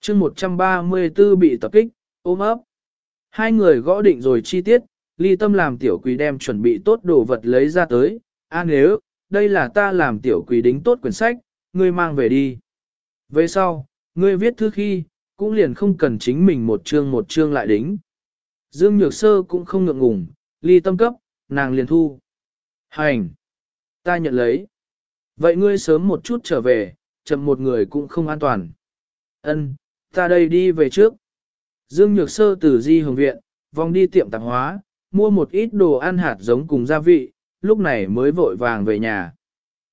chương 134 bị tập kích, ôm ấp. Hai người gõ định rồi chi tiết, ly tâm làm tiểu quỷ đem chuẩn bị tốt đồ vật lấy ra tới. À nếu, đây là ta làm tiểu quỷ đính tốt quyển sách, ngươi mang về đi. Về sau, ngươi viết thư khi, cũng liền không cần chính mình một chương một chương lại đính. Dương Nhược Sơ cũng không ngượng ngùng, ly tâm cấp, nàng liền thu. Hành! Ta nhận lấy. Vậy ngươi sớm một chút trở về, chậm một người cũng không an toàn. Ân, ta đây đi về trước. Dương Nhược Sơ từ Di Hồng Viện, vòng đi tiệm tạp hóa, mua một ít đồ ăn hạt giống cùng gia vị, lúc này mới vội vàng về nhà.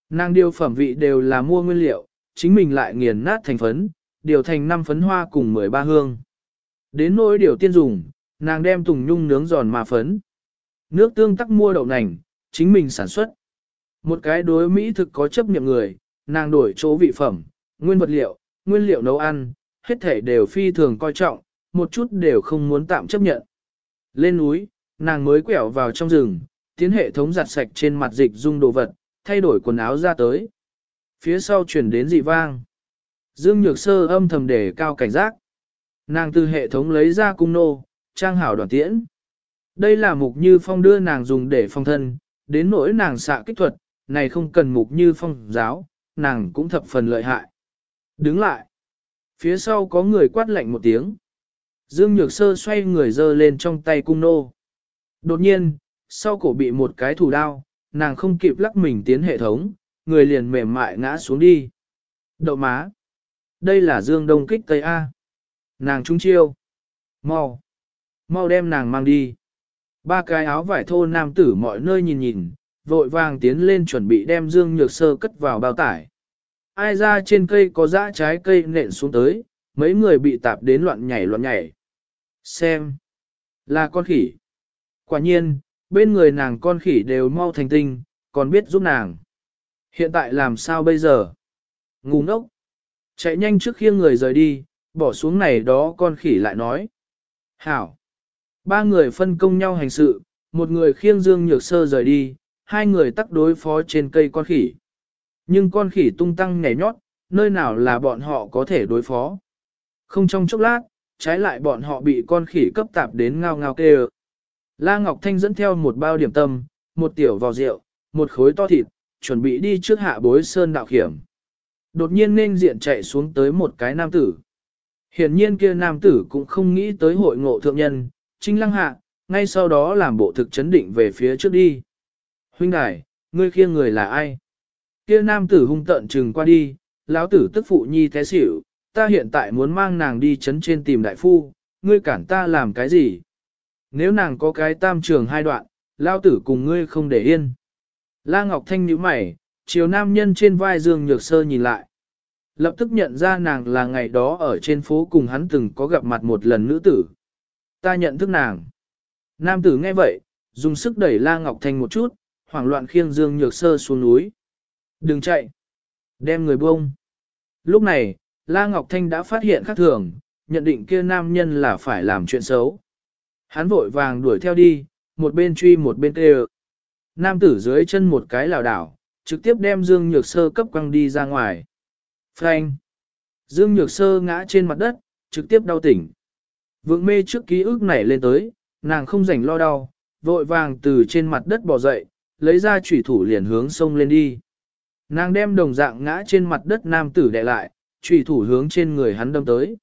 Nàng điều phẩm vị đều là mua nguyên liệu, chính mình lại nghiền nát thành phấn, điều thành 5 phấn hoa cùng 13 hương. Đến nỗi điều tiên dùng, nàng đem tùng nhung nướng giòn mà phấn. Nước tương tắc mua đậu nành, chính mình sản xuất. Một cái đối Mỹ thực có chấp niệm người, nàng đổi chỗ vị phẩm, nguyên vật liệu, nguyên liệu nấu ăn, hết thể đều phi thường coi trọng, một chút đều không muốn tạm chấp nhận. Lên núi, nàng mới quẹo vào trong rừng, tiến hệ thống giặt sạch trên mặt dịch dung đồ vật, thay đổi quần áo ra tới. Phía sau chuyển đến dị vang. Dương Nhược Sơ âm thầm để cao cảnh giác. Nàng từ hệ thống lấy ra cung nô, trang hảo đoàn tiễn. Đây là mục như phong đưa nàng dùng để phong thân, đến nỗi nàng xạ kích thuật, này không cần mục như phong giáo, nàng cũng thập phần lợi hại. Đứng lại. Phía sau có người quát lạnh một tiếng. Dương Nhược Sơ xoay người dơ lên trong tay cung nô. Đột nhiên, sau cổ bị một cái thủ đao, nàng không kịp lắc mình tiến hệ thống, người liền mềm mại ngã xuống đi. Đậu má. Đây là Dương Đông kích Tây A. Nàng trung chiêu. Mau. Mau đem nàng mang đi. Ba cái áo vải thô nam tử mọi nơi nhìn nhìn, vội vàng tiến lên chuẩn bị đem Dương Nhược Sơ cất vào bao tải. Ai ra trên cây có dã trái cây nện xuống tới, mấy người bị tạp đến loạn nhảy loạn nhảy. Xem. Là con khỉ. Quả nhiên, bên người nàng con khỉ đều mau thành tinh, còn biết giúp nàng. Hiện tại làm sao bây giờ? Ngu ngốc. Chạy nhanh trước khi người rời đi, bỏ xuống này đó con khỉ lại nói. Hảo. Ba người phân công nhau hành sự, một người khiêng dương nhược sơ rời đi, hai người tắc đối phó trên cây con khỉ. Nhưng con khỉ tung tăng nhảy nhót, nơi nào là bọn họ có thể đối phó. Không trong chốc lát, trái lại bọn họ bị con khỉ cấp tạp đến ngao ngao kêu. La Ngọc Thanh dẫn theo một bao điểm tâm, một tiểu vò rượu, một khối to thịt, chuẩn bị đi trước hạ bối sơn đạo hiểm. Đột nhiên nên diện chạy xuống tới một cái nam tử. Hiển nhiên kia nam tử cũng không nghĩ tới hội ngộ thượng nhân, trinh lăng hạ, ngay sau đó làm bộ thực chấn định về phía trước đi. Huynh đài, ngươi kia người là ai? Kia nam tử hung tận trừng qua đi, lão tử tức phụ nhi té xỉu, ta hiện tại muốn mang nàng đi chấn trên tìm đại phu, ngươi cản ta làm cái gì? Nếu nàng có cái tam trường hai đoạn, lão tử cùng ngươi không để yên. La Ngọc Thanh nhíu mày, chiều nam nhân trên vai Dương Nhược Sơ nhìn lại. Lập tức nhận ra nàng là ngày đó ở trên phố cùng hắn từng có gặp mặt một lần nữ tử. Ta nhận thức nàng. Nam tử nghe vậy, dùng sức đẩy La Ngọc Thanh một chút, hoảng loạn khiêng Dương Nhược Sơ xuống núi. Đừng chạy. Đem người buông. Lúc này, La Ngọc Thanh đã phát hiện khác thường, nhận định kia nam nhân là phải làm chuyện xấu. Hắn vội vàng đuổi theo đi, một bên truy một bên kêu. Nam tử dưới chân một cái lảo đảo, trực tiếp đem Dương Nhược Sơ cấp quăng đi ra ngoài. Frank! Dương Nhược Sơ ngã trên mặt đất, trực tiếp đau tỉnh. Vượng mê trước ký ức nảy lên tới, nàng không rảnh lo đau, vội vàng từ trên mặt đất bò dậy, lấy ra chủy thủ liền hướng sông lên đi. Nàng đem đồng dạng ngã trên mặt đất nam tử đè lại, trùy thủ hướng trên người hắn đâm tới.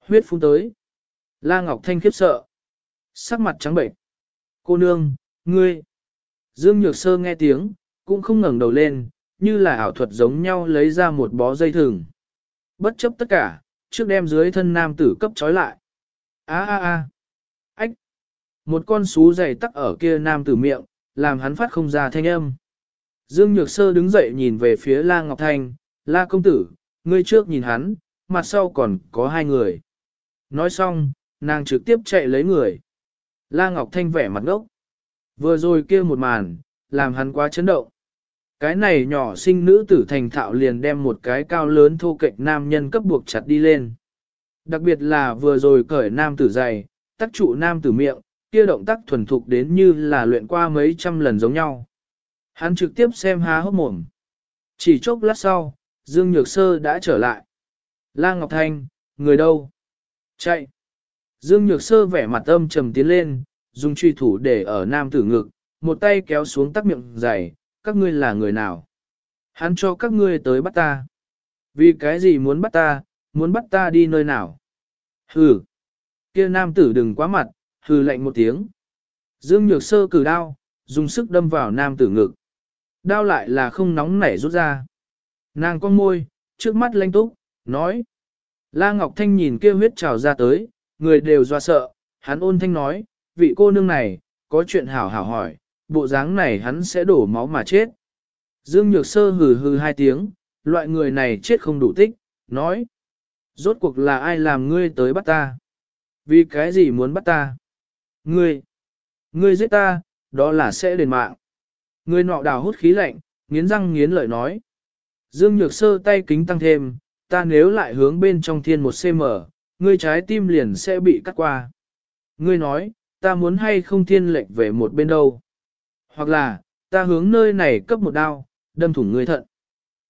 Huyết phun tới. La Ngọc Thanh khiếp sợ. Sắc mặt trắng bệnh. Cô nương, ngươi. Dương Nhược Sơ nghe tiếng, cũng không ngẩng đầu lên, như là ảo thuật giống nhau lấy ra một bó dây thừng. Bất chấp tất cả, trước đem dưới thân nam tử cấp trói lại. A a a. Ách. Một con sú dày tắc ở kia nam tử miệng, làm hắn phát không ra thanh âm. Dương Nhược Sơ đứng dậy nhìn về phía La Ngọc Thanh, La công tử, ngươi trước nhìn hắn, mặt sau còn có hai người. Nói xong, nàng trực tiếp chạy lấy người. La Ngọc Thanh vẻ mặt ngốc. Vừa rồi kia một màn, làm hắn quá chấn động. Cái này nhỏ sinh nữ tử thành thạo liền đem một cái cao lớn thô kệch nam nhân cấp buộc chặt đi lên. Đặc biệt là vừa rồi cởi nam tử dày, tắc trụ nam tử miệng, kia động tác thuần thục đến như là luyện qua mấy trăm lần giống nhau. Hắn trực tiếp xem há hốc mồm. Chỉ chốc lát sau, Dương Nhược Sơ đã trở lại. La Ngọc Thanh, người đâu? Chạy! Dương Nhược Sơ vẻ mặt âm trầm tiến lên, dùng truy thủ để ở nam tử ngực, một tay kéo xuống tắc miệng dày, các ngươi là người nào? Hắn cho các ngươi tới bắt ta. Vì cái gì muốn bắt ta, muốn bắt ta đi nơi nào? Hừ! kia nam tử đừng quá mặt, hừ lạnh một tiếng. Dương Nhược Sơ cử đao, dùng sức đâm vào nam tử ngực. Đao lại là không nóng nảy rút ra. Nàng con môi, trước mắt lanh túc, nói. La Ngọc Thanh nhìn kia huyết trào ra tới, người đều doa sợ, hắn ôn thanh nói, vị cô nương này, có chuyện hảo hảo hỏi, bộ dáng này hắn sẽ đổ máu mà chết. Dương Nhược Sơ hừ hừ hai tiếng, loại người này chết không đủ tích, nói. Rốt cuộc là ai làm ngươi tới bắt ta? Vì cái gì muốn bắt ta? Ngươi! Ngươi giết ta, đó là sẽ đền mạng. Ngươi nọ đào hút khí lạnh, nghiến răng nghiến lợi nói. Dương Nhược Sơ tay kính tăng thêm, ta nếu lại hướng bên trong thiên một cm, ngươi trái tim liền sẽ bị cắt qua. Ngươi nói, ta muốn hay không thiên lệnh về một bên đâu. Hoặc là, ta hướng nơi này cấp một đao, đâm thủng ngươi thận.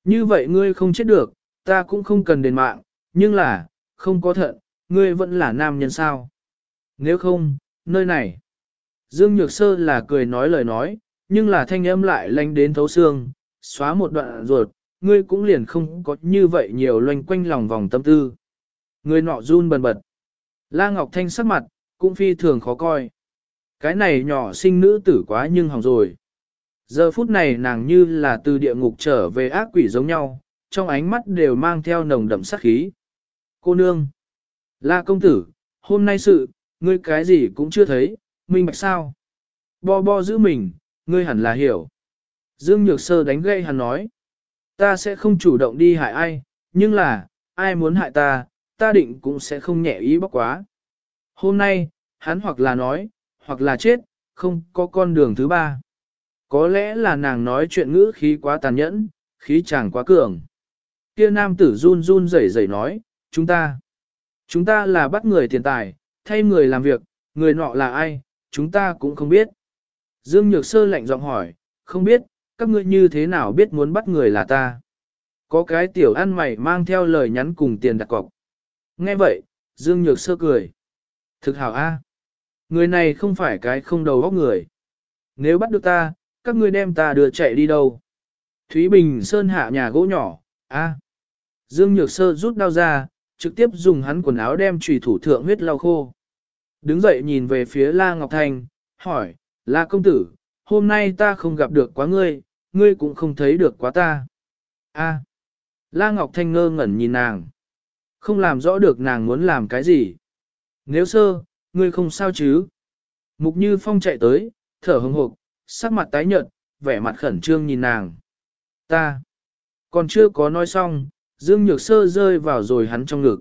Như vậy ngươi không chết được, ta cũng không cần đền mạng, nhưng là, không có thận, ngươi vẫn là nam nhân sao. Nếu không, nơi này. Dương Nhược Sơ là cười nói lời nói, nhưng là thanh âm lại lanh đến thấu xương, xóa một đoạn ruột, ngươi cũng liền không có như vậy nhiều loanh quanh lòng vòng tâm tư. Ngươi nọ run bần bật. La Ngọc Thanh sắc mặt, cũng phi thường khó coi. Cái này nhỏ sinh nữ tử quá nhưng hỏng rồi. Giờ phút này nàng như là từ địa ngục trở về ác quỷ giống nhau, trong ánh mắt đều mang theo nồng đậm sát khí. Cô nương! La công tử, hôm nay sự, ngươi cái gì cũng chưa thấy, minh bạch sao? Bo bo giữ mình, ngươi hẳn là hiểu. Dương Nhược Sơ đánh gây hắn nói. Ta sẽ không chủ động đi hại ai, nhưng là, ai muốn hại ta, ta định cũng sẽ không nhẹ ý bóc quá. Hôm nay, hắn hoặc là nói, hoặc là chết, không có con đường thứ ba. Có lẽ là nàng nói chuyện ngữ khí quá tàn nhẫn, khí chàng quá cường. Kia nam tử run run rẩy rẩy nói, chúng ta, chúng ta là bắt người tiền tài, thay người làm việc, người nọ là ai, chúng ta cũng không biết. Dương Nhược Sơ lạnh giọng hỏi, không biết, các ngươi như thế nào biết muốn bắt người là ta. Có cái tiểu ăn mày mang theo lời nhắn cùng tiền đặt cọc. Nghe vậy, Dương Nhược Sơ cười. Thực hảo A. Người này không phải cái không đầu óc người. Nếu bắt được ta, các ngươi đem ta đưa chạy đi đâu? Thúy Bình Sơn hạ nhà gỗ nhỏ, A. Dương Nhược Sơ rút đao ra, trực tiếp dùng hắn quần áo đem trùy thủ thượng huyết lau khô. Đứng dậy nhìn về phía La Ngọc Thanh, hỏi, La công tử, hôm nay ta không gặp được quá ngươi, ngươi cũng không thấy được quá ta. A. La Ngọc Thanh ngơ ngẩn nhìn nàng. Không làm rõ được nàng muốn làm cái gì. Nếu sơ, ngươi không sao chứ? Mục Như Phong chạy tới, thở hừng hộp, sắc mặt tái nhợt, vẻ mặt khẩn trương nhìn nàng. Ta. Còn chưa có nói xong, Dương Nhược Sơ rơi vào rồi hắn trong ngực.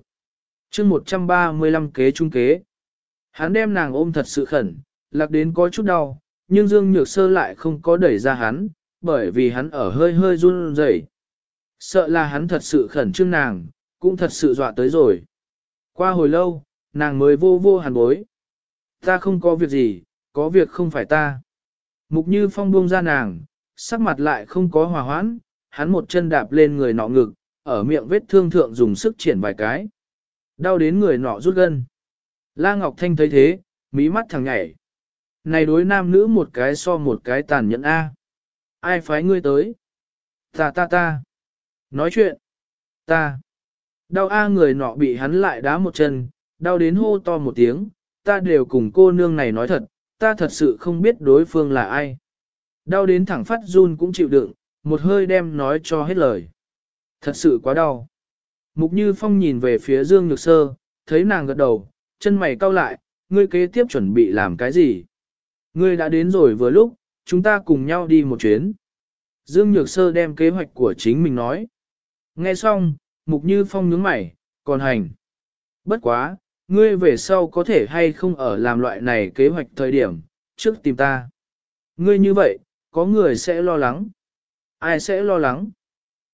chương 135 kế trung kế. Hắn đem nàng ôm thật sự khẩn, lạc đến có chút đau, nhưng Dương Nhược Sơ lại không có đẩy ra hắn, bởi vì hắn ở hơi hơi run rẩy. Sợ là hắn thật sự khẩn trương nàng, cũng thật sự dọa tới rồi. Qua hồi lâu, nàng mới vô vô hàn bối. Ta không có việc gì, có việc không phải ta. Mục như phong buông ra nàng, sắc mặt lại không có hòa hoãn, hắn một chân đạp lên người nọ ngực, ở miệng vết thương thượng dùng sức triển vài cái. Đau đến người nọ rút gân. La Ngọc Thanh thấy thế, mí mắt thằng nhảy. Này đối nam nữ một cái so một cái tàn nhẫn A. Ai phái ngươi tới? Ta ta ta. Nói chuyện. Ta. Đau A người nọ bị hắn lại đá một chân, đau đến hô to một tiếng, ta đều cùng cô nương này nói thật, ta thật sự không biết đối phương là ai. Đau đến thẳng phát run cũng chịu đựng, một hơi đem nói cho hết lời. Thật sự quá đau. Mục Như Phong nhìn về phía Dương Nhược Sơ, thấy nàng gật đầu, chân mày cau lại, ngươi kế tiếp chuẩn bị làm cái gì? Ngươi đã đến rồi vừa lúc, chúng ta cùng nhau đi một chuyến. Dương Nhược Sơ đem kế hoạch của chính mình nói. Nghe xong, Mục Như Phong nhướng mày, còn hành. Bất quá, ngươi về sau có thể hay không ở làm loại này kế hoạch thời điểm, trước tìm ta. Ngươi như vậy, có người sẽ lo lắng. Ai sẽ lo lắng?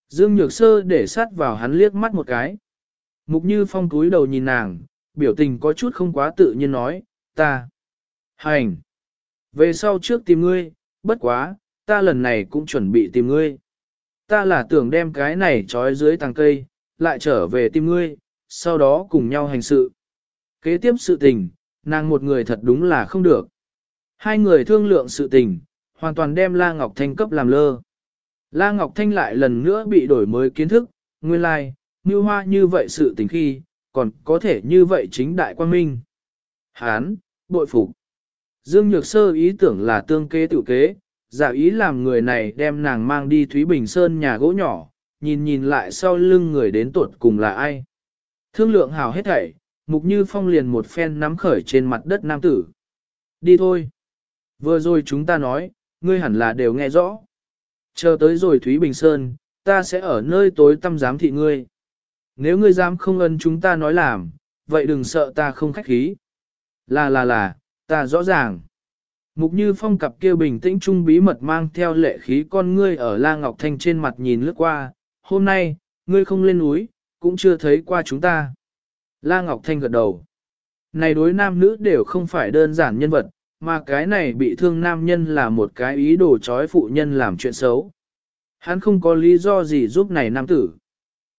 Dương Nhược Sơ để sát vào hắn liếc mắt một cái. Mục Như Phong cúi đầu nhìn nàng, biểu tình có chút không quá tự nhiên nói, ta. Hành. Về sau trước tìm ngươi, bất quá, ta lần này cũng chuẩn bị tìm ngươi. Ta là tưởng đem cái này trói dưới tàng cây, lại trở về tìm ngươi, sau đó cùng nhau hành sự. Kế tiếp sự tình, nàng một người thật đúng là không được. Hai người thương lượng sự tình, hoàn toàn đem La Ngọc Thanh cấp làm lơ. La Ngọc Thanh lại lần nữa bị đổi mới kiến thức, nguyên lai, like, như hoa như vậy sự tình khi, còn có thể như vậy chính đại quan minh. Hán, bội phục. Dương Nhược Sơ ý tưởng là tương kế tự kế, giả ý làm người này đem nàng mang đi Thúy Bình Sơn nhà gỗ nhỏ, nhìn nhìn lại sau lưng người đến tuột cùng là ai. Thương lượng hào hết thảy, Mục Như Phong liền một phen nắm khởi trên mặt đất nam tử. Đi thôi. Vừa rồi chúng ta nói, ngươi hẳn là đều nghe rõ. Chờ tới rồi Thúy Bình Sơn, ta sẽ ở nơi tối tăm giám thị ngươi. Nếu ngươi dám không ân chúng ta nói làm, vậy đừng sợ ta không khách khí. Là là là, ta rõ ràng. Mục như phong cặp kia bình tĩnh trung bí mật mang theo lệ khí con ngươi ở La Ngọc Thanh trên mặt nhìn lướt qua, hôm nay, ngươi không lên núi, cũng chưa thấy qua chúng ta. La Ngọc Thanh gật đầu. Này đối nam nữ đều không phải đơn giản nhân vật, mà cái này bị thương nam nhân là một cái ý đồ chói phụ nhân làm chuyện xấu. Hắn không có lý do gì giúp này nam tử.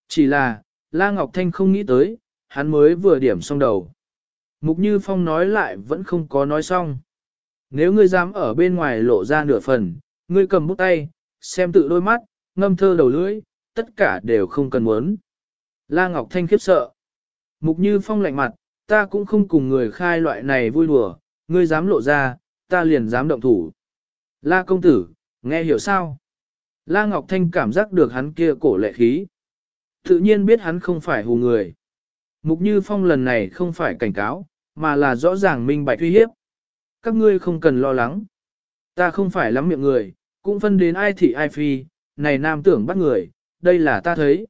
Chỉ là, La Ngọc Thanh không nghĩ tới, hắn mới vừa điểm xong đầu. Mục Như Phong nói lại vẫn không có nói xong. Nếu ngươi dám ở bên ngoài lộ ra nửa phần, ngươi cầm bút tay, xem tự đôi mắt, ngâm thơ đầu lưỡi, tất cả đều không cần muốn. La Ngọc Thanh khiếp sợ. Mục Như Phong lạnh mặt, ta cũng không cùng người khai loại này vui đùa, ngươi dám lộ ra, ta liền dám động thủ. La công tử, nghe hiểu sao? La Ngọc Thanh cảm giác được hắn kia cổ lệ khí. Tự nhiên biết hắn không phải hù người. Mục Như Phong lần này không phải cảnh cáo, mà là rõ ràng minh bạch uy hiếp. Các ngươi không cần lo lắng. Ta không phải lắm miệng người, cũng phân đến ai thị ai phi, này nam tưởng bắt người, đây là ta thấy.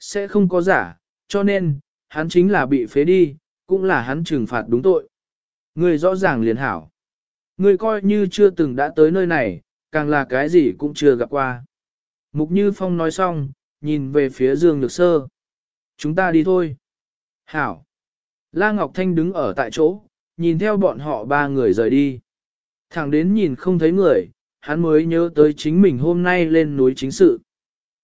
Sẽ không có giả, cho nên, hắn chính là bị phế đi, cũng là hắn trừng phạt đúng tội. Ngươi rõ ràng liền hảo. Ngươi coi như chưa từng đã tới nơi này, càng là cái gì cũng chưa gặp qua. Mục Như Phong nói xong, nhìn về phía Dương Nhược Sơ. Chúng ta đi thôi. Hảo. La Ngọc Thanh đứng ở tại chỗ, nhìn theo bọn họ ba người rời đi. Thẳng đến nhìn không thấy người, hắn mới nhớ tới chính mình hôm nay lên núi chính sự.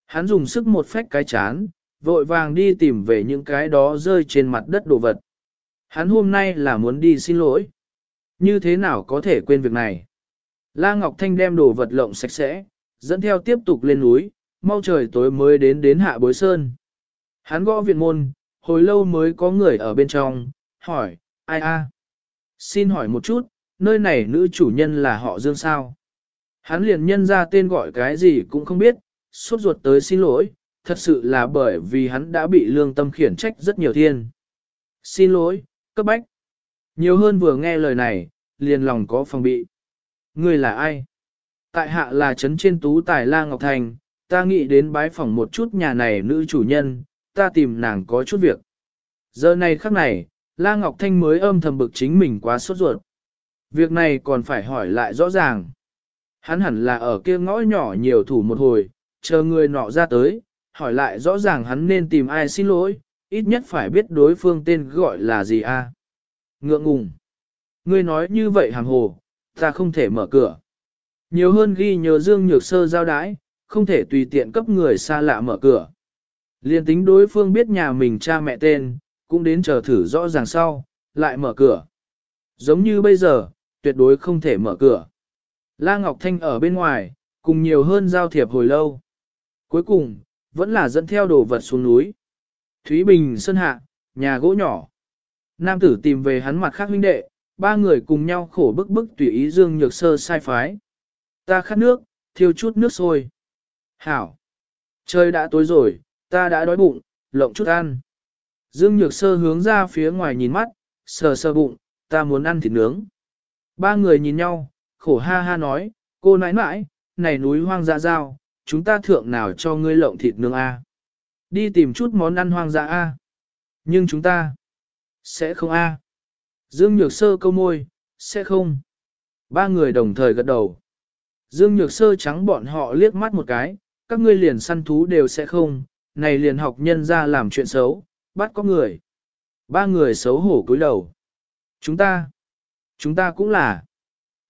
Hắn dùng sức một phách cái chán, vội vàng đi tìm về những cái đó rơi trên mặt đất đồ vật. Hắn hôm nay là muốn đi xin lỗi. Như thế nào có thể quên việc này? La Ngọc Thanh đem đồ vật lộng sạch sẽ, dẫn theo tiếp tục lên núi, mau trời tối mới đến đến hạ bối sơn. Hắn gõ viện môn, hồi lâu mới có người ở bên trong, hỏi, ai a? Xin hỏi một chút, nơi này nữ chủ nhân là họ Dương sao? Hắn liền nhân ra tên gọi cái gì cũng không biết, suốt ruột tới xin lỗi, thật sự là bởi vì hắn đã bị lương tâm khiển trách rất nhiều thiên. Xin lỗi, cấp bách. Nhiều hơn vừa nghe lời này, liền lòng có phòng bị. Người là ai? Tại hạ là trấn trên tú tài la Ngọc Thành, ta nghĩ đến bái phỏng một chút nhà này nữ chủ nhân, ta tìm nàng có chút việc. Giờ này khắc này, La Ngọc Thanh mới âm thầm bực chính mình quá sốt ruột. Việc này còn phải hỏi lại rõ ràng. Hắn hẳn là ở kia ngõ nhỏ nhiều thủ một hồi, chờ người nọ ra tới, hỏi lại rõ ràng hắn nên tìm ai xin lỗi, ít nhất phải biết đối phương tên gọi là gì a. Ngượng ngùng. Ngươi nói như vậy hàng hồ, ta không thể mở cửa. Nhiều hơn ghi nhớ Dương Nhược Sơ giao đái, không thể tùy tiện cấp người xa lạ mở cửa. Liên tính đối phương biết nhà mình cha mẹ tên, cũng đến chờ thử rõ ràng sau, lại mở cửa. Giống như bây giờ, tuyệt đối không thể mở cửa. La Ngọc Thanh ở bên ngoài, cùng nhiều hơn giao thiệp hồi lâu. Cuối cùng, vẫn là dẫn theo đồ vật xuống núi. Thúy Bình Sơn Hạ, nhà gỗ nhỏ. Nam tử tìm về hắn mặt khác huynh đệ, ba người cùng nhau khổ bức bức tùy ý Dương Nhược Sơ sai phái. Ta khát nước, thiêu chút nước sôi. Hảo. Trời đã tối rồi, ta đã đói bụng, lộng chút ăn. Dương Nhược Sơ hướng ra phía ngoài nhìn mắt, sờ sờ bụng, ta muốn ăn thịt nướng. Ba người nhìn nhau, khổ ha ha nói, cô nãi nãi, này núi hoang dã giao, chúng ta thượng nào cho ngươi lộng thịt nướng A. Đi tìm chút món ăn hoang dã A. Nhưng chúng ta, sẽ không A. Dương Nhược Sơ câu môi, sẽ không. Ba người đồng thời gật đầu. Dương Nhược Sơ trắng bọn họ liếc mắt một cái, các ngươi liền săn thú đều sẽ không, này liền học nhân ra làm chuyện xấu, bắt có người. Ba người xấu hổ cúi đầu. Chúng ta, chúng ta cũng là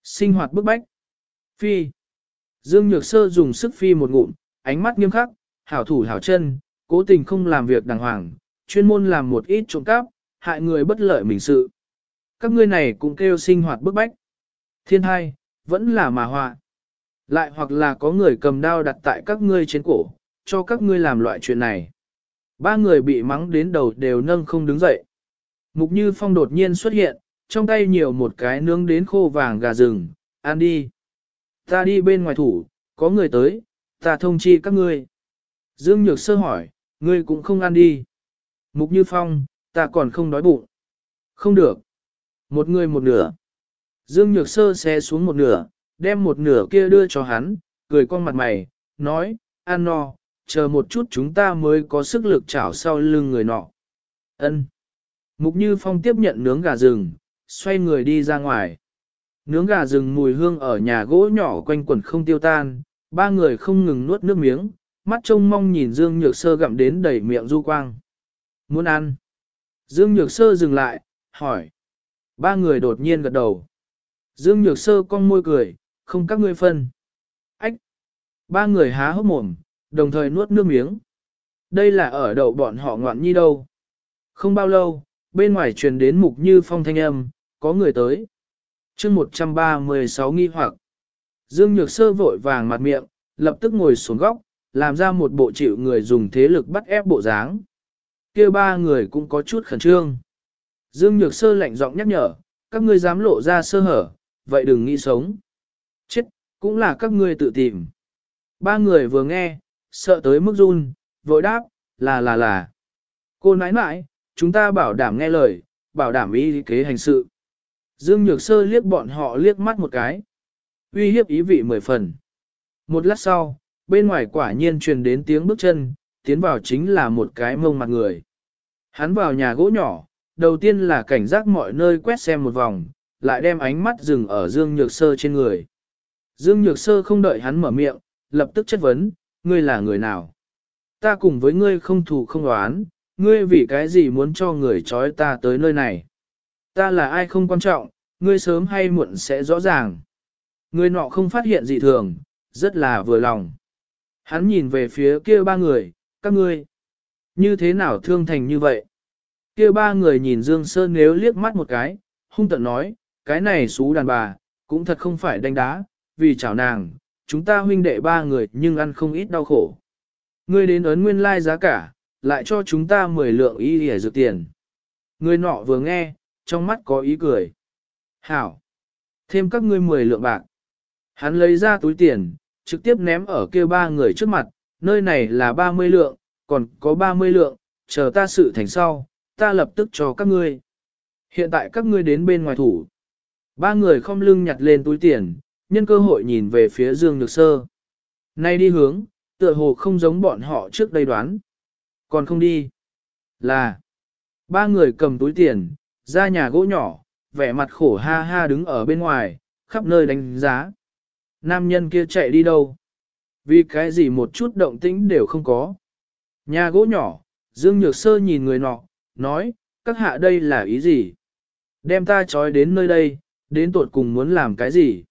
sinh hoạt bức bách. Phi. Dương Nhược Sơ dùng sức phi một ngụm, ánh mắt nghiêm khắc, hảo thủ hảo chân, cố tình không làm việc đàng hoàng, chuyên môn làm một ít trộm cắp, hại người bất lợi mình sự. Các ngươi này cũng kêu sinh hoạt bức bách. Thiên hai, vẫn là mà họa. Lại hoặc là có người cầm đao đặt tại các ngươi trên cổ, cho các ngươi làm loại chuyện này. Ba người bị mắng đến đầu đều nâng không đứng dậy. Mục Như Phong đột nhiên xuất hiện, trong tay nhiều một cái nướng đến khô vàng gà rừng, ăn đi. Ta đi bên ngoài thủ, có người tới, ta thông chi các ngươi. Dương Nhược Sơ hỏi, ngươi cũng không ăn đi. Mục Như Phong, ta còn không đói bụng. Không được. Một người một nửa. Dương Nhược Sơ xé xuống một nửa, đem một nửa kia đưa cho hắn, cười con mặt mày, nói, ăn no, chờ một chút chúng ta mới có sức lực chảo sau lưng người nọ. Ân. Mục Như Phong tiếp nhận nướng gà rừng, xoay người đi ra ngoài. Nướng gà rừng mùi hương ở nhà gỗ nhỏ quanh quẩn không tiêu tan, ba người không ngừng nuốt nước miếng, mắt trông mong nhìn Dương Nhược Sơ gặm đến đầy miệng du quang. Muốn ăn. Dương Nhược Sơ dừng lại, hỏi. Ba người đột nhiên gật đầu. Dương Nhược Sơ cong môi cười, không các ngươi phân. Ách! Ba người há hốc mồm, đồng thời nuốt nước miếng. Đây là ở đầu bọn họ ngoạn nhi đâu. Không bao lâu, bên ngoài truyền đến mục như phong thanh âm, có người tới. chương 136 nghi hoặc. Dương Nhược Sơ vội vàng mặt miệng, lập tức ngồi xuống góc, làm ra một bộ chịu người dùng thế lực bắt ép bộ dáng. kia ba người cũng có chút khẩn trương. Dương Nhược Sơ lạnh giọng nhắc nhở, các ngươi dám lộ ra sơ hở, vậy đừng nghĩ sống. Chết, cũng là các ngươi tự tìm. Ba người vừa nghe, sợ tới mức run, vội đáp, là là là. Cô nãi nãi, chúng ta bảo đảm nghe lời, bảo đảm ý kế hành sự. Dương Nhược Sơ liếc bọn họ liếc mắt một cái. Uy hiếp ý vị mười phần. Một lát sau, bên ngoài quả nhiên truyền đến tiếng bước chân, tiến vào chính là một cái mông mặt người. Hắn vào nhà gỗ nhỏ, đầu tiên là cảnh giác mọi nơi quét xem một vòng, lại đem ánh mắt dừng ở Dương Nhược Sơ trên người. Dương Nhược Sơ không đợi hắn mở miệng, lập tức chất vấn, ngươi là người nào? Ta cùng với ngươi không thù không đoán, ngươi vì cái gì muốn cho người trói ta tới nơi này? Ta là ai không quan trọng, ngươi sớm hay muộn sẽ rõ ràng. Ngươi nọ không phát hiện gì thường, rất là vừa lòng. Hắn nhìn về phía kia ba người, các ngươi. Như thế nào thương thành như vậy? Kia ba người nhìn Dương Sơn nếu liếc mắt một cái, hung tận nói, cái này xú đàn bà, cũng thật không phải đánh đá, vì chảo nàng, chúng ta huynh đệ ba người nhưng ăn không ít đau khổ. Ngươi đến ấn nguyên lai giá cả, lại cho chúng ta 10 lượng y để dược tiền. Người nọ vừa nghe, trong mắt có ý cười. Hảo! Thêm các ngươi 10 lượng bạc. Hắn lấy ra túi tiền, trực tiếp ném ở kia ba người trước mặt, nơi này là 30 lượng, còn có 30 lượng, chờ ta sự thành sau, ta lập tức cho các ngươi. Hiện tại các ngươi đến bên ngoài thủ. Ba người không lưng nhặt lên túi tiền, nhân cơ hội nhìn về phía Dương Nhược Sơ. Nay đi hướng, tựa hồ không giống bọn họ trước đây đoán. Còn không đi. Là. Ba người cầm túi tiền, ra nhà gỗ nhỏ, vẻ mặt khổ ha ha đứng ở bên ngoài, khắp nơi đánh giá. Nam nhân kia chạy đi đâu? Vì cái gì một chút động tĩnh đều không có. Nhà gỗ nhỏ, Dương Nhược Sơ nhìn người nọ, nói, các hạ đây là ý gì? Đem ta trói đến nơi đây, đến tuột cùng muốn làm cái gì?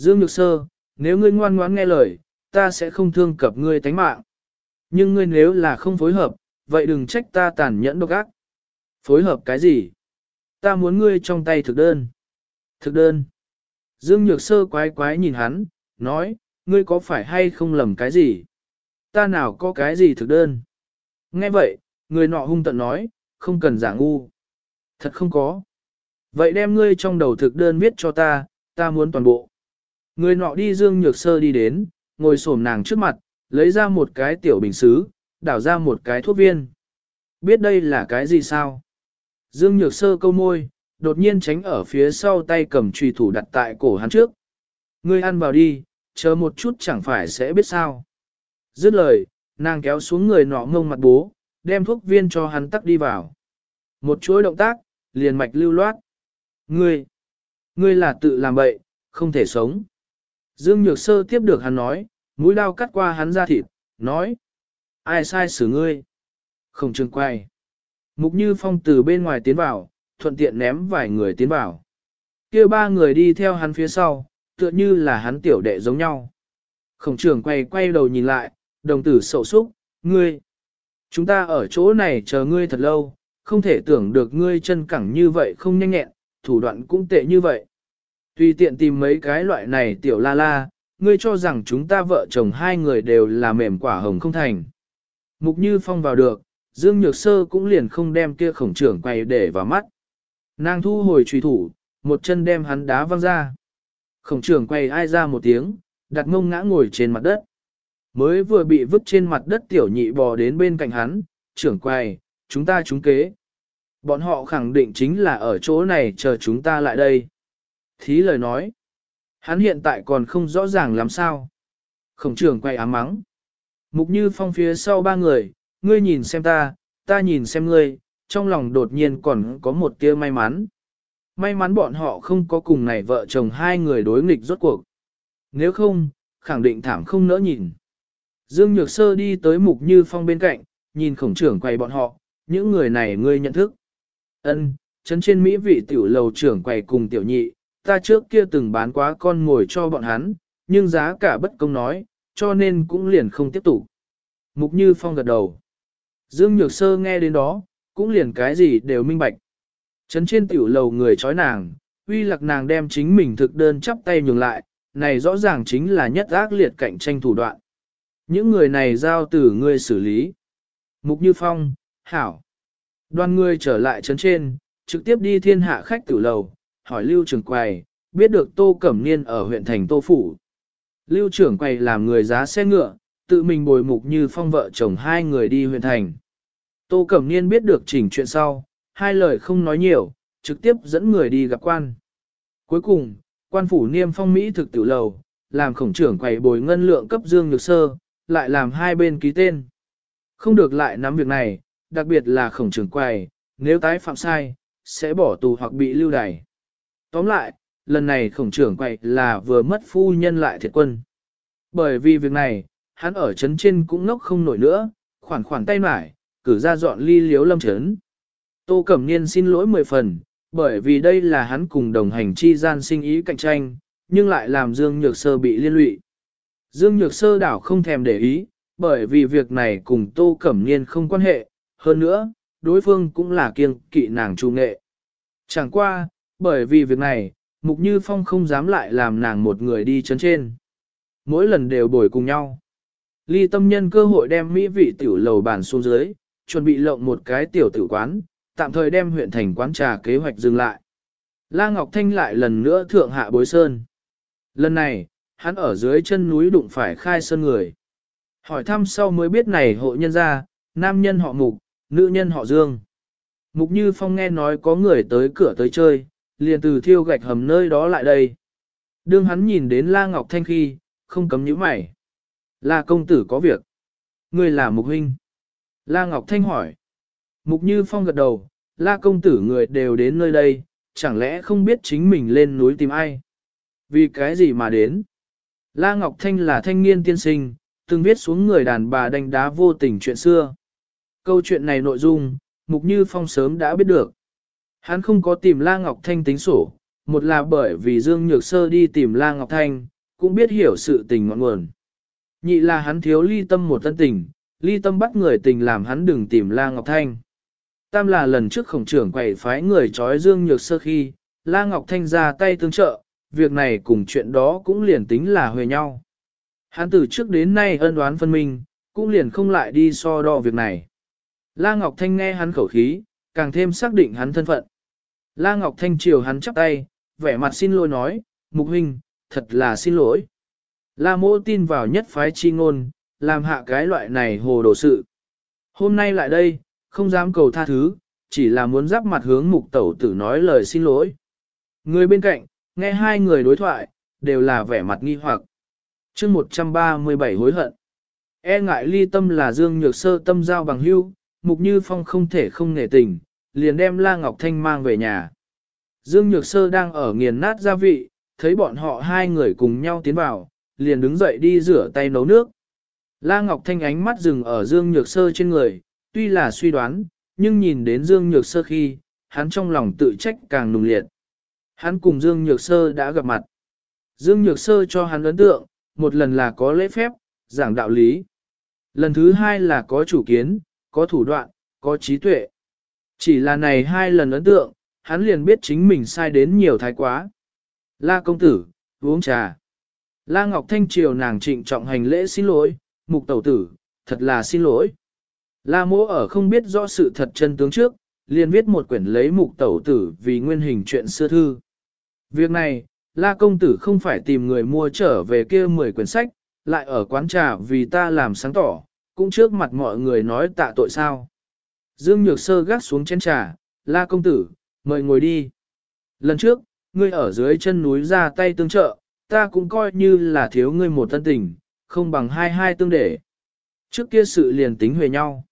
Dương Nhược Sơ, nếu ngươi ngoan ngoãn nghe lời, ta sẽ không thương cập ngươi tánh mạng. Nhưng ngươi nếu là không phối hợp, vậy đừng trách ta tàn nhẫn độc ác. Phối hợp cái gì? Ta muốn ngươi trong tay thực đơn. Thực đơn. Dương Nhược Sơ quái quái nhìn hắn, nói, ngươi có phải hay không lầm cái gì? Ta nào có cái gì thực đơn? Nghe vậy, người nọ hung tận nói, không cần giả ngu. Thật không có. Vậy đem ngươi trong đầu thực đơn viết cho ta, ta muốn toàn bộ. Người nọ đi Dương Nhược Sơ đi đến, ngồi xổm nàng trước mặt, lấy ra một cái tiểu bình xứ, đảo ra một cái thuốc viên. Biết đây là cái gì sao? Dương Nhược Sơ câu môi, đột nhiên tránh ở phía sau tay cầm trùy thủ đặt tại cổ hắn trước. Ngươi ăn vào đi, chờ một chút chẳng phải sẽ biết sao. Dứt lời, nàng kéo xuống người nọ ngông mặt bố, đem thuốc viên cho hắn tắc đi vào. Một chuỗi động tác, liền mạch lưu loát. Ngươi, ngươi là tự làm bậy, không thể sống. Dương Nhược Sơ tiếp được hắn nói, mũi lao cắt qua hắn ra thịt, nói. Ai sai xử ngươi? Không trương quay. Mục Như Phong từ bên ngoài tiến vào, thuận tiện ném vài người tiến vào. kia ba người đi theo hắn phía sau, tựa như là hắn tiểu đệ giống nhau. Khổng trưởng quay quay đầu nhìn lại, đồng tử sầu súc, ngươi. Chúng ta ở chỗ này chờ ngươi thật lâu, không thể tưởng được ngươi chân cẳng như vậy không nhanh nhẹn, thủ đoạn cũng tệ như vậy. Tùy tiện tìm mấy cái loại này tiểu la la, ngươi cho rằng chúng ta vợ chồng hai người đều là mềm quả hồng không thành. Mục Như Phong vào được, Dương Nhược Sơ cũng liền không đem kia khổng trưởng quay để vào mắt. Nàng thu hồi trùy thủ, một chân đem hắn đá văng ra. Khổng trưởng quay ai ra một tiếng, đặt mông ngã ngồi trên mặt đất. Mới vừa bị vứt trên mặt đất tiểu nhị bò đến bên cạnh hắn, trưởng quay, chúng ta trúng kế. Bọn họ khẳng định chính là ở chỗ này chờ chúng ta lại đây. Thí lời nói, hắn hiện tại còn không rõ ràng làm sao. Khổng trưởng quay ám mắng. Mục như phong phía sau ba người, ngươi nhìn xem ta, ta nhìn xem ngươi, trong lòng đột nhiên còn có một tia may mắn. May mắn bọn họ không có cùng này vợ chồng hai người đối nghịch rốt cuộc. Nếu không, khẳng định thảm không nỡ nhìn. Dương Nhược Sơ đi tới Mục Như Phong bên cạnh, nhìn khổng trưởng quầy bọn họ, những người này ngươi nhận thức. Ân, chấn trên Mỹ vị tiểu lầu trưởng quầy cùng tiểu nhị, ta trước kia từng bán quá con ngồi cho bọn hắn, nhưng giá cả bất công nói, cho nên cũng liền không tiếp tục. Mục Như Phong gật đầu. Dương Nhược Sơ nghe đến đó, cũng liền cái gì đều minh bạch. Trấn trên tiểu lầu người chói nàng, uy lạc nàng đem chính mình thực đơn chắp tay nhường lại, này rõ ràng chính là nhất ác liệt cạnh tranh thủ đoạn. Những người này giao từ ngươi xử lý. Mục Như Phong, Hảo. Đoàn người trở lại trấn trên, trực tiếp đi thiên hạ khách tử lầu, hỏi Lưu Trường Quầy, biết được Tô Cẩm Niên ở huyện thành Tô Phủ. Lưu trưởng quầy làm người giá xe ngựa, tự mình bồi mục như phong vợ chồng hai người đi huyện thành. Tô Cẩm Niên biết được chỉnh chuyện sau, hai lời không nói nhiều, trực tiếp dẫn người đi gặp quan. Cuối cùng, quan phủ niêm phong Mỹ thực tử lầu, làm khổng trưởng quầy bồi ngân lượng cấp dương nhược sơ, lại làm hai bên ký tên. Không được lại nắm việc này, đặc biệt là khổng trưởng quầy, nếu tái phạm sai, sẽ bỏ tù hoặc bị lưu đày. Tóm lại, lần này khổng trưởng quậy là vừa mất phu nhân lại thiệt quân. Bởi vì việc này, hắn ở trấn trên cũng ngốc không nổi nữa, khoản khoản tay mải, cử ra dọn ly liếu lâm trấn. Tô Cẩm Niên xin lỗi mười phần, bởi vì đây là hắn cùng đồng hành chi gian sinh ý cạnh tranh, nhưng lại làm Dương Nhược Sơ bị liên lụy. Dương Nhược Sơ đảo không thèm để ý, bởi vì việc này cùng Tô Cẩm Niên không quan hệ, hơn nữa, đối phương cũng là kiêng kỵ nàng trung nghệ. Chẳng qua, bởi vì việc này, Mục Như Phong không dám lại làm nàng một người đi chấn trên. Mỗi lần đều bồi cùng nhau. Ly tâm nhân cơ hội đem mỹ vị tiểu lầu bàn xuống dưới, chuẩn bị lộng một cái tiểu tử quán, tạm thời đem huyện thành quán trà kế hoạch dừng lại. La Ngọc Thanh lại lần nữa thượng hạ bối sơn. Lần này, hắn ở dưới chân núi đụng phải khai sơn người. Hỏi thăm sau mới biết này hộ nhân ra, nam nhân họ mục, nữ nhân họ dương. Mục Như Phong nghe nói có người tới cửa tới chơi, liền từ thiêu gạch hầm nơi đó lại đây. Đương hắn nhìn đến La Ngọc Thanh khi, không cấm nhíu mày. La công tử có việc. Người là Mục Huynh. La Ngọc Thanh hỏi. Mục Như Phong gật đầu, La công tử người đều đến nơi đây, chẳng lẽ không biết chính mình lên núi tìm ai? Vì cái gì mà đến? La Ngọc Thanh là thanh niên tiên sinh, từng viết xuống người đàn bà đánh đá vô tình chuyện xưa. Câu chuyện này nội dung, Mục Như Phong sớm đã biết được. Hắn không có tìm La Ngọc Thanh tính sổ, một là bởi vì Dương Nhược Sơ đi tìm La Ngọc Thanh, cũng biết hiểu sự tình ngọn nguồn. Nhị là hắn thiếu ly tâm một tân tình, ly tâm bắt người tình làm hắn đừng tìm La Ngọc Thanh. Tam là lần trước khổng trưởng quậy phái người trói Dương Nhược Sơ khi, La Ngọc Thanh ra tay tương trợ, việc này cùng chuyện đó cũng liền tính là huề nhau. Hắn từ trước đến nay ân đoán phân minh, cũng liền không lại đi so đo việc này. La Ngọc Thanh nghe hắn khẩu khí, càng thêm xác định hắn thân phận. La Ngọc Thanh chiều hắn chắp tay, vẻ mặt xin lỗi nói, Mục Huynh, thật là xin lỗi. La mô tin vào nhất phái chi ngôn, làm hạ cái loại này hồ đồ sự. Hôm nay lại đây, không dám cầu tha thứ, chỉ là muốn giáp mặt hướng mục tẩu tử nói lời xin lỗi. Người bên cạnh, nghe hai người đối thoại, đều là vẻ mặt nghi hoặc. chương 137 hối hận. E ngại ly tâm là dương nhược sơ tâm giao bằng hưu, Mục Như Phong không thể không nể tình, liền đem La Ngọc Thanh mang về nhà. Dương Nhược Sơ đang ở nghiền nát gia vị, thấy bọn họ hai người cùng nhau tiến vào, liền đứng dậy đi rửa tay nấu nước. La Ngọc Thanh ánh mắt dừng ở Dương Nhược Sơ trên người, tuy là suy đoán, nhưng nhìn đến Dương Nhược Sơ khi, hắn trong lòng tự trách càng nùng liệt. Hắn cùng Dương Nhược Sơ đã gặp mặt. Dương Nhược Sơ cho hắn ấn tượng, một lần là có lễ phép, giảng đạo lý. Lần thứ hai là có chủ kiến, có thủ đoạn, có trí tuệ. Chỉ là này hai lần ấn tượng, hắn liền biết chính mình sai đến nhiều thái quá. La công tử, uống trà. La Ngọc Thanh triều nàng trịnh trọng hành lễ xin lỗi, mục tẩu tử, thật là xin lỗi. La mỗ ở không biết rõ sự thật chân tướng trước, liền viết một quyển lấy mục tẩu tử vì nguyên hình chuyện xưa thư. Việc này, La công tử không phải tìm người mua trở về kia 10 quyển sách, lại ở quán trà vì ta làm sáng tỏ, cũng trước mặt mọi người nói tạ tội sao. Dương Nhược Sơ gác xuống chén trà, La công tử, mời ngồi đi. Lần trước, ngươi ở dưới chân núi ra tay tương trợ, ta cũng coi như là thiếu ngươi một thân tình, không bằng hai hai tương để. Trước kia sự liền tính huề nhau.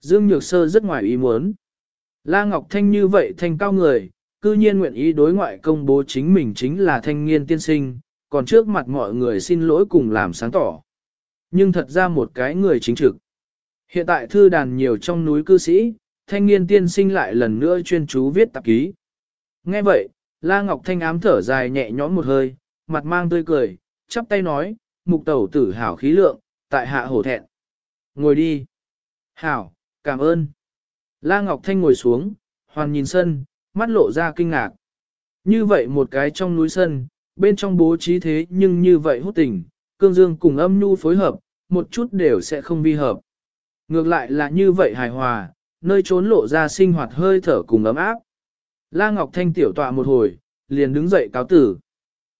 Dương Nhược Sơ rất ngoài ý muốn. La Ngọc Thanh như vậy thanh cao người, cư nhiên nguyện ý đối ngoại công bố chính mình chính là thanh niên tiên sinh, còn trước mặt mọi người xin lỗi cùng làm sáng tỏ. Nhưng thật ra một cái người chính trực. Hiện tại thư đàn nhiều trong núi cư sĩ, thanh niên tiên sinh lại lần nữa chuyên chú viết tạp ký. Nghe vậy, La Ngọc Thanh ám thở dài nhẹ nhõm một hơi, mặt mang tươi cười, chắp tay nói, mục tẩu tử hảo khí lượng, tại hạ hổ thẹn. Ngồi đi. Hảo, cảm ơn. La Ngọc Thanh ngồi xuống, hoàn nhìn sân, mắt lộ ra kinh ngạc. Như vậy một cái trong núi sân, bên trong bố trí thế nhưng như vậy hút tình, cương dương cùng âm nhu phối hợp, một chút đều sẽ không vi hợp. Ngược lại là như vậy hài hòa, nơi trốn lộ ra sinh hoạt hơi thở cùng ấm áp. La Ngọc Thanh tiểu tọa một hồi, liền đứng dậy cáo tử.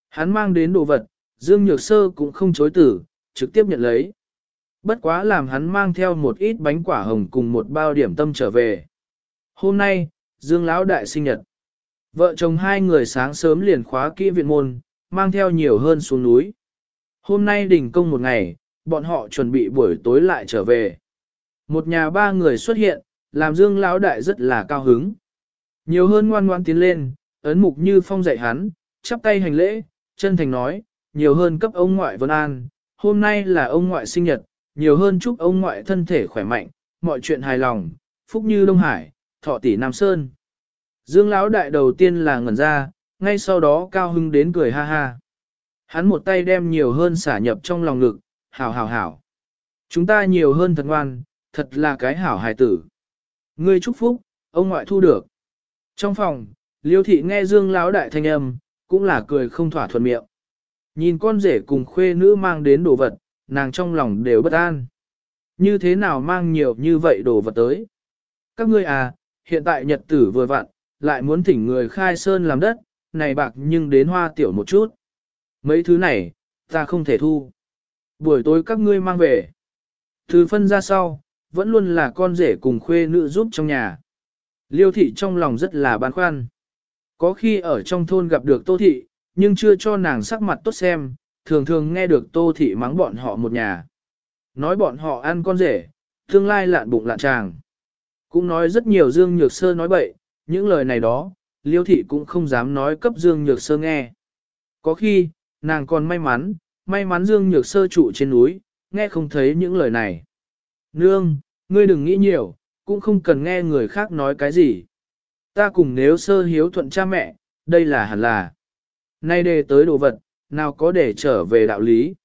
Hắn mang đến đồ vật, Dương Nhược Sơ cũng không chối tử, trực tiếp nhận lấy. Bất quá làm hắn mang theo một ít bánh quả hồng cùng một bao điểm tâm trở về. Hôm nay, Dương Lão Đại sinh nhật. Vợ chồng hai người sáng sớm liền khóa kỹ viện môn, mang theo nhiều hơn xuống núi. Hôm nay đỉnh công một ngày, bọn họ chuẩn bị buổi tối lại trở về. Một nhà ba người xuất hiện, làm Dương Lão Đại rất là cao hứng. Nhiều hơn ngoan ngoan tiến lên, ấn mục như phong dạy hắn, chắp tay hành lễ, chân thành nói, nhiều hơn cấp ông ngoại Vân An, hôm nay là ông ngoại sinh nhật, nhiều hơn chúc ông ngoại thân thể khỏe mạnh, mọi chuyện hài lòng, phúc như Đông Hải, thọ tỷ Nam Sơn. Dương Lão Đại đầu tiên là ngẩn ra, ngay sau đó cao hưng đến cười ha ha. Hắn một tay đem nhiều hơn xả nhập trong lòng ngực, hảo hảo hảo. Chúng ta nhiều hơn thật ngoan, thật là cái hảo hài tử. Ngươi chúc phúc, ông ngoại thu được. Trong phòng, Liêu thị nghe Dương Lão đại thanh âm, cũng là cười không thỏa thuận miệng. Nhìn con rể cùng khuê nữ mang đến đồ vật, nàng trong lòng đều bất an. Như thế nào mang nhiều như vậy đồ vật tới? Các ngươi à, hiện tại nhật tử vừa vặn, lại muốn thỉnh người khai sơn làm đất, này bạc nhưng đến hoa tiểu một chút. Mấy thứ này, ta không thể thu. Buổi tối các ngươi mang về. Thứ phân ra sau, vẫn luôn là con rể cùng khuê nữ giúp trong nhà. Liêu thị trong lòng rất là băn khoăn. Có khi ở trong thôn gặp được tô thị, nhưng chưa cho nàng sắc mặt tốt xem, thường thường nghe được tô thị mắng bọn họ một nhà. Nói bọn họ ăn con rể, tương lai lạn bụng lạn tràng. Cũng nói rất nhiều Dương Nhược Sơ nói bậy, những lời này đó, Liêu thị cũng không dám nói cấp Dương Nhược Sơ nghe. Có khi, nàng còn may mắn, may mắn Dương Nhược Sơ trụ trên núi, nghe không thấy những lời này. Nương, ngươi đừng nghĩ nhiều, cũng không cần nghe người khác nói cái gì. Ta cùng nếu sơ hiếu thuận cha mẹ, đây là hẳn là. Nay đề tới đồ vật, nào có để trở về đạo lý.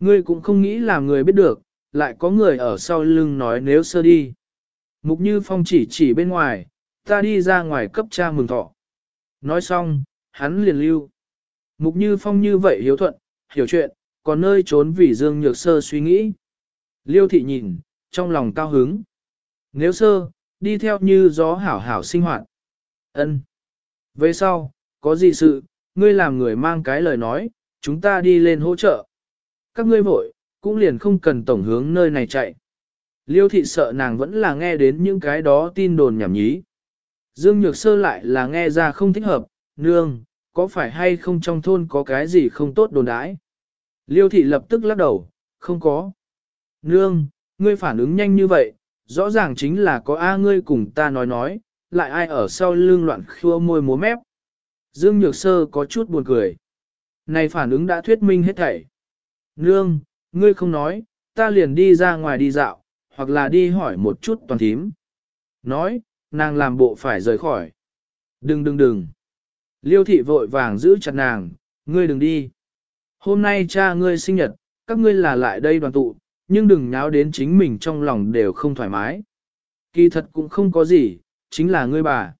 Ngươi cũng không nghĩ là người biết được, lại có người ở sau lưng nói nếu sơ đi. Mục Như Phong chỉ chỉ bên ngoài, ta đi ra ngoài cấp cha mừng thọ. Nói xong, hắn liền lưu. Mục Như Phong như vậy hiếu thuận, hiểu chuyện, còn nơi trốn vì Dương Nhược Sơ suy nghĩ. Liêu thị nhìn, trong lòng cao hứng. Nếu sơ, đi theo như gió hảo hảo sinh hoạt. ân Về sau, có gì sự, ngươi làm người mang cái lời nói, chúng ta đi lên hỗ trợ. Các ngươi vội, cũng liền không cần tổng hướng nơi này chạy. Liêu thị sợ nàng vẫn là nghe đến những cái đó tin đồn nhảm nhí. Dương Nhược Sơ lại là nghe ra không thích hợp, nương, có phải hay không trong thôn có cái gì không tốt đồn đãi? Liêu thị lập tức lắc đầu, không có. Nương, ngươi phản ứng nhanh như vậy, rõ ràng chính là có A ngươi cùng ta nói nói, lại ai ở sau lưng loạn khua môi múa mép. Dương Nhược Sơ có chút buồn cười. Này phản ứng đã thuyết minh hết thảy. Nương, ngươi không nói, ta liền đi ra ngoài đi dạo, hoặc là đi hỏi một chút toàn thím. Nói, nàng làm bộ phải rời khỏi. Đừng đừng đừng. Liêu thị vội vàng giữ chặt nàng, ngươi đừng đi. Hôm nay cha ngươi sinh nhật, các ngươi là lại đây đoàn tụ, nhưng đừng nháo đến chính mình trong lòng đều không thoải mái. Kỳ thật cũng không có gì, chính là ngươi bà.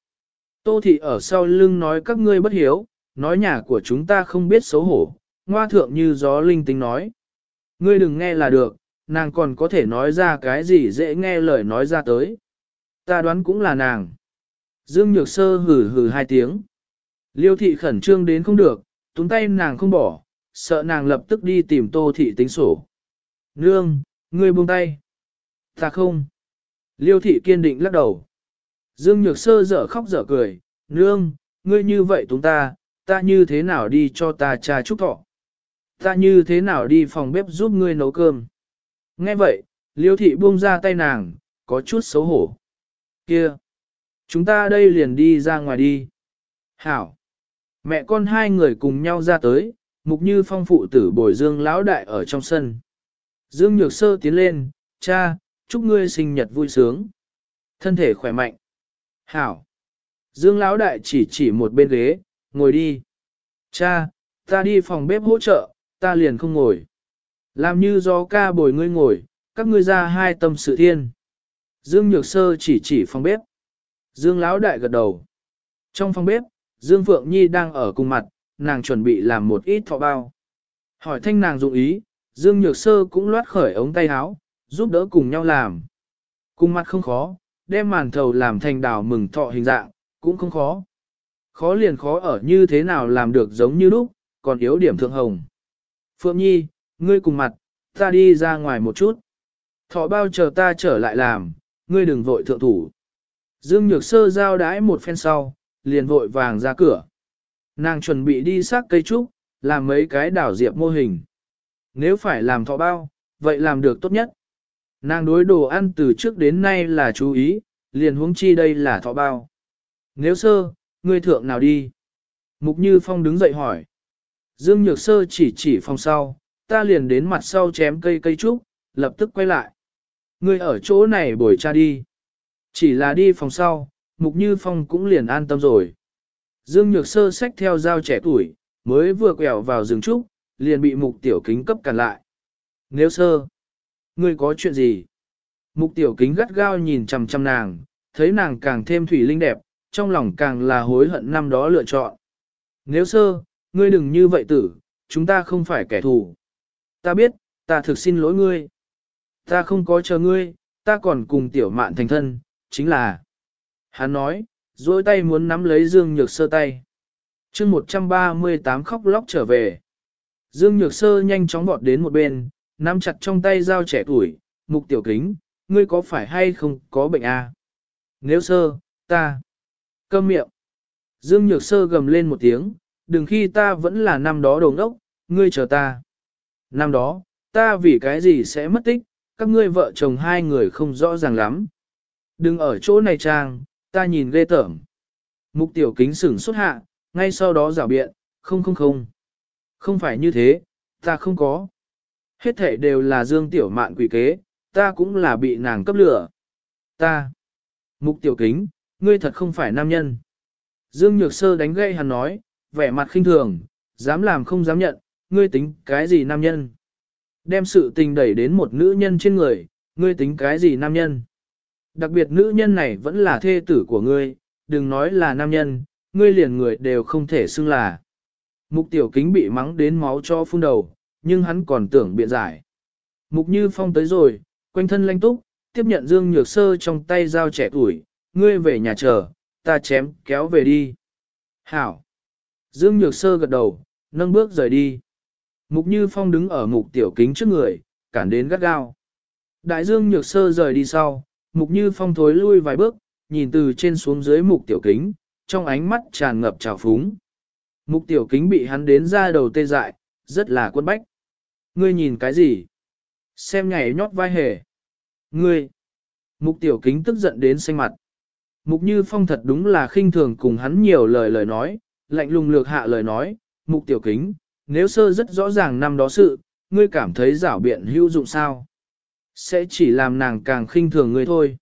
Tô thị ở sau lưng nói các ngươi bất hiếu, nói nhà của chúng ta không biết xấu hổ, ngoa thượng như gió linh tính nói. Ngươi đừng nghe là được, nàng còn có thể nói ra cái gì dễ nghe lời nói ra tới. Ta đoán cũng là nàng. Dương Nhược Sơ hừ hừ hai tiếng. Liêu thị khẩn trương đến không được, túng tay nàng không bỏ, sợ nàng lập tức đi tìm tô thị tính sổ. Nương, ngươi buông tay. Ta không. Liêu thị kiên định lắc đầu. Dương Nhược Sơ dở khóc dở cười, nương, ngươi như vậy túng ta, ta như thế nào đi cho ta trà chúc thọ? Ta như thế nào đi phòng bếp giúp ngươi nấu cơm? Nghe vậy, Liêu thị buông ra tay nàng, có chút xấu hổ. Kia! Chúng ta đây liền đi ra ngoài đi. Hảo! Mẹ con hai người cùng nhau ra tới, mục như phong phụ tử bồi dương lão đại ở trong sân. Dương Nhược Sơ tiến lên, cha, chúc ngươi sinh nhật vui sướng. Thân thể khỏe mạnh. Hảo. Dương Lão Đại chỉ chỉ một bên ghế, ngồi đi. Cha, ta đi phòng bếp hỗ trợ, ta liền không ngồi. Làm như do ca bồi ngươi ngồi, các ngươi ra hai tâm sự thiên. Dương Nhược Sơ chỉ chỉ phòng bếp. Dương Lão Đại gật đầu. Trong phòng bếp, Dương Phượng Nhi đang ở cùng mặt, nàng chuẩn bị làm một ít thọ bao. Hỏi thanh nàng dụng ý, Dương Nhược Sơ cũng loát khởi ống tay áo, giúp đỡ cùng nhau làm. Cùng mặt không khó, đem màn thầu làm thành đào mừng thọ hình dạng, cũng không khó. Khó liền khó ở như thế nào làm được giống như lúc, còn yếu điểm thượng hồng. Phượng Nhi, ngươi cùng mặt, ta đi ra ngoài một chút. Thọ bao chờ ta trở lại làm, ngươi đừng vội thượng thủ. Dương Nhược Sơ giao đái một phen sau, liền vội vàng ra cửa. Nàng chuẩn bị đi xác cây trúc, làm mấy cái đảo diệp mô hình. Nếu phải làm thọ bao, vậy làm được tốt nhất. Nàng đối đồ ăn từ trước đến nay là chú ý, liền huống chi đây là thọ bao. Nếu sơ, ngươi thượng nào đi? Mục Như Phong đứng dậy hỏi. Dương Nhược Sơ chỉ chỉ phòng sau, ta liền đến mặt sau chém cây cây trúc, lập tức quay lại. Ngươi ở chỗ này bồi cha đi. Chỉ là đi phòng sau, Mục Như Phong cũng liền an tâm rồi. Dương Nhược Sơ xách theo dao trẻ tuổi, mới vừa quẹo vào rừng trúc, liền bị Mục Tiểu Kính cấp cản lại. Nếu sơ, Ngươi có chuyện gì? Mục tiểu kính gắt gao nhìn chằm chằm nàng, thấy nàng càng thêm thủy linh đẹp, trong lòng càng là hối hận năm đó lựa chọn. Nếu sơ, ngươi đừng như vậy tử, chúng ta không phải kẻ thù. Ta biết, ta thực xin lỗi ngươi. Ta không có chờ ngươi, ta còn cùng tiểu mạn thành thân, chính là. Hắn nói, dối tay muốn nắm lấy Dương Nhược Sơ tay. chương 138 khóc lóc trở về. Dương Nhược Sơ nhanh chóng vọt đến một bên, nắm chặt trong tay dao trẻ tuổi, mục tiểu kính, ngươi có phải hay không có bệnh à? Nếu sơ, ta, câm miệng. Dương Nhược Sơ gầm lên một tiếng, đừng khi ta vẫn là năm đó đồng ốc, ngươi chờ ta. Năm đó, ta vì cái gì sẽ mất tích, các ngươi vợ chồng hai người không rõ ràng lắm. Đừng ở chỗ này trang, ta nhìn ghê tởm. Mục tiểu kính sửng xuất hạ, ngay sau đó rảo biện, không không không. Không phải như thế, ta không có. Hết thể đều là dương tiểu mạn quỷ kế, ta cũng là bị nàng cấp lửa. Ta. Mục tiểu kính, ngươi thật không phải nam nhân. Dương Nhược Sơ đánh gây hắn nói, vẻ mặt khinh thường, dám làm không dám nhận, ngươi tính cái gì nam nhân. Đem sự tình đẩy đến một nữ nhân trên người, ngươi tính cái gì nam nhân. Đặc biệt nữ nhân này vẫn là thê tử của ngươi, đừng nói là nam nhân, ngươi liền người đều không thể xưng là. Mục tiểu kính bị mắng đến máu cho phun đầu, nhưng hắn còn tưởng biện giải. Mục Như Phong tới rồi, quanh thân lanh túc, tiếp nhận Dương Nhược Sơ trong tay dao trẻ tuổi, ngươi về nhà chờ, ta chém kéo về đi. Hảo! Dương Nhược Sơ gật đầu, nâng bước rời đi. Mục Như Phong đứng ở mục tiểu kính trước người, cản đến gắt gao. Đại Dương Nhược Sơ rời đi sau, Mục Như Phong thối lui vài bước, nhìn từ trên xuống dưới mục tiểu kính, trong ánh mắt tràn ngập trào phúng. Mục tiểu kính bị hắn đến ra đầu tê dại, rất là quân bách. Ngươi nhìn cái gì? Xem nhảy nhót vai hề. Ngươi! Mục tiểu kính tức giận đến xanh mặt. Mục như phong thật đúng là khinh thường cùng hắn nhiều lời lời nói, lạnh lùng lược hạ lời nói. Mục tiểu kính, nếu sơ rất rõ ràng năm đó sự, ngươi cảm thấy rảo biện hữu dụng sao? Sẽ chỉ làm nàng càng khinh thường ngươi thôi.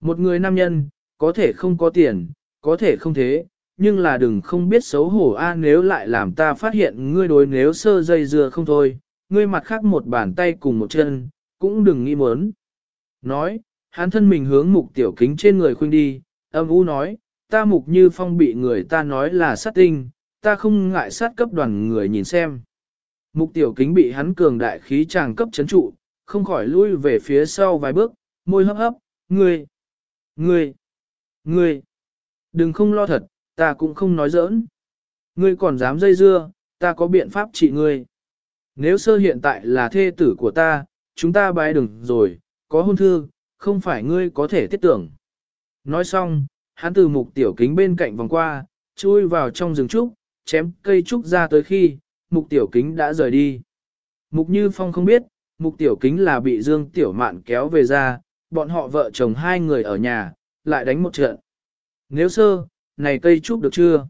Một người nam nhân, có thể không có tiền, có thể không thế, nhưng là đừng không biết xấu hổ a nếu lại làm ta phát hiện ngươi đối nếu sơ dây dưa không thôi, ngươi mặt khác một bàn tay cùng một chân, cũng đừng nghĩ muốn. Nói, Hắn thân mình hướng mục tiểu kính trên người khuyên đi, âm u nói, ta mục như phong bị người ta nói là sát tinh, ta không ngại sát cấp đoàn người nhìn xem. Mục tiểu kính bị hắn cường đại khí tràng cấp chấn trụ, không khỏi lui về phía sau vài bước, môi hấp hấp, ngươi, ngươi, ngươi, đừng không lo thật, ta cũng không nói giỡn. Ngươi còn dám dây dưa, ta có biện pháp trị ngươi. Nếu sơ hiện tại là thê tử của ta, chúng ta bái đừng rồi, có hôn thư, không phải ngươi có thể tiết tưởng. Nói xong, hắn từ mục tiểu kính bên cạnh vòng qua, chui vào trong rừng trúc, chém cây trúc ra tới khi, mục tiểu kính đã rời đi. Mục Như Phong không biết, mục tiểu kính là bị Dương Tiểu Mạn kéo về ra, bọn họ vợ chồng hai người ở nhà, lại đánh một trận. Nếu sơ, này cây trúc được chưa?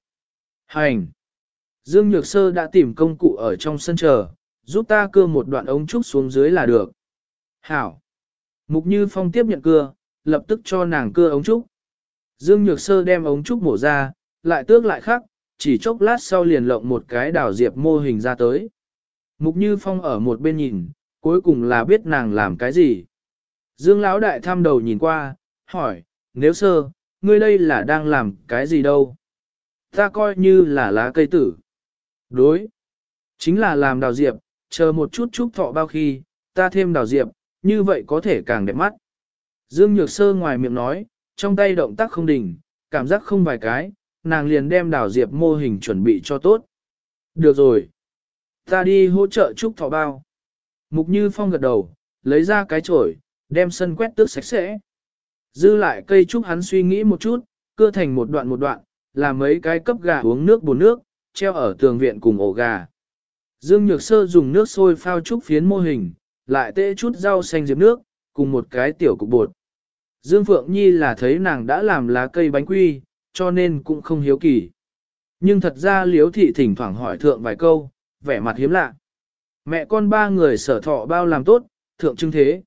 Hành! Dương Nhược Sơ đã tìm công cụ ở trong sân chờ, giúp ta cưa một đoạn ống trúc xuống dưới là được. Hảo! Mục Như Phong tiếp nhận cưa, lập tức cho nàng cưa ống trúc. Dương Nhược Sơ đem ống trúc mổ ra, lại tước lại khắc, chỉ chốc lát sau liền lộng một cái đảo diệp mô hình ra tới. Mục Như Phong ở một bên nhìn, cuối cùng là biết nàng làm cái gì. Dương Lão Đại tham đầu nhìn qua, hỏi, nếu sơ, ngươi đây là đang làm cái gì đâu? Ta coi như là lá cây tử. Đối. Chính là làm đào diệp, chờ một chút chút thọ bao khi, ta thêm đào diệp, như vậy có thể càng đẹp mắt. Dương Nhược Sơ ngoài miệng nói, trong tay động tác không đỉnh, cảm giác không vài cái, nàng liền đem đào diệp mô hình chuẩn bị cho tốt. Được rồi. Ta đi hỗ trợ trúc thọ bao. Mục Như Phong gật đầu, lấy ra cái chổi, đem sân quét tước sạch sẽ. Dư lại cây trúc hắn suy nghĩ một chút, cưa thành một đoạn một đoạn, làm mấy cái cấp gà uống nước bồn nước, treo ở tường viện cùng ổ gà. Dương Nhược Sơ dùng nước sôi phao trúc phiến mô hình, lại tê chút rau xanh diệp nước, cùng một cái tiểu cục bột. Dương Phượng Nhi là thấy nàng đã làm lá cây bánh quy, cho nên cũng không hiếu kỳ. Nhưng thật ra Liếu Thị thỉnh thoảng hỏi thượng vài câu, vẻ mặt hiếm lạ. Mẹ con ba người sở thọ bao làm tốt, thượng trưng thế.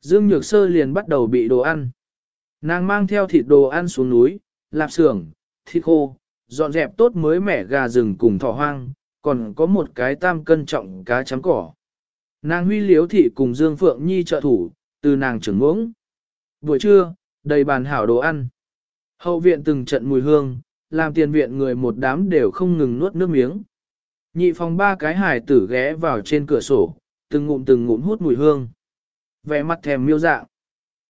Dương Nhược Sơ liền bắt đầu bị đồ ăn. Nàng mang theo thịt đồ ăn xuống núi, lạp xưởng, thịt khô, dọn dẹp tốt mới mẻ gà rừng cùng thỏ hoang, còn có một cái tam cân trọng cá chấm cỏ. Nàng huy liếu thị cùng Dương Phượng Nhi trợ thủ, từ nàng trưởng ngưỡng. Buổi trưa, đầy bàn hảo đồ ăn. Hậu viện từng trận mùi hương, làm tiền viện người một đám đều không ngừng nuốt nước miếng. Nhị phòng ba cái hải tử ghé vào trên cửa sổ, từng ngụm từng ngụm hút mùi hương. Vẻ mặt thèm miêu dạng.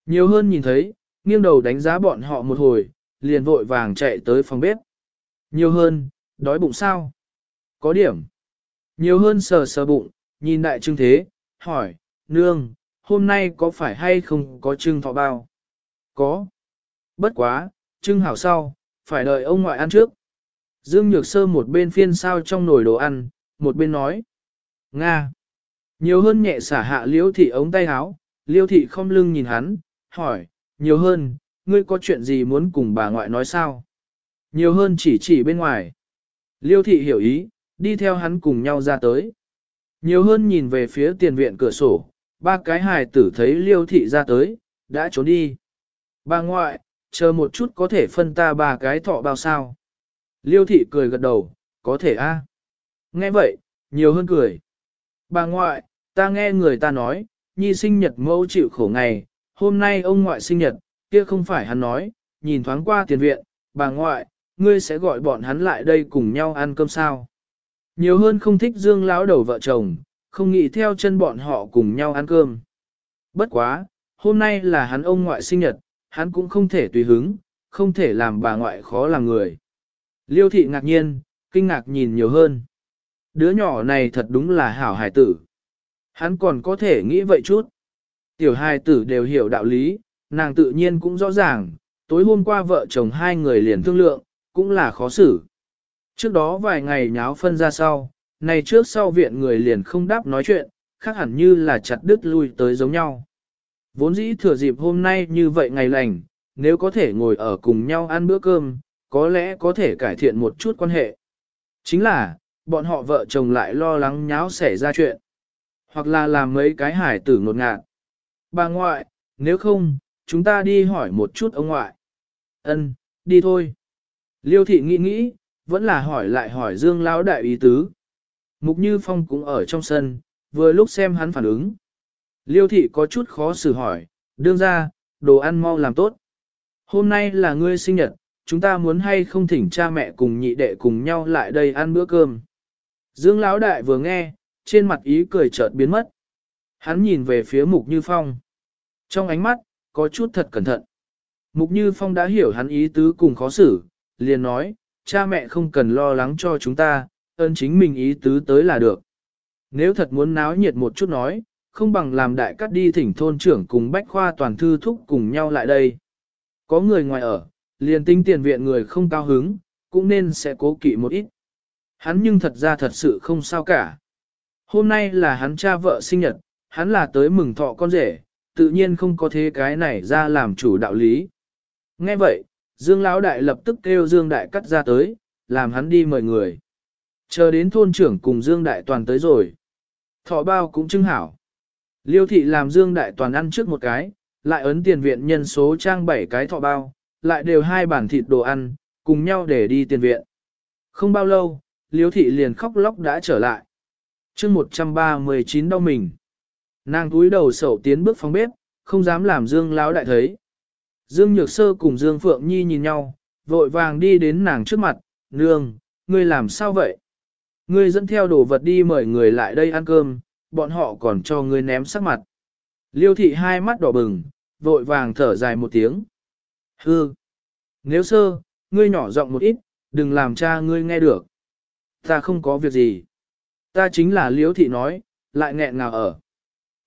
Nhiều hơn nhìn thấy, nghiêng đầu đánh giá bọn họ một hồi, liền vội vàng chạy tới phòng bếp. Nhiều hơn, đói bụng sao? Có điểm. Nhiều hơn sờ sờ bụng, nhìn đại trưng thế, hỏi, nương, hôm nay có phải hay không có trưng thọ bao? Có. Bất quá, trưng hảo sau, phải đợi ông ngoại ăn trước. Dương Nhược Sơ một bên phiên sao trong nồi đồ ăn, một bên nói. Nga. Nhiều hơn nhẹ xả hạ liêu thị ống tay áo, liêu thị không lưng nhìn hắn, hỏi, nhiều hơn, ngươi có chuyện gì muốn cùng bà ngoại nói sao? Nhiều hơn chỉ chỉ bên ngoài. Liêu thị hiểu ý, đi theo hắn cùng nhau ra tới. Nhiều hơn nhìn về phía tiền viện cửa sổ, ba cái hài tử thấy liêu thị ra tới, đã trốn đi. Bà ngoại, chờ một chút có thể phân ta ba cái thọ bao sao. Liêu thị cười gật đầu, có thể a. Nghe vậy, nhiều hơn cười. Bà ngoại, ta nghe người ta nói, nhi sinh nhật mẫu chịu khổ ngày, hôm nay ông ngoại sinh nhật, kia không phải hắn nói, nhìn thoáng qua tiền viện, bà ngoại, ngươi sẽ gọi bọn hắn lại đây cùng nhau ăn cơm sao. Nhiều hơn không thích dương lão đầu vợ chồng, không nghĩ theo chân bọn họ cùng nhau ăn cơm. Bất quá, hôm nay là hắn ông ngoại sinh nhật, hắn cũng không thể tùy hứng, không thể làm bà ngoại khó làm người. Liêu thị ngạc nhiên, kinh ngạc nhìn nhiều hơn. Đứa nhỏ này thật đúng là hảo hài tử. Hắn còn có thể nghĩ vậy chút. Tiểu hài tử đều hiểu đạo lý, nàng tự nhiên cũng rõ ràng, tối hôm qua vợ chồng hai người liền thương lượng, cũng là khó xử. Trước đó vài ngày nháo phân ra sau, này trước sau viện người liền không đáp nói chuyện, khác hẳn như là chặt đứt lui tới giống nhau. Vốn dĩ thừa dịp hôm nay như vậy ngày lành, nếu có thể ngồi ở cùng nhau ăn bữa cơm, có lẽ có thể cải thiện một chút quan hệ. Chính là, bọn họ vợ chồng lại lo lắng nháo xảy ra chuyện. Hoặc là làm mấy cái hải tử ngột ngạt. Bà ngoại, nếu không, chúng ta đi hỏi một chút ông ngoại. Ân, đi thôi. Liêu thị nghĩ nghĩ, vẫn là hỏi lại hỏi Dương Lão đại ý tứ. Mục Như Phong cũng ở trong sân, vừa lúc xem hắn phản ứng. Liêu thị có chút khó xử hỏi, đương ra, đồ ăn mau làm tốt. Hôm nay là ngươi sinh nhật, chúng ta muốn hay không thỉnh cha mẹ cùng nhị đệ cùng nhau lại đây ăn bữa cơm. Dương Lão Đại vừa nghe, trên mặt ý cười chợt biến mất. Hắn nhìn về phía Mục Như Phong. Trong ánh mắt, có chút thật cẩn thận. Mục Như Phong đã hiểu hắn ý tứ cùng khó xử, liền nói, cha mẹ không cần lo lắng cho chúng ta, ơn chính mình ý tứ tới là được. Nếu thật muốn náo nhiệt một chút nói, không bằng làm đại cắt đi thỉnh thôn trưởng cùng bách khoa toàn thư thúc cùng nhau lại đây. Có người ngoài ở, liền tinh tiền viện người không cao hứng, cũng nên sẽ cố kỵ một ít. Hắn nhưng thật ra thật sự không sao cả. Hôm nay là hắn cha vợ sinh nhật, hắn là tới mừng thọ con rể, tự nhiên không có thế cái này ra làm chủ đạo lý. Nghe vậy, Dương Lão Đại lập tức kêu Dương Đại cắt ra tới, làm hắn đi mời người. Chờ đến thôn trưởng cùng Dương Đại Toàn tới rồi. Thọ bao cũng trưng hảo. Liêu thị làm Dương Đại Toàn ăn trước một cái, lại ấn tiền viện nhân số trang bảy cái thọ bao, lại đều hai bản thịt đồ ăn, cùng nhau để đi tiền viện. Không bao lâu, Liêu thị liền khóc lóc đã trở lại. chương 139 đau mình. Nàng túi đầu sầu tiến bước phòng bếp, không dám làm Dương Lão Đại thấy. Dương Nhược Sơ cùng Dương Phượng Nhi nhìn nhau, vội vàng đi đến nàng trước mặt, nương, ngươi làm sao vậy? Ngươi dẫn theo đồ vật đi mời người lại đây ăn cơm, bọn họ còn cho ngươi ném sắc mặt. Liêu thị hai mắt đỏ bừng, vội vàng thở dài một tiếng. Hư! Nếu sơ, ngươi nhỏ giọng một ít, đừng làm cha ngươi nghe được. Ta không có việc gì. Ta chính là liễu thị nói, lại nghẹn ngào ở.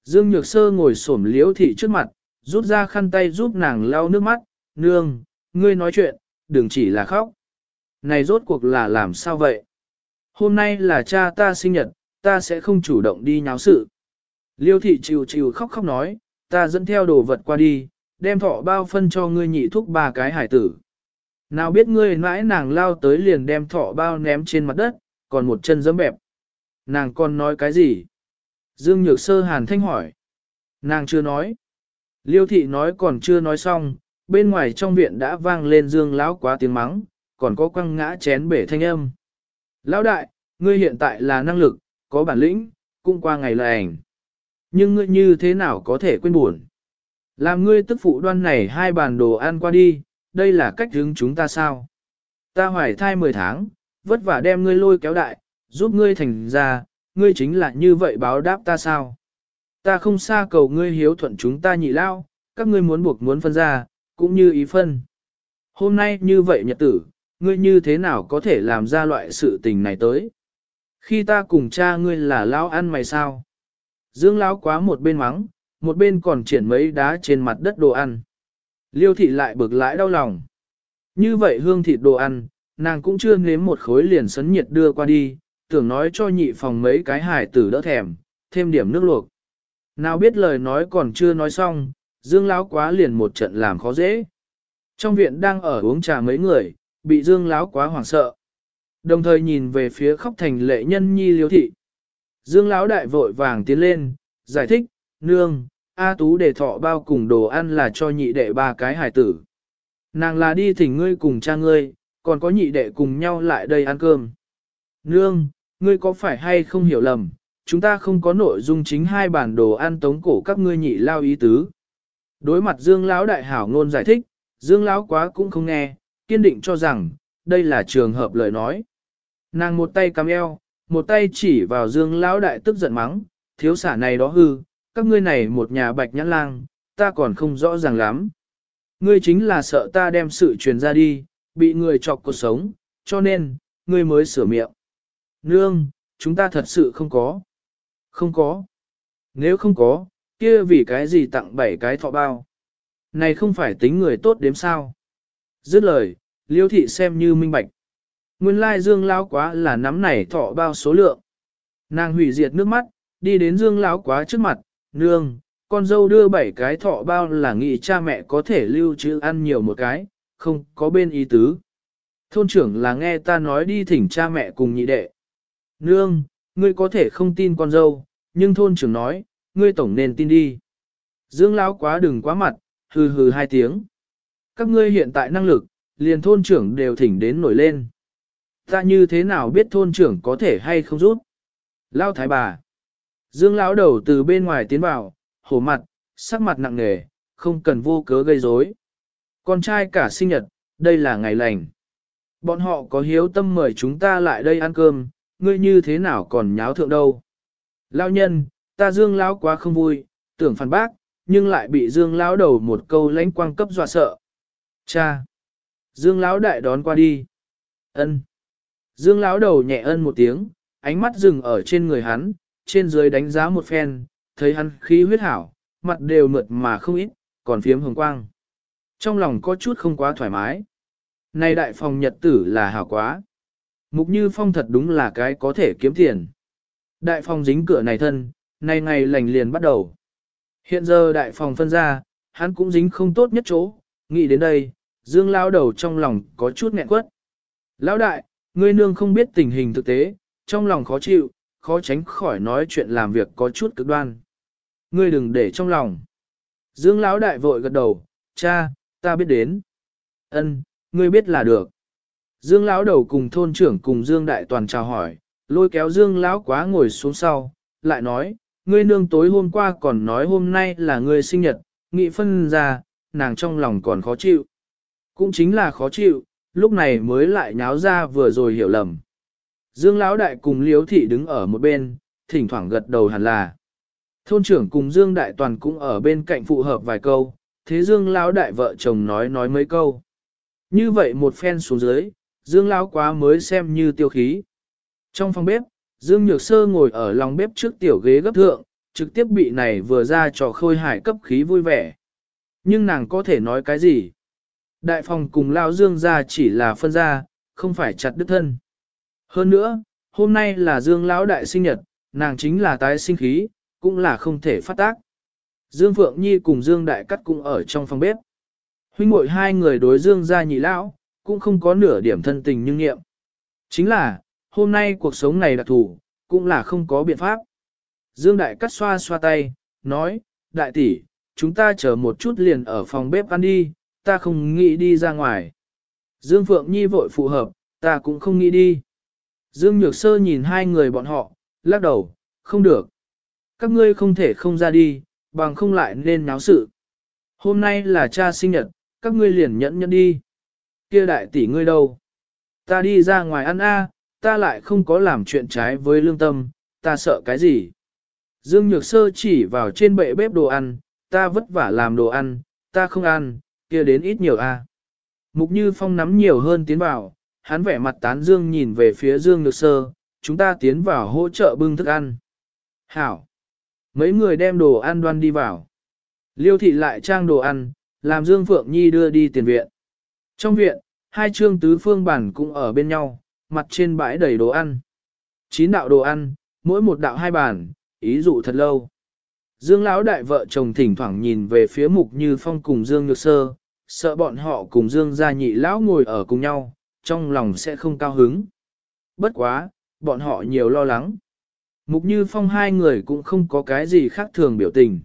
Dương Nhược Sơ ngồi xổm liễu thị trước mặt, rút ra khăn tay giúp nàng lau nước mắt, nương, ngươi nói chuyện, đừng chỉ là khóc. Này rốt cuộc là làm sao vậy? Hôm nay là cha ta sinh nhật, ta sẽ không chủ động đi nháo sự. Liêu thị chịu chịu khóc khóc nói, ta dẫn theo đồ vật qua đi, đem thọ bao phân cho ngươi nhị thúc ba cái hải tử. Nào biết ngươi mãi nàng lao tới liền đem thọ bao ném trên mặt đất, còn một chân giấm bẹp. Nàng còn nói cái gì? Dương Nhược Sơ hàn thanh hỏi. Nàng chưa nói. Liêu thị nói còn chưa nói xong, bên ngoài trong viện đã vang lên dương lão quá tiếng mắng, còn có quăng ngã chén bể thanh âm. Lão đại, ngươi hiện tại là năng lực, có bản lĩnh, cũng qua ngày là ảnh. Nhưng ngươi như thế nào có thể quên buồn? Làm ngươi tức phụ đoan này hai bàn đồ ăn qua đi, đây là cách hướng chúng ta sao? Ta hoài thai 10 tháng, vất vả đem ngươi lôi kéo đại, giúp ngươi thành ra, ngươi chính là như vậy báo đáp ta sao? Ta không xa cầu ngươi hiếu thuận chúng ta nhị lao, các ngươi muốn buộc muốn phân ra, cũng như ý phân. Hôm nay như vậy nhật tử, ngươi như thế nào có thể làm ra loại sự tình này tới? Khi ta cùng cha ngươi là lao ăn mày sao? Dương lão quá một bên mắng, một bên còn triển mấy đá trên mặt đất đồ ăn. Liêu thị lại bực lại đau lòng. Như vậy hương thịt đồ ăn, nàng cũng chưa nếm một khối liền sấn nhiệt đưa qua đi, tưởng nói cho nhị phòng mấy cái hải tử đỡ thèm, thêm điểm nước luộc. Nào biết lời nói còn chưa nói xong, Dương Lão quá liền một trận làm khó dễ. Trong viện đang ở uống trà mấy người, bị Dương Lão quá hoảng sợ. Đồng thời nhìn về phía khóc thành lệ nhân nhi liêu thị. Dương Lão đại vội vàng tiến lên, giải thích, nương, A Tú để thọ bao cùng đồ ăn là cho nhị đệ ba cái hải tử. Nàng là đi thỉnh ngươi cùng cha ngươi, còn có nhị đệ cùng nhau lại đây ăn cơm. Nương, ngươi có phải hay không hiểu lầm, chúng ta không có nội dung chính hai bản đồ ăn tống cổ các ngươi nhị lao ý tứ. Đối mặt Dương Lão đại hảo ngôn giải thích, Dương Lão quá cũng không nghe, kiên định cho rằng, đây là trường hợp lời nói. Nàng một tay cắm eo, một tay chỉ vào Dương Lão đại tức giận mắng, thiếu xả này đó hư, các ngươi này một nhà bạch nhãn lang, ta còn không rõ ràng lắm. Ngươi chính là sợ ta đem sự truyền ra đi, bị người chọc cuộc sống, cho nên, ngươi mới sửa miệng. Nương, chúng ta thật sự không có. Không có. Nếu không có, kia vì cái gì tặng bảy cái thọ bao. Này không phải tính người tốt đếm sao. Dứt lời, liêu thị xem như minh bạch. Nguyên lai dương lão quá là nắm này thọ bao số lượng. Nàng hủy diệt nước mắt, đi đến dương lão quá trước mặt, nương, con dâu đưa bảy cái thọ bao là nghĩ cha mẹ có thể lưu trữ ăn nhiều một cái, không có bên ý tứ. Thôn trưởng là nghe ta nói đi thỉnh cha mẹ cùng nhị đệ. Nương, ngươi có thể không tin con dâu, nhưng thôn trưởng nói, ngươi tổng nên tin đi. Dương lão quá đừng quá mặt, hừ hừ hai tiếng. Các ngươi hiện tại năng lực, liền thôn trưởng đều thỉnh đến nổi lên. Ta như thế nào biết thôn trưởng có thể hay không rút? Lao thái bà. Dương lão đầu từ bên ngoài tiến vào, hổ mặt, sắc mặt nặng nề, không cần vô cớ gây rối. Con trai cả sinh nhật, đây là ngày lành. Bọn họ có hiếu tâm mời chúng ta lại đây ăn cơm, ngươi như thế nào còn nháo thượng đâu. Lão nhân, ta dương lão quá không vui, tưởng phản bác, nhưng lại bị dương lão đầu một câu lãnh quang cấp dọa sợ. Cha! Dương lão đại đón qua đi. Ân. Dương lão đầu nhẹ ân một tiếng, ánh mắt dừng ở trên người hắn, trên dưới đánh giá một phen, thấy hắn khí huyết hảo, mặt đều mượt mà không ít, còn phiếm hồng quang. Trong lòng có chút không quá thoải mái. Này đại phòng nhật tử là hảo quá. Mục Như Phong thật đúng là cái có thể kiếm tiền. Đại phòng dính cửa này thân, nay ngày lành liền bắt đầu. Hiện giờ đại phòng phân ra, hắn cũng dính không tốt nhất chỗ, nghĩ đến đây, Dương lao đầu trong lòng có chút nghẹn quất. Lão đại, ngươi nương không biết tình hình thực tế, trong lòng khó chịu, khó tránh khỏi nói chuyện làm việc có chút cực đoan. Ngươi đừng để trong lòng. Dương lão đại vội gật đầu, cha, ta biết đến. Ân, ngươi biết là được. Dương lão đầu cùng thôn trưởng cùng Dương đại toàn chào hỏi, lôi kéo Dương lão quá ngồi xuống sau, lại nói, ngươi nương tối hôm qua còn nói hôm nay là ngươi sinh nhật, nghị phân ra, nàng trong lòng còn khó chịu. Cũng chính là khó chịu, lúc này mới lại nháo ra vừa rồi hiểu lầm. Dương Lão Đại cùng Liếu Thị đứng ở một bên, thỉnh thoảng gật đầu hẳn là. Thôn trưởng cùng Dương Đại Toàn cũng ở bên cạnh phụ hợp vài câu, thế Dương Lão Đại vợ chồng nói nói mấy câu. Như vậy một phen xuống dưới, Dương Lão quá mới xem như tiêu khí. Trong phòng bếp, Dương Nhược Sơ ngồi ở lòng bếp trước tiểu ghế gấp thượng, trực tiếp bị này vừa ra trò khôi hải cấp khí vui vẻ. Nhưng nàng có thể nói cái gì? Đại phòng cùng Lão Dương ra chỉ là phân ra, không phải chặt đứt thân. Hơn nữa, hôm nay là Dương Lão Đại sinh nhật, nàng chính là tái sinh khí, cũng là không thể phát tác. Dương Phượng Nhi cùng Dương Đại Cắt cũng ở trong phòng bếp. Huynh muội hai người đối Dương gia nhị lão, cũng không có nửa điểm thân tình nhưng nghiệm. Chính là, hôm nay cuộc sống này đặc thủ cũng là không có biện pháp. Dương Đại Cắt xoa xoa tay, nói, Đại tỷ, chúng ta chờ một chút liền ở phòng bếp ăn đi, ta không nghĩ đi ra ngoài. Dương Phượng Nhi vội phù hợp, ta cũng không nghĩ đi. Dương Nhược Sơ nhìn hai người bọn họ, lắc đầu, không được. Các ngươi không thể không ra đi, bằng không lại nên náo sự. Hôm nay là cha sinh nhật, các ngươi liền nhẫn nhẫn đi. Kia đại tỷ ngươi đâu? Ta đi ra ngoài ăn a, ta lại không có làm chuyện trái với lương tâm, ta sợ cái gì? Dương Nhược Sơ chỉ vào trên bệ bếp đồ ăn, ta vất vả làm đồ ăn, ta không ăn, kia đến ít nhiều a. Mục Như Phong nắm nhiều hơn tiến vào, hắn vẻ mặt tán dương nhìn về phía Dương Nhược Sơ, chúng ta tiến vào hỗ trợ bưng thức ăn. Hảo! Mấy người đem đồ ăn đoan đi vào. Liêu thị lại trang đồ ăn, làm Dương Phượng Nhi đưa đi tiền viện. Trong viện, hai trương tứ phương bản cũng ở bên nhau, mặt trên bãi đầy đồ ăn. Chín đạo đồ ăn, mỗi một đạo hai bản, ý dụ thật lâu. Dương Lão đại vợ chồng thỉnh thoảng nhìn về phía Mục Như Phong cùng Dương Nhược Sơ, sợ bọn họ cùng Dương gia nhị lão ngồi ở cùng nhau, trong lòng sẽ không cao hứng. Bất quá, bọn họ nhiều lo lắng. Mục Như Phong hai người cũng không có cái gì khác thường biểu tình.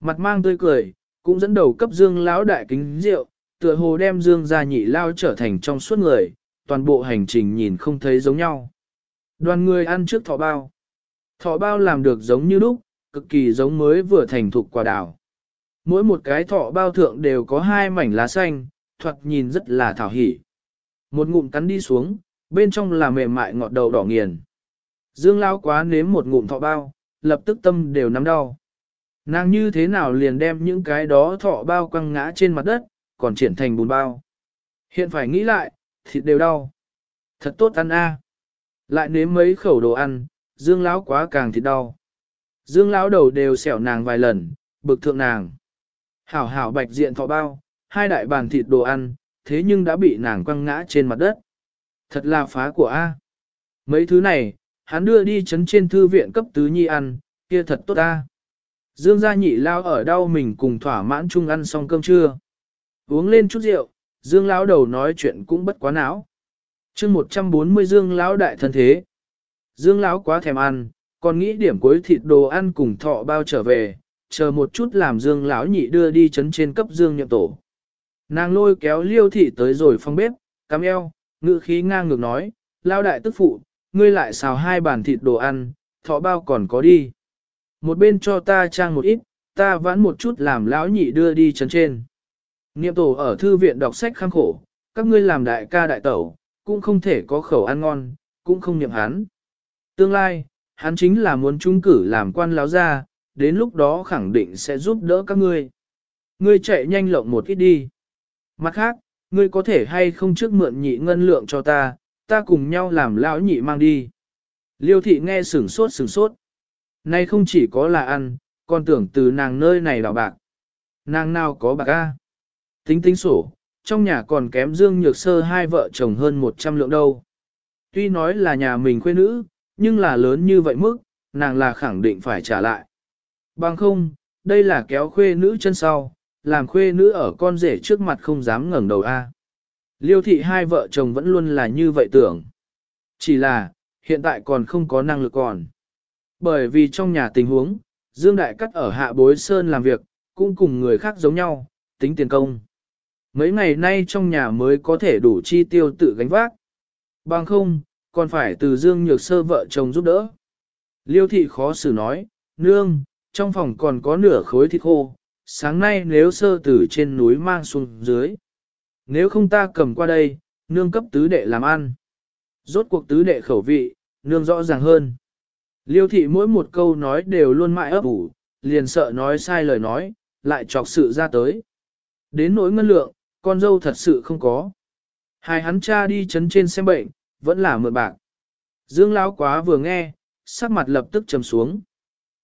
Mặt mang tươi cười, cũng dẫn đầu cấp Dương lão đại kính rượu, tựa hồ đem Dương gia nhị lao trở thành trong suốt người, toàn bộ hành trình nhìn không thấy giống nhau. Đoàn người ăn trước thọ bao. Thọ bao làm được giống như lúc, cực kỳ giống mới vừa thành thục quả đào. Mỗi một cái thọ bao thượng đều có hai mảnh lá xanh, thoạt nhìn rất là thảo hỉ. Một ngụm cắn đi xuống, bên trong là mềm mại ngọt đầu đỏ nghiền. Dương lao quá nếm một ngụm thọ bao, lập tức tâm đều nắm đau. Nàng như thế nào liền đem những cái đó thọ bao quăng ngã trên mặt đất, còn triển thành bùn bao. Hiện phải nghĩ lại, thịt đều đau. Thật tốt ăn a. Lại nếm mấy khẩu đồ ăn, Dương lão quá càng thịt đau. Dương lão đầu đều xẻo nàng vài lần, bực thượng nàng. Hảo hảo bạch diện thọ bao, hai đại bàn thịt đồ ăn, thế nhưng đã bị nàng quăng ngã trên mặt đất. Thật là phá của A. Mấy thứ này, hắn đưa đi chấn trên thư viện cấp tứ nhi ăn, kia thật tốt A. Dương gia nhị lao ở đau mình cùng thỏa mãn chung ăn xong cơm trưa. Uống lên chút rượu, Dương lão đầu nói chuyện cũng bất quá não. chương 140 Dương lão đại thân thế. Dương lão quá thèm ăn, còn nghĩ điểm cuối thịt đồ ăn cùng thọ bao trở về, chờ một chút làm Dương lão nhị đưa đi chấn trên cấp Dương nhậm tổ. Nàng lôi kéo liêu thị tới rồi phong bếp, cắm eo, ngữ khí ngang ngược nói, lao đại tức phụ, ngươi lại xào hai bàn thịt đồ ăn, thọ bao còn có đi. Một bên cho ta trang một ít, ta vãn một chút làm lão nhị đưa đi chấn trên. Niệm tổ ở thư viện đọc sách khăng khổ, các ngươi làm đại ca đại tẩu, cũng không thể có khẩu ăn ngon, cũng không niệm hắn. Tương lai, hắn chính là muốn trung cử làm quan lão gia, đến lúc đó khẳng định sẽ giúp đỡ các ngươi. Ngươi chạy nhanh lộng một ít đi. Mặt khác, ngươi có thể hay không trước mượn nhị ngân lượng cho ta, ta cùng nhau làm lão nhị mang đi. Liêu thị nghe sửng sốt sửng sốt. Nay không chỉ có là ăn, còn tưởng từ nàng nơi này đào bạc. Nàng nào có bạc a? Tính tính sổ, trong nhà còn kém Dương Nhược Sơ hai vợ chồng hơn 100 lượng đâu. Tuy nói là nhà mình quê nữ, nhưng là lớn như vậy mức, nàng là khẳng định phải trả lại. Bằng không, đây là kéo khuê nữ chân sau, làm khuê nữ ở con rể trước mặt không dám ngẩng đầu a. Liêu thị hai vợ chồng vẫn luôn là như vậy tưởng. Chỉ là, hiện tại còn không có năng lực còn. Bởi vì trong nhà tình huống, Dương Đại Cắt ở hạ bối sơn làm việc, cũng cùng người khác giống nhau, tính tiền công. Mấy ngày nay trong nhà mới có thể đủ chi tiêu tự gánh vác. Bằng không, còn phải từ Dương Nhược Sơ vợ chồng giúp đỡ. Liêu thị khó xử nói, nương, trong phòng còn có nửa khối thịt khô, sáng nay nếu sơ tử trên núi mang xuống dưới. Nếu không ta cầm qua đây, nương cấp tứ đệ làm ăn. Rốt cuộc tứ đệ khẩu vị, nương rõ ràng hơn. Liêu thị mỗi một câu nói đều luôn mãi ấp ủ, liền sợ nói sai lời nói, lại chọc sự ra tới. Đến nỗi ngân lượng, con dâu thật sự không có. Hai hắn cha đi chấn trên xem bệnh, vẫn là mượn bạc. Dương lão quá vừa nghe, sắc mặt lập tức trầm xuống.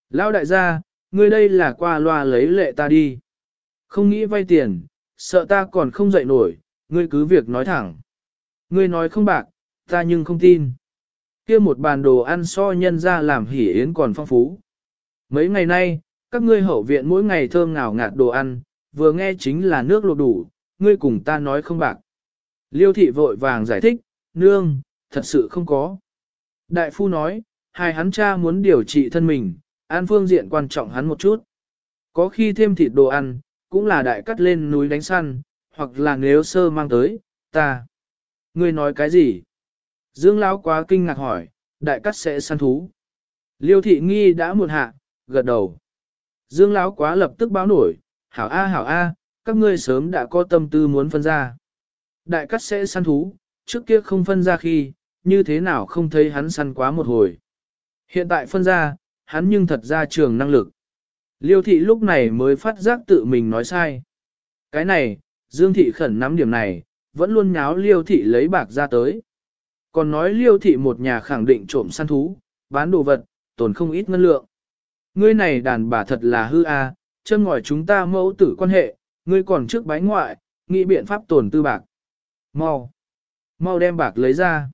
Lão đại gia, ngươi đây là qua loa lấy lệ ta đi. Không nghĩ vay tiền, sợ ta còn không dậy nổi, ngươi cứ việc nói thẳng. Ngươi nói không bạc, ta nhưng không tin. kia một bàn đồ ăn so nhân ra làm hỉ yến còn phong phú. Mấy ngày nay, các ngươi hậu viện mỗi ngày thơm ngào ngạt đồ ăn, vừa nghe chính là nước luộc đủ, ngươi cùng ta nói không bạc. Liêu thị vội vàng giải thích, nương, thật sự không có. Đại phu nói, hai hắn cha muốn điều trị thân mình, an phương diện quan trọng hắn một chút. Có khi thêm thịt đồ ăn, cũng là đại cắt lên núi đánh săn, hoặc là nếu sơ mang tới, ta. Ngươi nói cái gì? Dương Lão quá kinh ngạc hỏi, đại cắt sẽ săn thú. Liêu thị nghi đã một hạ, gật đầu. Dương Lão quá lập tức báo nổi, hảo a hảo a, các ngươi sớm đã có tâm tư muốn phân ra. Đại cắt sẽ săn thú, trước kia không phân ra khi, như thế nào không thấy hắn săn quá một hồi. Hiện tại phân ra, hắn nhưng thật ra trường năng lực. Liêu thị lúc này mới phát giác tự mình nói sai. Cái này, Dương thị khẩn nắm điểm này, vẫn luôn nháo liêu thị lấy bạc ra tới. Còn nói liêu thị một nhà khẳng định trộm săn thú, bán đồ vật, tồn không ít ngân lượng. Ngươi này đàn bà thật là hư a, à, châm ngòi chúng ta mẫu tử quan hệ, ngươi còn trước bái ngoại, nghĩ biện pháp tồn tư bạc. Mau, mau đem bạc lấy ra.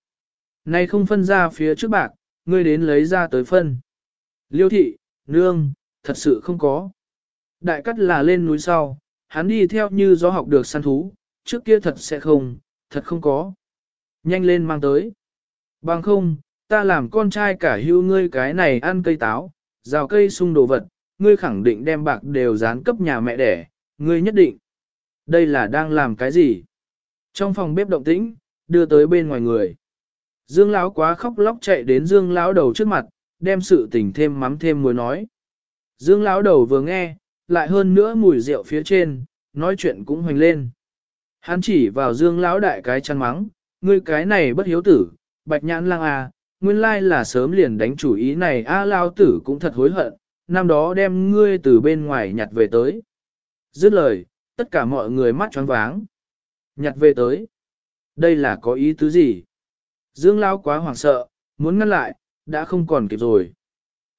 Này không phân ra phía trước bạc, ngươi đến lấy ra tới phân. Liêu thị, nương, thật sự không có. Đại cắt là lên núi sau, hắn đi theo như gió học được săn thú, trước kia thật sẽ không, thật không có. Nhanh lên mang tới. Bằng không, ta làm con trai cả hưu ngươi cái này ăn cây táo, rào cây sung đồ vật, ngươi khẳng định đem bạc đều dán cấp nhà mẹ đẻ, ngươi nhất định. Đây là đang làm cái gì? Trong phòng bếp động tĩnh, đưa tới bên ngoài người. Dương Lão quá khóc lóc chạy đến Dương Lão đầu trước mặt, đem sự tình thêm mắm thêm muối nói. Dương Lão đầu vừa nghe, lại hơn nữa mùi rượu phía trên, nói chuyện cũng hoành lên. Hắn chỉ vào Dương Lão đại cái chăn mắng, ngươi cái này bất hiếu tử, bạch nhãn lang à, nguyên lai là sớm liền đánh chủ ý này a à, Lão tử cũng thật hối hận, năm đó đem ngươi từ bên ngoài nhặt về tới. Dứt lời, tất cả mọi người mắt choáng váng. Nhặt về tới. Đây là có ý tứ gì? Dương Lão quá hoảng sợ, muốn ngăn lại, đã không còn kịp rồi.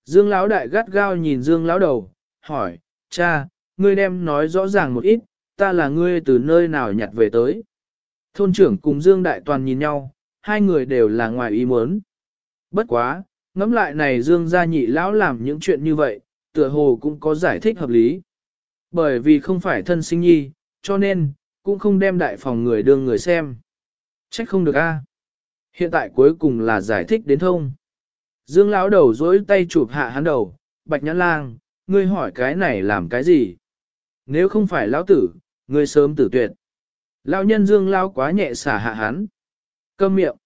Dương Lão đại gắt gao nhìn Dương Lão đầu, hỏi, cha, ngươi đem nói rõ ràng một ít, ta là ngươi từ nơi nào nhặt về tới. Thôn trưởng cùng Dương Đại Toàn nhìn nhau, hai người đều là ngoài ý muốn. Bất quá, ngẫm lại này Dương gia nhị lão làm những chuyện như vậy, tựa hồ cũng có giải thích hợp lý. Bởi vì không phải thân sinh nhi, cho nên, cũng không đem đại phòng người đương người xem. Trách không được a. Hiện tại cuối cùng là giải thích đến thông. Dương lão đầu dối tay chụp hạ hắn đầu, bạch nhãn lang, ngươi hỏi cái này làm cái gì? Nếu không phải lão tử, ngươi sớm tử tuyệt. Lão nhân Dương lão quá nhẹ xả hạ hắn. Câm miệng.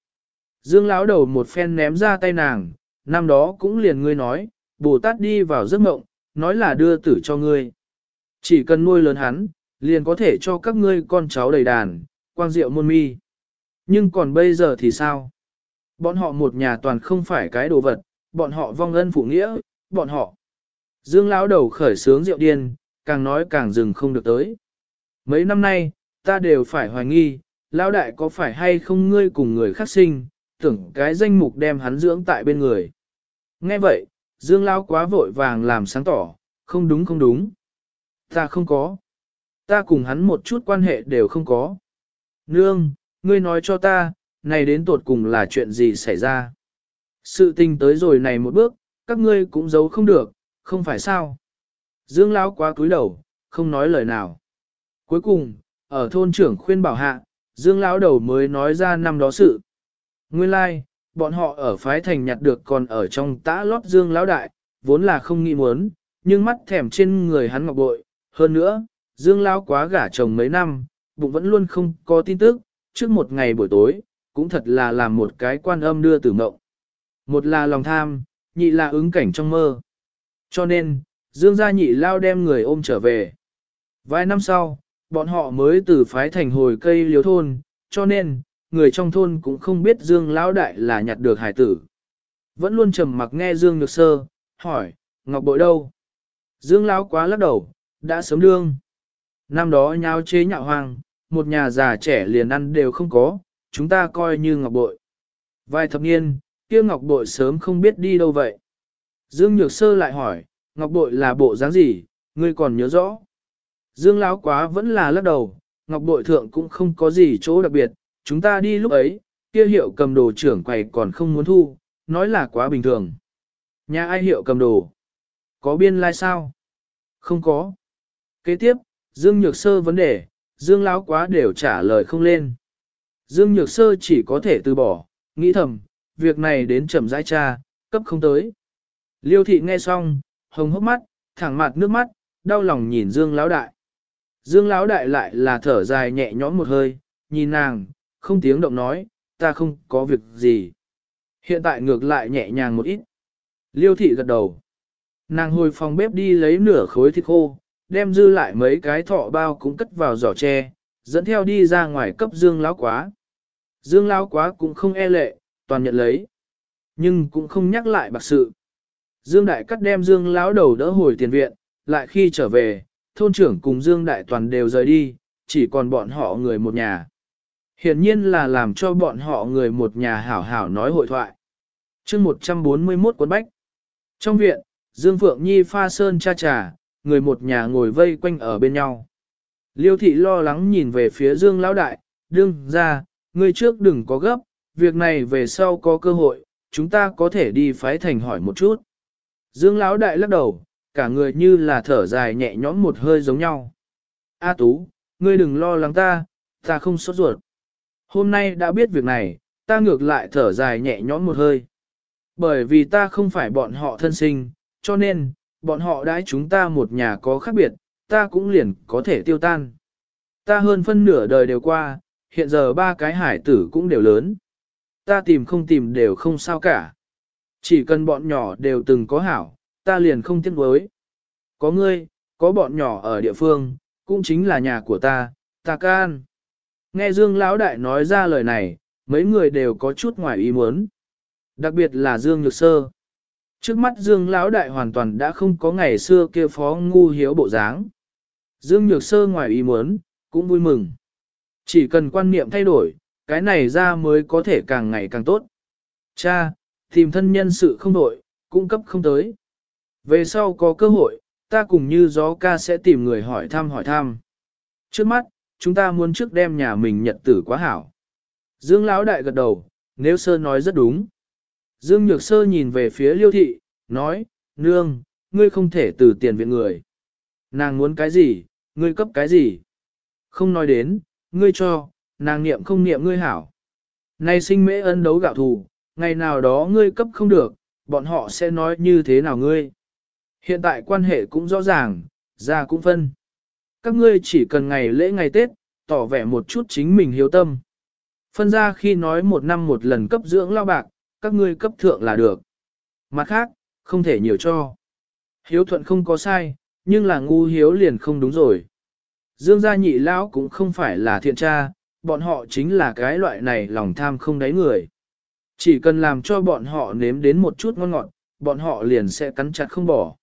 Dương lão đầu một phen ném ra tay nàng, năm đó cũng liền ngươi nói, Bồ Tát đi vào giấc mộng, nói là đưa tử cho ngươi. Chỉ cần nuôi lớn hắn, liền có thể cho các ngươi con cháu đầy đàn, quang diệu môn mi. Nhưng còn bây giờ thì sao? Bọn họ một nhà toàn không phải cái đồ vật, bọn họ vong ân phụ nghĩa, bọn họ. Dương lão đầu khởi sướng rượu điên, càng nói càng dừng không được tới. Mấy năm nay, ta đều phải hoài nghi, lão đại có phải hay không ngươi cùng người khác sinh, tưởng cái danh mục đem hắn dưỡng tại bên người. Nghe vậy, Dương lão quá vội vàng làm sáng tỏ, không đúng không đúng. Ta không có. Ta cùng hắn một chút quan hệ đều không có. Nương, ngươi nói cho ta, này đến tột cùng là chuyện gì xảy ra. Sự tình tới rồi này một bước, các ngươi cũng giấu không được, không phải sao. Dương Lão quá cúi đầu, không nói lời nào. Cuối cùng, ở thôn trưởng khuyên bảo hạ, Dương Lão đầu mới nói ra năm đó sự. Nguyên lai, like, bọn họ ở phái thành nhặt được còn ở trong tã lót Dương Lão đại, vốn là không nghĩ muốn, nhưng mắt thèm trên người hắn ngọc bội. Hơn nữa, Dương Lão quá gả chồng mấy năm, bụng vẫn luôn không có tin tức, trước một ngày buổi tối, cũng thật là làm một cái quan âm đưa tử mộng. Một là lòng tham, nhị là ứng cảnh trong mơ. Cho nên, Dương gia nhị lao đem người ôm trở về. Vài năm sau, bọn họ mới từ phái thành hồi cây liếu thôn, cho nên, người trong thôn cũng không biết Dương lão đại là nhặt được hải tử. Vẫn luôn trầm mặc nghe Dương Nhược Sơ, hỏi, Ngọc Bội đâu? Dương lão quá lắc đầu, đã sớm đương. Năm đó nháo chế nhạo hoàng, một nhà già trẻ liền ăn đều không có, chúng ta coi như Ngọc Bội. Vài thập niên, kia Ngọc Bội sớm không biết đi đâu vậy. Dương Nhược Sơ lại hỏi, Ngọc Bội là bộ dáng gì, ngươi còn nhớ rõ. Dương Lão quá vẫn là lắc đầu, Ngọc Bội thượng cũng không có gì chỗ đặc biệt, chúng ta đi lúc ấy, kia hiệu cầm đồ trưởng quầy còn không muốn thu, nói là quá bình thường. Nhà ai hiệu cầm đồ? Có biên lai like sao? Không có. Kế tiếp, Dương Nhược Sơ vấn đề, Dương Lão quá đều trả lời không lên. Dương Nhược Sơ chỉ có thể từ bỏ, nghĩ thầm, việc này đến chậm rãi cha, cấp không tới. Liêu thị nghe xong, hồng hốc mắt, thẳng mặt nước mắt, đau lòng nhìn Dương Lão Đại. Dương Lão Đại lại là thở dài nhẹ nhõm một hơi, nhìn nàng, không tiếng động nói, ta không có việc gì. Hiện tại ngược lại nhẹ nhàng một ít. Liêu thị gật đầu. Nàng hồi phòng bếp đi lấy nửa khối thịt khô, đem dư lại mấy cái thọ bao cũng cất vào giỏ tre, dẫn theo đi ra ngoài cấp Dương Lão Quá. Dương Lão Quá cũng không e lệ, toàn nhận lấy. Nhưng cũng không nhắc lại bạc sự. Dương Đại Cắt đem Dương Lão đầu đỡ hồi tiền viện, lại khi trở về, thôn trưởng cùng Dương Đại Toàn đều rời đi, chỉ còn bọn họ người một nhà. Hiển nhiên là làm cho bọn họ người một nhà hảo hảo nói hội thoại. chương 141 cuốn bách. Trong viện, Dương Phượng Nhi pha sơn cha trà, người một nhà ngồi vây quanh ở bên nhau. Liêu thị lo lắng nhìn về phía Dương Lão Đại, đương ra, người trước đừng có gấp, việc này về sau có cơ hội, chúng ta có thể đi phái thành hỏi một chút. Dương Lão Đại lắc đầu, cả người như là thở dài nhẹ nhõm một hơi giống nhau. A Tú, ngươi đừng lo lắng ta, ta không sốt ruột. Hôm nay đã biết việc này, ta ngược lại thở dài nhẹ nhõm một hơi. Bởi vì ta không phải bọn họ thân sinh, cho nên, bọn họ đãi chúng ta một nhà có khác biệt, ta cũng liền có thể tiêu tan. Ta hơn phân nửa đời đều qua, hiện giờ ba cái hải tử cũng đều lớn. Ta tìm không tìm đều không sao cả. Chỉ cần bọn nhỏ đều từng có hảo, ta liền không tiếc nuối. Có ngươi, có bọn nhỏ ở địa phương, cũng chính là nhà của ta, ta can. Nghe Dương Lão Đại nói ra lời này, mấy người đều có chút ngoài ý muốn. Đặc biệt là Dương Nhược Sơ. Trước mắt Dương Lão Đại hoàn toàn đã không có ngày xưa kia phó ngu hiếu bộ dáng. Dương Nhược Sơ ngoài ý muốn, cũng vui mừng. Chỉ cần quan niệm thay đổi, cái này ra mới có thể càng ngày càng tốt. Cha, tìm thân nhân sự không đổi, cung cấp không tới. Về sau có cơ hội, ta cùng như gió ca sẽ tìm người hỏi thăm hỏi thăm. Trước mắt, chúng ta muốn trước đem nhà mình nhật tử quá hảo. Dương Lão Đại gật đầu, nếu sơ nói rất đúng. Dương Nhược Sơ nhìn về phía Liêu Thị, nói, Nương, ngươi không thể từ tiền viện người. Nàng muốn cái gì, ngươi cấp cái gì. Không nói đến, ngươi cho, nàng niệm không niệm ngươi hảo. Nay sinh mễ ân đấu gạo thù, ngày nào đó ngươi cấp không được, bọn họ sẽ nói như thế nào ngươi. Hiện tại quan hệ cũng rõ ràng, ra cũng phân. Các ngươi chỉ cần ngày lễ ngày Tết, tỏ vẻ một chút chính mình hiếu tâm. Phân ra khi nói một năm một lần cấp dưỡng lao bạc, các ngươi cấp thượng là được. Mặt khác, không thể nhiều cho. Hiếu thuận không có sai, nhưng là ngu hiếu liền không đúng rồi. Dương gia nhị lão cũng không phải là thiện tra, bọn họ chính là cái loại này lòng tham không đáy người. Chỉ cần làm cho bọn họ nếm đến một chút ngon ngọt, bọn họ liền sẽ cắn chặt không bỏ.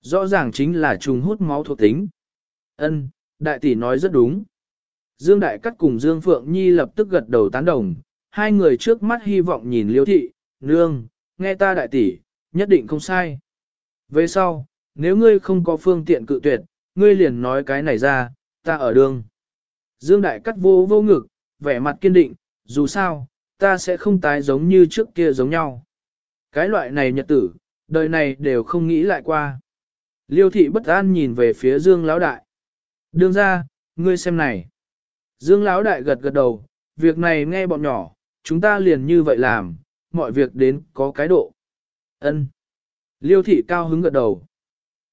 Rõ ràng chính là trùng hút máu thuộc tính. Ân, đại tỷ nói rất đúng. Dương Đại Cắt cùng Dương Phượng Nhi lập tức gật đầu tán đồng, hai người trước mắt hy vọng nhìn Liêu Thị, Nương, nghe ta đại tỷ, nhất định không sai. Về sau, nếu ngươi không có phương tiện cự tuyệt, ngươi liền nói cái này ra, ta ở đường. Dương Đại Cắt vô vô ngực, vẻ mặt kiên định, dù sao, ta sẽ không tái giống như trước kia giống nhau. Cái loại này nhật tử, đời này đều không nghĩ lại qua. Liêu thị bất an nhìn về phía Dương Lão Đại. Đương ra, ngươi xem này. Dương Lão Đại gật gật đầu, việc này nghe bọn nhỏ, chúng ta liền như vậy làm, mọi việc đến có cái độ. Ân. Liêu thị cao hứng gật đầu.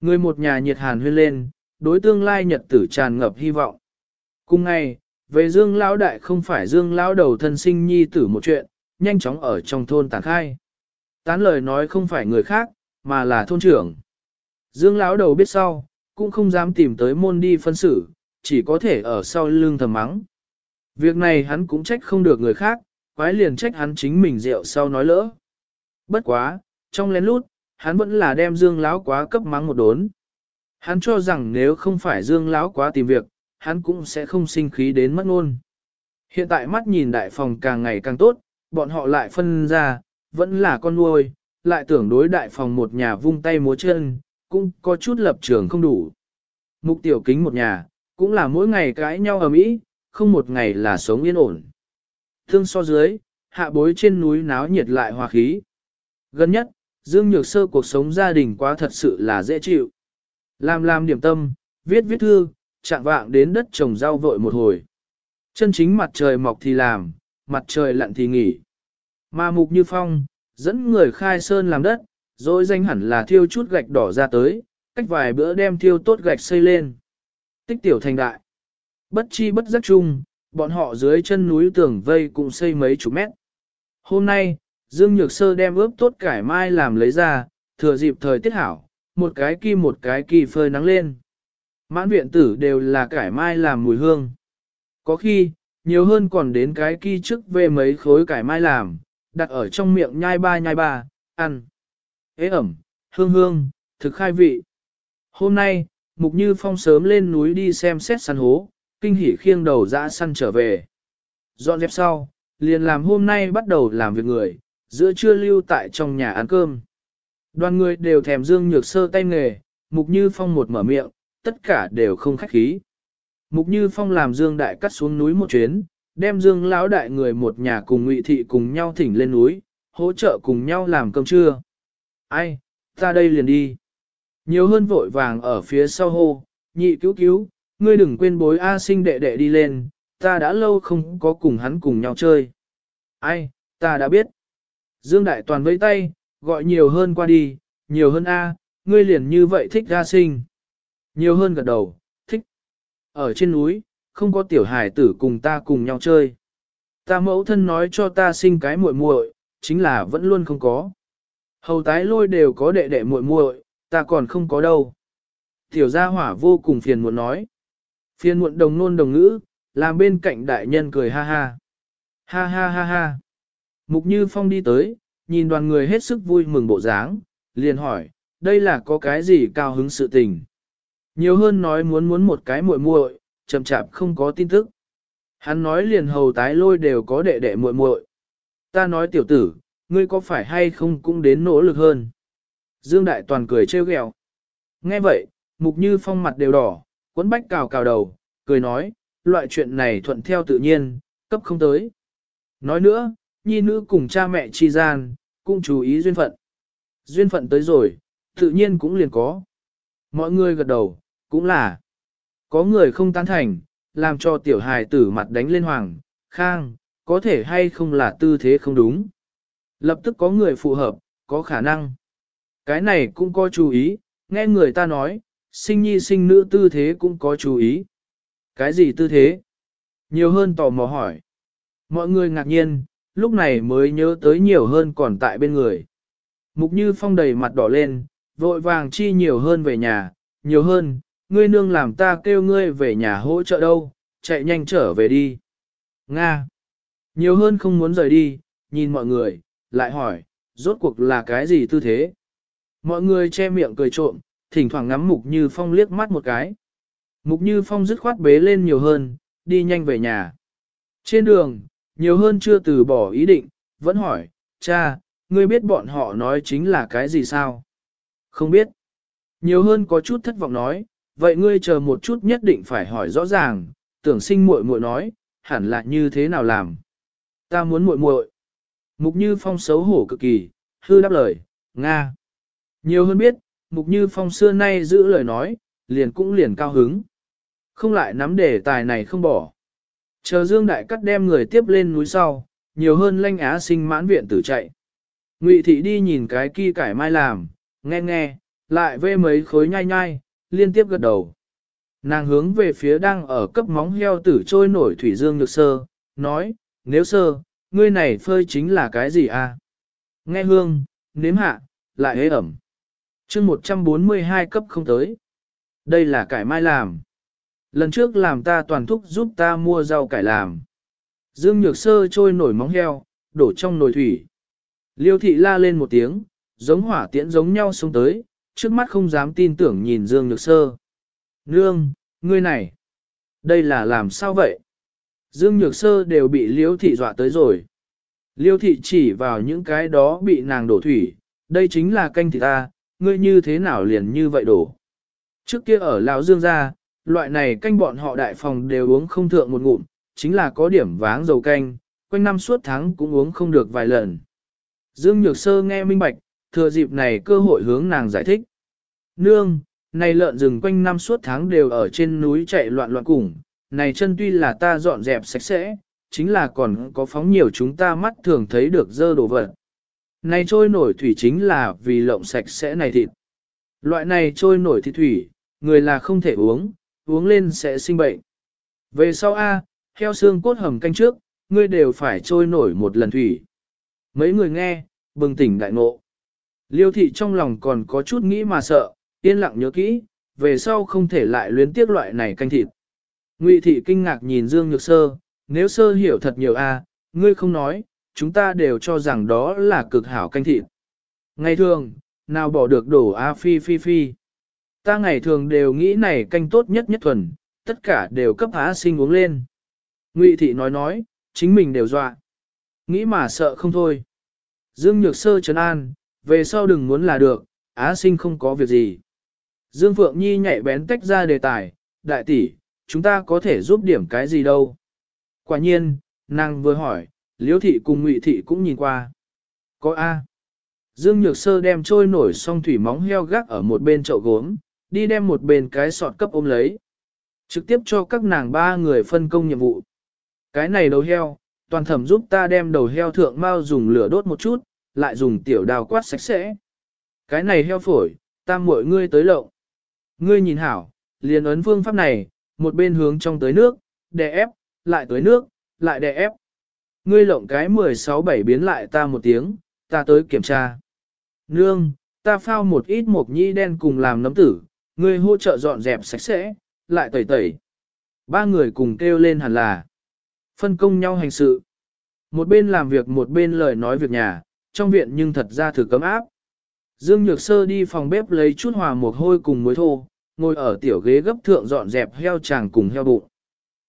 Người một nhà nhiệt hàn huyên lên, đối tương lai nhật tử tràn ngập hy vọng. Cùng ngày, về Dương Lão Đại không phải Dương Lão đầu thân sinh nhi tử một chuyện, nhanh chóng ở trong thôn tàn khai. Tán lời nói không phải người khác, mà là thôn trưởng. Dương Lão đầu biết sau, cũng không dám tìm tới môn đi phân xử, chỉ có thể ở sau lưng thầm mắng. Việc này hắn cũng trách không được người khác, quái liền trách hắn chính mình rượu sau nói lỡ. Bất quá, trong lén lút, hắn vẫn là đem Dương Lão quá cấp mắng một đốn. Hắn cho rằng nếu không phải Dương Lão quá tìm việc, hắn cũng sẽ không sinh khí đến mất ngôn. Hiện tại mắt nhìn đại phòng càng ngày càng tốt, bọn họ lại phân ra, vẫn là con nuôi, lại tưởng đối đại phòng một nhà vung tay múa chân, cũng có chút lập trường không đủ. Mục tiểu kính một nhà, cũng là mỗi ngày cãi nhau ở mỹ, không một ngày là sống yên ổn. Thương so dưới, hạ bối trên núi náo nhiệt lại hòa khí. Gần nhất, Dương Nhược Sơ cuộc sống gia đình quá thật sự là dễ chịu. Làm làm điểm tâm, viết viết thư, chạm vạng đến đất trồng rau vội một hồi. Chân chính mặt trời mọc thì làm, mặt trời lặn thì nghỉ. Mà mục như phong, dẫn người khai sơn làm đất, rồi danh hẳn là thiêu chút gạch đỏ ra tới, cách vài bữa đem thiêu tốt gạch xây lên. Tích tiểu thành đại. Bất chi bất giác chung, bọn họ dưới chân núi tường vây cũng xây mấy chục mét. Hôm nay, Dương Nhược Sơ đem ướp tốt cải mai làm lấy ra, thừa dịp thời tiết hảo, một cái kỳ một cái kỳ phơi nắng lên. Mãn viện tử đều là cải mai làm mùi hương. Có khi, nhiều hơn còn đến cái kỳ trước về mấy khối cải mai làm, đặt ở trong miệng nhai ba nhai ba, ăn. Ế ẩm, hương hương, thực khai vị. Hôm nay, Mục Như Phong sớm lên núi đi xem xét săn hố, kinh hỉ khiêng đầu dã săn trở về. Dọn dẹp sau, liền làm hôm nay bắt đầu làm việc người, giữa trưa lưu tại trong nhà ăn cơm. Đoàn người đều thèm dương nhược sơ tay nghề, Mục Như Phong một mở miệng, tất cả đều không khách khí. Mục Như Phong làm Dương Đại cắt xuống núi một chuyến, đem Dương lão đại người một nhà cùng Ngụy thị cùng nhau thỉnh lên núi, hỗ trợ cùng nhau làm cơm trưa. Ai, ta đây liền đi. Nhiều hơn vội vàng ở phía sau hô, nhị cứu cứu, ngươi đừng quên bối A sinh đệ đệ đi lên, ta đã lâu không có cùng hắn cùng nhau chơi. Ai, ta đã biết. Dương Đại Toàn vẫy tay, gọi nhiều hơn qua đi, nhiều hơn A, ngươi liền như vậy thích ra sinh. Nhiều hơn gật đầu, thích. Ở trên núi, không có tiểu hải tử cùng ta cùng nhau chơi. Ta mẫu thân nói cho ta sinh cái muội muội, chính là vẫn luôn không có. Hầu tái lôi đều có đệ đệ muội muội, ta còn không có đâu. Tiểu gia hỏa vô cùng phiền muộn nói. Phiền muộn đồng nôn đồng ngữ, làm bên cạnh đại nhân cười ha ha. Ha ha ha ha. Mục Như Phong đi tới, nhìn đoàn người hết sức vui mừng bộ dáng, liền hỏi, đây là có cái gì cao hứng sự tình. Nhiều hơn nói muốn muốn một cái muội muội, chậm chạp không có tin tức. Hắn nói liền hầu tái lôi đều có đệ đệ muội muội. Ta nói tiểu tử, ngươi có phải hay không cũng đến nỗ lực hơn. Dương Đại Toàn cười trêu ghẹo. Nghe vậy, Mục Như Phong mặt đều đỏ, quấn bách cào cào đầu, cười nói, loại chuyện này thuận theo tự nhiên, cấp không tới. Nói nữa, nhi nữ cùng cha mẹ chi gian, cũng chú ý duyên phận. Duyên phận tới rồi, tự nhiên cũng liền có. Mọi người gật đầu, cũng là. Có người không tán thành, làm cho tiểu hài tử mặt đánh lên hoàng, khang, có thể hay không là tư thế không đúng. Lập tức có người phù hợp, có khả năng. Cái này cũng có chú ý, nghe người ta nói, sinh nhi sinh nữ tư thế cũng có chú ý. Cái gì tư thế? Nhiều hơn tò mò hỏi. Mọi người ngạc nhiên, lúc này mới nhớ tới nhiều hơn còn tại bên người. Mục Như Phong đầy mặt đỏ lên, vội vàng chi nhiều hơn về nhà, nhiều hơn, ngươi nương làm ta kêu ngươi về nhà hỗ trợ đâu, chạy nhanh trở về đi. Nga. Nhiều hơn không muốn rời đi, nhìn mọi người, lại hỏi, rốt cuộc là cái gì tư thế? Mọi người che miệng cười trộm, thỉnh thoảng ngắm Mục Như Phong liếc mắt một cái. Mục Như Phong dứt khoát bế lên nhiều hơn, đi nhanh về nhà. Trên đường, nhiều hơn chưa từ bỏ ý định, vẫn hỏi, cha, ngươi biết bọn họ nói chính là cái gì sao? Không biết. Nhiều hơn có chút thất vọng nói, vậy ngươi chờ một chút nhất định phải hỏi rõ ràng, tưởng sinh muội muội nói, hẳn là như thế nào làm. Ta muốn muội muội. Mục Như Phong xấu hổ cực kỳ, hư đáp lời, Nga. Nhiều hơn biết, Mục Như Phong xưa nay giữ lời nói, liền cũng liền cao hứng. Không lại nắm đề tài này không bỏ. Chờ Dương Đại Cắt đem người tiếp lên núi sau, nhiều hơn lanh á sinh mãn viện tử chạy. Ngụy Thị đi nhìn cái kia cải mai làm, nghe nghe, lại vê mấy khối nhai nhai, liên tiếp gật đầu. Nàng hướng về phía đang ở cấp móng heo tử trôi nổi thủy dương nhược sơ, nói, nếu sơ, ngươi này phơi chính là cái gì à? Nghe hương, nếm hạ, lại hế ẩm. chương 142 cấp không tới. Đây là cải mai làm. Lần trước làm ta toàn thúc giúp ta mua rau cải làm. Dương Nhược Sơ trôi nổi móng heo, đổ trong nồi thủy. Liêu thị la lên một tiếng, giống hỏa tiễn giống nhau xuống tới, trước mắt không dám tin tưởng nhìn Dương Nhược Sơ. Nương, ngươi này, đây là làm sao vậy? Dương Nhược Sơ đều bị Liêu thị dọa tới rồi. Liêu thị chỉ vào những cái đó bị nàng đổ thủy, đây chính là canh thịt ta, ngươi như thế nào liền như vậy đổ. Trước kia ở lão Dương gia, loại này canh bọn họ đại phòng đều uống không thượng một ngụm, chính là có điểm váng dầu canh, quanh năm suốt tháng cũng uống không được vài lần. Dương Nhược Sơ nghe minh bạch, thừa dịp này cơ hội hướng nàng giải thích. Nương, này lợn rừng quanh năm suốt tháng đều ở trên núi chạy loạn loạn cùng, này chân tuy là ta dọn dẹp sạch sẽ, chính là còn có phóng nhiều chúng ta mắt thường thấy được dơ đồ vật. Này trôi nổi thủy chính là vì lộng sạch sẽ này thịt. Loại này trôi nổi thịt thủy, người là không thể uống, uống lên sẽ sinh bệnh. Về sau A, heo xương cốt hầm canh trước, ngươi đều phải trôi nổi một lần thủy. Mấy người nghe, bừng tỉnh đại ngộ. Liêu thị trong lòng còn có chút nghĩ mà sợ, yên lặng nhớ kỹ, về sau không thể lại luyến tiếc loại này canh thịt. Ngụy thị kinh ngạc nhìn Dương Nhược Sơ, nếu sơ hiểu thật nhiều a, ngươi không nói, chúng ta đều cho rằng đó là cực hảo canh thịt. Ngày thường, nào bỏ được đổ a phi phi phi. Ta ngày thường đều nghĩ này canh tốt nhất nhất thuần, tất cả đều cấp á sinh uống lên. Ngụy thị nói nói, chính mình đều dọa. Nghĩ mà sợ không thôi. Dương Nhược Sơ trấn an, về sau đừng muốn là được, á sinh không có việc gì. Dương Phượng Nhi nhạy bén tách ra đề tài, đại tỷ, chúng ta có thể giúp điểm cái gì đâu. Quả nhiên, nàng vừa hỏi, Liễu thị cùng Ngụy thị cũng nhìn qua. Có A. Dương Nhược Sơ đem trôi nổi xong thủy móng heo gác ở một bên chậu gốm, đi đem một bên cái sọt cấp ôm lấy. Trực tiếp cho các nàng ba người phân công nhiệm vụ. Cái này đầu heo, toàn thẩm giúp ta đem đầu heo thượng mau dùng lửa đốt một chút, lại dùng tiểu đào quát sạch sẽ. Cái này heo phổi, ta muội ngươi tới lộng. Ngươi nhìn hảo, liền ấn phương pháp này, một bên hướng trong tới nước, đè ép, lại tới nước, lại đè ép. Ngươi lộng cái 16-7 biến lại ta một tiếng, ta tới kiểm tra. Nương, ta phao một ít mộc nhĩ đen cùng làm nấm tử, ngươi hỗ trợ dọn dẹp sạch sẽ, lại tẩy tẩy. Ba người cùng kêu lên hẳn là phân công nhau hành sự. Một bên làm việc một bên lời nói việc nhà, trong viện nhưng thật ra thử cấm áp. Dương Nhược Sơ đi phòng bếp lấy chút hòa một hôi cùng muối thô, ngồi ở tiểu ghế gấp thượng dọn dẹp heo chàng cùng heo bụng.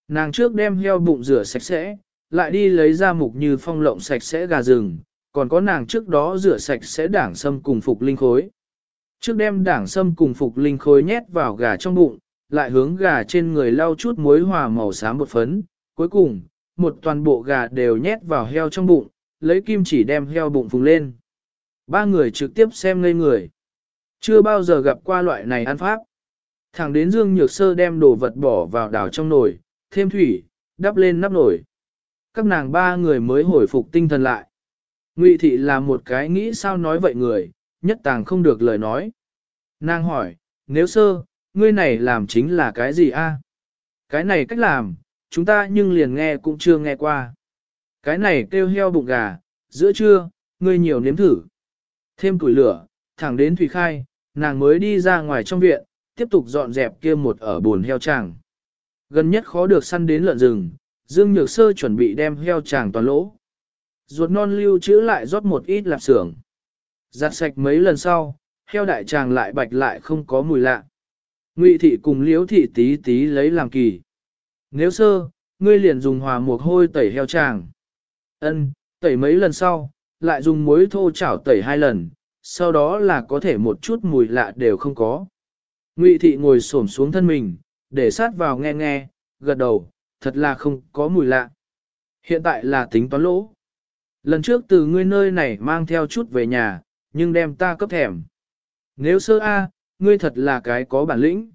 Nàng trước đem heo bụng rửa sạch sẽ, lại đi lấy ra mục như phong lộng sạch sẽ gà rừng, còn có nàng trước đó rửa sạch sẽ đảng sâm cùng phục linh khối. Trước đem đảng sâm cùng phục linh khối nhét vào gà trong bụng, lại hướng gà trên người lau chút muối hòa màu xám bột phấn, cuối cùng, một toàn bộ gà đều nhét vào heo trong bụng, lấy kim chỉ đem heo bụng phùng lên. Ba người trực tiếp xem ngây người. Chưa bao giờ gặp qua loại này ăn pháp. Thẳng đến Dương Nhược Sơ đem đồ vật bỏ vào đảo trong nồi, thêm thủy, đắp lên nắp nồi. Các nàng ba người mới hồi phục tinh thần lại. Ngụy thị là một cái nghĩ sao nói vậy người, nhất tàng không được lời nói. Nàng hỏi, nếu sơ, ngươi này làm chính là cái gì a? Cái này cách làm, chúng ta nhưng liền nghe cũng chưa nghe qua. Cái này kêu heo bụng gà, giữa trưa, ngươi nhiều nếm thử. Thêm củi lửa, thẳng đến thủy khai, nàng mới đi ra ngoài trong viện, tiếp tục dọn dẹp kia một ở buồn heo chàng. Gần nhất khó được săn đến lợn rừng, Dương Nhược Sơ chuẩn bị đem heo chàng toàn lỗ. Ruột non lưu trữ lại rót một ít lạp xưởng. Giặt sạch mấy lần sau, heo đại tràng lại bạch lại không có mùi lạ. Ngụy thị cùng liễu thị tí tí lấy làm kỳ. Nếu sơ, ngươi liền dùng hòa mục hôi tẩy heo tràng. Ân, tẩy mấy lần sau, lại dùng muối thô chảo tẩy hai lần, sau đó là có thể một chút mùi lạ đều không có. Ngụy thị ngồi xổm xuống thân mình, để sát vào nghe nghe, gật đầu, thật là không có mùi lạ. Hiện tại là tính toán lỗ. Lần trước từ ngươi nơi này mang theo chút về nhà, nhưng đem ta cấp thèm. Nếu sơ A, ngươi thật là cái có bản lĩnh.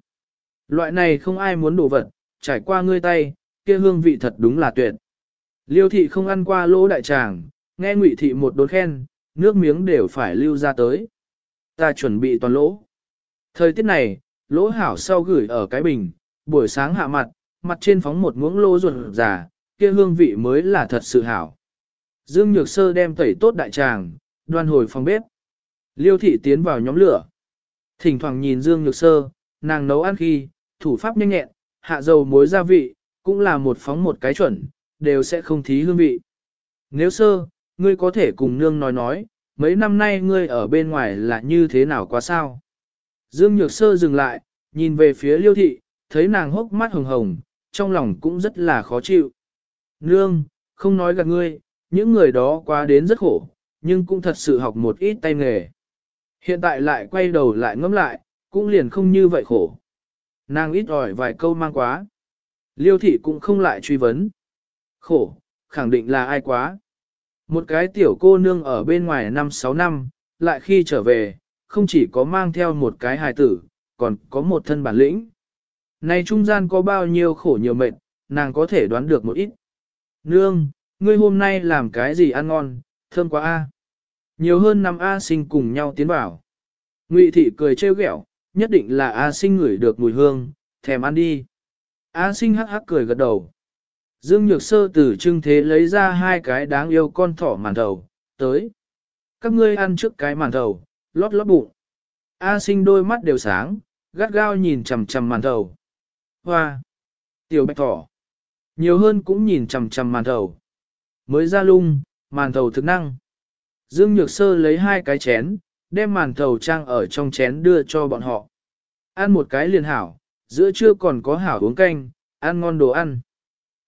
Loại này không ai muốn đổ vật, trải qua ngươi tay, kia hương vị thật đúng là tuyệt. Liêu thị không ăn qua lỗ đại tràng, nghe ngụy thị một đốn khen, nước miếng đều phải lưu ra tới. Ta chuẩn bị toàn lỗ. Thời tiết này, lỗ hảo sau gửi ở cái bình, buổi sáng hạ mặt, mặt trên phóng một muỗng lô ruột già, kia hương vị mới là thật sự hảo. Dương Nhược Sơ đem tẩy tốt đại tràng, đoan hồi phòng bếp. Liêu thị tiến vào nhóm lửa. Thỉnh thoảng nhìn Dương Nhược Sơ, nàng nấu ăn khi, thủ pháp nhanh nhẹn, hạ dầu muối gia vị, cũng là một phóng một cái chuẩn, đều sẽ không thí hương vị. Nếu sơ, ngươi có thể cùng nương nói nói, mấy năm nay ngươi ở bên ngoài là như thế nào quá sao? Dương Nhược Sơ dừng lại, nhìn về phía liêu thị, thấy nàng hốc mắt hồng hồng, trong lòng cũng rất là khó chịu. Nương, không nói gạt ngươi, những người đó quá đến rất khổ, nhưng cũng thật sự học một ít tay nghề. Hiện tại lại quay đầu lại ngẫm lại, cũng liền không như vậy khổ. Nàng ít ỏi vài câu mang quá. Liêu thị cũng không lại truy vấn. Khổ, khẳng định là ai quá. Một cái tiểu cô nương ở bên ngoài năm sáu năm, lại khi trở về, không chỉ có mang theo một cái hài tử, còn có một thân bản lĩnh. Này trung gian có bao nhiêu khổ nhiều mệt, nàng có thể đoán được một ít. Nương, ngươi hôm nay làm cái gì ăn ngon, thơm quá a. Nhiều hơn năm A sinh cùng nhau tiến vào. Ngụy thị cười trêu ghẹo, nhất định là A sinh ngửi được mùi hương, thèm ăn đi. A sinh hắc hắc cười gật đầu. Dương Nhược Sơ từ trưng thế lấy ra hai cái đáng yêu con thỏ màn thầu, tới. Các ngươi ăn trước cái màn thầu, lót lót bụng. A sinh đôi mắt đều sáng, gắt gao nhìn chằm chằm màn thầu. Hoa! Tiểu bạch thỏ! Nhiều hơn cũng nhìn chằm chằm màn thầu. Mới ra lung, màn thầu thực năng. Dương Nhược Sơ lấy hai cái chén, đem màn thầu trang ở trong chén đưa cho bọn họ. Ăn một cái liền hảo, giữa trưa còn có hảo uống canh, ăn ngon đồ ăn.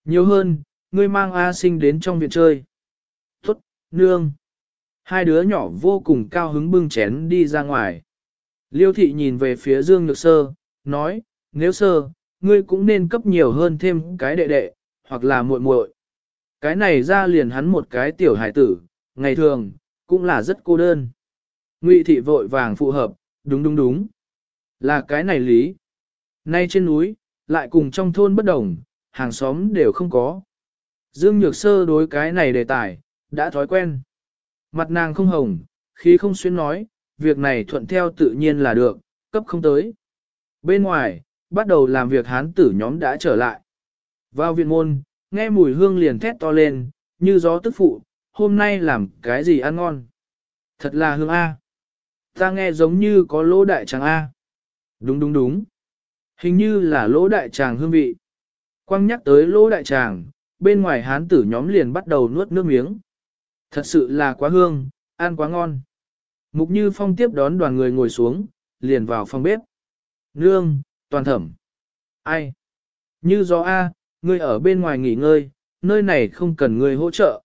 Nhiều hơn, ngươi mang A sinh đến trong viện chơi. Tốt, nương. Hai đứa nhỏ vô cùng cao hứng bưng chén đi ra ngoài. Liêu thị nhìn về phía Dương Nhược Sơ, nói, nếu sơ, ngươi cũng nên cấp nhiều hơn thêm cái đệ đệ, hoặc là muội muội. Cái này ra liền hắn một cái tiểu hải tử, ngày thường, cũng là rất cô đơn. Ngụy thị vội vàng phụ hợp, đúng đúng đúng. Là cái này lý. Nay trên núi, lại cùng trong thôn bất đồng, hàng xóm đều không có. Dương Nhược Sơ đối cái này đề tài, đã thói quen. Mặt nàng không hồng, khí không xuyên nói, việc này thuận theo tự nhiên là được, cấp không tới. Bên ngoài, bắt đầu làm việc hán tử nhóm đã trở lại. Vào viện môn, nghe mùi hương liền thét to lên, như gió tức phụ, hôm nay làm cái gì ăn ngon. Thật là hương A. Ta nghe giống như có lỗ đại tràng A. Đúng đúng đúng. Hình như là lỗ đại tràng hương vị. Quang nhắc tới lỗ đại tràng, bên ngoài hán tử nhóm liền bắt đầu nuốt nước miếng. Thật sự là quá hương, ăn quá ngon. Mục Như Phong tiếp đón đoàn người ngồi xuống, liền vào phòng bếp. Nương, toàn thẩm. Ai? Như gió A, ngươi ở bên ngoài nghỉ ngơi, nơi này không cần ngươi hỗ trợ.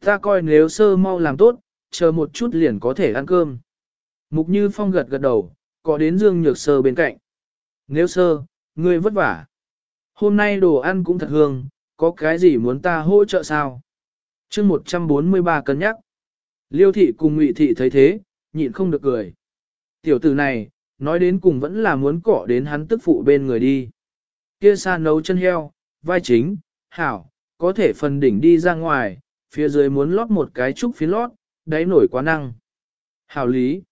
Ta coi nếu sơ mau làm tốt, chờ một chút liền có thể ăn cơm. Mục Như Phong gật gật đầu, có đến Dương Nhược Sơ bên cạnh. Nếu sơ, ngươi vất vả. Hôm nay đồ ăn cũng thật hương, có cái gì muốn ta hỗ trợ sao? chương 143 cân nhắc. Liêu thị cùng ngụy thị thấy thế, nhịn không được cười. Tiểu tử này, nói đến cùng vẫn là muốn cỏ đến hắn tức phụ bên người đi. Kia xa nấu chân heo, vai chính, hảo, có thể phần đỉnh đi ra ngoài, phía dưới muốn lót một cái trúc phiến lót, đáy nổi quá năng. Hảo lý.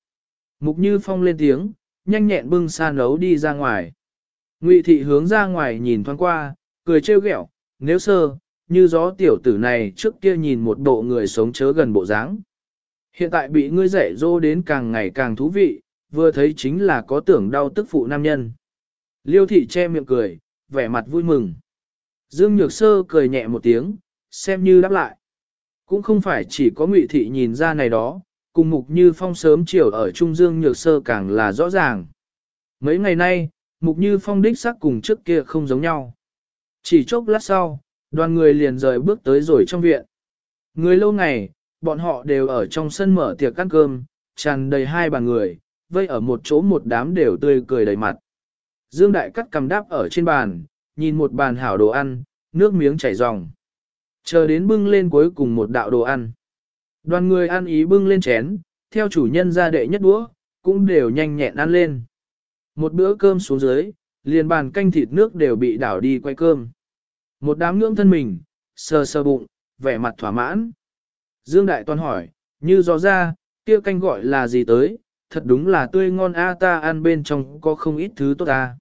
Mục Như Phong lên tiếng, nhanh nhẹn bưng xa nấu đi ra ngoài. Ngụy thị hướng ra ngoài nhìn thoáng qua, cười trêu ghẹo, nếu sơ, như gió tiểu tử này trước kia nhìn một bộ người sống chớ gần bộ dáng. Hiện tại bị ngươi dạy dỗ đến càng ngày càng thú vị, vừa thấy chính là có tưởng đau tức phụ nam nhân. Liêu thị che miệng cười, vẻ mặt vui mừng. Dương Nhược Sơ cười nhẹ một tiếng, xem như đáp lại. Cũng không phải chỉ có ngụy thị nhìn ra này đó, cùng mục như phong sớm chiều ở Trung Dương Nhược Sơ càng là rõ ràng. Mấy ngày nay, mục như phong đích sắc cùng trước kia không giống nhau. Chỉ chốc lát sau, đoàn người liền rời bước tới rồi trong viện. Người lâu ngày, bọn họ đều ở trong sân mở tiệc ăn cơm, tràn đầy hai bàn người, vây ở một chỗ một đám đều tươi cười đầy mặt. Dương Đại cắt cầm đáp ở trên bàn, nhìn một bàn hảo đồ ăn, nước miếng chảy ròng. Chờ đến bưng lên cuối cùng một đạo đồ ăn. Đoàn người ăn ý bưng lên chén, theo chủ nhân ra đệ nhất đũa, cũng đều nhanh nhẹn ăn lên. Một bữa cơm xuống dưới, liền bàn canh thịt nước đều bị đảo đi quay cơm. Một đám ngưỡng thân mình, sờ sờ bụng, vẻ mặt thỏa mãn. Dương Đại Toàn hỏi, như gió ra, kia canh gọi là gì tới, thật đúng là tươi ngon a ta ăn bên trong có không ít thứ tốt ta.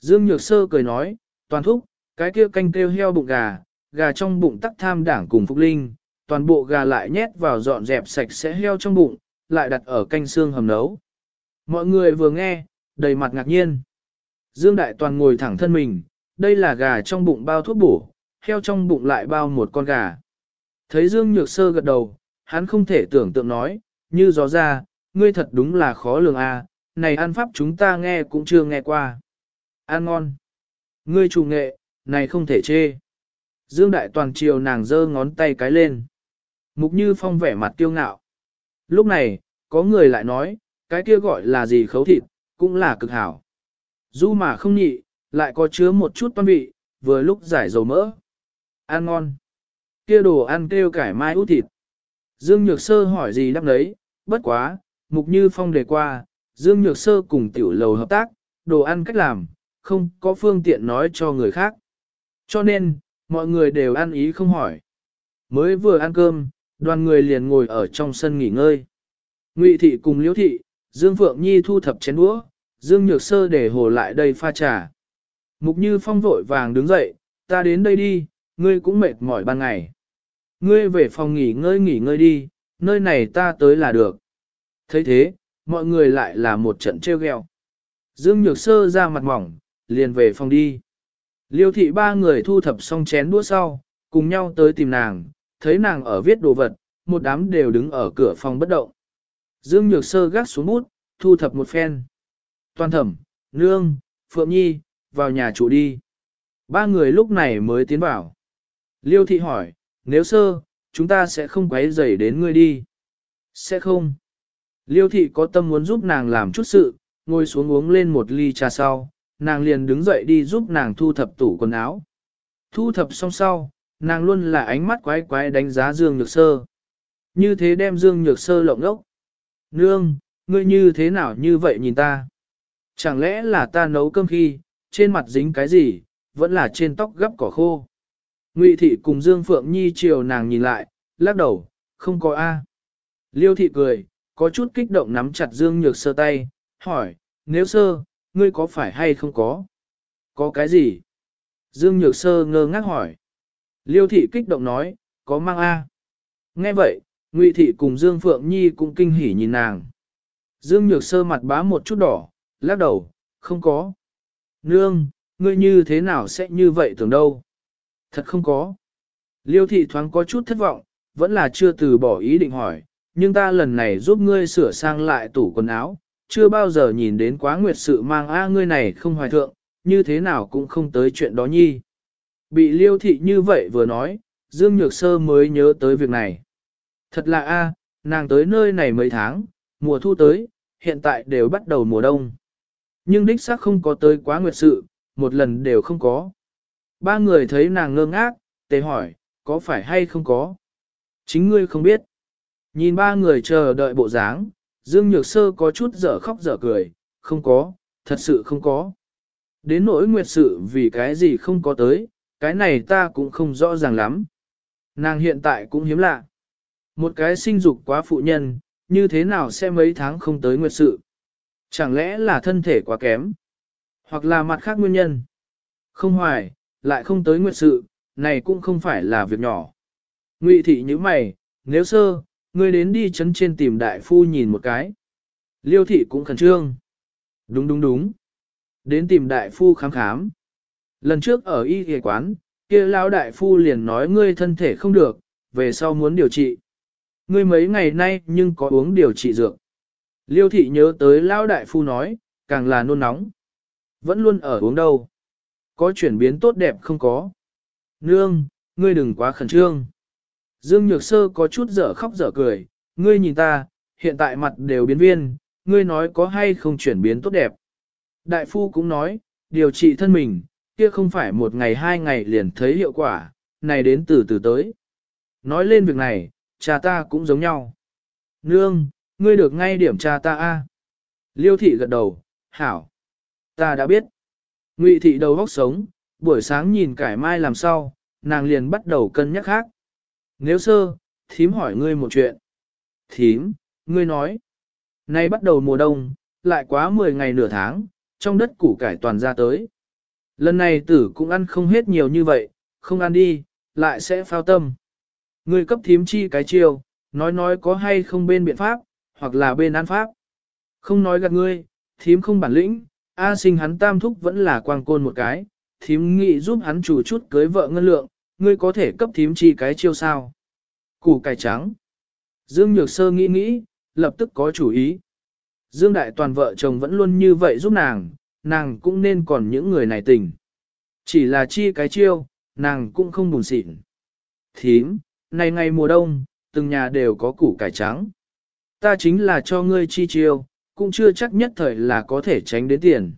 Dương Nhược Sơ cười nói, toàn thúc, cái kia canh kêu heo bụng gà, gà trong bụng tắc tham đảng cùng phúc linh, toàn bộ gà lại nhét vào dọn dẹp sạch sẽ heo trong bụng, lại đặt ở canh xương hầm nấu. Mọi người vừa nghe, đầy mặt ngạc nhiên. Dương Đại Toàn ngồi thẳng thân mình, đây là gà trong bụng bao thuốc bổ, heo trong bụng lại bao một con gà. Thấy Dương Nhược Sơ gật đầu, hắn không thể tưởng tượng nói, như gió ra, ngươi thật đúng là khó lường a, này ăn pháp chúng ta nghe cũng chưa nghe qua. Ăn ngon. Ngươi chủ nghệ, này không thể chê. Dương Đại Toàn chiều nàng giơ ngón tay cái lên. Mục Như Phong vẻ mặt tiêu ngạo. Lúc này, có người lại nói, cái kia gọi là gì khấu thịt, cũng là cực hảo. Du mà không nhị, lại có chứa một chút toan vị, vừa lúc giải dầu mỡ. Ăn ngon. Kia đồ ăn kêu cải mai út thịt. Dương Nhược Sơ hỏi gì đáp đấy, bất quá, Mục Như Phong đề qua, Dương Nhược Sơ cùng tiểu lầu hợp tác, đồ ăn cách làm, không có phương tiện nói cho người khác. Cho nên, mọi người đều ăn ý không hỏi. Mới vừa ăn cơm, đoàn người liền ngồi ở trong sân nghỉ ngơi. Ngụy thị cùng Liễu thị, Dương Phượng Nhi thu thập chén đũa, Dương Nhược Sơ để hồ lại đây pha trà. Mục Như Phong vội vàng đứng dậy, ta đến đây đi, ngươi cũng mệt mỏi ban ngày. Ngươi về phòng nghỉ ngơi nghỉ ngơi đi, nơi này ta tới là được. thấy thế, mọi người lại là một trận treo gheo. Dương Nhược Sơ ra mặt mỏng, liền về phòng đi. Liêu thị ba người thu thập xong chén đũa sau, cùng nhau tới tìm nàng, thấy nàng ở viết đồ vật, một đám đều đứng ở cửa phòng bất động. Dương Nhược Sơ gác xuống bút, thu thập một phen. Toàn thẩm, nương, Phượng Nhi, vào nhà chủ đi. Ba người lúc này mới tiến vào. Liêu thị hỏi, nếu sơ, chúng ta sẽ không quấy rầy đến ngươi đi. Sẽ không. Liêu thị có tâm muốn giúp nàng làm chút sự, ngồi xuống uống lên một ly trà sau, nàng liền đứng dậy đi giúp nàng thu thập tủ quần áo. Thu thập xong sau, nàng luôn là ánh mắt quái quái đánh giá Dương Nhược Sơ. Như thế đem Dương Nhược Sơ lộng ốc. Nương, ngươi như thế nào như vậy nhìn ta? Chẳng lẽ là ta nấu cơm khi, trên mặt dính cái gì, vẫn là trên tóc gấp cỏ khô? Ngụy thị cùng Dương Phượng Nhi chiều nàng nhìn lại, lắc đầu, không có A. Liêu thị cười, có chút kích động nắm chặt Dương Nhược Sơ tay, hỏi, nếu sơ, ngươi có phải hay không có? Có cái gì? Dương Nhược Sơ ngơ ngác hỏi. Liêu thị kích động nói, có mang A. Nghe vậy, Ngụy thị cùng Dương Phượng Nhi cũng kinh hỉ nhìn nàng. Dương Nhược Sơ mặt bá một chút đỏ, lắc đầu, không có. Nương, ngươi như thế nào sẽ như vậy tưởng đâu? Thật không có. Liêu thị thoáng có chút thất vọng, vẫn là chưa từ bỏ ý định hỏi, nhưng ta lần này giúp ngươi sửa sang lại tủ quần áo, chưa bao giờ nhìn đến quá nguyệt sự mang a ngươi này không hoài thượng, như thế nào cũng không tới chuyện đó nhi. Bị liêu thị như vậy vừa nói, Dương Nhược Sơ mới nhớ tới việc này. Thật là a, nàng tới nơi này mấy tháng, mùa thu tới, hiện tại đều bắt đầu mùa đông. Nhưng đích xác không có tới quá nguyệt sự, một lần đều không có. Ba người thấy nàng ngơ ngác, tề hỏi, có phải hay không có? Chính ngươi không biết. Nhìn ba người chờ đợi bộ dáng, Dương Nhược Sơ có chút dở khóc dở cười, không có, thật sự không có. Đến nỗi nguyệt sự vì cái gì không có tới, cái này ta cũng không rõ ràng lắm. Nàng hiện tại cũng hiếm lạ. Một cái sinh dục quá phụ nhân, như thế nào sẽ mấy tháng không tới nguyệt sự? Chẳng lẽ là thân thể quá kém? Hoặc là mặt khác nguyên nhân? Không hoài, lại không tới nguyệt sự, này cũng không phải là việc nhỏ. Ngụy thị như mày, nếu sơ, ngươi đến đi chấn trên tìm đại phu nhìn một cái. Liêu thị cũng khẩn trương. Đúng đúng đúng. Đến tìm đại phu khám khám. Lần trước ở y y quán, kia lão đại phu liền nói ngươi thân thể không được, về sau muốn điều trị. Ngươi mấy ngày nay nhưng có uống điều trị dược. Liêu thị nhớ tới lão đại phu nói, càng là nôn nóng. Vẫn luôn ở uống đâu. Có chuyển biến tốt đẹp không có. Nương, ngươi đừng quá khẩn trương. Dương Nhược Sơ có chút dở khóc dở cười, ngươi nhìn ta, hiện tại mặt đều biến viên, ngươi nói có hay không chuyển biến tốt đẹp. Đại phu cũng nói, điều trị thân mình, kia không phải một ngày hai ngày liền thấy hiệu quả, này đến từ từ tới. Nói lên việc này, cha ta cũng giống nhau. Nương, ngươi được ngay điểm cha ta a. Liêu thị gật đầu, hảo. Ta đã biết. Ngụy thị đầu góc sống, buổi sáng nhìn cải mai làm sao, nàng liền bắt đầu cân nhắc khác. Nếu sơ, thím hỏi ngươi một chuyện. Thím, ngươi nói. Nay bắt đầu mùa đông, lại quá 10 ngày nửa tháng, trong đất củ cải toàn ra tới. Lần này tử cũng ăn không hết nhiều như vậy, không ăn đi, lại sẽ phao tâm. Ngươi cấp thím chi cái chiêu, nói nói có hay không bên biện pháp, hoặc là bên an pháp. Không nói gạt ngươi, thím không bản lĩnh, A sinh hắn tam thúc vẫn là quang côn một cái, thím nghị giúp hắn chủ chút cưới vợ ngân lượng, ngươi có thể cấp thím chi cái chiêu sao. Củ cải trắng. Dương Nhược Sơ nghĩ nghĩ, lập tức có chủ ý. Dương Đại Toàn vợ chồng vẫn luôn như vậy giúp nàng, nàng cũng nên còn những người này tình. Chỉ là chi cái chiêu, nàng cũng không buồn xịn. Thím, này ngày mùa đông, từng nhà đều có củ cải trắng. Ta chính là cho ngươi chi chiêu, cũng chưa chắc nhất thời là có thể tránh đến tiền.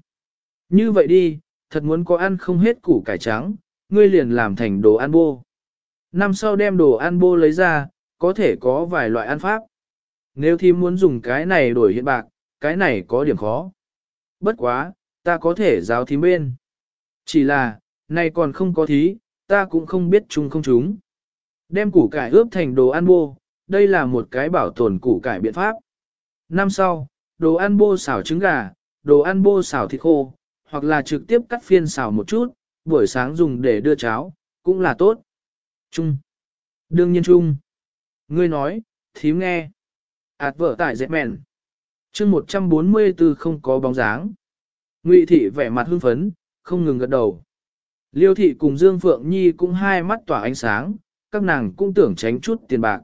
Như vậy đi, thật muốn có ăn không hết củ cải trắng, ngươi liền làm thành đồ ăn bô. Năm sau đem đồ ăn bô lấy ra, có thể có vài loại ăn pháp. Nếu thím muốn dùng cái này đổi hiện bạc, cái này có điểm khó. Bất quá, ta có thể giáo thím bên. Chỉ là, này còn không có thí, ta cũng không biết chung không chúng. Đem củ cải ướp thành đồ ăn bô, đây là một cái bảo tồn củ cải biện pháp. Năm sau, đồ ăn bô xào trứng gà, đồ ăn bô xào thịt khô, hoặc là trực tiếp cắt phiên xào một chút, buổi sáng dùng để đưa cháo, cũng là tốt. Chung. Đương nhiên chung. Ngươi nói, thím nghe. Ảt vở tại dẹp mẹn. chương 144 không có bóng dáng. Ngụy thị vẻ mặt hưng phấn, không ngừng gật đầu. Liêu thị cùng Dương Phượng Nhi cũng hai mắt tỏa ánh sáng, các nàng cũng tưởng tránh chút tiền bạc.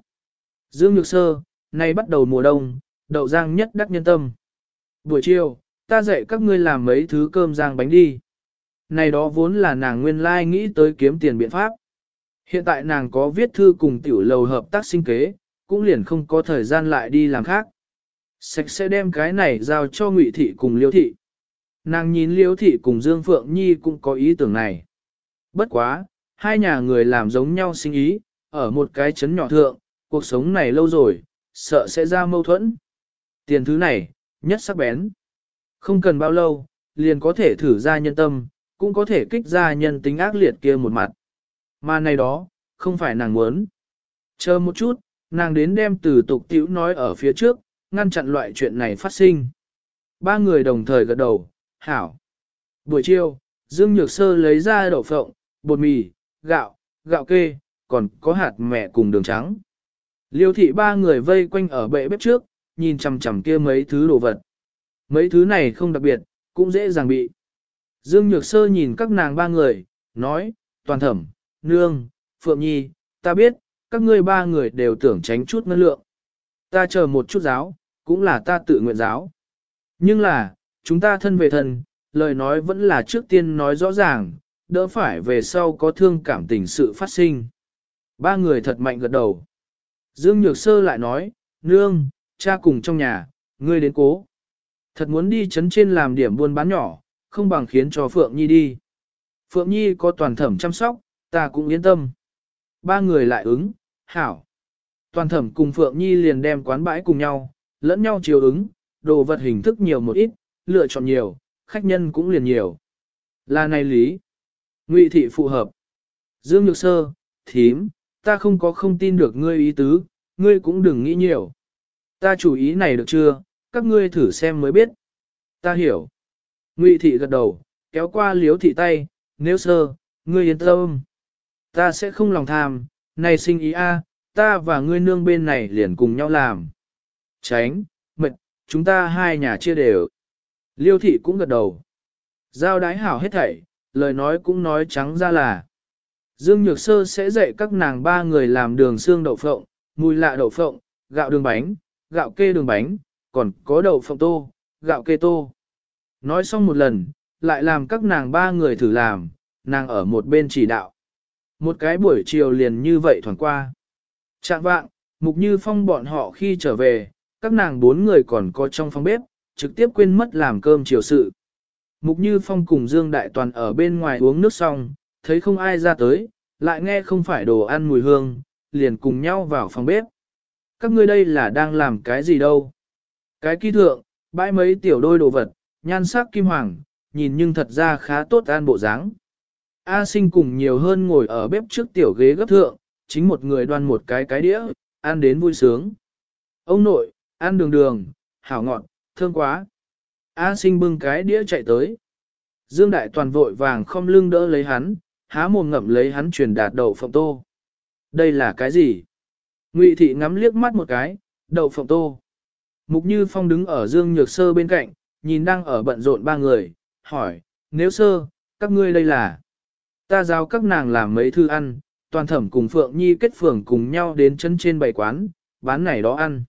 Dương Nhược Sơ, nay bắt đầu mùa đông, đậu giang nhất đắc nhân tâm. Buổi chiều, ta dạy các ngươi làm mấy thứ cơm giang bánh đi. Này đó vốn là nàng nguyên lai nghĩ tới kiếm tiền biện pháp. Hiện tại nàng có viết thư cùng tiểu lầu hợp tác sinh kế, cũng liền không có thời gian lại đi làm khác. Sạch sẽ đem cái này giao cho Ngụy Thị cùng Liêu Thị. Nàng nhìn Liêu Thị cùng Dương Phượng Nhi cũng có ý tưởng này. Bất quá, hai nhà người làm giống nhau sinh ý, ở một cái chấn nhỏ thượng, cuộc sống này lâu rồi, sợ sẽ ra mâu thuẫn. Tiền thứ này, nhất sắc bén. Không cần bao lâu, liền có thể thử ra nhân tâm, cũng có thể kích ra nhân tính ác liệt kia một mặt. Mà này đó, không phải nàng muốn. Chờ một chút, nàng đến đem từ tục tiểu nói ở phía trước, ngăn chặn loại chuyện này phát sinh. Ba người đồng thời gật đầu, hảo. Buổi chiều, Dương Nhược Sơ lấy ra đậu phộng, bột mì, gạo, gạo kê, còn có hạt mẹ cùng đường trắng. Liêu thị ba người vây quanh ở bệ bếp trước, nhìn chằm chằm kia mấy thứ đồ vật. Mấy thứ này không đặc biệt, cũng dễ dàng bị. Dương Nhược Sơ nhìn các nàng ba người, nói, toàn thẩm, nương, phượng nhi, ta biết, các ngươi ba người đều tưởng tránh chút ngân lượng. Ta chờ một chút giáo, cũng là ta tự nguyện giáo. Nhưng là, chúng ta thân về thân, lời nói vẫn là trước tiên nói rõ ràng, đỡ phải về sau có thương cảm tình sự phát sinh. Ba người thật mạnh gật đầu. Dương Nhược Sơ lại nói, nương, cha cùng trong nhà, ngươi đến cố. Thật muốn đi chấn trên làm điểm buôn bán nhỏ, không bằng khiến cho Phượng Nhi đi. Phượng Nhi có toàn thẩm chăm sóc, ta cũng yên tâm. Ba người lại ứng, hảo. Toàn thẩm cùng Phượng Nhi liền đem quán bãi cùng nhau, lẫn nhau chiều ứng, đồ vật hình thức nhiều một ít, lựa chọn nhiều, khách nhân cũng liền nhiều. Là này lý. Ngụy thị phù hợp. Dương Nhược Sơ, thím, ta không có không tin được ngươi ý tứ, ngươi cũng đừng nghĩ nhiều. Ta chủ ý này được chưa, các ngươi thử xem mới biết. Ta hiểu. Ngụy thị gật đầu, kéo qua liếu thị tay, nếu sơ, ngươi yên tâm. Ta sẽ không lòng tham, này sinh ý a, ta và ngươi nương bên này liền cùng nhau làm. Tránh, mệt, chúng ta hai nhà chia đều. Liêu thị cũng gật đầu. Giao đái hảo hết thảy, lời nói cũng nói trắng ra là. Dương Nhược Sơ sẽ dạy các nàng ba người làm đường xương đậu phộng, mùi lạ đậu phộng, gạo đường bánh, gạo kê đường bánh, còn có đậu phộng tô, gạo kê tô. Nói xong một lần, lại làm các nàng ba người thử làm, nàng ở một bên chỉ đạo. Một cái buổi chiều liền như vậy thoảng qua. Trạng vạng, Mục Như Phong bọn họ khi trở về, các nàng bốn người còn có trong phòng bếp, trực tiếp quên mất làm cơm chiều sự. Mục Như Phong cùng Dương Đại Toàn ở bên ngoài uống nước xong, thấy không ai ra tới, lại nghe không phải đồ ăn mùi hương, liền cùng nhau vào phòng bếp. Các ngươi đây là đang làm cái gì đâu? Cái kỳ thượng, bãi mấy tiểu đôi đồ vật, nhan sắc kim hoàng, nhìn nhưng thật ra khá tốt an bộ dáng. A sinh cùng nhiều hơn ngồi ở bếp trước tiểu ghế gấp thượng, chính một người đoan một cái cái đĩa, ăn đến vui sướng. Ông nội, ăn đường đường, hảo ngọt, thương quá. A sinh bưng cái đĩa chạy tới. Dương Đại Toàn vội vàng không lưng đỡ lấy hắn, há mồm ngậm lấy hắn truyền đạt đậu phộng tô. Đây là cái gì? Ngụy thị ngắm liếc mắt một cái, đậu phộng tô. Mục Như Phong đứng ở Dương Nhược Sơ bên cạnh, nhìn đang ở bận rộn ba người, hỏi, nếu sơ, các ngươi đây là? Ta giao các nàng làm mấy thư ăn, toàn thẩm cùng Phượng Nhi kết phường cùng nhau đến chân trên bày quán, bán này đó ăn.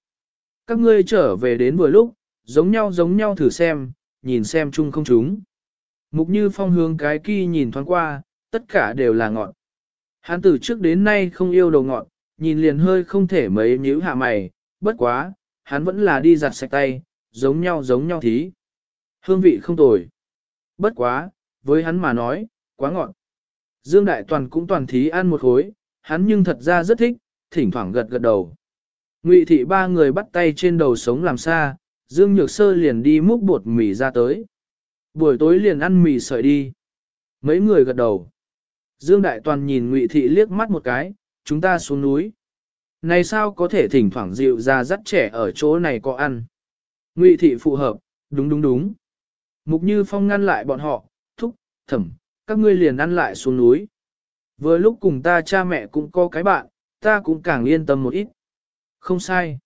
Các ngươi trở về đến vừa lúc, giống nhau giống nhau thử xem, nhìn xem chung không chúng. Mục Như Phong hướng cái kia nhìn thoáng qua, tất cả đều là ngọn Hắn từ trước đến nay không yêu đồ ngọn nhìn liền hơi không thể mấy nhíu hạ mày, bất quá, hắn vẫn là đi giặt sạch tay, giống nhau giống nhau thí. Hương vị không tồi. Bất quá, với hắn mà nói, quá ngọt. Dương Đại Toàn cũng toàn thí ăn một khối, hắn nhưng thật ra rất thích, thỉnh thoảng gật gật đầu. Ngụy thị ba người bắt tay trên đầu sống làm xa, Dương Nhược Sơ liền đi múc bột mì ra tới. Buổi tối liền ăn mì sợi đi. Mấy người gật đầu. Dương Đại Toàn nhìn Ngụy thị liếc mắt một cái, chúng ta xuống núi. Này sao có thể thỉnh thoảng dịu ra dắt trẻ ở chỗ này có ăn. Ngụy thị phù hợp, đúng đúng đúng. Mục Như Phong ngăn lại bọn họ, thúc, thẩm, các ngươi liền ăn lại xuống núi. Vừa lúc cùng ta cha mẹ cũng có cái bạn, ta cũng càng yên tâm một ít. Không sai.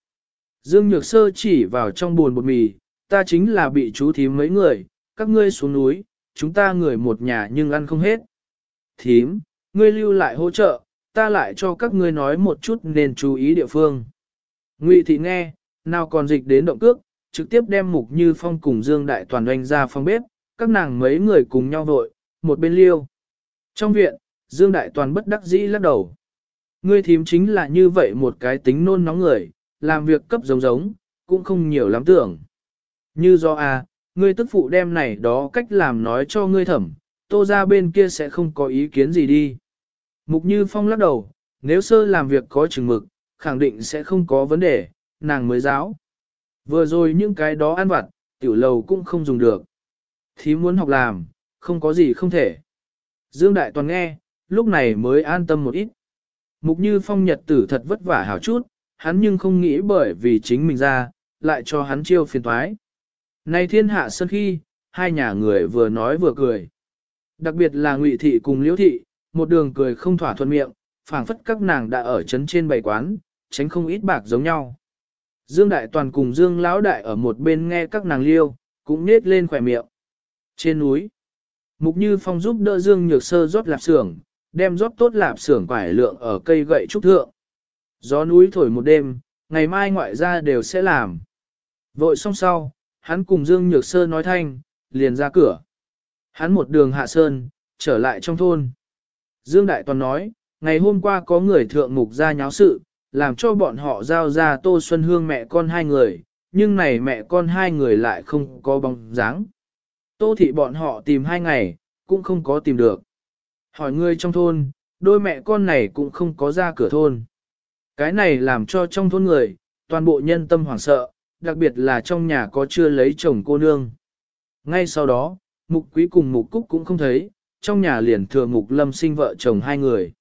Dương Nhược Sơ chỉ vào trong buồn bột mì, ta chính là bị chú thím mấy người, các ngươi xuống núi, chúng ta người một nhà nhưng ăn không hết. Thím, ngươi lưu lại hỗ trợ, ta lại cho các ngươi nói một chút nên chú ý địa phương. Ngụy thị nghe, nào còn dịch đến động cước, trực tiếp đem mục như phong cùng Dương Đại Toàn doanh ra phòng bếp, các nàng mấy người cùng nhau vội, một bên liêu. Trong viện, Dương Đại Toàn bất đắc dĩ lắc đầu. Ngươi thím chính là như vậy một cái tính nôn nóng người, làm việc cấp giống giống, cũng không nhiều lắm tưởng. Như do à, ngươi tức phụ đem này đó cách làm nói cho ngươi thẩm, tô ra bên kia sẽ không có ý kiến gì đi. Mục Như Phong lắc đầu, nếu sơ làm việc có chừng mực, khẳng định sẽ không có vấn đề, nàng mới giáo. Vừa rồi những cái đó ăn vặt, tiểu lầu cũng không dùng được. Thí muốn học làm, không có gì không thể. Dương Đại Toàn nghe, lúc này mới an tâm một ít. Mục như phong nhật tử thật vất vả hảo chút, hắn nhưng không nghĩ bởi vì chính mình ra, lại cho hắn chiêu phiền toái. Nay thiên hạ sơn khi, hai nhà người vừa nói vừa cười. Đặc biệt là ngụy thị cùng liễu thị, một đường cười không thỏa thuận miệng, phảng phất các nàng đã ở chấn trên bày quán, tránh không ít bạc giống nhau. Dương Đại Toàn cùng Dương Lão Đại ở một bên nghe các nàng liêu, cũng nết lên khỏe miệng. Trên núi, Mục Như Phong giúp đỡ Dương Nhược Sơ rót lạp xưởng, đem rót tốt lạp xưởng quải lượng ở cây gậy trúc thượng. Gió núi thổi một đêm, ngày mai ngoại ra đều sẽ làm. Vội xong sau, hắn cùng Dương Nhược Sơ nói thanh, liền ra cửa. Hắn một đường hạ sơn, trở lại trong thôn. Dương Đại Toàn nói, ngày hôm qua có người thượng mục ra nháo sự, làm cho bọn họ giao ra Tô Xuân Hương mẹ con hai người, nhưng này mẹ con hai người lại không có bóng dáng. Tô thị bọn họ tìm hai ngày, cũng không có tìm được. Hỏi người trong thôn, đôi mẹ con này cũng không có ra cửa thôn. Cái này làm cho trong thôn người, toàn bộ nhân tâm hoảng sợ, đặc biệt là trong nhà có chưa lấy chồng cô nương. Ngay sau đó, mục quý cùng mục cúc cũng không thấy, trong nhà liền thừa mục lâm sinh vợ chồng hai người.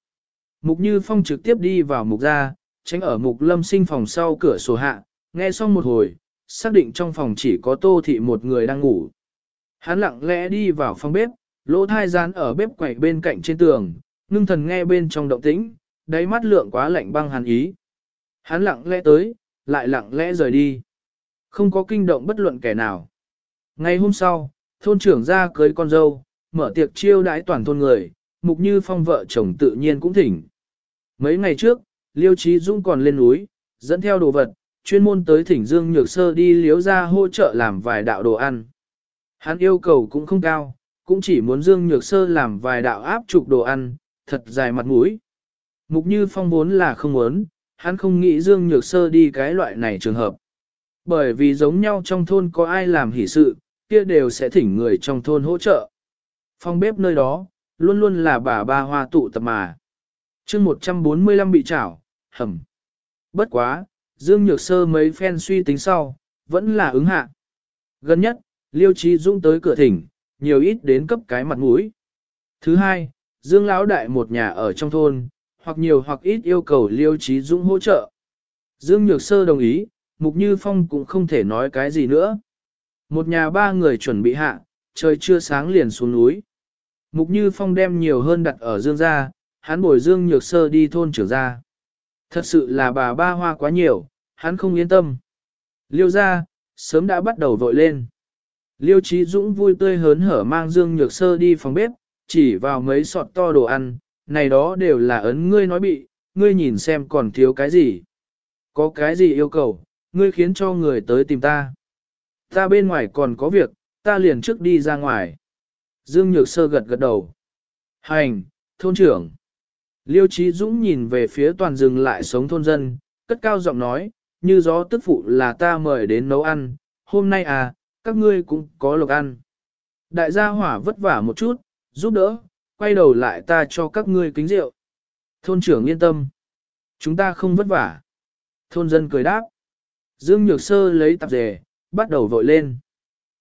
Mục như phong trực tiếp đi vào mục gia tránh ở mục lâm sinh phòng sau cửa sổ hạ, nghe xong một hồi, xác định trong phòng chỉ có tô thị một người đang ngủ. Hắn lặng lẽ đi vào phòng bếp, lỗ thai rán ở bếp quẩy bên cạnh trên tường, ngưng thần nghe bên trong động tĩnh, đáy mắt lượng quá lạnh băng hàn ý. Hắn lặng lẽ tới, lại lặng lẽ rời đi. Không có kinh động bất luận kẻ nào. Ngày hôm sau, thôn trưởng ra cưới con dâu, mở tiệc chiêu đãi toàn thôn người, mục như phong vợ chồng tự nhiên cũng thỉnh. Mấy ngày trước, Liêu Trí Dũng còn lên núi, dẫn theo đồ vật, chuyên môn tới thỉnh Dương Nhược Sơ đi liếu ra hỗ trợ làm vài đạo đồ ăn. Hắn yêu cầu cũng không cao, cũng chỉ muốn Dương Nhược Sơ làm vài đạo áp trục đồ ăn, thật dài mặt mũi. Mục Như Phong vốn là không muốn, hắn không nghĩ Dương Nhược Sơ đi cái loại này trường hợp. Bởi vì giống nhau trong thôn có ai làm hỷ sự, kia đều sẽ thỉnh người trong thôn hỗ trợ. Phong bếp nơi đó, luôn luôn là bà ba hoa tụ tập mà chương 145 bị chảo, hầm. Bất quá, Dương Nhược Sơ mấy phen suy tính sau, vẫn là ứng hạ. Gần nhất, Liêu Trí Dũng tới cửa thỉnh, nhiều ít đến cấp cái mặt mũi. Thứ hai, Dương Lão Đại một nhà ở trong thôn, hoặc nhiều hoặc ít yêu cầu Liêu Trí Dũng hỗ trợ. Dương Nhược Sơ đồng ý, Mục Như Phong cũng không thể nói cái gì nữa. Một nhà ba người chuẩn bị hạ, trời chưa sáng liền xuống núi. Mục Như Phong đem nhiều hơn đặt ở Dương gia, hắn bồi Dương Nhược Sơ đi thôn trưởng ra, Thật sự là bà ba hoa quá nhiều, hắn không yên tâm. Liêu gia, sớm đã bắt đầu vội lên. Liêu Trí Dũng vui tươi hớn hở mang Dương Nhược Sơ đi phòng bếp, chỉ vào mấy sọt to đồ ăn, này đó đều là ấn ngươi nói bị, ngươi nhìn xem còn thiếu cái gì. Có cái gì yêu cầu, ngươi khiến cho người tới tìm ta. Ta bên ngoài còn có việc, ta liền trước đi ra ngoài. Dương Nhược Sơ gật gật đầu. Hành, thôn trưởng. Liêu Trí Dũng nhìn về phía toàn rừng lại sống thôn dân, cất cao giọng nói, như gió tức phụ là ta mời đến nấu ăn, hôm nay à, các ngươi cũng có lộc ăn. Đại gia hỏa vất vả một chút, giúp đỡ, quay đầu lại ta cho các ngươi kính rượu. Thôn trưởng yên tâm. Chúng ta không vất vả. Thôn dân cười đáp. Dương Nhược Sơ lấy tạp dề, bắt đầu vội lên.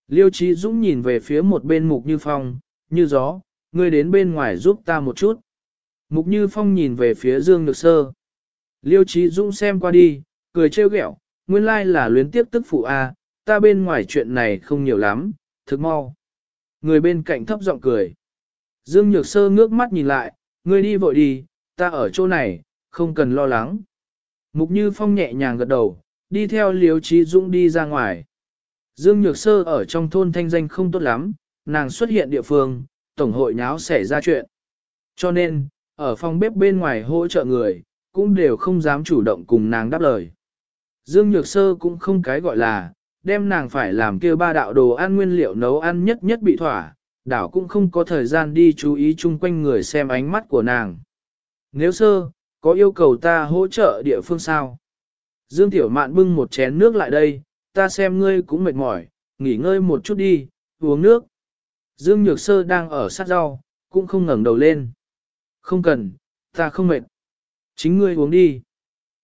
Liêu Trí Dũng nhìn về phía một bên Mục Như Phong, như gió, ngươi đến bên ngoài giúp ta một chút. Mục Như Phong nhìn về phía Dương Nhược Sơ. Liêu Trí Dũng xem qua đi, cười trêu ghẹo, nguyên lai là luyến tiếp tức phụ A, ta bên ngoài chuyện này không nhiều lắm, thực mau. Người bên cạnh thấp giọng cười. Dương Nhược Sơ ngước mắt nhìn lại, ngươi đi vội đi, ta ở chỗ này, không cần lo lắng. Mục Như Phong nhẹ nhàng gật đầu, đi theo Liêu Trí Dũng đi ra ngoài. Dương Nhược Sơ ở trong thôn thanh danh không tốt lắm, nàng xuất hiện địa phương, tổng hội nháo xảy ra chuyện. Cho nên, ở phòng bếp bên ngoài hỗ trợ người, cũng đều không dám chủ động cùng nàng đáp lời. Dương Nhược Sơ cũng không cái gọi là, đem nàng phải làm kêu ba đạo đồ ăn nguyên liệu nấu ăn nhất nhất bị thỏa, đảo cũng không có thời gian đi chú ý chung quanh người xem ánh mắt của nàng. Nếu sơ, có yêu cầu ta hỗ trợ địa phương sao? Dương Tiểu Mạn bưng một chén nước lại đây, ta xem ngươi cũng mệt mỏi, nghỉ ngơi một chút đi, uống nước. Dương Nhược Sơ đang ở sát rau, cũng không ngẩng đầu lên. Không cần, ta không mệt. Chính ngươi uống đi.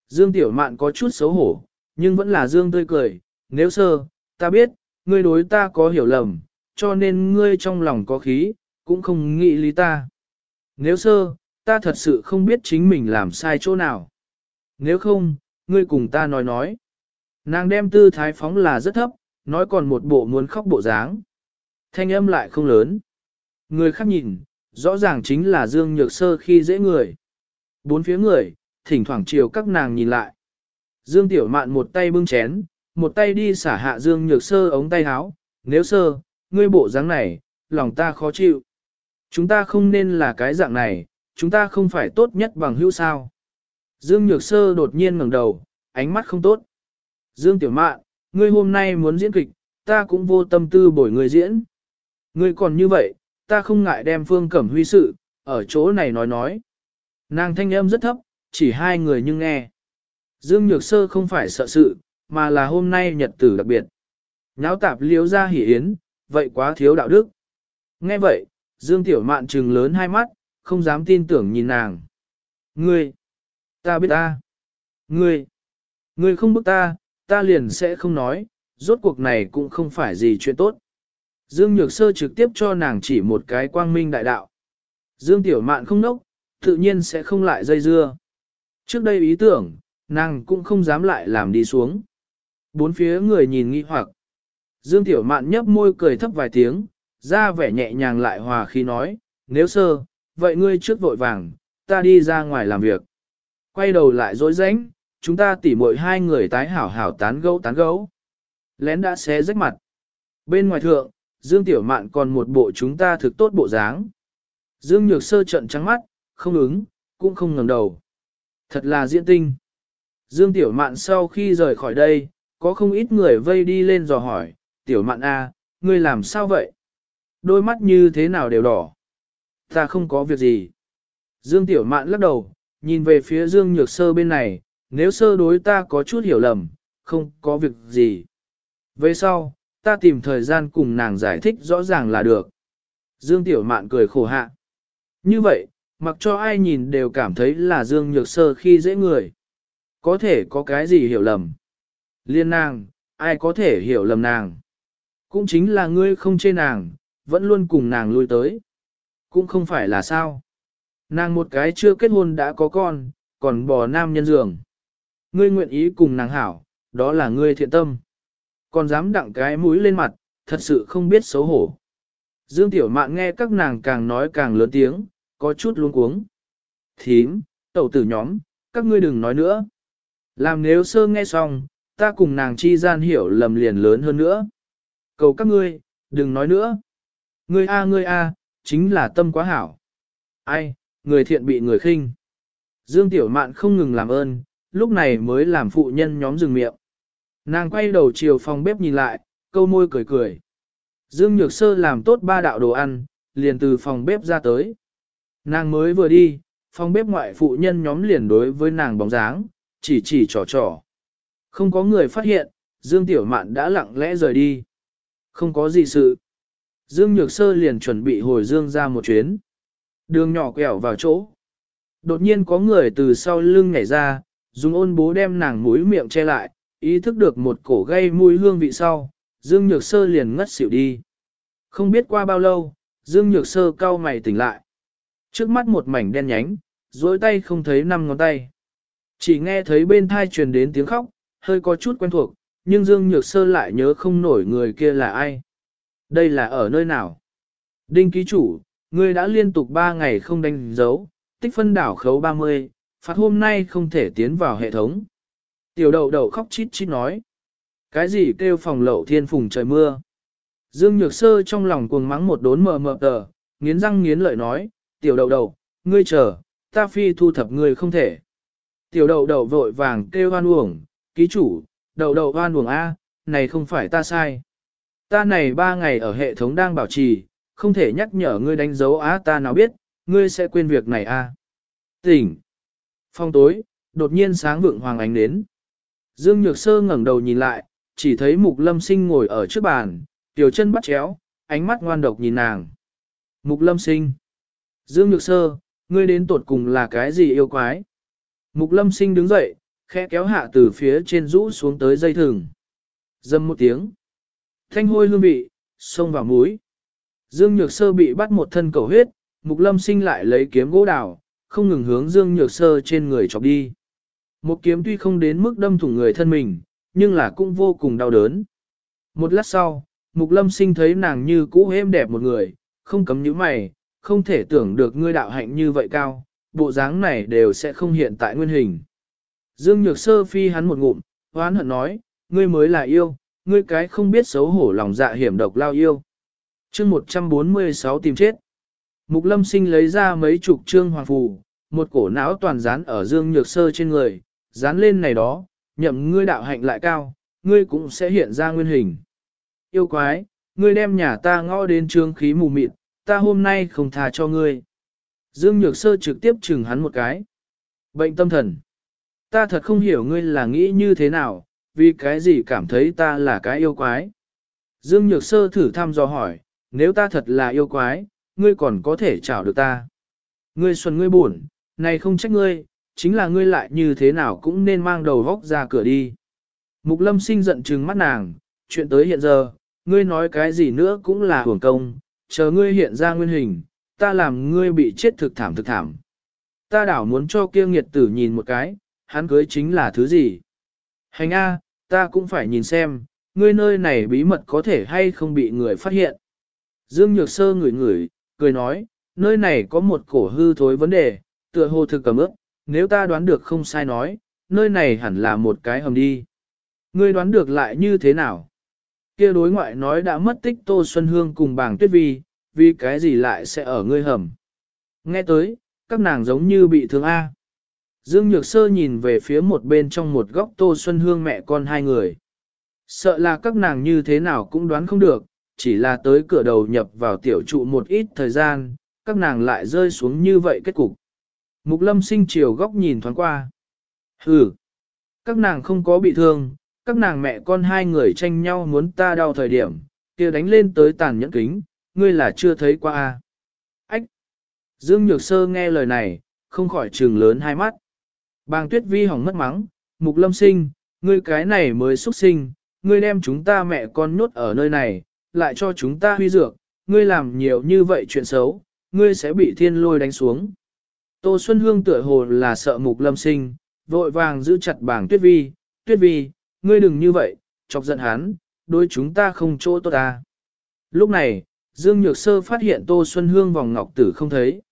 Dương Tiểu Mạn có chút xấu hổ, nhưng vẫn là Dương tươi cười. Nếu sơ, ta biết, ngươi đối ta có hiểu lầm, cho nên ngươi trong lòng có khí, cũng không nghĩ lý ta. Nếu sơ, ta thật sự không biết chính mình làm sai chỗ nào. Nếu không, ngươi cùng ta nói nói. Nàng đem tư thái phóng là rất thấp, nói còn một bộ muốn khóc bộ dáng. Thanh âm lại không lớn. Người khác nhìn, rõ ràng chính là Dương Nhược Sơ khi dễ người. Bốn phía người, thỉnh thoảng chiều các nàng nhìn lại. Dương Tiểu Mạn một tay bưng chén, một tay đi xả hạ Dương Nhược Sơ ống tay áo. Nếu sơ, ngươi bộ dáng này, lòng ta khó chịu. Chúng ta không nên là cái dạng này, chúng ta không phải tốt nhất bằng hữu sao. Dương Nhược Sơ đột nhiên ngẩng đầu, ánh mắt không tốt. Dương Tiểu Mạn, ngươi hôm nay muốn diễn kịch, ta cũng vô tâm tư bồi người diễn. Ngươi còn như vậy, ta không ngại đem Phương Cẩm Huy sự, ở chỗ này nói nói. Nàng thanh âm rất thấp, chỉ hai người nhưng nghe. Dương Nhược Sơ không phải sợ sự, mà là hôm nay nhật tử đặc biệt. Nháo tạp liếu ra hỉ yến, vậy quá thiếu đạo đức. Nghe vậy, Dương Tiểu Mạn trừng lớn hai mắt, không dám tin tưởng nhìn nàng. Ngươi, ta biết ta. Ngươi, ngươi không bức ta, ta liền sẽ không nói, rốt cuộc này cũng không phải gì chuyện tốt. Dương Nhược Sơ trực tiếp cho nàng chỉ một cái quang minh đại đạo. Dương Tiểu Mạn không nốc, tự nhiên sẽ không lại dây dưa. Trước đây ý tưởng, nàng cũng không dám lại làm đi xuống. Bốn phía người nhìn nghi hoặc. Dương Tiểu Mạn nhấp môi cười thấp vài tiếng, ra vẻ nhẹ nhàng lại hòa khi nói, nếu sơ, vậy ngươi trước vội vàng, ta đi ra ngoài làm việc. Quay đầu lại dối rãnh, chúng ta tỉ muội hai người tái hảo hảo tán gẫu tán gẫu. Lén đã xé rách mặt. Bên ngoài thượng, Dương Tiểu Mạn còn một bộ chúng ta thực tốt bộ dáng. Dương Nhược Sơ trận trắng mắt, không ứng, cũng không ngẩng đầu. Thật là diễn tinh. Dương Tiểu Mạn sau khi rời khỏi đây, có không ít người vây đi lên dò hỏi, Tiểu Mạn A, ngươi làm sao vậy? Đôi mắt như thế nào đều đỏ. Ta không có việc gì. Dương Tiểu Mạn lắc đầu, nhìn về phía Dương Nhược Sơ bên này, nếu sơ đối ta có chút hiểu lầm, không có việc gì. Về sau, ta tìm thời gian cùng nàng giải thích rõ ràng là được. Dương Tiểu Mạn cười khổ hạ. Như vậy, mặc cho ai nhìn đều cảm thấy là Dương Nhược Sơ khi dễ người. Có thể có cái gì hiểu lầm. Liên nàng, ai có thể hiểu lầm nàng. Cũng chính là ngươi không chê nàng, vẫn luôn cùng nàng lui tới. Cũng không phải là sao. Nàng một cái chưa kết hôn đã có con, còn bỏ nam nhân giường. Ngươi nguyện ý cùng nàng hảo, đó là ngươi thiện tâm. Còn dám đặng cái mũi lên mặt, thật sự không biết xấu hổ. Dương Tiểu Mạn nghe các nàng càng nói càng lớn tiếng, có chút luống cuống. Thím, tẩu tử nhóm, các ngươi đừng nói nữa. Làm nếu sơ nghe xong, ta cùng nàng chi gian hiểu lầm liền lớn hơn nữa. Cầu các ngươi, đừng nói nữa. Ngươi a ngươi a, chính là tâm quá hảo. Ai, người thiện bị người khinh. Dương Tiểu Mạn không ngừng làm ơn, lúc này mới làm phụ nhân nhóm dừng miệng. Nàng quay đầu chiều phòng bếp nhìn lại, câu môi cười cười. Dương Nhược Sơ làm tốt ba đạo đồ ăn, liền từ phòng bếp ra tới. Nàng mới vừa đi, phòng bếp ngoại phụ nhân nhóm liền đối với nàng bóng dáng, chỉ chỉ trò trò. Không có người phát hiện, Dương Tiểu Mạn đã lặng lẽ rời đi. Không có gì sự. Dương Nhược Sơ liền chuẩn bị hồi Dương ra một chuyến. Đường nhỏ quẹo vào chỗ. Đột nhiên có người từ sau lưng nhảy ra, dùng ôn bố đem nàng mũi miệng che lại, ý thức được một cổ gây mùi hương vị sau, Dương Nhược Sơ liền ngất xỉu đi. Không biết qua bao lâu, Dương Nhược Sơ cau mày tỉnh lại. Trước mắt một mảnh đen nhánh, dối tay không thấy năm ngón tay. Chỉ nghe thấy bên thai truyền đến tiếng khóc, hơi có chút quen thuộc, nhưng Dương Nhược Sơ lại nhớ không nổi người kia là ai. Đây là ở nơi nào? Đinh ký chủ, ngươi đã liên tục 3 ngày không đánh dấu, tích phân đảo khấu 30, phạt hôm nay không thể tiến vào hệ thống. Tiểu đậu đậu khóc chít chít nói. Cái gì kêu phòng lậu thiên phùng trời mưa? Dương Nhược Sơ trong lòng cuồng mắng một đốn mờ mờ tờ, nghiến răng nghiến lợi nói, tiểu đậu đậu, ngươi chờ, ta phi thu thập ngươi không thể. Tiểu đậu đậu vội vàng kêu hoan uổng, ký chủ, đậu đậu hoan uổng A, này không phải ta sai. Ta này ba ngày ở hệ thống đang bảo trì, không thể nhắc nhở ngươi đánh dấu á ta nào biết, ngươi sẽ quên việc này A. Tỉnh. Phong tối, đột nhiên sáng vượng hoàng ánh đến. Dương Nhược Sơ ngẩng đầu nhìn lại, chỉ thấy Mục Lâm Sinh ngồi ở trước bàn, tiểu chân bắt chéo, ánh mắt ngoan độc nhìn nàng. Mục Lâm Sinh. Dương Nhược Sơ, ngươi đến tột cùng là cái gì yêu quái? Mục Lâm Sinh đứng dậy, khẽ kéo hạ từ phía trên rũ xuống tới dây thừng. Dâm một tiếng. Thanh hôi hương vị, xông vào mũi. Dương Nhược Sơ bị bắt một thân cầu huyết, Mục Lâm Sinh lại lấy kiếm gỗ đào, không ngừng hướng Dương Nhược Sơ trên người chọc đi. Một kiếm tuy không đến mức đâm thủng người thân mình, nhưng là cũng vô cùng đau đớn. Một lát sau, Mục Lâm Sinh thấy nàng như cũ êm đẹp một người, không cấm nhíu mày, không thể tưởng được ngươi đạo hạnh như vậy cao, bộ dáng này đều sẽ không hiện tại nguyên hình. Dương Nhược Sơ phi hắn một ngụm, hoán hận nói, ngươi mới là yêu, ngươi cái không biết xấu hổ lòng dạ hiểm độc lao yêu. chương 146 tìm chết. Mục Lâm Sinh lấy ra mấy chục trương hoàng phù, một cổ não toàn dán ở Dương Nhược Sơ trên người, dán lên này đó, nhậm ngươi đạo hạnh lại cao, ngươi cũng sẽ hiện ra nguyên hình. Yêu quái, ngươi đem nhà ta ngõ đến trương khí mù mịt, ta hôm nay không tha cho ngươi. Dương Nhược Sơ trực tiếp chừng hắn một cái. Bệnh tâm thần. Ta thật không hiểu ngươi là nghĩ như thế nào, vì cái gì cảm thấy ta là cái yêu quái. Dương Nhược Sơ thử thăm dò hỏi, nếu ta thật là yêu quái, ngươi còn có thể chào được ta. Ngươi xuân ngươi buồn, này không trách ngươi, chính là ngươi lại như thế nào cũng nên mang đầu vóc ra cửa đi. Mục lâm sinh giận trừng mắt nàng, chuyện tới hiện giờ, ngươi nói cái gì nữa cũng là hưởng công, chờ ngươi hiện ra nguyên hình, ta làm ngươi bị chết thực thảm thực thảm. Ta đảo muốn cho kia nghiệt tử nhìn một cái, hắn cưới chính là thứ gì. Hành A, ta cũng phải nhìn xem, ngươi nơi này bí mật có thể hay không bị người phát hiện. Dương Nhược Sơ ngửi ngửi, cười nói, nơi này có một cổ hư thối vấn đề, tựa hồ thực cầm ước, nếu ta đoán được không sai nói, nơi này hẳn là một cái hầm đi. Ngươi đoán được lại như thế nào? kia đối ngoại nói đã mất tích Tô Xuân Hương cùng bảng tuyết vi, vì cái gì lại sẽ ở ngươi hầm. Nghe tới, các nàng giống như bị thương A. Dương Nhược Sơ nhìn về phía một bên trong một góc Tô Xuân Hương mẹ con hai người. Sợ là các nàng như thế nào cũng đoán không được, chỉ là tới cửa đầu nhập vào tiểu trụ một ít thời gian, các nàng lại rơi xuống như vậy kết cục. Mục lâm sinh chiều góc nhìn thoáng qua. Hừ, các nàng không có bị thương, các nàng mẹ con hai người tranh nhau muốn ta đau thời điểm, kia đánh lên tới tàn nhẫn kính, ngươi là chưa thấy qua a. Ách! Dương Nhược Sơ nghe lời này, không khỏi trừng lớn hai mắt. Bàng tuyết vi hỏng mất mắng, mục lâm sinh, ngươi cái này mới xuất sinh, ngươi đem chúng ta mẹ con nhốt ở nơi này, lại cho chúng ta huy dược, ngươi làm nhiều như vậy chuyện xấu, ngươi sẽ bị thiên lôi đánh xuống. Tô Xuân Hương tựa hồ là sợ mục lâm sinh, vội vàng giữ chặt bảng tuyết vi, tuyết vi, ngươi đừng như vậy, chọc giận hắn, đối chúng ta không chỗ tốt ta. Lúc này, Dương Nhược Sơ phát hiện Tô Xuân Hương vòng ngọc tử không thấy.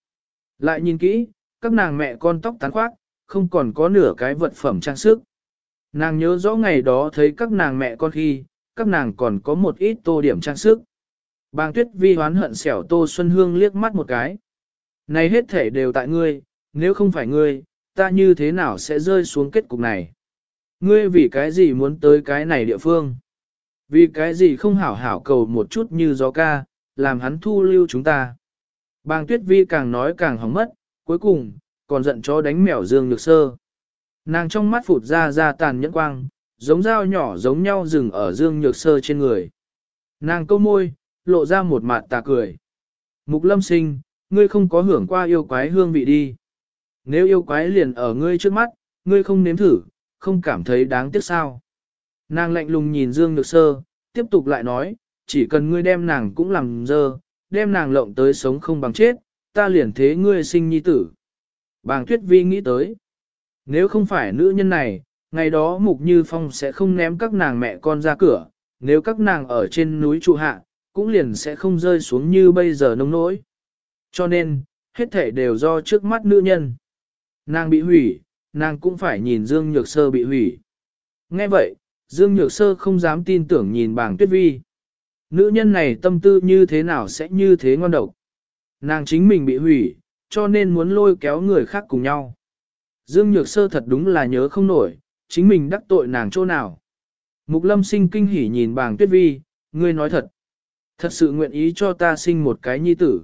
Lại nhìn kỹ, các nàng mẹ con tóc tán khoác, không còn có nửa cái vật phẩm trang sức. Nàng nhớ rõ ngày đó thấy các nàng mẹ con khi, các nàng còn có một ít tô điểm trang sức. Bàng tuyết vi hoán hận xẻo Tô Xuân Hương liếc mắt một cái. Này hết thể đều tại ngươi, nếu không phải ngươi, ta như thế nào sẽ rơi xuống kết cục này? Ngươi vì cái gì muốn tới cái này địa phương? Vì cái gì không hảo hảo cầu một chút như gió ca, làm hắn thu lưu chúng ta? Bàng tuyết vi càng nói càng hóng mất, cuối cùng, còn giận chó đánh mèo dương nhược sơ. Nàng trong mắt phụt ra ra tàn nhẫn quang, giống dao nhỏ giống nhau dừng ở dương nhược sơ trên người. Nàng câu môi, lộ ra một mặt tà cười. Mục lâm sinh, ngươi không có hưởng qua yêu quái hương vị đi. Nếu yêu quái liền ở ngươi trước mắt, ngươi không nếm thử, không cảm thấy đáng tiếc sao. Nàng lạnh lùng nhìn Dương Nhược Sơ, tiếp tục lại nói, chỉ cần ngươi đem nàng cũng làm dơ, đem nàng lộng tới sống không bằng chết, ta liền thế ngươi sinh nhi tử. Bàng Tuyết Vi nghĩ tới, nếu không phải nữ nhân này, ngày đó Mục Như Phong sẽ không ném các nàng mẹ con ra cửa, nếu các nàng ở trên núi trụ hạ, cũng liền sẽ không rơi xuống như bây giờ nông nỗi. Cho nên, hết thể đều do trước mắt nữ nhân. Nàng bị hủy, nàng cũng phải nhìn Dương Nhược Sơ bị hủy. Nghe vậy, Dương Nhược Sơ không dám tin tưởng nhìn bảng tuyết vi. Nữ nhân này tâm tư như thế nào sẽ như thế ngon độc. Nàng chính mình bị hủy, cho nên muốn lôi kéo người khác cùng nhau. Dương Nhược Sơ thật đúng là nhớ không nổi, chính mình đắc tội nàng chỗ nào. Mục lâm sinh kinh hỉ nhìn bảng tuyết vi, ngươi nói thật. Thật sự nguyện ý cho ta sinh một cái nhi tử.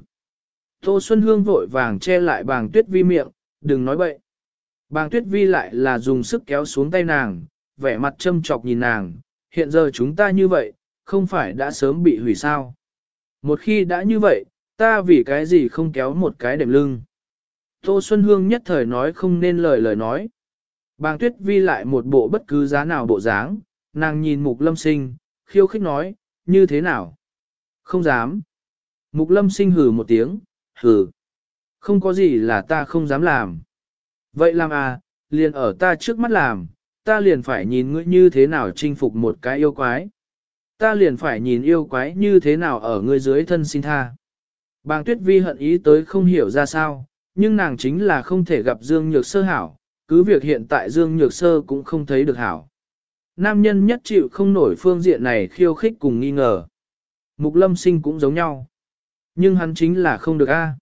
Tô Xuân Hương vội vàng che lại Bàng tuyết vi miệng, đừng nói bậy. Bàng tuyết vi lại là dùng sức kéo xuống tay nàng, vẻ mặt châm chọc nhìn nàng, hiện giờ chúng ta như vậy, không phải đã sớm bị hủy sao. Một khi đã như vậy, ta vì cái gì không kéo một cái đệm lưng. Tô Xuân Hương nhất thời nói không nên lời lời nói. Bàng tuyết vi lại một bộ bất cứ giá nào bộ dáng, nàng nhìn mục lâm sinh, khiêu khích nói, như thế nào? Không dám. Mục lâm sinh hừ một tiếng, hừ. Không có gì là ta không dám làm. Vậy làm à, liền ở ta trước mắt làm, ta liền phải nhìn ngươi như thế nào chinh phục một cái yêu quái. Ta liền phải nhìn yêu quái như thế nào ở ngươi dưới thân xin tha. Bàng tuyết vi hận ý tới không hiểu ra sao, nhưng nàng chính là không thể gặp Dương Nhược Sơ hảo, cứ việc hiện tại Dương Nhược Sơ cũng không thấy được hảo. Nam nhân nhất chịu không nổi phương diện này khiêu khích cùng nghi ngờ. Mục lâm sinh cũng giống nhau. Nhưng hắn chính là không được a. À.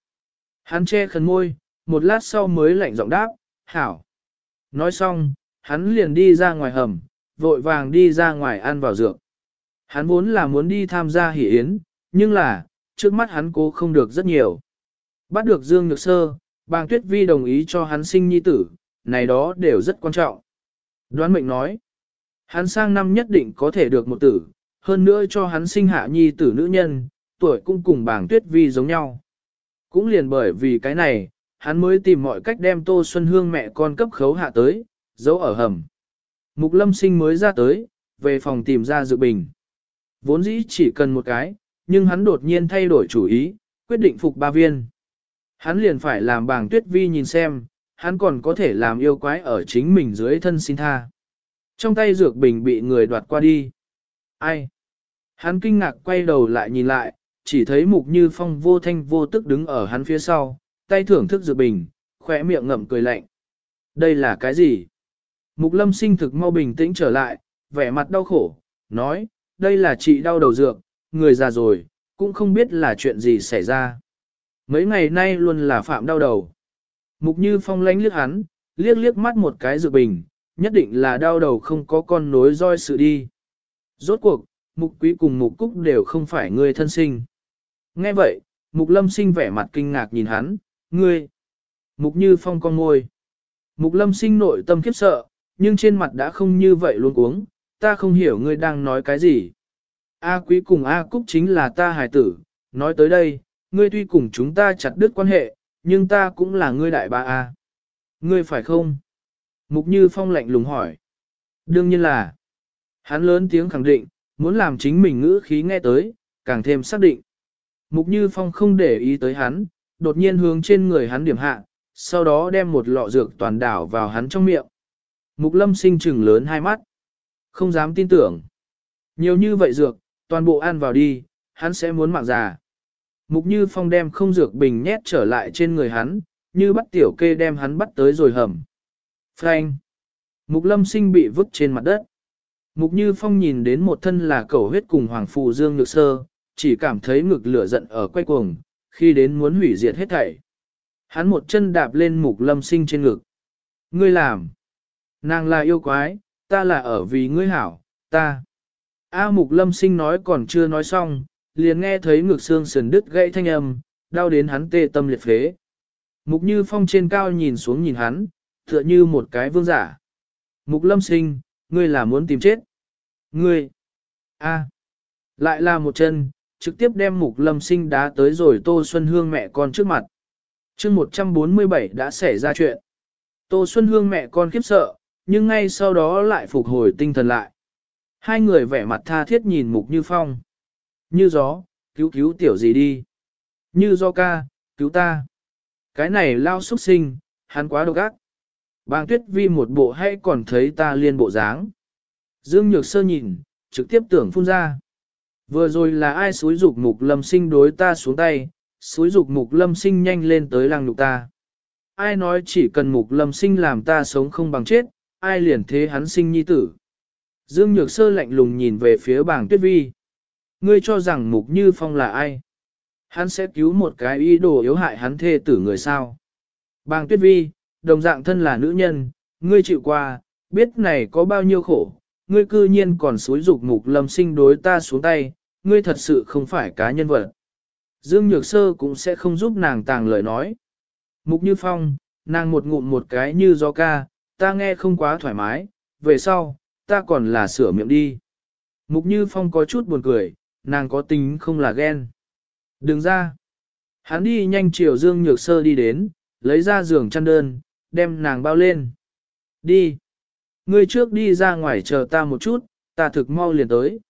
Hắn che khẩn môi, một lát sau mới lạnh giọng đáp, hảo. Nói xong, hắn liền đi ra ngoài hầm, vội vàng đi ra ngoài ăn vào dược. Hắn vốn là muốn đi tham gia hỷ yến, nhưng là, trước mắt hắn cố không được rất nhiều. Bắt được Dương Nhược Sơ, bàng tuyết vi đồng ý cho hắn sinh nhi tử, này đó đều rất quan trọng. Đoán mệnh nói, hắn sang năm nhất định có thể được một tử, hơn nữa cho hắn sinh hạ nhi tử nữ nhân, tuổi cũng cùng bàng tuyết vi giống nhau. Cũng liền bởi vì cái này, hắn mới tìm mọi cách đem Tô Xuân Hương mẹ con cấp khấu hạ tới, giấu ở hầm. Mục lâm sinh mới ra tới, về phòng tìm ra dự bình. Vốn dĩ chỉ cần một cái, nhưng hắn đột nhiên thay đổi chủ ý, quyết định phục ba viên. Hắn liền phải làm bảng tuyết vi nhìn xem, hắn còn có thể làm yêu quái ở chính mình dưới thân xin tha. Trong tay dược bình bị người đoạt qua đi. Ai? Hắn kinh ngạc quay đầu lại nhìn lại, chỉ thấy mục như phong vô thanh vô tức đứng ở hắn phía sau, tay thưởng thức dược bình, khỏe miệng ngậm cười lạnh. Đây là cái gì? Mục lâm sinh thực mau bình tĩnh trở lại, vẻ mặt đau khổ, nói, đây là chị đau đầu dược, người già rồi, cũng không biết là chuyện gì xảy ra. Mấy ngày nay luôn là phạm đau đầu. Mục Như Phong lánh liếc hắn, liếc liếc mắt một cái dược bình, nhất định là đau đầu không có con nối roi sự đi. Rốt cuộc, Mục Quý cùng Mục Cúc đều không phải người thân sinh. Nghe vậy, Mục Lâm sinh vẻ mặt kinh ngạc nhìn hắn, ngươi. Mục Như Phong con ngôi. Mục Lâm sinh nội tâm khiếp sợ, nhưng trên mặt đã không như vậy luôn uống, ta không hiểu ngươi đang nói cái gì. A Quý cùng A Cúc chính là ta hài tử, nói tới đây, ngươi tuy cùng chúng ta chặt đứt quan hệ, nhưng ta cũng là ngươi đại ba A. Ngươi phải không? Mục Như Phong lạnh lùng hỏi. Đương nhiên là. Hắn lớn tiếng khẳng định, muốn làm chính mình ngữ khí nghe tới, càng thêm xác định. Mục Như Phong không để ý tới hắn, đột nhiên hướng trên người hắn điểm hạ, sau đó đem một lọ dược toàn đảo vào hắn trong miệng. Mục Lâm sinh trừng lớn hai mắt. Không dám tin tưởng. Nhiều như vậy dược, toàn bộ ăn vào đi, hắn sẽ muốn mạng già. Mục Như Phong đem không dược bình nhét trở lại trên người hắn, như bắt tiểu kê đem hắn bắt tới rồi hầm. Frank! Mục Lâm sinh bị vứt trên mặt đất. Mục Như Phong nhìn đến một thân là cầu huyết cùng Hoàng Phù Dương Nhược Sơ, chỉ cảm thấy ngực lửa giận ở quay cuồng, khi đến muốn hủy diệt hết thảy. Hắn một chân đạp lên Mục Lâm sinh trên ngực. Ngươi làm! Nàng là yêu quái, ta là ở vì ngươi hảo, ta. A Mục Lâm sinh nói còn chưa nói xong, liền nghe thấy ngực xương sườn đứt gãy thanh âm, đau đến hắn tê tâm liệt phế. Mục Như Phong trên cao nhìn xuống nhìn hắn, tựa như một cái vương giả. Mục Lâm sinh, ngươi là muốn tìm chết. Ngươi, a, lại là một chân, trực tiếp đem Mục Lâm sinh đá tới rồi Tô Xuân Hương mẹ con trước mặt. chương 147 đã xảy ra chuyện. Tô Xuân Hương mẹ con khiếp sợ, nhưng ngay sau đó lại phục hồi tinh thần lại. Hai người vẻ mặt tha thiết nhìn Mục Như Phong. Như gió, cứu cứu tiểu gì đi. Như do ca, cứu ta. Cái này lao xuất sinh, hắn quá độc ác. Bàng tuyết vi một bộ hay còn thấy ta liên bộ dáng. Dương Nhược Sơ nhìn, trực tiếp tưởng phun ra. Vừa rồi là ai xúi dục mục lâm sinh đối ta xuống tay, xúi dục mục lâm sinh nhanh lên tới làng nhục ta. Ai nói chỉ cần mục lâm sinh làm ta sống không bằng chết, ai liền thế hắn sinh nhi tử. Dương Nhược Sơ lạnh lùng nhìn về phía bảng tuyết vi. Ngươi cho rằng mục như phong là ai? Hắn sẽ cứu một cái ý đồ yếu hại hắn thê tử người sao? Bàng tuyết vi, đồng dạng thân là nữ nhân, ngươi chịu qua, biết này có bao nhiêu khổ, ngươi cư nhiên còn xúi dục mục lâm sinh đối ta xuống tay, ngươi thật sự không phải cá nhân vật. Dương Nhược Sơ cũng sẽ không giúp nàng tàng lời nói. Mục Như Phong, nàng một ngụm một cái như do ca, ta nghe không quá thoải mái, về sau, ta còn là sửa miệng đi. Mục Như Phong có chút buồn cười, nàng có tính không là ghen. Đừng ra. Hắn đi nhanh chiều Dương Nhược Sơ đi đến, lấy ra giường chăn đơn, đem nàng bao lên. Đi. Ngươi trước đi ra ngoài chờ ta một chút, ta thực mau liền tới.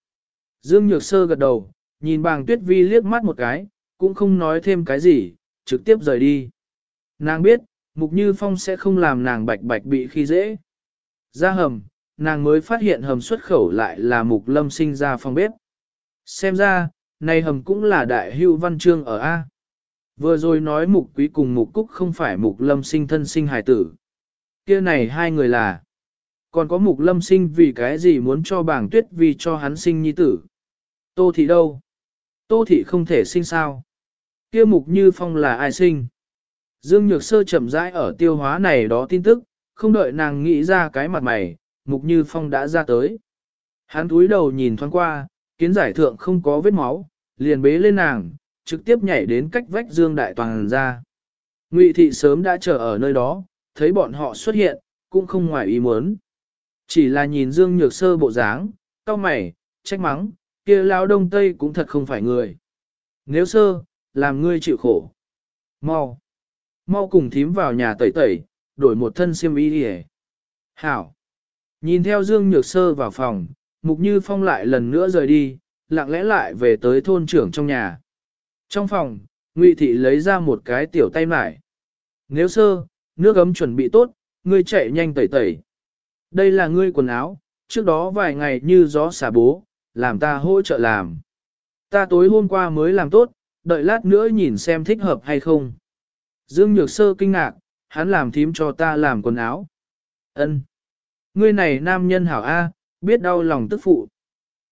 Dương Nhược Sơ gật đầu, nhìn bàng tuyết vi liếc mắt một cái, cũng không nói thêm cái gì, trực tiếp rời đi. Nàng biết, Mục Như Phong sẽ không làm nàng bạch bạch bị khi dễ. Ra hầm, nàng mới phát hiện hầm xuất khẩu lại là Mục Lâm sinh ra phòng bếp. Xem ra, này hầm cũng là đại hưu văn chương ở A. Vừa rồi nói Mục Quý cùng Mục Cúc không phải Mục Lâm sinh thân sinh hài tử. kia này hai người là. Còn có Mục Lâm sinh vì cái gì muốn cho bảng tuyết vì cho hắn sinh nhi tử. Tô thị đâu? Tô thị không thể sinh sao? kia Mục Như Phong là ai sinh? Dương Nhược Sơ chậm rãi ở tiêu hóa này đó tin tức, không đợi nàng nghĩ ra cái mặt mày, Mục Như Phong đã ra tới. Hắn túi đầu nhìn thoáng qua, kiến giải thượng không có vết máu, liền bế lên nàng, trực tiếp nhảy đến cách vách Dương Đại Toàn ra. Ngụy Thị sớm đã chờ ở nơi đó, thấy bọn họ xuất hiện, cũng không ngoài ý muốn. Chỉ là nhìn Dương Nhược Sơ bộ dáng, cao mày, trách mắng, kia lão đông tây cũng thật không phải người. Nếu sơ, làm ngươi chịu khổ. Mau mau cùng thím vào nhà tẩy tẩy, đổi một thân xiêm y đi Hảo. Nhìn theo Dương Nhược Sơ vào phòng, Mục Như Phong lại lần nữa rời đi, lặng lẽ lại về tới thôn trưởng trong nhà. Trong phòng, Ngụy Thị lấy ra một cái tiểu tay mải. Nếu sơ, nước ấm chuẩn bị tốt, ngươi chạy nhanh tẩy tẩy. Đây là ngươi quần áo, trước đó vài ngày như gió xả bố, làm ta hỗ trợ làm. Ta tối hôm qua mới làm tốt, đợi lát nữa nhìn xem thích hợp hay không. Dương Nhược Sơ kinh ngạc, hắn làm thím cho ta làm quần áo. Ân, Ngươi này nam nhân hảo A, biết đau lòng tức phụ.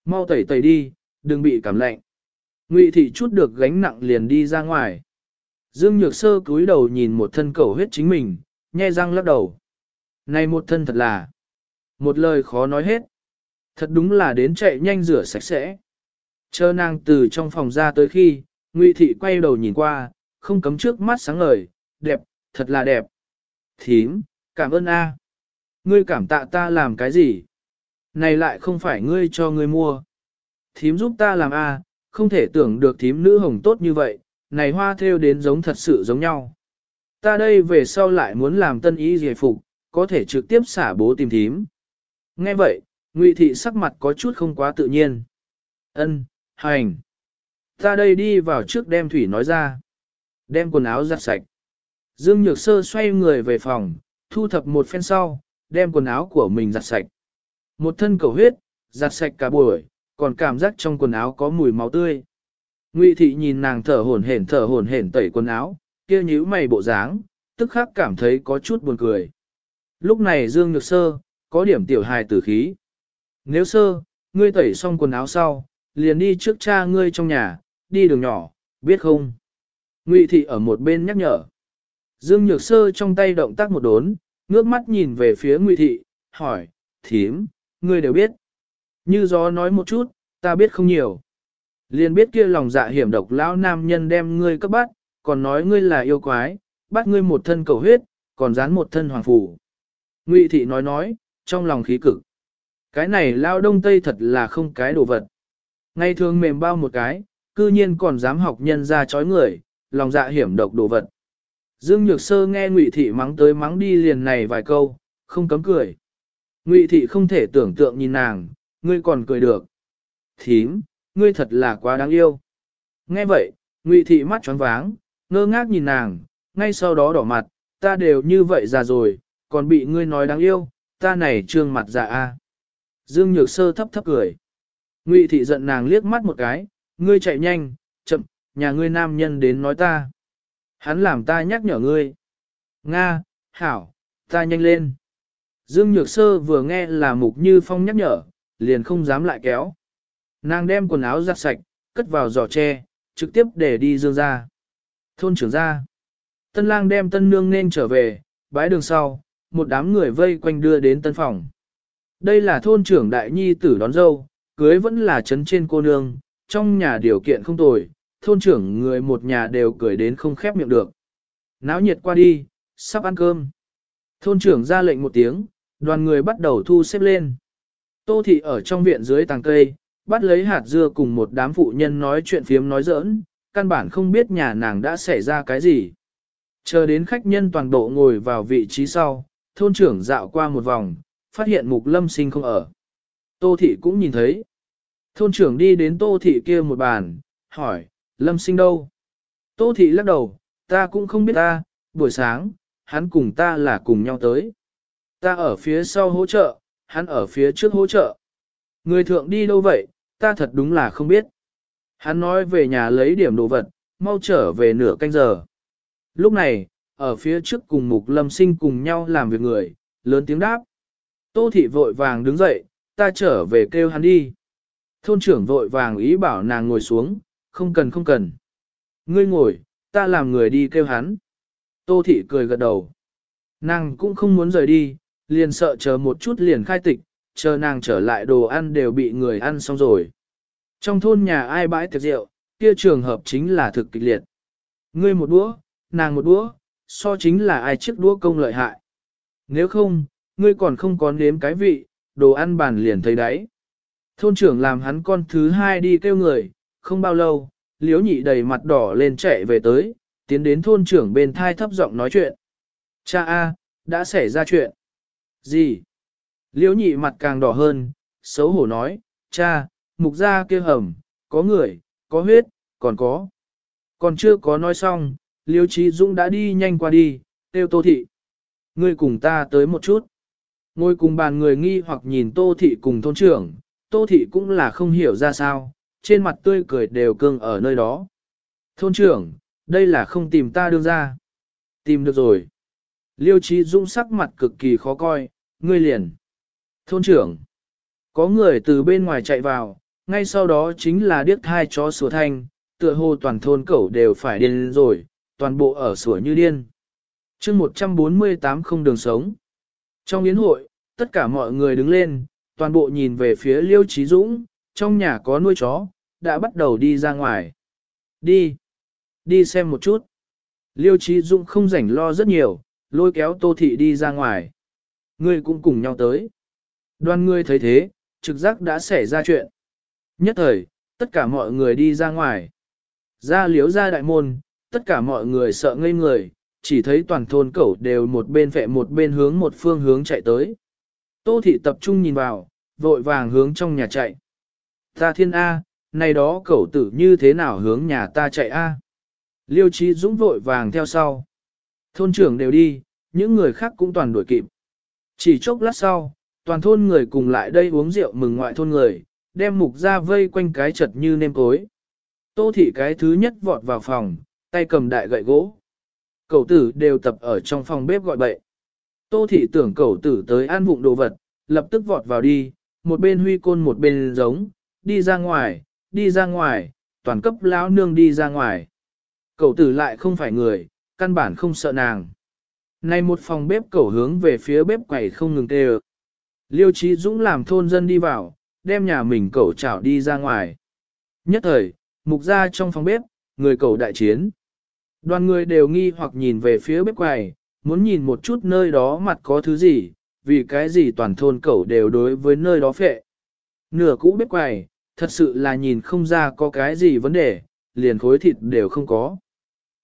mau tẩy tẩy đi, đừng bị cảm lạnh. Ngụy thị chút được gánh nặng liền đi ra ngoài. Dương Nhược Sơ cúi đầu nhìn một thân cầu huyết chính mình, nhe răng lắc đầu. Này một thân thật là, một lời khó nói hết. Thật đúng là đến chạy nhanh rửa sạch sẽ. Chờ nàng từ trong phòng ra tới khi, Ngụy thị quay đầu nhìn qua, không cấm trước mắt sáng ngời, đẹp, thật là đẹp. Thím, cảm ơn a. Ngươi cảm tạ ta làm cái gì? Này lại không phải ngươi cho ngươi mua. Thím giúp ta làm a, không thể tưởng được thím nữ hồng tốt như vậy, này hoa theo đến giống thật sự giống nhau. Ta đây về sau lại muốn làm tân ý giải phục, có thể trực tiếp xả bố tìm thím. Nghe vậy, Ngụy thị sắc mặt có chút không quá tự nhiên. Ân, hành. Ta đây đi vào trước đem thủy nói ra. Đem quần áo giặt sạch. Dương Nhược Sơ xoay người về phòng, thu thập một phen sau, đem quần áo của mình giặt sạch. Một thân cầu huyết, giặt sạch cả buổi, còn cảm giác trong quần áo có mùi máu tươi. Ngụy thị nhìn nàng thở hổn hển thở hổn hển tẩy quần áo, kia nhíu mày bộ dáng, tức khắc cảm thấy có chút buồn cười. Lúc này Dương Nhược Sơ, có điểm tiểu hài tử khí. Nếu sơ, ngươi tẩy xong quần áo sau, liền đi trước cha ngươi trong nhà, đi đường nhỏ, biết không? Ngụy thị ở một bên nhắc nhở. Dương Nhược Sơ trong tay động tác một đốn, ngước mắt nhìn về phía Ngụy thị, hỏi, thím, ngươi đều biết. Như gió nói một chút, ta biết không nhiều. Liền biết kia lòng dạ hiểm độc lão nam nhân đem ngươi cấp bắt, còn nói ngươi là yêu quái, bắt ngươi một thân cầu huyết, còn dán một thân hoàng phủ. Ngụy thị nói nói, trong lòng khí cực. Cái này lao đông tây thật là không cái đồ vật. Ngày thường mềm bao một cái, cư nhiên còn dám học nhân ra chói người, lòng dạ hiểm độc đồ vật. Dương Nhược Sơ nghe Ngụy Thị mắng tới mắng đi liền này vài câu, không cấm cười. Ngụy Thị không thể tưởng tượng nhìn nàng, ngươi còn cười được. Thím, ngươi thật là quá đáng yêu. Nghe vậy, Ngụy Thị mắt tròn váng, ngơ ngác nhìn nàng, ngay sau đó đỏ mặt, ta đều như vậy già rồi, còn bị ngươi nói đáng yêu, ta này trương mặt dạ a. Dương Nhược Sơ thấp thấp cười. Ngụy Thị giận nàng liếc mắt một cái, ngươi chạy nhanh, chậm, nhà ngươi nam nhân đến nói ta. Hắn làm ta nhắc nhở ngươi. Nga, Hảo, ta nhanh lên. Dương Nhược Sơ vừa nghe là Mục Như Phong nhắc nhở, liền không dám lại kéo. Nàng đem quần áo giặt sạch, cất vào giỏ tre, trực tiếp để đi dương ra. Thôn trưởng ra. Tân lang đem tân nương nên trở về, bãi đường sau, một đám người vây quanh đưa đến tân phòng. Đây là thôn trưởng đại nhi tử đón dâu, cưới vẫn là trấn trên cô nương, trong nhà điều kiện không tồi, thôn trưởng người một nhà đều cười đến không khép miệng được. Náo nhiệt qua đi, sắp ăn cơm. Thôn trưởng ra lệnh một tiếng, đoàn người bắt đầu thu xếp lên. Tô thị ở trong viện dưới tàng cây, bắt lấy hạt dưa cùng một đám phụ nhân nói chuyện phiếm nói giỡn, căn bản không biết nhà nàng đã xảy ra cái gì. Chờ đến khách nhân toàn bộ ngồi vào vị trí sau, thôn trưởng dạo qua một vòng, phát hiện mục lâm sinh không ở. Tô thị cũng nhìn thấy. Thôn trưởng đi đến tô thị kia một bàn, hỏi, lâm sinh đâu? Tô thị lắc đầu, ta cũng không biết ta, buổi sáng, hắn cùng ta là cùng nhau tới. Ta ở phía sau hỗ trợ, hắn ở phía trước hỗ trợ. Người thượng đi đâu vậy, ta thật đúng là không biết. Hắn nói về nhà lấy điểm đồ vật, mau trở về nửa canh giờ. Lúc này, ở phía trước cùng mục lâm sinh cùng nhau làm việc người, lớn tiếng đáp. Tô thị vội vàng đứng dậy, ta trở về kêu hắn đi. Thôn trưởng vội vàng ý bảo nàng ngồi xuống, không cần không cần. Ngươi ngồi, ta làm người đi kêu hắn. Tô thị cười gật đầu. Nàng cũng không muốn rời đi, liền sợ chờ một chút liền khai tịch, chờ nàng trở lại đồ ăn đều bị người ăn xong rồi. Trong thôn nhà ai bãi tiệc rượu, kia trường hợp chính là thực kịch liệt. Ngươi một đũa, nàng một đũa, so chính là ai chiếc đũa công lợi hại. Nếu không, ngươi còn không có nếm cái vị, đồ ăn bàn liền thấy đấy. Thôn trưởng làm hắn con thứ hai đi kêu người, không bao lâu, liếu nhị đầy mặt đỏ lên chạy về tới, tiến đến thôn trưởng bên thai thấp giọng nói chuyện. Cha A, đã xảy ra chuyện. Gì? Liếu nhị mặt càng đỏ hơn, xấu hổ nói, cha, mục ra kia hầm, có người, có huyết, còn có. Còn chưa có nói xong, Liêu trí dũng đã đi nhanh qua đi, tiêu tô thị. Ngươi cùng ta tới một chút. Ngồi cùng bàn người nghi hoặc nhìn tô thị cùng thôn trưởng, tô thị cũng là không hiểu ra sao, trên mặt tươi cười đều cương ở nơi đó. Thôn trưởng, đây là không tìm ta đưa ra. Tìm được rồi. Liêu trí dũng sắc mặt cực kỳ khó coi, ngươi liền. Thôn trưởng, có người từ bên ngoài chạy vào, ngay sau đó chính là điếc thai chó sủa thanh, tựa hồ toàn thôn cẩu đều phải điên rồi, toàn bộ ở sủa như điên. chương 148 không đường sống. Trong yến hội, tất cả mọi người đứng lên, toàn bộ nhìn về phía Liêu Trí Dũng, trong nhà có nuôi chó, đã bắt đầu đi ra ngoài. Đi, đi xem một chút. Liêu Trí Dũng không rảnh lo rất nhiều, lôi kéo Tô Thị đi ra ngoài. Người cũng cùng nhau tới. Đoàn người thấy thế, trực giác đã xảy ra chuyện. Nhất thời, tất cả mọi người đi ra ngoài. Ra liếu ra đại môn, tất cả mọi người sợ ngây người, chỉ thấy toàn thôn cẩu đều một bên vẹ một bên hướng một phương hướng chạy tới. Tô thị tập trung nhìn vào, vội vàng hướng trong nhà chạy. Ta thiên A, này đó cẩu tử như thế nào hướng nhà ta chạy A. Liêu trí dũng vội vàng theo sau. Thôn trưởng đều đi, những người khác cũng toàn đuổi kịp. Chỉ chốc lát sau, toàn thôn người cùng lại đây uống rượu mừng ngoại thôn người, đem mục ra vây quanh cái chật như nêm cối. Tô thị cái thứ nhất vọt vào phòng, tay cầm đại gậy gỗ. Cậu tử đều tập ở trong phòng bếp gọi bậy. Tô thị tưởng cậu tử tới ăn vụng đồ vật, lập tức vọt vào đi, một bên huy côn một bên giống, đi ra ngoài, đi ra ngoài, toàn cấp lão nương đi ra ngoài. Cậu tử lại không phải người, căn bản không sợ nàng. Này một phòng bếp cậu hướng về phía bếp quầy không ngừng tê Liêu Trí Dũng làm thôn dân đi vào, đem nhà mình cậu chảo đi ra ngoài. Nhất thời, mục ra trong phòng bếp, người cậu đại chiến. Đoàn người đều nghi hoặc nhìn về phía bếp quầy, muốn nhìn một chút nơi đó mặt có thứ gì, vì cái gì toàn thôn cậu đều đối với nơi đó phệ. Nửa cũ bếp quầy, thật sự là nhìn không ra có cái gì vấn đề, liền khối thịt đều không có.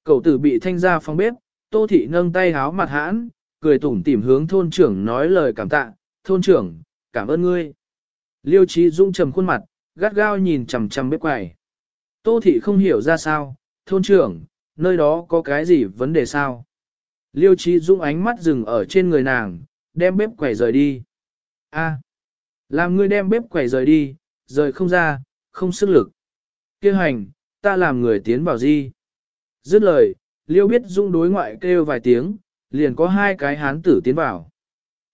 Cậu tử bị thanh ra phòng bếp, tô thị nâng tay háo mặt hãn, cười tủm tỉm hướng thôn trưởng nói lời cảm tạ, thôn trưởng, cảm ơn ngươi. Liêu trí dũng trầm khuôn mặt, gắt gao nhìn chằm chằm bếp quầy. Tô thị không hiểu ra sao, thôn trưởng, nơi đó có cái gì vấn đề sao? Liêu trí dũng ánh mắt dừng ở trên người nàng, đem bếp quẩy rời đi. A, làm ngươi đem bếp quẩy rời đi, rời không ra, không sức lực. Kêu hành, ta làm người tiến vào di. Dứt lời, liêu biết dũng đối ngoại kêu vài tiếng, liền có hai cái hán tử tiến vào.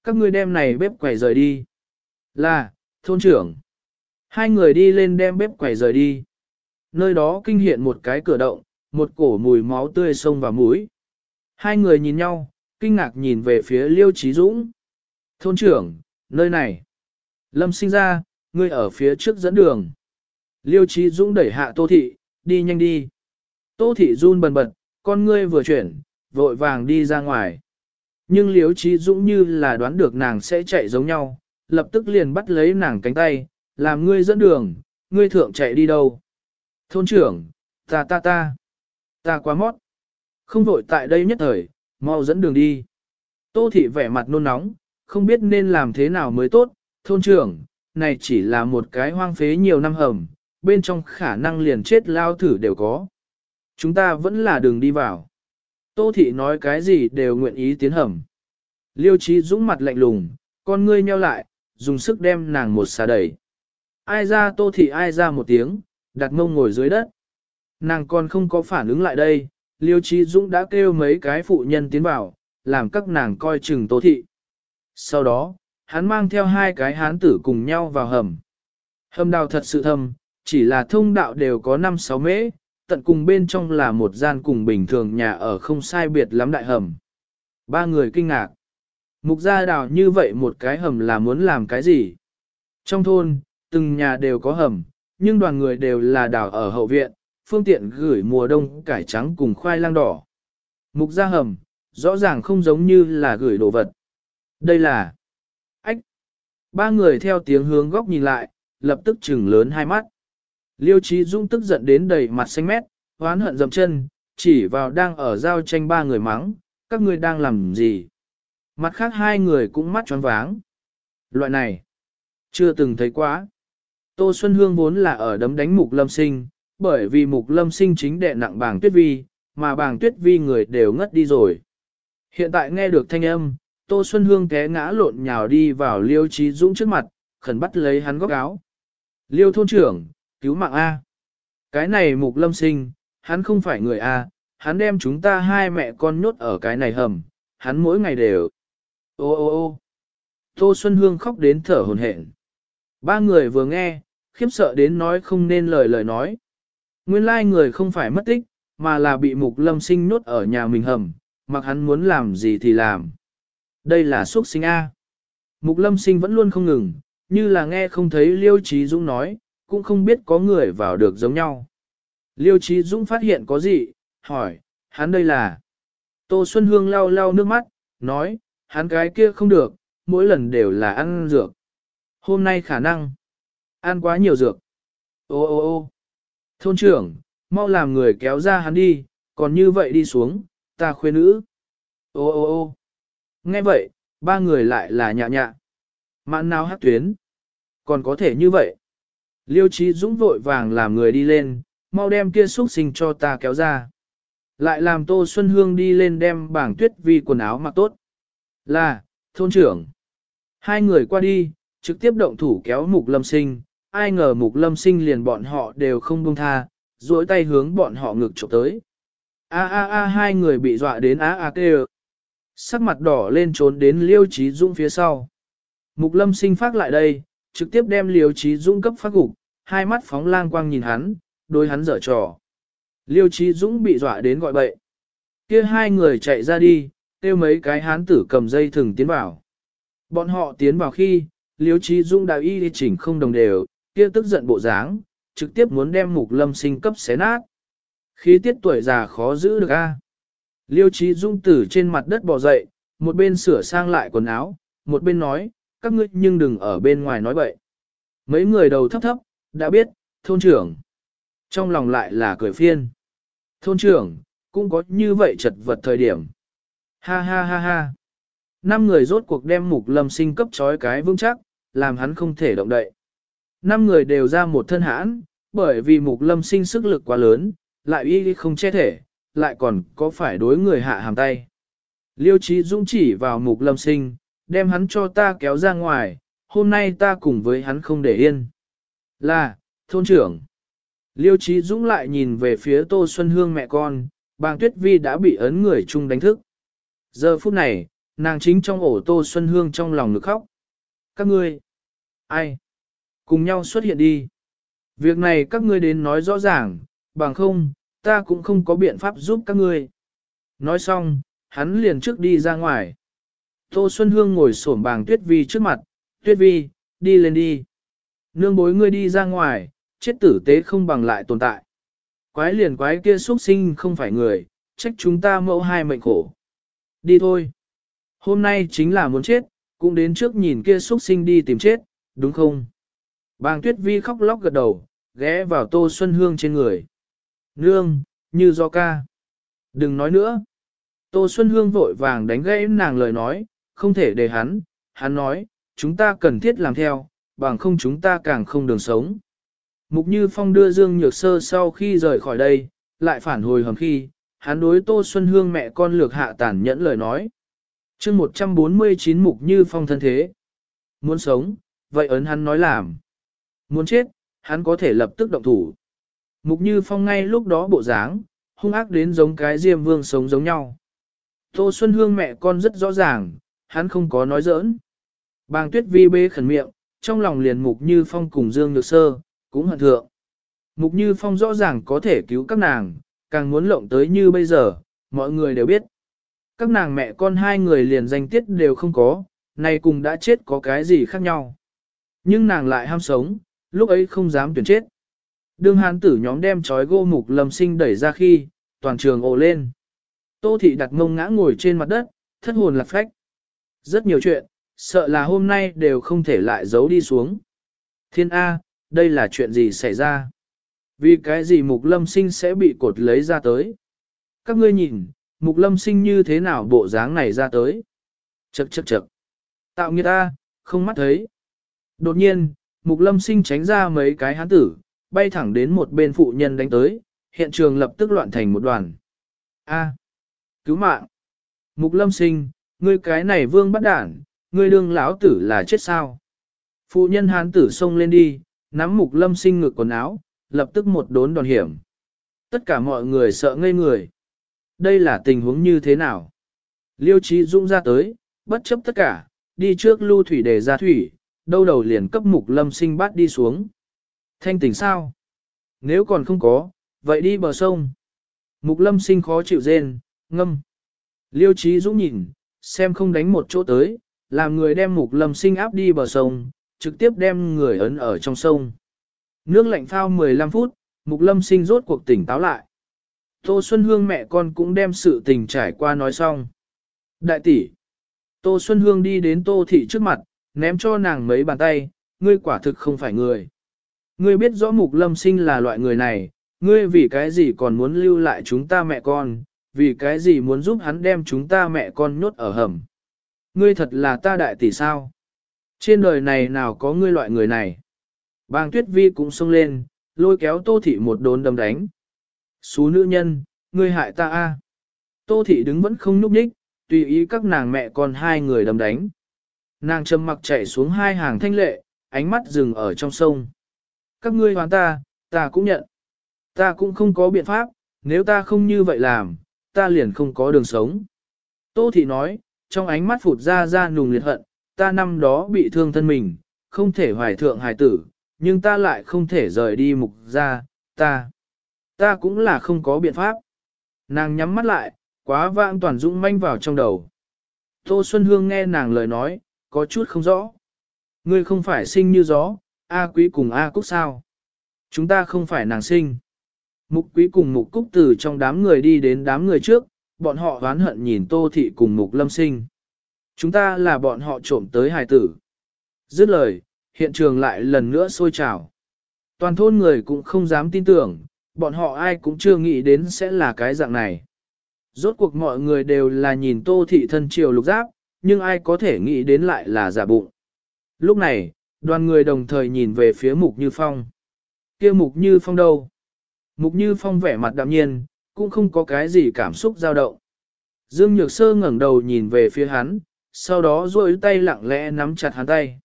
Các ngươi đem này bếp quẩy rời đi. Là, thôn trưởng. Hai người đi lên đem bếp quẩy rời đi. Nơi đó kinh hiện một cái cửa động, một cổ mùi máu tươi sông vào mũi. Hai người nhìn nhau, kinh ngạc nhìn về phía Liêu Trí Dũng. Thôn trưởng, nơi này. Lâm sinh ra, ngươi ở phía trước dẫn đường. Liêu Trí Dũng đẩy hạ Tô Thị, đi nhanh đi. Tô Thị run bần bật, con ngươi vừa chuyển, vội vàng đi ra ngoài. Nhưng Liêu Trí Dũng như là đoán được nàng sẽ chạy giống nhau, lập tức liền bắt lấy nàng cánh tay, làm ngươi dẫn đường, ngươi thượng chạy đi đâu. Thôn trưởng, ta ta ta, ta quá mót. Không vội tại đây nhất thời, mau dẫn đường đi. Tô thị vẻ mặt nôn nóng, không biết nên làm thế nào mới tốt, thôn trưởng, này chỉ là một cái hoang phế nhiều năm hầm, bên trong khả năng liền chết lao thử đều có. Chúng ta vẫn là đường đi vào. Tô thị nói cái gì đều nguyện ý tiến hầm. Liêu trí dũng mặt lạnh lùng, con ngươi nheo lại, dùng sức đem nàng một xà đẩy. Ai ra tô thị ai ra một tiếng, đặt mông ngồi dưới đất. Nàng còn không có phản ứng lại đây, Liêu Trí Dũng đã kêu mấy cái phụ nhân tiến vào, làm các nàng coi chừng tô thị. Sau đó, hắn mang theo hai cái hán tử cùng nhau vào hầm. Hầm đào thật sự thâm, chỉ là thông đạo đều có 5-6 mễ, tận cùng bên trong là một gian cùng bình thường nhà ở không sai biệt lắm đại hầm. Ba người kinh ngạc. Mục gia đào như vậy một cái hầm là muốn làm cái gì? Trong thôn, từng nhà đều có hầm, nhưng đoàn người đều là đào ở hậu viện, phương tiện gửi mùa đông cải trắng cùng khoai lang đỏ. Mục gia hầm, rõ ràng không giống như là gửi đồ vật. Đây là ách. Ba người theo tiếng hướng góc nhìn lại, lập tức chừng lớn hai mắt. Liêu Trí Dung tức giận đến đầy mặt xanh mét, hoán hận dầm chân, chỉ vào đang ở giao tranh ba người mắng, các ngươi đang làm gì? Mặt khác hai người cũng mắt tròn váng. Loại này, chưa từng thấy quá. Tô Xuân Hương vốn là ở đấm đánh mục lâm sinh, bởi vì mục lâm sinh chính đệ nặng bàng tuyết vi, mà bàng tuyết vi người đều ngất đi rồi. Hiện tại nghe được thanh âm, Tô Xuân Hương té ngã lộn nhào đi vào Liêu Trí Dũng trước mặt, khẩn bắt lấy hắn góc áo. Liêu thôn trưởng, cứu mạng A. Cái này mục lâm sinh, hắn không phải người A, hắn đem chúng ta hai mẹ con nhốt ở cái này hầm, hắn mỗi ngày đều. Ô ô ô Tô Xuân Hương khóc đến thở hồn hển. Ba người vừa nghe, khiếp sợ đến nói không nên lời lời nói. Nguyên lai người không phải mất tích, mà là bị mục lâm sinh nốt ở nhà mình hầm, mặc hắn muốn làm gì thì làm. Đây là xuất sinh A. Mục lâm sinh vẫn luôn không ngừng, như là nghe không thấy Liêu Trí Dũng nói, cũng không biết có người vào được giống nhau. Liêu Trí Dũng phát hiện có gì, hỏi, hắn đây là. Tô Xuân Hương lau lau nước mắt, nói, hắn cái kia không được, mỗi lần đều là ăn dược. Hôm nay khả năng, ăn quá nhiều dược. Ô ô ô thôn trưởng, mau làm người kéo ra hắn đi, còn như vậy đi xuống, ta khuê nữ. Ô ô ô nghe vậy, ba người lại là nhạ nhạ. Mạn nào hát tuyến, còn có thể như vậy. Liêu trí dũng vội vàng làm người đi lên, mau đem kia xúc sinh cho ta kéo ra. Lại làm Tô Xuân Hương đi lên đem bảng tuyết vi quần áo mặc tốt. Là, thôn trưởng. Hai người qua đi, trực tiếp động thủ kéo mục lâm sinh, ai ngờ mục lâm sinh liền bọn họ đều không buông tha, duỗi tay hướng bọn họ ngực chụp tới. A a a hai người bị dọa đến a a kêu. Sắc mặt đỏ lên trốn đến liêu trí dũng phía sau. Mục lâm sinh phát lại đây, trực tiếp đem liêu trí dũng cấp phát gục, hai mắt phóng lang quang nhìn hắn, đôi hắn dở trò. Liêu trí dũng bị dọa đến gọi bậy. kia hai người chạy ra đi, kêu mấy cái hán tử cầm dây thừng tiến vào. Bọn họ tiến vào khi, liêu trí dũng đạo y đi chỉnh không đồng đều, kia tức giận bộ dáng, trực tiếp muốn đem mục lâm sinh cấp xé nát. Khí tiết tuổi già khó giữ được a. Liêu trí dung tử trên mặt đất bò dậy, một bên sửa sang lại quần áo, một bên nói, các ngươi nhưng đừng ở bên ngoài nói bậy. Mấy người đầu thấp thấp, đã biết, thôn trưởng. Trong lòng lại là cười phiên. Thôn trưởng, cũng có như vậy chật vật thời điểm. Ha ha ha ha. Năm người rốt cuộc đem mục lâm sinh cấp trói cái vững chắc, làm hắn không thể động đậy. Năm người đều ra một thân hãn, bởi vì mục lâm sinh sức lực quá lớn, lại y không che thể, lại còn có phải đối người hạ hàm tay. Liêu trí dũng chỉ vào mục lâm sinh, đem hắn cho ta kéo ra ngoài, hôm nay ta cùng với hắn không để yên. Là, thôn trưởng. Liêu trí dũng lại nhìn về phía Tô Xuân Hương mẹ con, bàng tuyết vi đã bị ấn người chung đánh thức. Giờ phút này, nàng chính trong ổ Tô Xuân Hương trong lòng ngực khóc. Các ngươi, ai, cùng nhau xuất hiện đi. Việc này các ngươi đến nói rõ ràng, bằng không, ta cũng không có biện pháp giúp các ngươi. Nói xong, hắn liền trước đi ra ngoài. Tô Xuân Hương ngồi xổm bàng Tuyết Vi trước mặt, Tuyết Vi, đi lên đi. Nương bối ngươi đi ra ngoài, chết tử tế không bằng lại tồn tại. Quái liền quái kia xuất sinh không phải người, trách chúng ta mẫu hai mệnh khổ. Đi thôi. Hôm nay chính là muốn chết, cũng đến trước nhìn kia xuất sinh đi tìm chết, đúng không? Bàng Tuyết Vi khóc lóc gật đầu, ghé vào Tô Xuân Hương trên người. Nương, như do ca. Đừng nói nữa. Tô Xuân Hương vội vàng đánh gãy nàng lời nói, không thể để hắn, hắn nói, chúng ta cần thiết làm theo, bằng không chúng ta càng không đường sống. Mục Như Phong đưa Dương Nhược Sơ sau khi rời khỏi đây, lại phản hồi hầm khi, hắn đối Tô Xuân Hương mẹ con lược hạ tàn nhẫn lời nói. chương 149 Mục Như Phong thân thế. Muốn sống, vậy ấn hắn nói làm. Muốn chết, hắn có thể lập tức động thủ. Mục Như Phong ngay lúc đó bộ dáng, hung ác đến giống cái Diêm Vương sống giống nhau. Tô Xuân Hương mẹ con rất rõ ràng, hắn không có nói giỡn. Bàng Tuyết Vi bê khẩn miệng, trong lòng liền Mục Như Phong cùng Dương Nhược Sơ, cũng hận thượng. Mục Như Phong rõ ràng có thể cứu các nàng, càng muốn lộng tới như bây giờ, mọi người đều biết. Các nàng mẹ con hai người liền danh tiết đều không có, nay cùng đã chết có cái gì khác nhau. Nhưng nàng lại ham sống, lúc ấy không dám tuyển chết. Đương hán tử nhóm đem trói gô mục lâm sinh đẩy ra khi, toàn trường ồ lên. Tô thị đặt mông ngã ngồi trên mặt đất, thất hồn lạc phách. Rất nhiều chuyện, sợ là hôm nay đều không thể lại giấu đi xuống. Thiên A, đây là chuyện gì xảy ra? Vì cái gì mục lâm sinh sẽ bị cột lấy ra tới? Các ngươi nhìn, mục lâm sinh như thế nào bộ dáng này ra tới? Chậc chậc chậc. Tạo nghiệt A, không mắt thấy. Đột nhiên, mục lâm sinh tránh ra mấy cái hán tử, bay thẳng đến một bên phụ nhân đánh tới, hiện trường lập tức loạn thành một đoàn. A. cứu mạng. Mục lâm sinh, ngươi cái này vương bắt đản, ngươi đương lão tử là chết sao. Phụ nhân hán tử xông lên đi, nắm mục lâm sinh ngực quần áo, lập tức một đốn đòn hiểm. Tất cả mọi người sợ ngây người. Đây là tình huống như thế nào? Liêu trí dũng ra tới, bất chấp tất cả, đi trước lưu thủy để ra thủy, đâu đầu liền cấp mục lâm sinh bắt đi xuống. Thanh tỉnh sao? Nếu còn không có, vậy đi bờ sông. Mục lâm sinh khó chịu rên, ngâm. Liêu trí dũng nhìn, xem không đánh một chỗ tới, làm người đem mục lâm sinh áp đi bờ sông, trực tiếp đem người ấn ở trong sông. Nước lạnh phao 15 phút, mục lâm sinh rốt cuộc tỉnh táo lại. Tô Xuân Hương mẹ con cũng đem sự tình trải qua nói xong. Đại tỷ, Tô Xuân Hương đi đến Tô Thị trước mặt, ném cho nàng mấy bàn tay, ngươi quả thực không phải người. Ngươi biết rõ mục lâm sinh là loại người này, ngươi vì cái gì còn muốn lưu lại chúng ta mẹ con, vì cái gì muốn giúp hắn đem chúng ta mẹ con nhốt ở hầm. Ngươi thật là ta đại tỷ sao? Trên đời này nào có ngươi loại người này? Bàng tuyết vi cũng xông lên, lôi kéo tô thị một đốn đấm đánh. Xú nữ nhân, ngươi hại ta a. Tô thị đứng vẫn không nhúc nhích, tùy ý các nàng mẹ con hai người đấm đánh. Nàng trầm mặc chạy xuống hai hàng thanh lệ, ánh mắt dừng ở trong sông. Các ngươi hoàn ta, ta cũng nhận. Ta cũng không có biện pháp, nếu ta không như vậy làm, ta liền không có đường sống. Tô thị nói, trong ánh mắt phụt ra ra nùng liệt hận, ta năm đó bị thương thân mình, không thể hoài thượng hài tử, nhưng ta lại không thể rời đi mục ra, ta, ta cũng là không có biện pháp. Nàng nhắm mắt lại, quá vãng toàn dũng manh vào trong đầu. Tô Xuân Hương nghe nàng lời nói, có chút không rõ. Ngươi không phải sinh như gió, A quý cùng A cúc sao? Chúng ta không phải nàng sinh. Mục quý cùng mục cúc từ trong đám người đi đến đám người trước, bọn họ oán hận nhìn tô thị cùng mục lâm sinh. Chúng ta là bọn họ trộm tới hài tử. Dứt lời, hiện trường lại lần nữa sôi trào. Toàn thôn người cũng không dám tin tưởng, bọn họ ai cũng chưa nghĩ đến sẽ là cái dạng này. Rốt cuộc mọi người đều là nhìn tô thị thân triều lục giáp, nhưng ai có thể nghĩ đến lại là giả bụng. Lúc này, đoàn người đồng thời nhìn về phía Mục Như Phong. kia Mục Như Phong đâu? Mục Như Phong vẻ mặt đạm nhiên, cũng không có cái gì cảm xúc dao động. Dương Nhược Sơ ngẩng đầu nhìn về phía hắn, sau đó duỗi tay lặng lẽ nắm chặt hắn tay.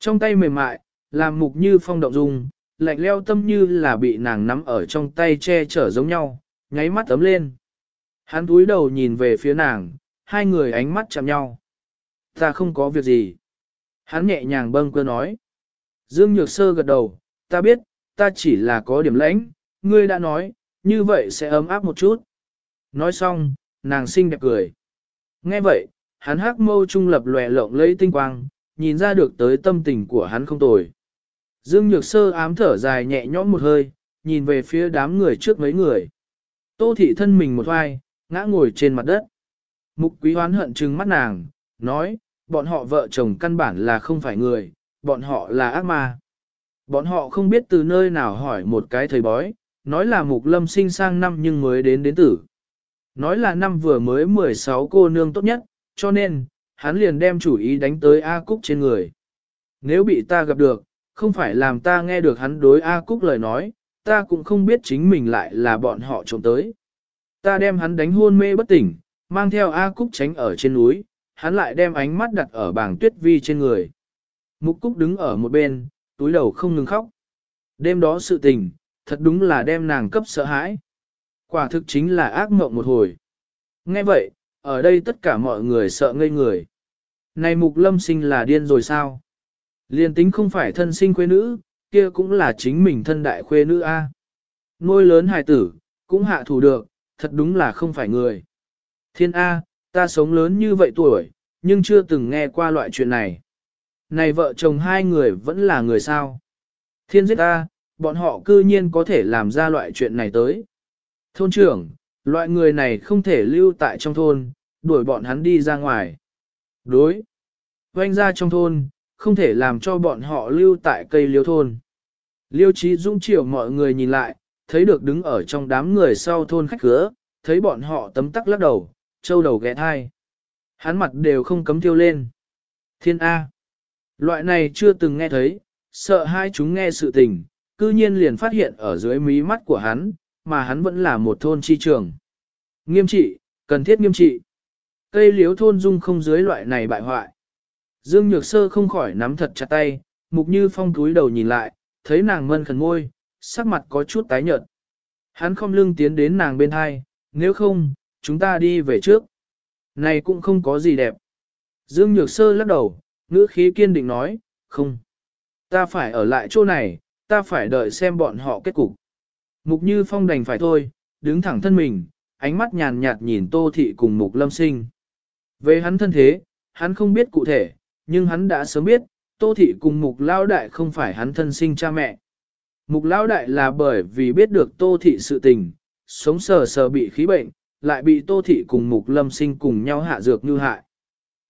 Trong tay mềm mại, làm Mục Như Phong động dung, lạnh leo tâm như là bị nàng nắm ở trong tay che chở giống nhau, nháy mắt ấm lên. Hắn túi đầu nhìn về phía nàng, hai người ánh mắt chạm nhau. Ta không có việc gì. Hắn nhẹ nhàng bâng cơ nói. Dương Nhược Sơ gật đầu, ta biết, ta chỉ là có điểm lãnh, ngươi đã nói, như vậy sẽ ấm áp một chút. Nói xong, nàng xinh đẹp cười. Nghe vậy, hắn hắc mâu trung lập lòe lộng lấy tinh quang, nhìn ra được tới tâm tình của hắn không tồi. Dương Nhược Sơ ám thở dài nhẹ nhõm một hơi, nhìn về phía đám người trước mấy người. Tô thị thân mình một hoai, ngã ngồi trên mặt đất. Mục quý hoán hận trừng mắt nàng, nói, bọn họ vợ chồng căn bản là không phải người, bọn họ là ác ma. Bọn họ không biết từ nơi nào hỏi một cái thầy bói, nói là mục lâm sinh sang năm nhưng mới đến đến tử. Nói là năm vừa mới 16 cô nương tốt nhất, cho nên, hắn liền đem chủ ý đánh tới A Cúc trên người. Nếu bị ta gặp được, không phải làm ta nghe được hắn đối A Cúc lời nói, ta cũng không biết chính mình lại là bọn họ trộm tới. Ta đem hắn đánh hôn mê bất tỉnh, mang theo A Cúc tránh ở trên núi, hắn lại đem ánh mắt đặt ở bảng tuyết vi trên người. Mục Cúc đứng ở một bên, túi đầu không ngừng khóc. Đêm đó sự tình, thật đúng là đem nàng cấp sợ hãi. Quả thực chính là ác mộng một hồi. Nghe vậy, ở đây tất cả mọi người sợ ngây người. Này mục lâm sinh là điên rồi sao? Liên tính không phải thân sinh quê nữ, kia cũng là chính mình thân đại khuê nữ A. Nuôi lớn hài tử, cũng hạ thủ được, thật đúng là không phải người. Thiên A, ta sống lớn như vậy tuổi, nhưng chưa từng nghe qua loại chuyện này. Này vợ chồng hai người vẫn là người sao? Thiên giết ta, bọn họ cư nhiên có thể làm ra loại chuyện này tới. Thôn trưởng, loại người này không thể lưu tại trong thôn, đuổi bọn hắn đi ra ngoài. Đối. Quanh ra trong thôn, không thể làm cho bọn họ lưu tại cây liêu thôn. Liêu trí dũng chiều mọi người nhìn lại, thấy được đứng ở trong đám người sau thôn khách cửa, thấy bọn họ tấm tắc lắc đầu, châu đầu ghé thai. Hắn mặt đều không cấm tiêu lên. Thiên A. Loại này chưa từng nghe thấy, sợ hai chúng nghe sự tình, cư nhiên liền phát hiện ở dưới mí mắt của hắn, mà hắn vẫn là một thôn chi trường. Nghiêm trị, cần thiết nghiêm trị. Cây liếu thôn dung không dưới loại này bại hoại. Dương Nhược Sơ không khỏi nắm thật chặt tay, mục như phong túi đầu nhìn lại, thấy nàng mân khẩn môi, sắc mặt có chút tái nhợt. Hắn không lưng tiến đến nàng bên hai, nếu không, chúng ta đi về trước. Này cũng không có gì đẹp. Dương Nhược Sơ lắc đầu, ngữ khí kiên định nói, không. Ta phải ở lại chỗ này, ta phải đợi xem bọn họ kết cục. Mục Như Phong đành phải thôi, đứng thẳng thân mình, ánh mắt nhàn nhạt nhìn Tô Thị cùng Mục Lâm Sinh. Về hắn thân thế, hắn không biết cụ thể, nhưng hắn đã sớm biết, Tô Thị cùng Mục Lao Đại không phải hắn thân sinh cha mẹ. Mục Lao Đại là bởi vì biết được Tô Thị sự tình, sống sờ sờ bị khí bệnh, lại bị Tô Thị cùng Mục Lâm Sinh cùng nhau hạ dược như hại.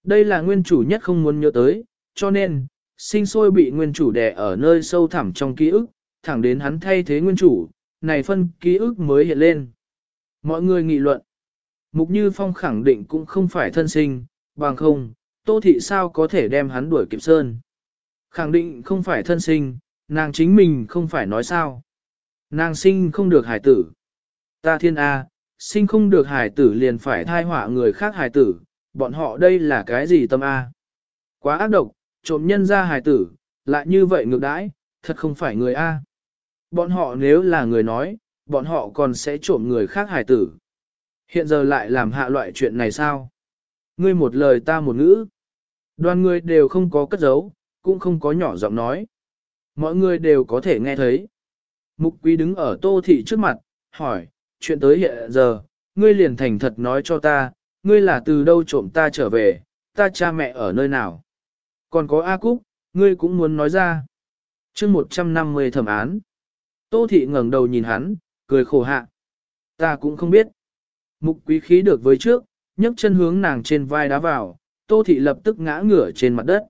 Đây là nguyên chủ nhất không muốn nhớ tới, cho nên, sinh sôi bị nguyên chủ đè ở nơi sâu thẳm trong ký ức, thẳng đến hắn thay thế nguyên chủ, này phân ký ức mới hiện lên. Mọi người nghị luận. Mục Như Phong khẳng định cũng không phải thân sinh, bằng không, Tô Thị sao có thể đem hắn đuổi kịp sơn. Khẳng định không phải thân sinh, nàng chính mình không phải nói sao. Nàng sinh không được hải tử. Ta thiên A, sinh không được hài tử liền phải thai họa người khác hài tử, bọn họ đây là cái gì tâm A. Quá ác độc, trộm nhân ra hài tử, lại như vậy ngược đãi, thật không phải người A. Bọn họ nếu là người nói, bọn họ còn sẽ trộm người khác hài tử. Hiện giờ lại làm hạ loại chuyện này sao? Ngươi một lời ta một ngữ. Đoàn người đều không có cất giấu, cũng không có nhỏ giọng nói. Mọi người đều có thể nghe thấy. Mục quý đứng ở tô thị trước mặt, hỏi, chuyện tới hiện giờ, ngươi liền thành thật nói cho ta, ngươi là từ đâu trộm ta trở về, ta cha mẹ ở nơi nào. Còn có A Cúc, ngươi cũng muốn nói ra. chương 150 thẩm án. Tô thị ngẩng đầu nhìn hắn, cười khổ hạ. Ta cũng không biết. Mục quý khí được với trước, nhấc chân hướng nàng trên vai đá vào, tô thị lập tức ngã ngửa trên mặt đất.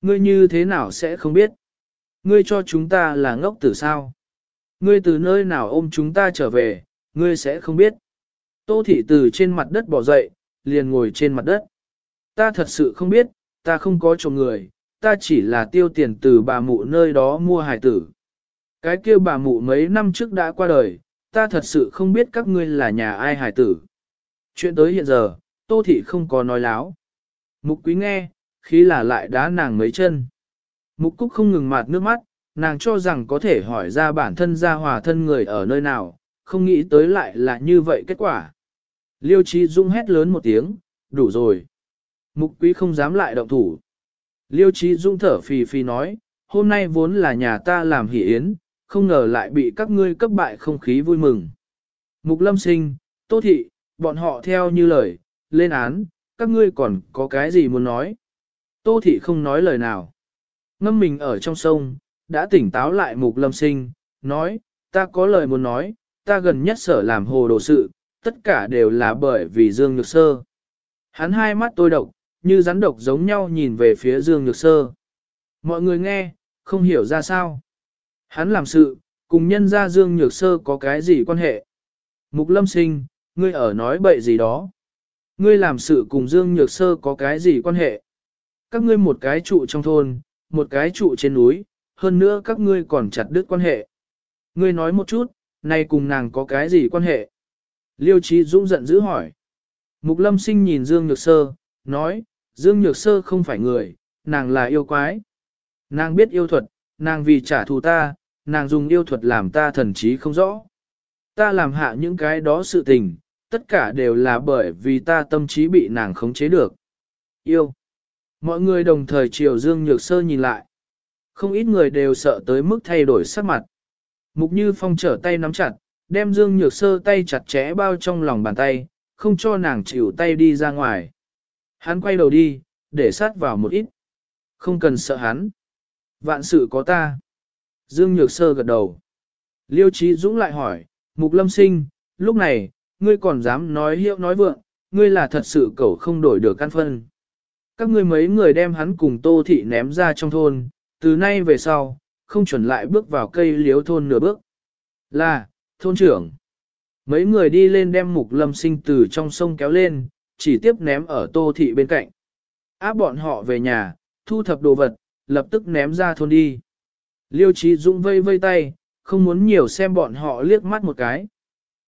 Ngươi như thế nào sẽ không biết? Ngươi cho chúng ta là ngốc tử sao? Ngươi từ nơi nào ôm chúng ta trở về, ngươi sẽ không biết. Tô thị từ trên mặt đất bỏ dậy, liền ngồi trên mặt đất. Ta thật sự không biết, ta không có chồng người, ta chỉ là tiêu tiền từ bà mụ nơi đó mua hải tử. Cái kia bà mụ mấy năm trước đã qua đời, ta thật sự không biết các ngươi là nhà ai hải tử. Chuyện tới hiện giờ, Tô Thị không có nói láo. Mục quý nghe, khí là lại đá nàng mấy chân. Mục cúc không ngừng mạt nước mắt, nàng cho rằng có thể hỏi ra bản thân ra hòa thân người ở nơi nào, không nghĩ tới lại là như vậy kết quả. Liêu Trí Dung hét lớn một tiếng, đủ rồi. Mục quý không dám lại động thủ. Liêu Trí Dung thở phì phì nói, hôm nay vốn là nhà ta làm hỷ yến, không ngờ lại bị các ngươi cấp bại không khí vui mừng. Mục lâm sinh, tô thị, bọn họ theo như lời, lên án, các ngươi còn có cái gì muốn nói. Tô thị không nói lời nào. Ngâm mình ở trong sông, đã tỉnh táo lại mục lâm sinh, nói, ta có lời muốn nói, ta gần nhất sở làm hồ đồ sự, tất cả đều là bởi vì Dương Nhược Sơ. Hắn hai mắt tôi độc, như rắn độc giống nhau nhìn về phía Dương Nhược Sơ. Mọi người nghe, không hiểu ra sao. Hắn làm sự, cùng nhân gia Dương Nhược Sơ có cái gì quan hệ? Mục lâm sinh, ngươi ở nói bậy gì đó. Ngươi làm sự cùng Dương Nhược Sơ có cái gì quan hệ? Các ngươi một cái trụ trong thôn, một cái trụ trên núi, hơn nữa các ngươi còn chặt đứt quan hệ. Ngươi nói một chút, này cùng nàng có cái gì quan hệ? Liêu Trí Dũng giận dữ hỏi. Mục lâm sinh nhìn Dương Nhược Sơ, nói, Dương Nhược Sơ không phải người, nàng là yêu quái. Nàng biết yêu thuật, nàng vì trả thù ta, nàng dùng yêu thuật làm ta thần trí không rõ. Ta làm hạ những cái đó sự tình, tất cả đều là bởi vì ta tâm trí bị nàng khống chế được. Yêu. Mọi người đồng thời chiều Dương Nhược Sơ nhìn lại. Không ít người đều sợ tới mức thay đổi sắc mặt. Mục Như Phong trở tay nắm chặt, đem Dương Nhược Sơ tay chặt chẽ bao trong lòng bàn tay, không cho nàng chịu tay đi ra ngoài. Hắn quay đầu đi, để sát vào một ít. Không cần sợ hắn. Vạn sự có ta. Dương Nhược Sơ gật đầu. Liêu Trí Dũng lại hỏi, Mục Lâm Sinh, lúc này, ngươi còn dám nói hiệu nói vượng, ngươi là thật sự cậu không đổi được căn phân. Các ngươi mấy người đem hắn cùng Tô Thị ném ra trong thôn, từ nay về sau, không chuẩn lại bước vào cây liếu thôn nửa bước. Là, thôn trưởng. Mấy người đi lên đem Mục Lâm Sinh từ trong sông kéo lên, chỉ tiếp ném ở Tô Thị bên cạnh. Áp bọn họ về nhà, thu thập đồ vật, lập tức ném ra thôn đi. Liêu Trí Dũng vây vây tay, không muốn nhiều xem bọn họ liếc mắt một cái.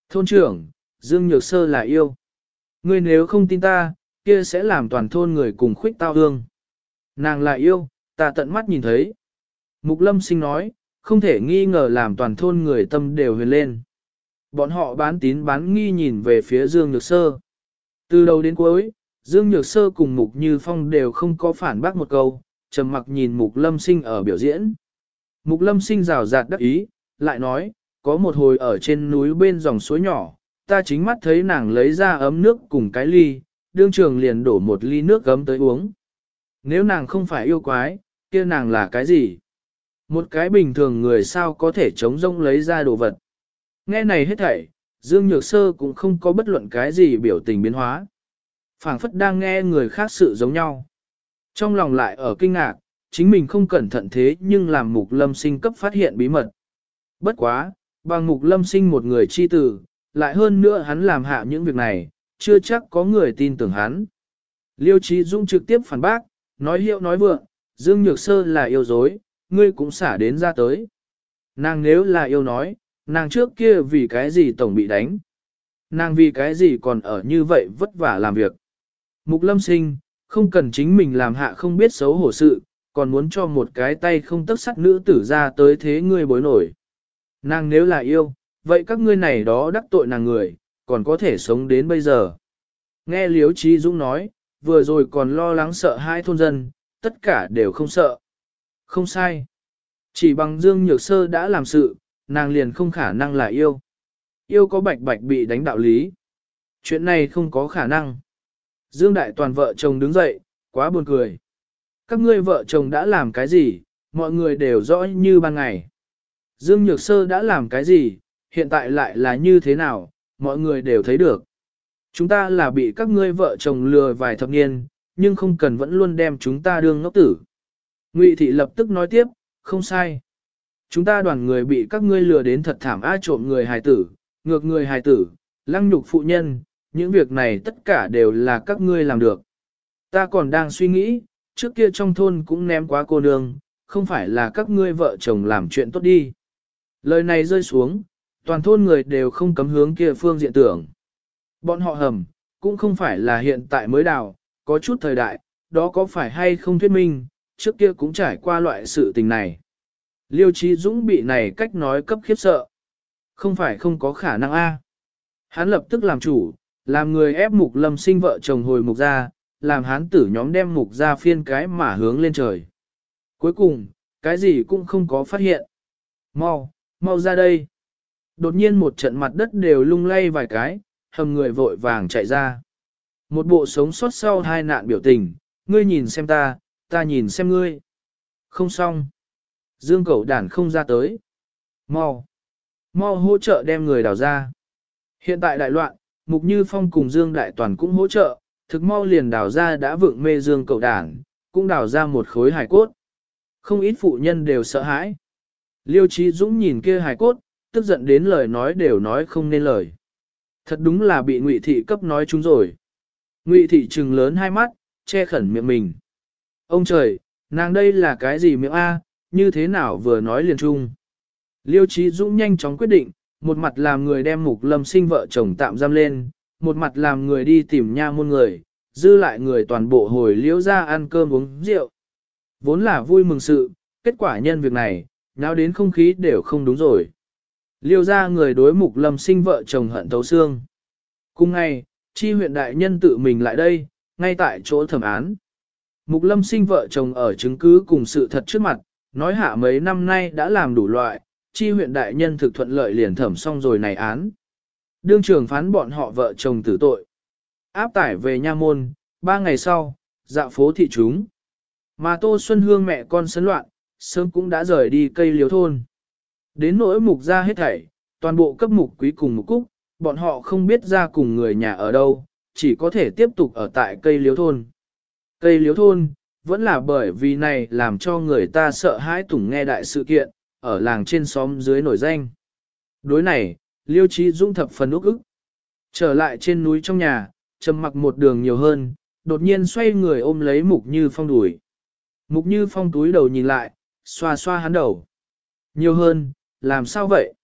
Thôn trưởng, Dương Nhược Sơ là yêu. Ngươi nếu không tin ta, kia sẽ làm toàn thôn người cùng khuyết tao hương. Nàng là yêu, ta tận mắt nhìn thấy. Mục Lâm Sinh nói, không thể nghi ngờ làm toàn thôn người tâm đều huyền lên. Bọn họ bán tín bán nghi nhìn về phía Dương Nhược Sơ. Từ đầu đến cuối, Dương Nhược Sơ cùng Mục Như Phong đều không có phản bác một câu, trầm mặc nhìn Mục Lâm Sinh ở biểu diễn. Mục lâm sinh rào rạt đắc ý, lại nói, có một hồi ở trên núi bên dòng suối nhỏ, ta chính mắt thấy nàng lấy ra ấm nước cùng cái ly, đương trường liền đổ một ly nước gấm tới uống. Nếu nàng không phải yêu quái, kia nàng là cái gì? Một cái bình thường người sao có thể chống rông lấy ra đồ vật. Nghe này hết thảy, Dương Nhược Sơ cũng không có bất luận cái gì biểu tình biến hóa. phảng phất đang nghe người khác sự giống nhau. Trong lòng lại ở kinh ngạc, chính mình không cẩn thận thế nhưng làm mục lâm sinh cấp phát hiện bí mật. Bất quá, bằng mục lâm sinh một người chi tử, lại hơn nữa hắn làm hạ những việc này, chưa chắc có người tin tưởng hắn. Liêu Trí Dung trực tiếp phản bác, nói hiệu nói vượng, Dương Nhược Sơ là yêu dối, ngươi cũng xả đến ra tới. Nàng nếu là yêu nói, nàng trước kia vì cái gì tổng bị đánh. Nàng vì cái gì còn ở như vậy vất vả làm việc. Mục lâm sinh, không cần chính mình làm hạ không biết xấu hổ sự, còn muốn cho một cái tay không tất sắt nữ tử ra tới thế ngươi bối nổi. Nàng nếu là yêu, vậy các ngươi này đó đắc tội nàng người, còn có thể sống đến bây giờ. Nghe Liếu Trí Dũng nói, vừa rồi còn lo lắng sợ hai thôn dân, tất cả đều không sợ. Không sai. Chỉ bằng Dương Nhược Sơ đã làm sự, nàng liền không khả năng là yêu. Yêu có bạch bạch bị đánh đạo lý. Chuyện này không có khả năng. Dương Đại Toàn vợ chồng đứng dậy, quá buồn cười. Các ngươi vợ chồng đã làm cái gì, mọi người đều rõ như ban ngày. Dương Nhược Sơ đã làm cái gì, hiện tại lại là như thế nào, mọi người đều thấy được. Chúng ta là bị các ngươi vợ chồng lừa vài thập niên, nhưng không cần vẫn luôn đem chúng ta đương ngốc tử. Ngụy Thị lập tức nói tiếp, không sai. Chúng ta đoàn người bị các ngươi lừa đến thật thảm á trộm người hài tử, ngược người hài tử, lăng nhục phụ nhân, những việc này tất cả đều là các ngươi làm được. Ta còn đang suy nghĩ, trước kia trong thôn cũng ném quá cô nương, không phải là các ngươi vợ chồng làm chuyện tốt đi. Lời này rơi xuống, toàn thôn người đều không cấm hướng kia phương diện tưởng. Bọn họ hầm, cũng không phải là hiện tại mới đào, có chút thời đại, đó có phải hay không thuyết minh, trước kia cũng trải qua loại sự tình này. Liêu Trí Dũng bị này cách nói cấp khiếp sợ. Không phải không có khả năng a. Hắn lập tức làm chủ, làm người ép mục lâm sinh vợ chồng hồi mục ra, làm hắn tử nhóm đem mục ra phiên cái mà hướng lên trời. Cuối cùng, cái gì cũng không có phát hiện. Mau, mau ra đây. Đột nhiên một trận mặt đất đều lung lay vài cái, hầm người vội vàng chạy ra. Một bộ sống sót sau hai nạn biểu tình, ngươi nhìn xem ta, ta nhìn xem ngươi. Không xong. Dương cẩu đàn không ra tới. Mau. Mau hỗ trợ đem người đào ra. Hiện tại đại loạn, Mục Như Phong cùng Dương Đại Toàn cũng hỗ trợ, thực mau liền đào ra đã vượng mê Dương cẩu đàn, cũng đào ra một khối hài cốt. Không ít phụ nhân đều sợ hãi. Liêu Trí Dũng nhìn kia hài cốt, tức giận đến lời nói đều nói không nên lời. Thật đúng là bị Ngụy Thị cấp nói chúng rồi. Ngụy Thị trừng lớn hai mắt, che khẩn miệng mình. Ông trời, nàng đây là cái gì miệng A, như thế nào vừa nói liền chung. Liêu Trí Dũng nhanh chóng quyết định, một mặt làm người đem mục lâm sinh vợ chồng tạm giam lên, một mặt làm người đi tìm nha môn người, dư lại người toàn bộ hồi liễu ra ăn cơm uống rượu. Vốn là vui mừng sự, kết quả nhân việc này, nào đến không khí đều không đúng rồi. Liêu ra người đối mục lâm sinh vợ chồng hận thấu xương. Cùng ngày, chi huyện đại nhân tự mình lại đây, ngay tại chỗ thẩm án. Mục lâm sinh vợ chồng ở chứng cứ cùng sự thật trước mặt, nói hạ mấy năm nay đã làm đủ loại, chi huyện đại nhân thực thuận lợi liền thẩm xong rồi này án. Đương trường phán bọn họ vợ chồng tử tội. Áp tải về nha môn, ba ngày sau, dạo phố thị chúng. Mà Tô Xuân Hương mẹ con sấn loạn, sớm cũng đã rời đi cây liếu thôn. Đến nỗi mục ra hết thảy, toàn bộ cấp mục quý cùng mục cúc, bọn họ không biết ra cùng người nhà ở đâu, chỉ có thể tiếp tục ở tại cây liếu thôn. Tây liếu thôn, vẫn là bởi vì này làm cho người ta sợ hãi tủng nghe đại sự kiện, ở làng trên xóm dưới nổi danh. Đối này, Liêu Trí Dũng thập phần úc ức. Trở lại trên núi trong nhà, trầm mặc một đường nhiều hơn, đột nhiên xoay người ôm lấy Mục Như Phong đuổi. Mục Như Phong túi đầu nhìn lại, xoa xoa hắn đầu. Nhiều hơn, làm sao vậy?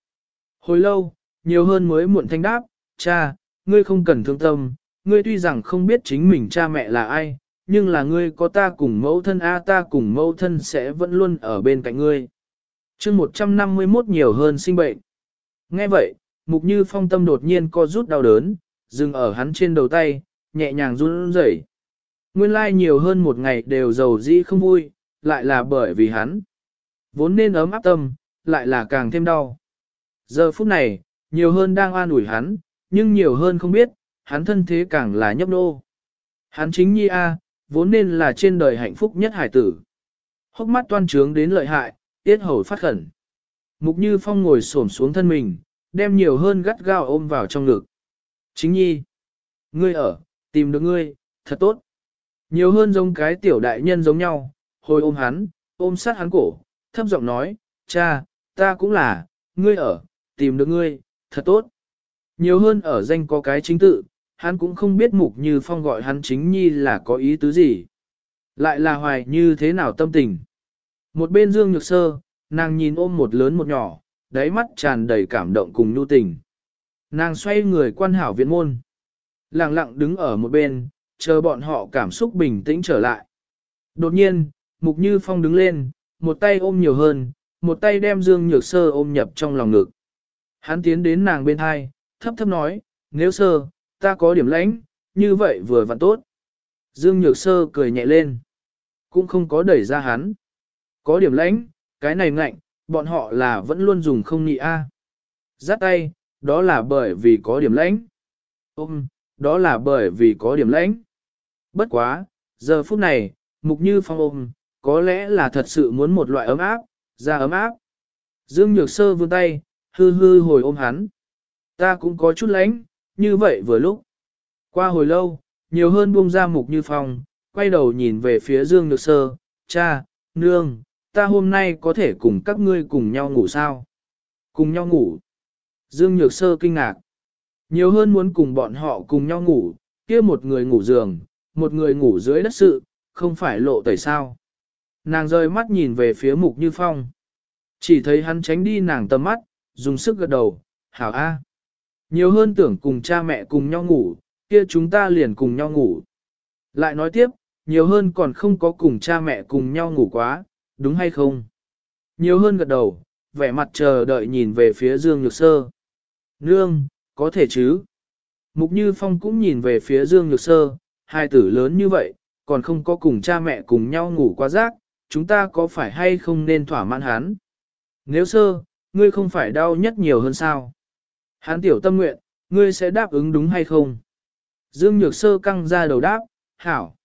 Hồi lâu, nhiều hơn mới muộn thanh đáp, cha, ngươi không cần thương tâm, ngươi tuy rằng không biết chính mình cha mẹ là ai, nhưng là ngươi có ta cùng mẫu thân A ta cùng mẫu thân sẽ vẫn luôn ở bên cạnh ngươi. chương 151 nhiều hơn sinh bệnh. Nghe vậy, mục như phong tâm đột nhiên co rút đau đớn, dừng ở hắn trên đầu tay, nhẹ nhàng run rẩy. Nguyên lai like nhiều hơn một ngày đều giàu dĩ không vui, lại là bởi vì hắn. Vốn nên ấm áp tâm, lại là càng thêm đau. Giờ phút này, nhiều hơn đang an ủi hắn, nhưng nhiều hơn không biết, hắn thân thế càng là nhấp nô. Hắn chính nhi A, vốn nên là trên đời hạnh phúc nhất hải tử. Hốc mắt toan trướng đến lợi hại, tiết hầu phát khẩn. Mục Như Phong ngồi xổm xuống thân mình, đem nhiều hơn gắt gao ôm vào trong ngực. Chính nhi, ngươi ở, tìm được ngươi, thật tốt. Nhiều hơn giống cái tiểu đại nhân giống nhau, hồi ôm hắn, ôm sát hắn cổ, thấp giọng nói, cha, ta cũng là, ngươi ở, tìm được ngươi, thật tốt. Nhiều hơn ở danh có cái chính tự, hắn cũng không biết mục như phong gọi hắn chính nhi là có ý tứ gì. Lại là hoài như thế nào tâm tình. Một bên dương nhược sơ, nàng nhìn ôm một lớn một nhỏ, đáy mắt tràn đầy cảm động cùng nhu tình. Nàng xoay người quan hảo viện môn. Lặng lặng đứng ở một bên, chờ bọn họ cảm xúc bình tĩnh trở lại. Đột nhiên, Mục Như Phong đứng lên, một tay ôm nhiều hơn, một tay đem Dương Nhược Sơ ôm nhập trong lòng ngực. Hắn tiến đến nàng bên hai, thấp thấp nói, nếu sơ, ta có điểm lãnh, như vậy vừa vặn tốt. Dương Nhược Sơ cười nhẹ lên, cũng không có đẩy ra hắn. Có điểm lãnh, cái này ngạnh, bọn họ là vẫn luôn dùng không nhị a. À. Giắt tay, đó là bởi vì có điểm lãnh. Ôm, đó là bởi vì có điểm lãnh. Bất quá, giờ phút này, mục như phong ôm, có lẽ là thật sự muốn một loại ấm áp, ra ấm áp. Dương Nhược Sơ vươn tay, hư hư hồi ôm hắn. Ta cũng có chút lãnh như vậy vừa lúc. Qua hồi lâu, nhiều hơn buông ra mục như phong, quay đầu nhìn về phía Dương Nhược Sơ, cha, nương, ta hôm nay có thể cùng các ngươi cùng nhau ngủ sao? Cùng nhau ngủ. Dương Nhược Sơ kinh ngạc. Nhiều hơn muốn cùng bọn họ cùng nhau ngủ, kia một người ngủ giường, một người ngủ dưới đất sự, không phải lộ tẩy sao. Nàng rơi mắt nhìn về phía mục như phong. Chỉ thấy hắn tránh đi nàng tầm mắt, dùng sức gật đầu, hảo a. Nhiều hơn tưởng cùng cha mẹ cùng nhau ngủ, kia chúng ta liền cùng nhau ngủ. Lại nói tiếp, nhiều hơn còn không có cùng cha mẹ cùng nhau ngủ quá, đúng hay không? Nhiều hơn gật đầu, vẻ mặt chờ đợi nhìn về phía Dương Nhược Sơ. Nương, có thể chứ? Mục Như Phong cũng nhìn về phía Dương Nhược Sơ, hai tử lớn như vậy, còn không có cùng cha mẹ cùng nhau ngủ quá rác, chúng ta có phải hay không nên thỏa mãn hắn? Nếu sơ, ngươi không phải đau nhất nhiều hơn sao? Hán tiểu tâm nguyện, ngươi sẽ đáp ứng đúng hay không? Dương Nhược Sơ căng ra đầu đáp, hảo.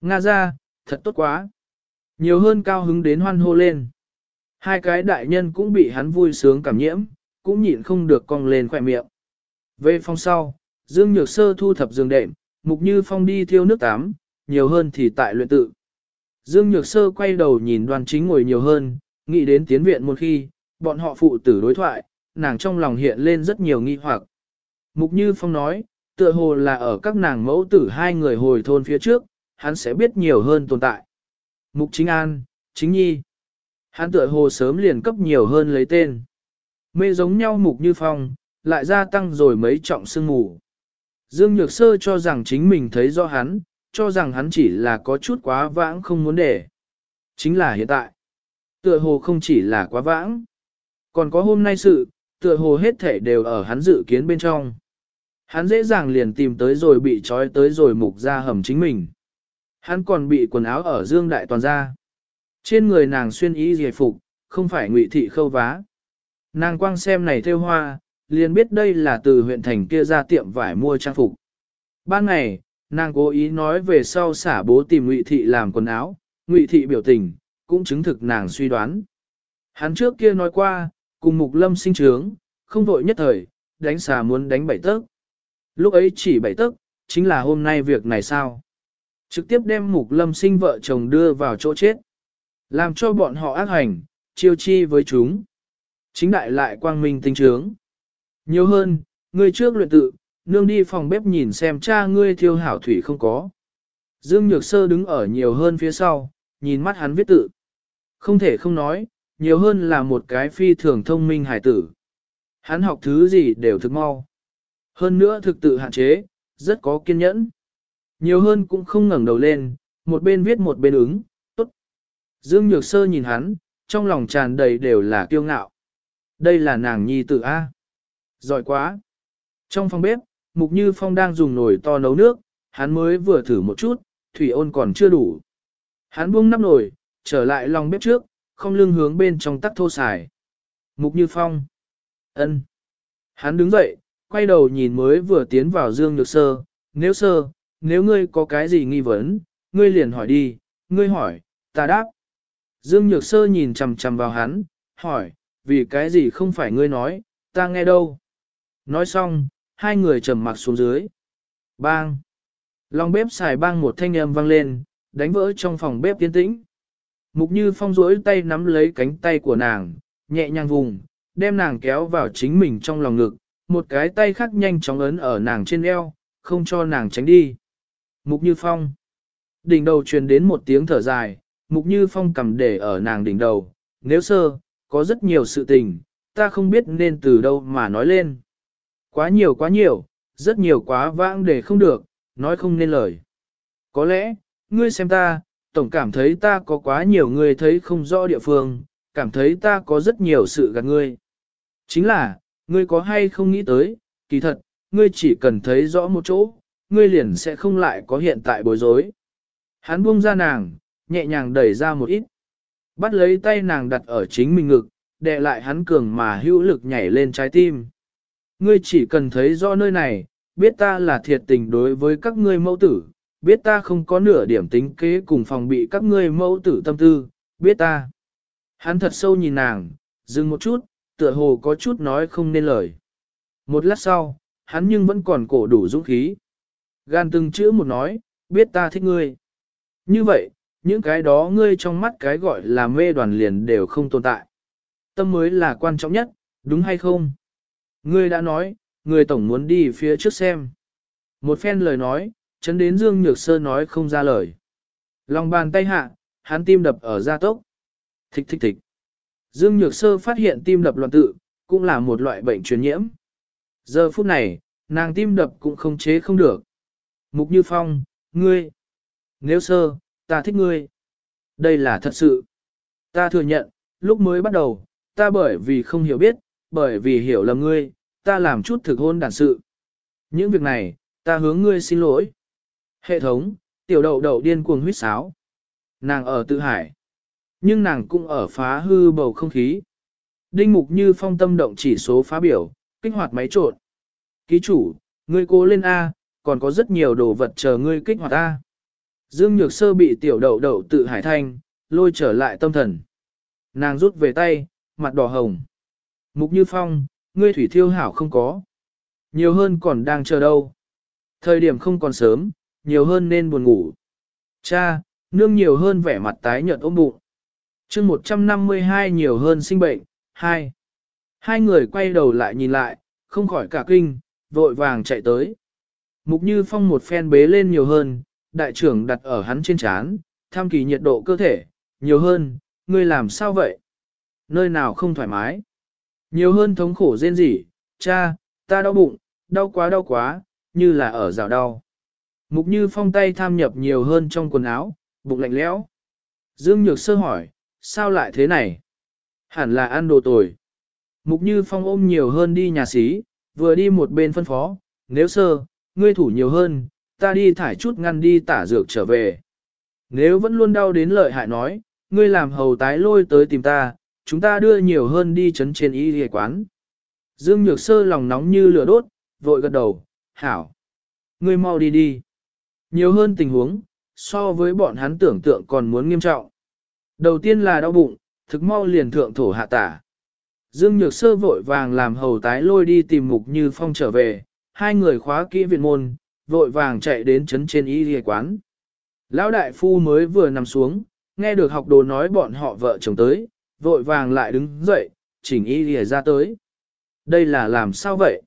Nga ra, thật tốt quá. Nhiều hơn cao hứng đến hoan hô lên. Hai cái đại nhân cũng bị hắn vui sướng cảm nhiễm, cũng nhịn không được cong lên khỏe miệng. Về phòng sau, Dương Nhược Sơ thu thập giường đệm, Mục Như Phong đi thiêu nước tắm, nhiều hơn thì tại luyện tự. Dương Nhược Sơ quay đầu nhìn đoàn chính ngồi nhiều hơn, nghĩ đến tiến viện một khi, bọn họ phụ tử đối thoại, nàng trong lòng hiện lên rất nhiều nghi hoặc. Mục Như Phong nói, tựa hồ là ở các nàng mẫu tử hai người hồi thôn phía trước, hắn sẽ biết nhiều hơn tồn tại. Mục Chính An, Chính Nhi. Hắn tựa hồ sớm liền cấp nhiều hơn lấy tên. Mê giống nhau Mục Như Phong, lại gia tăng rồi mấy trọng sương mù. Dương Nhược Sơ cho rằng chính mình thấy do hắn, cho rằng hắn chỉ là có chút quá vãng không muốn để. Chính là hiện tại. Tựa hồ không chỉ là quá vãng. Còn có hôm nay sự, tựa hồ hết thể đều ở hắn dự kiến bên trong. Hắn dễ dàng liền tìm tới rồi bị trói tới rồi mục ra hầm chính mình. Hắn còn bị quần áo ở dương đại toàn ra. Trên người nàng xuyên ý giải phục, không phải ngụy thị khâu vá. Nàng quang xem này theo hoa, liền biết đây là từ huyện thành kia ra tiệm vải mua trang phục. Ban ngày, nàng cố ý nói về sau xả bố tìm ngụy thị làm quần áo, ngụy thị biểu tình, cũng chứng thực nàng suy đoán. Hắn trước kia nói qua, cùng mục lâm sinh trướng, không vội nhất thời, đánh xà muốn đánh bảy tấc. Lúc ấy chỉ bảy tấc, chính là hôm nay việc này sao. Trực tiếp đem mục lâm sinh vợ chồng đưa vào chỗ chết. Làm cho bọn họ ác hành, chiêu chi với chúng. Chính đại lại quang minh tinh trướng. Nhiều hơn, người trước luyện tự, nương đi phòng bếp nhìn xem cha ngươi thiêu hảo thủy không có. Dương Nhược Sơ đứng ở nhiều hơn phía sau, nhìn mắt hắn viết tự. Không thể không nói, nhiều hơn là một cái phi thường thông minh hải tử. Hắn học thứ gì đều thực mau. Hơn nữa thực tự hạn chế, rất có kiên nhẫn. Nhiều hơn cũng không ngẩng đầu lên, một bên viết một bên ứng, tốt. Dương Nhược Sơ nhìn hắn, trong lòng tràn đầy đều là kiêu ngạo. Đây là nàng nhi tử A. Giỏi quá. Trong phòng bếp, Mục Như Phong đang dùng nồi to nấu nước, hắn mới vừa thử một chút, thủy ôn còn chưa đủ. Hắn buông nắp nồi, trở lại lòng bếp trước, không lưng hướng bên trong tắc thô xài. Mục Như Phong. ân. Hắn đứng dậy, quay đầu nhìn mới vừa tiến vào Dương Nhược Sơ, nếu sơ, nếu ngươi có cái gì nghi vấn, ngươi liền hỏi đi, ngươi hỏi, ta đáp. Dương Nhược Sơ nhìn chằm chằm vào hắn, hỏi, vì cái gì không phải ngươi nói, ta nghe đâu. Nói xong, hai người trầm mặc xuống dưới. Bang! Lòng bếp xài bang một thanh âm vang lên, đánh vỡ trong phòng bếp tiến tĩnh. Mục như phong duỗi tay nắm lấy cánh tay của nàng, nhẹ nhàng vùng, đem nàng kéo vào chính mình trong lòng ngực, một cái tay khác nhanh chóng ấn ở nàng trên eo, không cho nàng tránh đi. Mục như phong. Đỉnh đầu truyền đến một tiếng thở dài, mục như phong cầm để ở nàng đỉnh đầu, nếu sơ, có rất nhiều sự tình, ta không biết nên từ đâu mà nói lên. Quá nhiều quá nhiều, rất nhiều quá vãng để không được, nói không nên lời. Có lẽ, ngươi xem ta, tổng cảm thấy ta có quá nhiều người thấy không rõ địa phương, cảm thấy ta có rất nhiều sự gạt ngươi. Chính là, ngươi có hay không nghĩ tới, kỳ thật, ngươi chỉ cần thấy rõ một chỗ, ngươi liền sẽ không lại có hiện tại bối rối. Hắn buông ra nàng, nhẹ nhàng đẩy ra một ít. Bắt lấy tay nàng đặt ở chính mình ngực, đè lại hắn cường mà hữu lực nhảy lên trái tim. Ngươi chỉ cần thấy rõ nơi này, biết ta là thiệt tình đối với các ngươi mẫu tử, biết ta không có nửa điểm tính kế cùng phòng bị các ngươi mẫu tử tâm tư, biết ta. Hắn thật sâu nhìn nàng, dừng một chút, tựa hồ có chút nói không nên lời. Một lát sau, hắn nhưng vẫn còn cổ đủ dũng khí. Gan từng chữ một nói, biết ta thích ngươi. Như vậy, những cái đó ngươi trong mắt cái gọi là mê đoàn liền đều không tồn tại. Tâm mới là quan trọng nhất, đúng hay không? Ngươi đã nói, người tổng muốn đi phía trước xem. Một phen lời nói, chấn đến Dương Nhược Sơ nói không ra lời. Lòng bàn tay hạ, hắn tim đập ở gia tốc. Thích thích thích. Dương Nhược Sơ phát hiện tim đập loạn tự, cũng là một loại bệnh truyền nhiễm. Giờ phút này, nàng tim đập cũng không chế không được. Mục Như Phong, ngươi. Nếu sơ, ta thích ngươi. Đây là thật sự. Ta thừa nhận, lúc mới bắt đầu, ta bởi vì không hiểu biết, bởi vì hiểu lầm ngươi, ta làm chút thực hôn đản sự. Những việc này, ta hướng ngươi xin lỗi. Hệ thống, tiểu đậu đậu điên cuồng huyết sáo. Nàng ở tự hải. Nhưng nàng cũng ở phá hư bầu không khí. Đinh mục như phong tâm động chỉ số phá biểu, kích hoạt máy trộn. Ký chủ, ngươi cố lên A, còn có rất nhiều đồ vật chờ ngươi kích hoạt A. Dương Nhược Sơ bị tiểu đậu đậu tự hải thanh, lôi trở lại tâm thần. Nàng rút về tay, mặt đỏ hồng. Mục Như Phong, ngươi thủy thiêu hảo không có. Nhiều hơn còn đang chờ đâu. Thời điểm không còn sớm, nhiều hơn nên buồn ngủ. Cha, nương nhiều hơn vẻ mặt tái nhợt ôm bụng. chương 152 nhiều hơn sinh bệnh, 2. Hai người quay đầu lại nhìn lại, không khỏi cả kinh, vội vàng chạy tới. Mục Như Phong một phen bế lên nhiều hơn, đại trưởng đặt ở hắn trên chán, tham kỳ nhiệt độ cơ thể, nhiều hơn, ngươi làm sao vậy? Nơi nào không thoải mái? Nhiều hơn thống khổ rên rỉ, cha, ta đau bụng, đau quá đau quá, như là ở rào đau. Mục như phong tay tham nhập nhiều hơn trong quần áo, bụng lạnh lẽo. Dương Nhược sơ hỏi, sao lại thế này? Hẳn là ăn đồ tồi. Mục như phong ôm nhiều hơn đi nhà xí, vừa đi một bên phân phó, nếu sơ, ngươi thủ nhiều hơn, ta đi thải chút ngăn đi tả dược trở về. Nếu vẫn luôn đau đến lợi hại nói, ngươi làm hầu tái lôi tới tìm ta, chúng ta đưa nhiều hơn đi chấn trên y y quán. Dương Nhược Sơ lòng nóng như lửa đốt, vội gật đầu, hảo. Ngươi mau đi đi. Nhiều hơn tình huống, so với bọn hắn tưởng tượng còn muốn nghiêm trọng. Đầu tiên là đau bụng, thực mau liền thượng thổ hạ tả. Dương Nhược Sơ vội vàng làm hầu tái lôi đi tìm mục như phong trở về, hai người khóa kỹ viện môn, vội vàng chạy đến chấn trên y ghề quán. Lão đại phu mới vừa nằm xuống, nghe được học đồ nói bọn họ vợ chồng tới, vội vàng lại đứng dậy, chỉnh y lìa ra tới. Đây là làm sao vậy?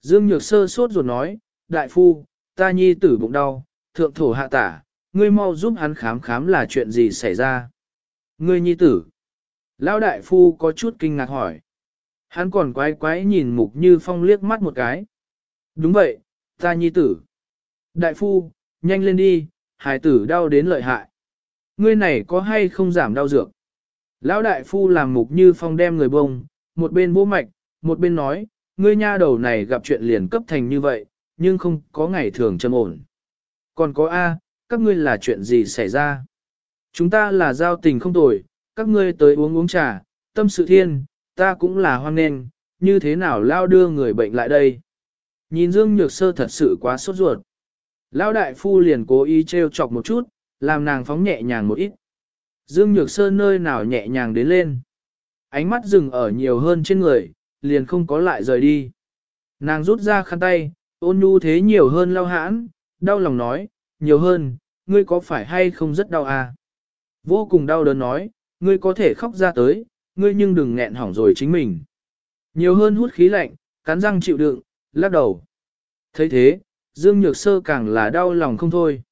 Dương Nhược Sơ sốt ruột nói, đại phu, ta nhi tử bụng đau, thượng thổ hạ tả, ngươi mau giúp hắn khám khám là chuyện gì xảy ra. Ngươi nhi tử. Lão đại phu có chút kinh ngạc hỏi. Hắn còn quái quái nhìn mục như phong liếc mắt một cái. Đúng vậy, ta nhi tử. Đại phu, nhanh lên đi, hài tử đau đến lợi hại. Ngươi này có hay không giảm đau dược? Lão đại phu làm mục như phong đem người bông, một bên vô mạch, một bên nói, ngươi nha đầu này gặp chuyện liền cấp thành như vậy, nhưng không có ngày thường trầm ổn. Còn có A, các ngươi là chuyện gì xảy ra? Chúng ta là giao tình không tồi, các ngươi tới uống uống trà, tâm sự thiên, ta cũng là hoan nghênh, như thế nào lao đưa người bệnh lại đây. Nhìn Dương Nhược Sơ thật sự quá sốt ruột. Lao đại phu liền cố ý trêu chọc một chút, làm nàng phóng nhẹ nhàng một ít. Dương Nhược Sơ nơi nào nhẹ nhàng đến lên. Ánh mắt dừng ở nhiều hơn trên người, liền không có lại rời đi. Nàng rút ra khăn tay, ôn nhu thế nhiều hơn lao hãn, đau lòng nói, nhiều hơn, ngươi có phải hay không rất đau à? Vô cùng đau đớn nói, ngươi có thể khóc ra tới, ngươi nhưng đừng nghẹn hỏng rồi chính mình. Nhiều hơn hút khí lạnh, cắn răng chịu đựng, lắc đầu. thấy thế, Dương Nhược Sơ càng là đau lòng không thôi.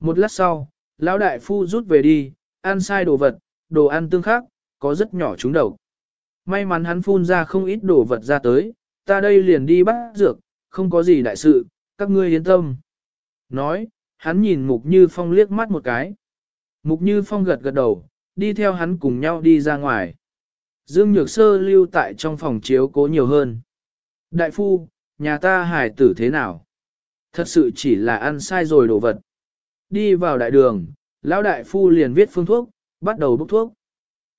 Một lát sau, lão đại phu rút về đi, ăn sai đồ vật, đồ ăn tương khắc, có rất nhỏ trúng đầu. May mắn hắn phun ra không ít đồ vật ra tới, ta đây liền đi bắt dược, không có gì đại sự, các ngươi yên tâm. Nói, hắn nhìn Mục Như Phong liếc mắt một cái. Mục Như Phong gật gật đầu, đi theo hắn cùng nhau đi ra ngoài. Dương Nhược Sơ lưu tại trong phòng chiếu cố nhiều hơn. Đại phu, nhà ta hải tử thế nào? Thật sự chỉ là ăn sai rồi đồ vật. Đi vào đại đường, lão đại phu liền viết phương thuốc, bắt đầu bốc thuốc.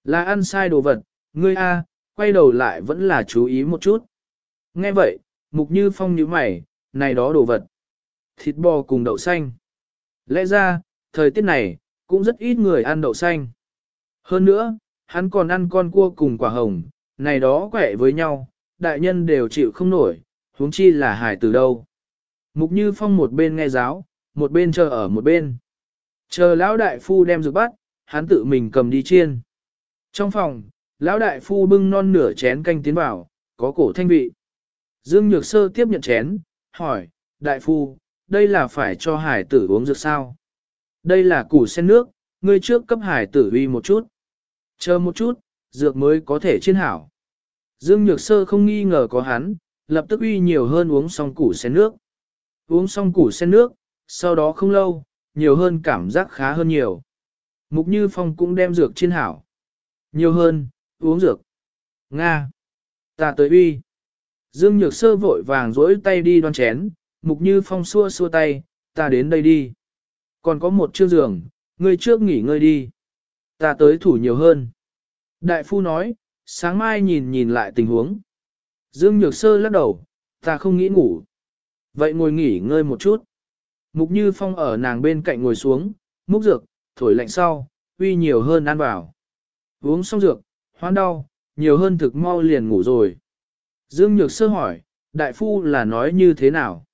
Là ăn sai đồ vật, ngươi A, quay đầu lại vẫn là chú ý một chút. Nghe vậy, mục như phong như mày, này đó đồ vật. Thịt bò cùng đậu xanh. Lẽ ra, thời tiết này, cũng rất ít người ăn đậu xanh. Hơn nữa, hắn còn ăn con cua cùng quả hồng, này đó quẻ với nhau, đại nhân đều chịu không nổi, huống chi là hải từ đâu. Mục Như Phong một bên nghe giáo, một bên chờ ở một bên. Chờ lão đại phu đem dược bắt, hắn tự mình cầm đi chiên. Trong phòng, lão đại phu bưng non nửa chén canh tiến vào, có cổ thanh vị. Dương Nhược Sơ tiếp nhận chén, hỏi, đại phu, đây là phải cho hải tử uống dược sao? Đây là củ sen nước, ngươi trước cấp hải tử uy một chút. Chờ một chút, dược mới có thể chiên hảo. Dương Nhược Sơ không nghi ngờ có hắn, lập tức uy nhiều hơn uống xong củ sen nước. Uống xong củ sen nước, sau đó không lâu, nhiều hơn cảm giác khá hơn nhiều. Mục Như Phong cũng đem dược chiên hảo. Nhiều hơn, uống dược. Nga. Ta tới uy. Dương Nhược Sơ vội vàng rỗi tay đi đoan chén, Mục Như Phong xua xua tay, ta đến đây đi. Còn có một chiếc giường, ngươi trước nghỉ ngơi đi. Ta tới thủ nhiều hơn. Đại phu nói, sáng mai nhìn nhìn lại tình huống. Dương Nhược Sơ lắc đầu, ta không nghĩ ngủ. Vậy ngồi nghỉ ngơi một chút. Mục Như Phong ở nàng bên cạnh ngồi xuống, múc dược, thổi lạnh sau, uy nhiều hơn ăn vào. Uống xong dược, hoan đau, nhiều hơn thực mau liền ngủ rồi. Dương Nhược Sơ hỏi, đại phu là nói như thế nào?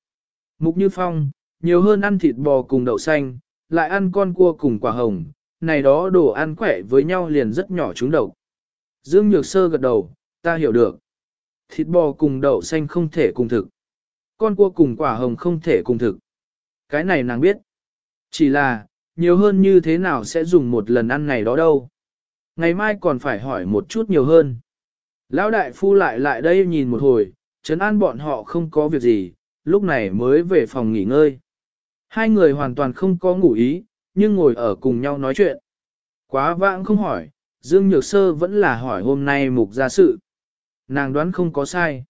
Mục Như Phong, nhiều hơn ăn thịt bò cùng đậu xanh, lại ăn con cua cùng quả hồng, này đó đồ ăn khỏe với nhau liền rất nhỏ trúng độc. Dương Nhược Sơ gật đầu, ta hiểu được. Thịt bò cùng đậu xanh không thể cùng thực. Con cua cùng quả hồng không thể cùng thực. Cái này nàng biết. Chỉ là, nhiều hơn như thế nào sẽ dùng một lần ăn này đó đâu. Ngày mai còn phải hỏi một chút nhiều hơn. Lão đại phu lại lại đây nhìn một hồi, chấn an bọn họ không có việc gì, lúc này mới về phòng nghỉ ngơi. Hai người hoàn toàn không có ngủ ý, nhưng ngồi ở cùng nhau nói chuyện. Quá vãng không hỏi, Dương Nhược Sơ vẫn là hỏi hôm nay mục ra sự. Nàng đoán không có sai.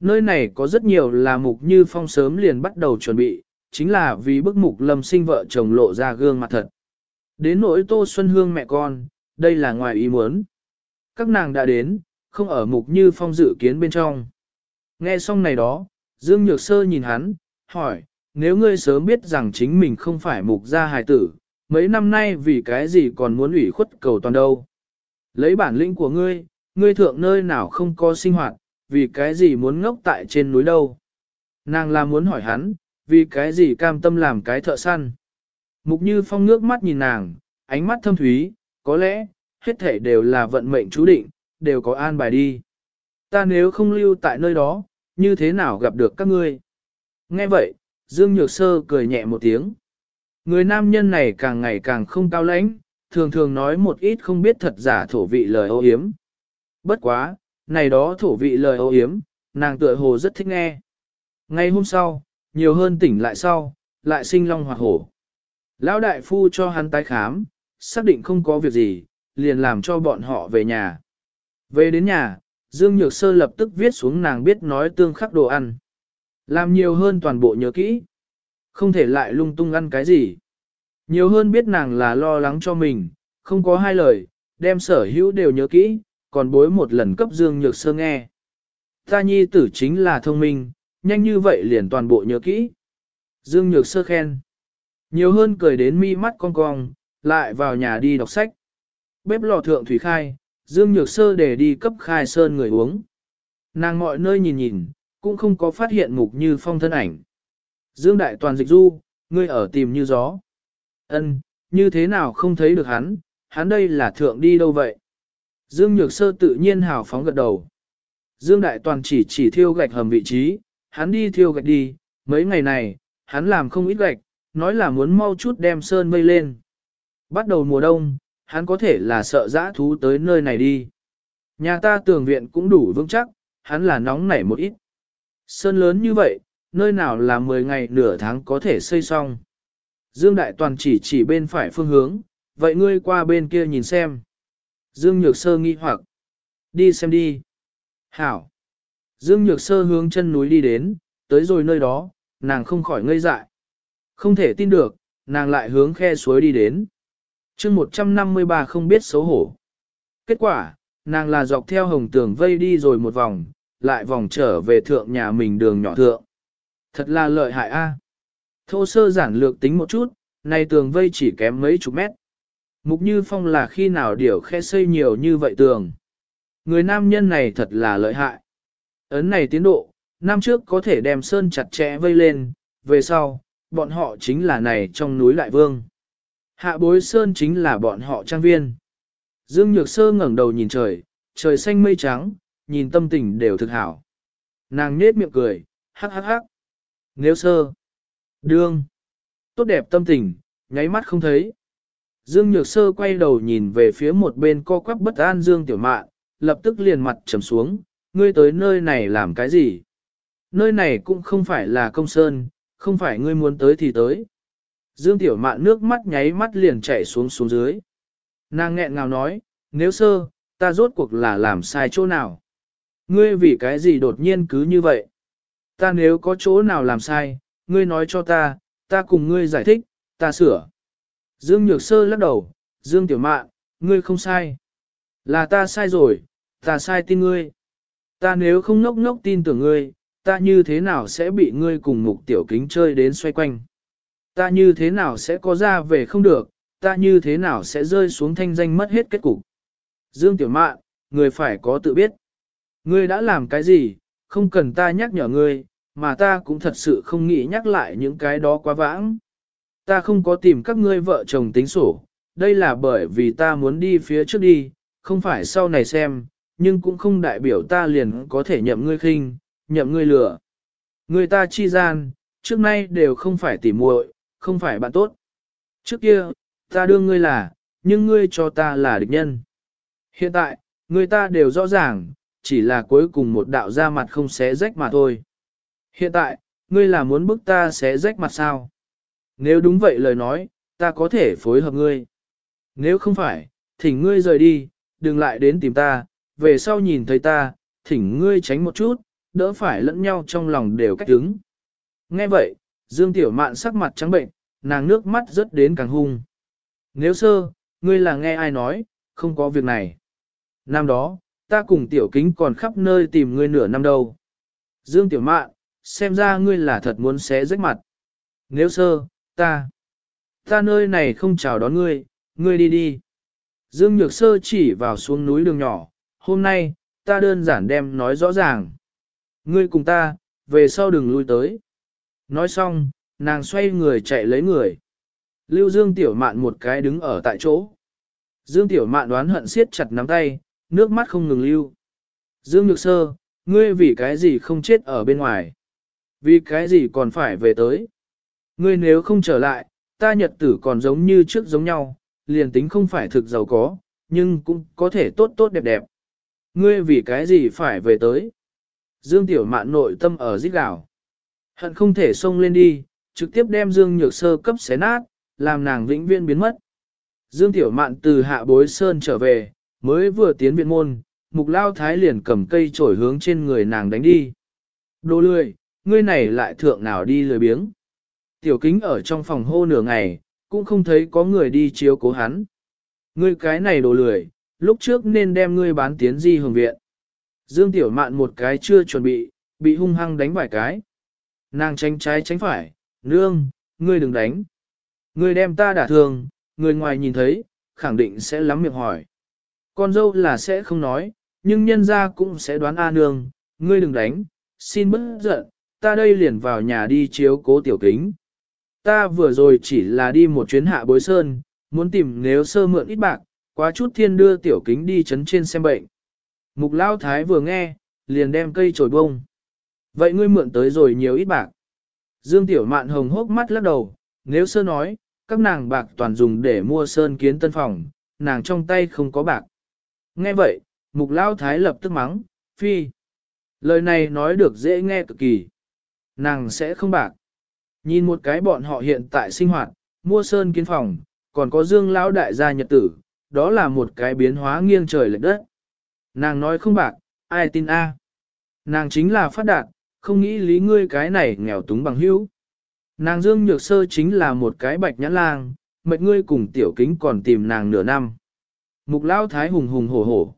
Nơi này có rất nhiều là mục như phong sớm liền bắt đầu chuẩn bị, chính là vì bức mục lâm sinh vợ chồng lộ ra gương mặt thật. Đến nỗi Tô Xuân Hương mẹ con, đây là ngoài ý muốn. Các nàng đã đến, không ở mục như phong dự kiến bên trong. Nghe xong này đó, Dương Nhược Sơ nhìn hắn, hỏi, nếu ngươi sớm biết rằng chính mình không phải mục gia hài tử, mấy năm nay vì cái gì còn muốn ủy khuất cầu toàn đâu. Lấy bản lĩnh của ngươi, ngươi thượng nơi nào không có sinh hoạt, vì cái gì muốn ngốc tại trên núi đâu. Nàng là muốn hỏi hắn, vì cái gì cam tâm làm cái thợ săn. Mục Như Phong nước mắt nhìn nàng, ánh mắt thâm thúy, có lẽ, hết thể đều là vận mệnh chú định, đều có an bài đi. Ta nếu không lưu tại nơi đó, như thế nào gặp được các ngươi? Nghe vậy, Dương Nhược Sơ cười nhẹ một tiếng. Người nam nhân này càng ngày càng không cao lãnh, thường thường nói một ít không biết thật giả thổ vị lời ô hiếm. Bất quá, này đó thổ vị lời ô hiếm, nàng tựa hồ rất thích nghe. Ngay hôm sau, nhiều hơn tỉnh lại sau, lại sinh long hoặc hổ. Lão đại phu cho hắn tái khám, xác định không có việc gì, liền làm cho bọn họ về nhà. Về đến nhà, Dương Nhược Sơ lập tức viết xuống nàng biết nói tương khắc đồ ăn. Làm nhiều hơn toàn bộ nhớ kỹ. Không thể lại lung tung ăn cái gì. Nhiều hơn biết nàng là lo lắng cho mình, không có hai lời, đem sở hữu đều nhớ kỹ, còn bối một lần cấp Dương Nhược Sơ nghe. Ta nhi tử chính là thông minh, nhanh như vậy liền toàn bộ nhớ kỹ. Dương Nhược Sơ khen. Nhiều hơn cười đến mi mắt cong cong, lại vào nhà đi đọc sách. Bếp lò thượng thủy khai, Dương Nhược Sơ để đi cấp khai sơn người uống. Nàng mọi nơi nhìn nhìn, cũng không có phát hiện mục như phong thân ảnh. Dương Đại Toàn dịch du, ngươi ở tìm như gió. Ân, như thế nào không thấy được hắn, hắn đây là thượng đi đâu vậy? Dương Nhược Sơ tự nhiên hào phóng gật đầu. Dương Đại Toàn chỉ chỉ thiêu gạch hầm vị trí, hắn đi thiêu gạch đi, mấy ngày này, hắn làm không ít gạch, nói là muốn mau chút đem sơn mây lên. Bắt đầu mùa đông, hắn có thể là sợ dã thú tới nơi này đi. Nhà ta tường viện cũng đủ vững chắc, hắn là nóng nảy một ít. Sơn lớn như vậy, nơi nào là 10 ngày nửa tháng có thể xây xong. Dương Đại Toàn chỉ chỉ bên phải phương hướng, vậy ngươi qua bên kia nhìn xem. Dương Nhược Sơ nghi hoặc, đi xem đi. Hảo. Dương Nhược Sơ hướng chân núi đi đến, tới rồi nơi đó, nàng không khỏi ngây dại. Không thể tin được, nàng lại hướng khe suối đi đến chương 153 không biết xấu hổ. Kết quả, nàng là dọc theo hồng tường vây đi rồi một vòng, lại vòng trở về thượng nhà mình đường nhỏ thượng. Thật là lợi hại a. Thô sơ giản lược tính một chút, này tường vây chỉ kém mấy chục mét. Mục Như Phong là khi nào điều khe xây nhiều như vậy tường. Người nam nhân này thật là lợi hại. Ấn này tiến độ, năm trước có thể đem sơn chặt chẽ vây lên, về sau, bọn họ chính là này trong núi Lại Vương. Hạ bối sơn chính là bọn họ trang viên. Dương Nhược Sơ ngẩng đầu nhìn trời, trời xanh mây trắng, nhìn tâm tình đều thực hảo. Nàng nết miệng cười, hắc hắc hắc. Nếu sơ, đương, tốt đẹp tâm tình, nháy mắt không thấy. Dương Nhược Sơ quay đầu nhìn về phía một bên co quắp bất an Dương Tiểu Mạn, lập tức liền mặt trầm xuống, ngươi tới nơi này làm cái gì? Nơi này cũng không phải là công sơn, không phải ngươi muốn tới thì tới. Dương Tiểu Mạn nước mắt nháy mắt liền chảy xuống xuống dưới. Nàng nghẹn ngào nói, nếu sơ, ta rốt cuộc là làm sai chỗ nào? Ngươi vì cái gì đột nhiên cứ như vậy? Ta nếu có chỗ nào làm sai, ngươi nói cho ta, ta cùng ngươi giải thích, ta sửa. Dương Nhược Sơ lắc đầu, Dương Tiểu Mạn, ngươi không sai. Là ta sai rồi, ta sai tin ngươi. Ta nếu không ngốc ngốc tin tưởng ngươi, ta như thế nào sẽ bị ngươi cùng mục tiểu kính chơi đến xoay quanh? Ta như thế nào sẽ có ra về không được, ta như thế nào sẽ rơi xuống thanh danh mất hết kết cục? Dương Tiểu Mạn, người phải có tự biết. Ngươi đã làm cái gì, không cần ta nhắc nhở ngươi, mà ta cũng thật sự không nghĩ nhắc lại những cái đó quá vãng. Ta không có tìm các ngươi vợ chồng tính sổ, đây là bởi vì ta muốn đi phía trước đi, không phải sau này xem, nhưng cũng không đại biểu ta liền có thể nhậm ngươi khinh, nhậm ngươi lừa. Người ta chi gian, trước nay đều không phải tỉ muội, không phải bạn tốt. Trước kia, ta đưa ngươi là, nhưng ngươi cho ta là địch nhân. Hiện tại, người ta đều rõ ràng, chỉ là cuối cùng một đạo ra mặt không xé rách mà thôi. Hiện tại, ngươi là muốn bức ta xé rách mặt sao? Nếu đúng vậy lời nói, ta có thể phối hợp ngươi. Nếu không phải, thỉnh ngươi rời đi, đừng lại đến tìm ta, về sau nhìn thấy ta, thỉnh ngươi tránh một chút, đỡ phải lẫn nhau trong lòng đều cách đứng. Nghe vậy, Dương Tiểu Mạn sắc mặt trắng bệnh, nàng nước mắt rớt đến càng hung. Nếu sơ, ngươi là nghe ai nói, không có việc này. Năm đó, ta cùng Tiểu Kính còn khắp nơi tìm ngươi nửa năm đâu. Dương Tiểu Mạn, xem ra ngươi là thật muốn xé rách mặt. Nếu sơ, ta, ta nơi này không chào đón ngươi, ngươi đi đi. Dương Nhược Sơ chỉ vào xuống núi đường nhỏ, hôm nay, ta đơn giản đem nói rõ ràng. Ngươi cùng ta, về sau đừng lui tới. Nói xong, nàng xoay người chạy lấy người. Lưu Dương Tiểu Mạn một cái đứng ở tại chỗ. Dương Tiểu Mạn đoán hận siết chặt nắm tay, nước mắt không ngừng lưu. Dương Nhược Sơ, ngươi vì cái gì không chết ở bên ngoài? Vì cái gì còn phải về tới? Ngươi nếu không trở lại, ta nhật tử còn giống như trước giống nhau, liền tính không phải thực giàu có, nhưng cũng có thể tốt tốt đẹp đẹp. Ngươi vì cái gì phải về tới? Dương Tiểu Mạn nội tâm ở giết gào. Hận không thể xông lên đi, trực tiếp đem Dương Nhược Sơ cấp xé nát, làm nàng vĩnh viễn biến mất. Dương Tiểu Mạn từ hạ bối sơn trở về, mới vừa tiến viện môn, mục lao thái liền cầm cây trổi hướng trên người nàng đánh đi. Đồ lười, ngươi này lại thượng nào đi lười biếng. Tiểu kính ở trong phòng hô nửa ngày, cũng không thấy có người đi chiếu cố hắn. Ngươi cái này đồ lười, lúc trước nên đem ngươi bán tiến di hưởng viện. Dương Tiểu Mạn một cái chưa chuẩn bị, bị hung hăng đánh vài cái. Nàng tránh trái tránh phải, nương, ngươi đừng đánh. Ngươi đem ta đả thương, người ngoài nhìn thấy, khẳng định sẽ lắm miệng hỏi. Con dâu là sẽ không nói, nhưng nhân ra cũng sẽ đoán A nương, ngươi đừng đánh, xin bớt giận, ta đây liền vào nhà đi chiếu cố tiểu kính. Ta vừa rồi chỉ là đi một chuyến hạ bối sơn, muốn tìm nếu sơ mượn ít bạc, quá chút thiên đưa tiểu kính đi chấn trên xem bệnh. Mục lao thái vừa nghe, liền đem cây trồi bông. Vậy ngươi mượn tới rồi nhiều ít bạc. Dương tiểu mạn hồng hốc mắt lắc đầu, nếu sơ nói, các nàng bạc toàn dùng để mua sơn kiến tân phòng, nàng trong tay không có bạc. Nghe vậy, mục lao thái lập tức mắng, phi. Lời này nói được dễ nghe cực kỳ. Nàng sẽ không bạc. Nhìn một cái bọn họ hiện tại sinh hoạt, mua sơn kiến phòng, còn có dương lão đại gia nhật tử, đó là một cái biến hóa nghiêng trời lệch đất. Nàng nói không bạc, ai tin a? Nàng chính là phát đạt, không nghĩ lý ngươi cái này nghèo túng bằng hữu. Nàng dương nhược sơ chính là một cái bạch nhãn lang, mệt ngươi cùng tiểu kính còn tìm nàng nửa năm. Mục lão thái hùng hùng hổ hổ.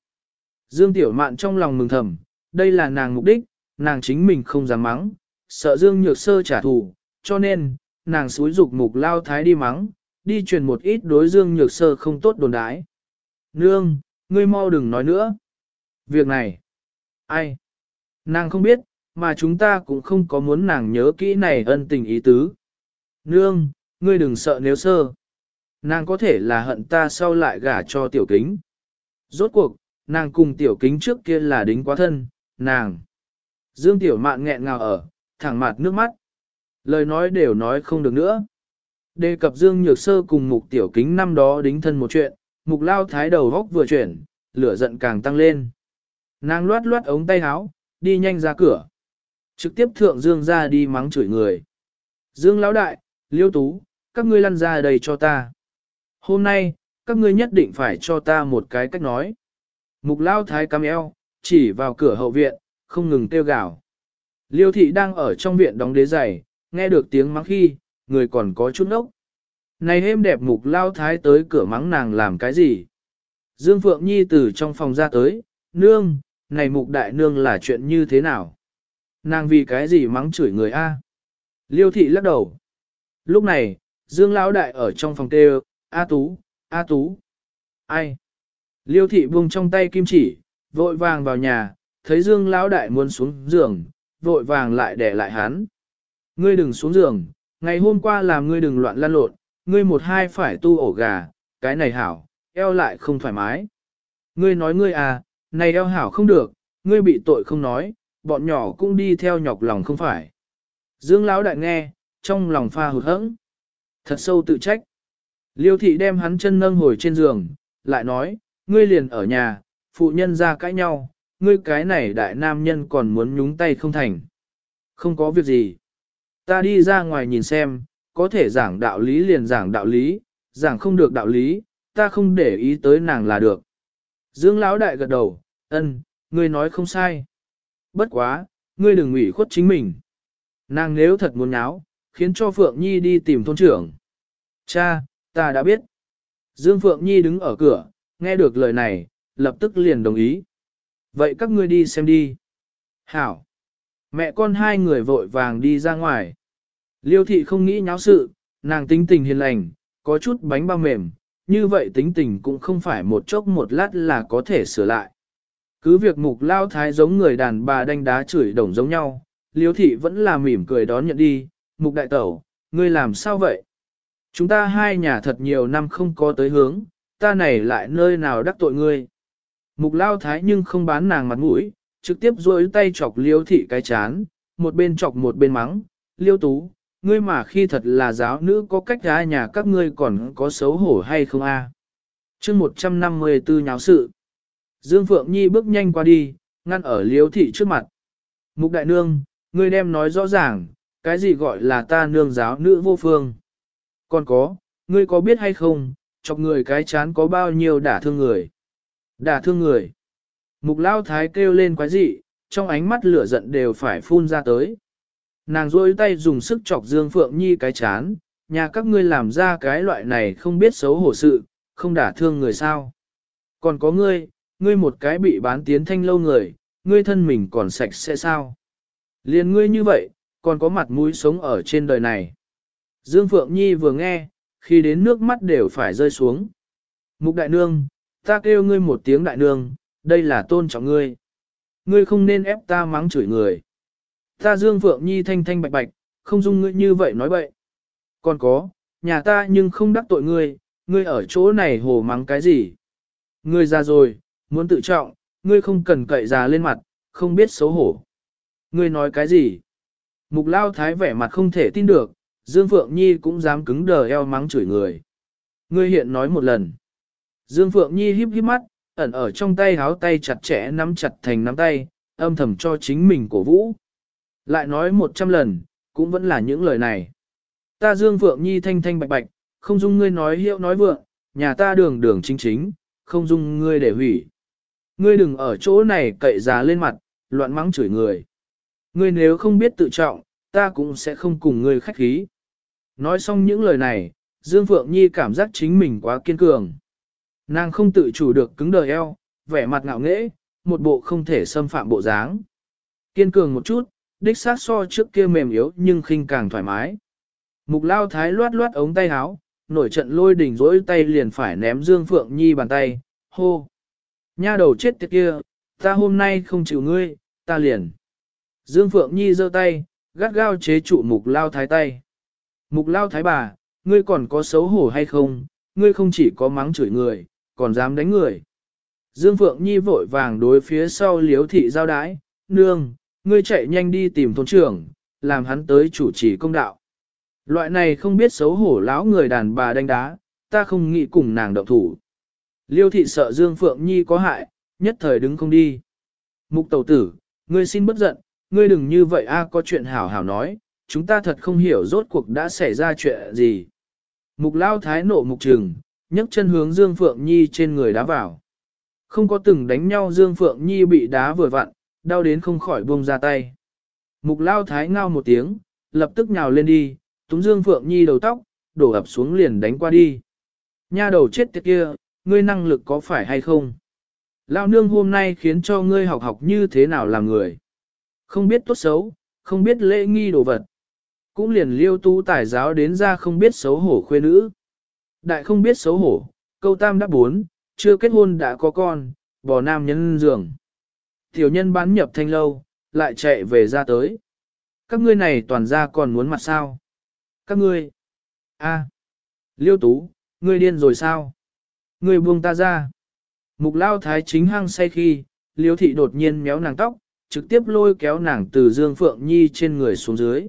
Dương tiểu mạn trong lòng mừng thầm, đây là nàng mục đích, nàng chính mình không dám mắng, sợ dương nhược sơ trả thù, cho nên, nàng xúi dục mục lao thái đi mắng, đi truyền một ít đối dương nhược sơ không tốt đồn đái. Nương, ngươi mau đừng nói nữa. Việc này, ai? Nàng không biết, mà chúng ta cũng không có muốn nàng nhớ kỹ này ân tình ý tứ. Nương, ngươi đừng sợ nếu sơ. Nàng có thể là hận ta sau lại gả cho tiểu kính. Rốt cuộc, nàng cùng tiểu kính trước kia là đính quá thân, nàng. Dương tiểu mạn nghẹn ngào ở, thẳng mặt nước mắt. Lời nói đều nói không được nữa. Đề cập Dương Nhược Sơ cùng mục tiểu kính năm đó đính thân một chuyện, mục lao thái đầu góc vừa chuyển, lửa giận càng tăng lên. Nàng loát loát ống tay áo, đi nhanh ra cửa. Trực tiếp thượng Dương ra đi mắng chửi người. Dương lão đại, liêu tú, các ngươi lăn ra đây cho ta. Hôm nay, các ngươi nhất định phải cho ta một cái cách nói. Mục lao thái cam eo, chỉ vào cửa hậu viện, không ngừng kêu gào. Liêu thị đang ở trong viện đóng đế giày, nghe được tiếng mắng khi, người còn có chút nốc Này êm đẹp mục lao thái tới cửa mắng nàng làm cái gì? Dương Phượng Nhi từ trong phòng ra tới, nương, này mục đại nương là chuyện như thế nào? Nàng vì cái gì mắng chửi người A? Liêu thị lắc đầu. Lúc này, Dương Lão Đại ở trong phòng kêu, A Tú, A Tú. Ai? Liêu thị buông trong tay kim chỉ, vội vàng vào nhà, thấy Dương Lão Đại muốn xuống giường, vội vàng lại để lại hắn. Ngươi đừng xuống giường, ngày hôm qua làm ngươi đừng loạn lăn lộn, ngươi một hai phải tu ổ gà, cái này hảo, eo lại không thoải mái. Ngươi nói ngươi à, này eo hảo không được, ngươi bị tội không nói, bọn nhỏ cũng đi theo nhọc lòng không phải. Dương Lão đại nghe, trong lòng pha hụt hẫng, thật sâu tự trách. Liêu thị đem hắn chân nâng hồi trên giường, lại nói, ngươi liền ở nhà, phụ nhân ra cãi nhau, ngươi cái này đại nam nhân còn muốn nhúng tay không thành. Không có việc gì. Ta đi ra ngoài nhìn xem, có thể giảng đạo lý liền giảng đạo lý, giảng không được đạo lý, ta không để ý tới nàng là được. Dương Lão đại gật đầu, ân, ngươi nói không sai. Bất quá, ngươi đừng ủy khuất chính mình. Nàng nếu thật muốn nháo, khiến cho Phượng Nhi đi tìm thôn trưởng. Cha, ta đã biết. Dương Phượng Nhi đứng ở cửa, nghe được lời này, lập tức liền đồng ý. Vậy các ngươi đi xem đi. Hảo. Mẹ con hai người vội vàng đi ra ngoài. Liêu thị không nghĩ nháo sự, nàng tính tình hiền lành, có chút bánh bao mềm, như vậy tính tình cũng không phải một chốc một lát là có thể sửa lại. Cứ việc mục lao thái giống người đàn bà đánh đá chửi đồng giống nhau, liêu thị vẫn là mỉm cười đón nhận đi, mục đại tẩu, ngươi làm sao vậy? Chúng ta hai nhà thật nhiều năm không có tới hướng, ta này lại nơi nào đắc tội ngươi. Mục lao thái nhưng không bán nàng mặt mũi, trực tiếp rôi tay chọc liêu thị cái chán, một bên chọc một bên mắng, liêu tú, ngươi mà khi thật là giáo nữ có cách ra nhà các ngươi còn có xấu hổ hay không a? À? chương 154 nháo sự. Dương Phượng Nhi bước nhanh qua đi, ngăn ở liếu thị trước mặt. Mục đại nương, ngươi đem nói rõ ràng, cái gì gọi là ta nương giáo nữ vô phương. Còn có, ngươi có biết hay không, chọc người cái chán có bao nhiêu đả thương người. Đả thương người. Mục lao thái kêu lên quái dị, trong ánh mắt lửa giận đều phải phun ra tới. Nàng rôi tay dùng sức chọc Dương Phượng Nhi cái chán, nhà các ngươi làm ra cái loại này không biết xấu hổ sự, không đả thương người sao. Còn có ngươi, ngươi một cái bị bán tiến thanh lâu người, ngươi thân mình còn sạch sẽ sao? Liên ngươi như vậy, còn có mặt mũi sống ở trên đời này. Dương Phượng Nhi vừa nghe, khi đến nước mắt đều phải rơi xuống. Mục đại nương, ta kêu ngươi một tiếng đại nương, đây là tôn trọng ngươi. Ngươi không nên ép ta mắng chửi người. Ta Dương Phượng Nhi thanh thanh bạch bạch, không dung ngươi như vậy nói bậy. Còn có, nhà ta nhưng không đắc tội ngươi, ngươi ở chỗ này hồ mắng cái gì. Ngươi ra rồi, muốn tự trọng, ngươi không cần cậy già lên mặt, không biết xấu hổ. Ngươi nói cái gì? Mục lao thái vẻ mặt không thể tin được, Dương Phượng Nhi cũng dám cứng đờ eo mắng chửi người. Ngươi hiện nói một lần. Dương Phượng Nhi híp híp mắt, ẩn ở trong tay háo tay chặt chẽ nắm chặt thành nắm tay, âm thầm cho chính mình cổ vũ. Lại nói một trăm lần, cũng vẫn là những lời này. Ta Dương Phượng Nhi thanh thanh bạch bạch, không dung ngươi nói hiệu nói vượng, nhà ta đường đường chính chính, không dung ngươi để hủy. Ngươi đừng ở chỗ này cậy giá lên mặt, loạn mắng chửi người. Ngươi nếu không biết tự trọng, ta cũng sẽ không cùng ngươi khách khí. Nói xong những lời này, Dương Phượng Nhi cảm giác chính mình quá kiên cường. Nàng không tự chủ được cứng đờ eo, vẻ mặt ngạo nghễ, một bộ không thể xâm phạm bộ dáng. Kiên cường một chút, đích xác so trước kia mềm yếu nhưng khinh càng thoải mái. Mục lao thái loát loát ống tay áo, nổi trận lôi đỉnh rỗi tay liền phải ném Dương Phượng Nhi bàn tay, hô. Nha đầu chết tiệt kia, ta hôm nay không chịu ngươi, ta liền. Dương Phượng Nhi giơ tay, gắt gao chế trụ mục lao thái tay. Mục lao thái bà, ngươi còn có xấu hổ hay không, ngươi không chỉ có mắng chửi người, còn dám đánh người. Dương Phượng Nhi vội vàng đối phía sau liếu thị giao đái, nương, ngươi chạy nhanh đi tìm thôn trưởng, làm hắn tới chủ trì công đạo. Loại này không biết xấu hổ lão người đàn bà đánh đá, ta không nghĩ cùng nàng động thủ. Liêu thị sợ Dương Phượng Nhi có hại, nhất thời đứng không đi. Mục tẩu tử, ngươi xin bất giận, ngươi đừng như vậy a có chuyện hảo hảo nói, chúng ta thật không hiểu rốt cuộc đã xảy ra chuyện gì. Mục lao thái nộ mục trừng, nhấc chân hướng Dương Phượng Nhi trên người đá vào. Không có từng đánh nhau Dương Phượng Nhi bị đá vừa vặn, đau đến không khỏi buông ra tay. Mục lao thái ngao một tiếng, lập tức nhào lên đi, túm Dương Phượng Nhi đầu tóc, đổ ập xuống liền đánh qua đi. Nha đầu chết tiệt kia, ngươi năng lực có phải hay không? Lao nương hôm nay khiến cho ngươi học học như thế nào làm người. Không biết tốt xấu, không biết lễ nghi đồ vật. Cũng liền liêu tu tài giáo đến ra không biết xấu hổ khuê nữ. Đại không biết xấu hổ, câu tam đã bốn, chưa kết hôn đã có con, bò nam nhân giường. Tiểu nhân bán nhập thanh lâu, lại chạy về ra tới. Các ngươi này toàn ra còn muốn mặt sao? Các ngươi. a, Liêu tú, ngươi điên rồi sao? Ngươi buông ta ra. Mục lao thái chính hăng say khi, liêu thị đột nhiên méo nàng tóc, trực tiếp lôi kéo nàng từ Dương Phượng Nhi trên người xuống dưới.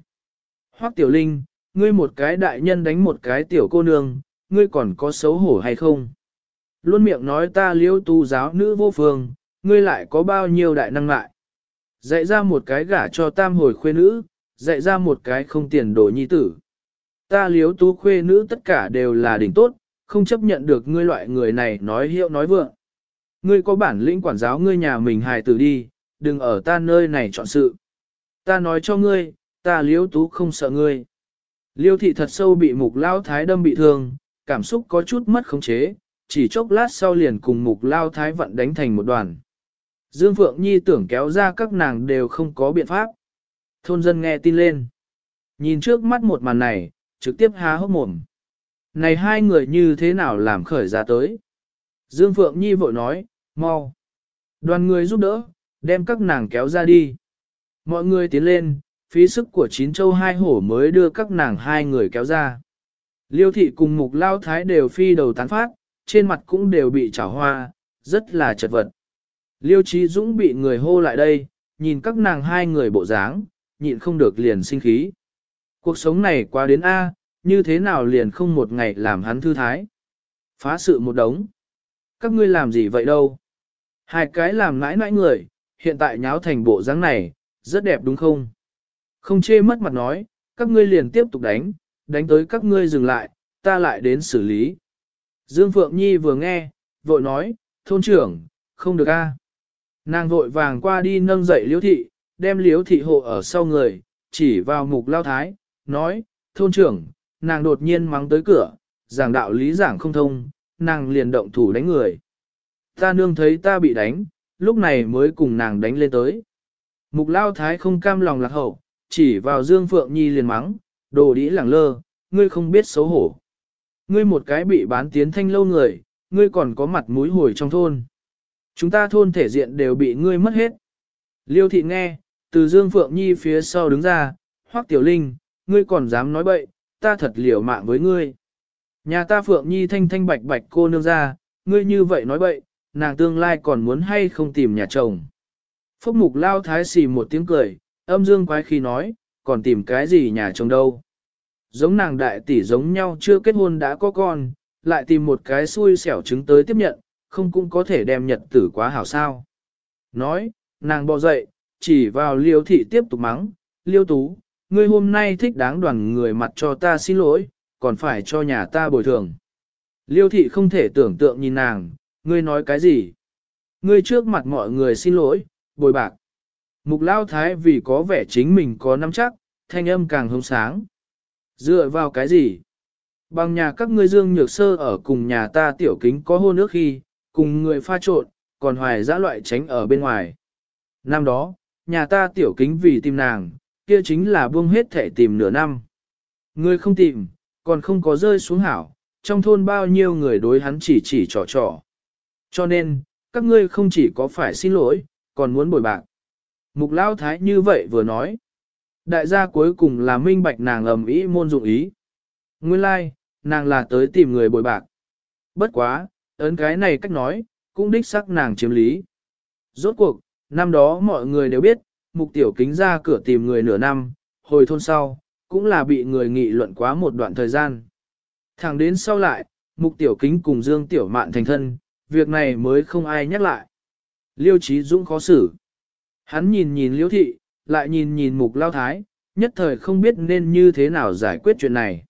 Hoắc Tiểu Linh, ngươi một cái đại nhân đánh một cái tiểu cô nương, ngươi còn có xấu hổ hay không? Luôn miệng nói ta liêu tu giáo nữ vô phương, ngươi lại có bao nhiêu đại năng lại? Dạy ra một cái gả cho tam hồi khuê nữ, dạy ra một cái không tiền đồ nhi tử. Ta liếu tu khuê nữ tất cả đều là đỉnh tốt, không chấp nhận được ngươi loại người này nói hiệu nói vượng. Ngươi có bản lĩnh quản giáo ngươi nhà mình hài tử đi, đừng ở ta nơi này chọn sự. Ta nói cho ngươi, ta liễu tú không sợ ngươi. Liêu thị thật sâu bị mục lao thái đâm bị thương, cảm xúc có chút mất khống chế, chỉ chốc lát sau liền cùng mục lao thái vận đánh thành một đoàn. Dương Phượng Nhi tưởng kéo ra các nàng đều không có biện pháp. Thôn dân nghe tin lên. Nhìn trước mắt một màn này, trực tiếp há hốc mồm. Này hai người như thế nào làm khởi ra tới? Dương Phượng Nhi vội nói, mau. Đoàn người giúp đỡ, đem các nàng kéo ra đi. Mọi người tiến lên, phí sức của chín châu hai hổ mới đưa các nàng hai người kéo ra. Liêu thị cùng mục lao thái đều phi đầu tán phát, trên mặt cũng đều bị chảo hoa, rất là chật vật. Liêu trí dũng bị người hô lại đây, nhìn các nàng hai người bộ dáng, nhịn không được liền sinh khí. Cuộc sống này quá đến A, như thế nào liền không một ngày làm hắn thư thái. Phá sự một đống. Các ngươi làm gì vậy đâu? Hai cái làm nãi nãi người, hiện tại nháo thành bộ dáng này, rất đẹp đúng không? Không chê mất mặt nói, các ngươi liền tiếp tục đánh, đánh tới các ngươi dừng lại, ta lại đến xử lý. Dương Phượng Nhi vừa nghe, vội nói, thôn trưởng, không được a. Nàng vội vàng qua đi nâng dậy liễu thị, đem liễu thị hộ ở sau người, chỉ vào mục lao thái, nói, thôn trưởng, nàng đột nhiên mắng tới cửa, giảng đạo lý giảng không thông, nàng liền động thủ đánh người. Ta nương thấy ta bị đánh, lúc này mới cùng nàng đánh lên tới. Mục lao thái không cam lòng lạc hậu, chỉ vào Dương Phượng Nhi liền mắng, đồ đĩ lẳng lơ, ngươi không biết xấu hổ. Ngươi một cái bị bán tiến thanh lâu người, ngươi còn có mặt mũi hồi trong thôn. Chúng ta thôn thể diện đều bị ngươi mất hết. Liêu thị nghe, từ Dương Phượng Nhi phía sau đứng ra, hoắc tiểu linh, ngươi còn dám nói bậy, ta thật liều mạng với ngươi. Nhà ta Phượng Nhi thanh thanh bạch bạch cô nương ra, ngươi như vậy nói bậy, nàng tương lai còn muốn hay không tìm nhà chồng. Phúc mục lao thái xì một tiếng cười, âm dương quái khi nói, còn tìm cái gì nhà chồng đâu. Giống nàng đại tỷ giống nhau chưa kết hôn đã có con, lại tìm một cái xui xẻo trứng tới tiếp nhận, không cũng có thể đem nhật tử quá hảo sao. Nói, nàng bò dậy, chỉ vào liêu thị tiếp tục mắng, liêu tú, ngươi hôm nay thích đáng đoàn người mặt cho ta xin lỗi, còn phải cho nhà ta bồi thường. Liêu thị không thể tưởng tượng nhìn nàng, ngươi nói cái gì? Ngươi trước mặt mọi người xin lỗi, bồi bạc. Mục lao thái vì có vẻ chính mình có nắm chắc, thanh âm càng hông sáng. Dựa vào cái gì? Bằng nhà các ngươi dương nhược sơ ở cùng nhà ta tiểu kính có hôn ước khi, cùng người pha trộn, còn hoài dã loại tránh ở bên ngoài. Năm đó, nhà ta tiểu kính vì tìm nàng, kia chính là buông hết thể tìm nửa năm. người không tìm, còn không có rơi xuống hảo, trong thôn bao nhiêu người đối hắn chỉ chỉ trò trò. Cho nên, các ngươi không chỉ có phải xin lỗi, còn muốn bồi bạc. Mục Lao Thái như vậy vừa nói. Đại gia cuối cùng là minh bạch nàng ầm ý môn dụng ý. Nguyên lai, like, nàng là tới tìm người bồi bạc. Bất quá, ấn cái này cách nói, cũng đích xác nàng chiếm lý. Rốt cuộc, năm đó mọi người đều biết, mục tiểu kính ra cửa tìm người nửa năm, hồi thôn sau, cũng là bị người nghị luận quá một đoạn thời gian. Thẳng đến sau lại, mục tiểu kính cùng Dương Tiểu Mạn thành thân, việc này mới không ai nhắc lại. Liêu Chí Dũng khó xử. Hắn nhìn nhìn Liêu Thị, lại nhìn nhìn mục lao thái, nhất thời không biết nên như thế nào giải quyết chuyện này.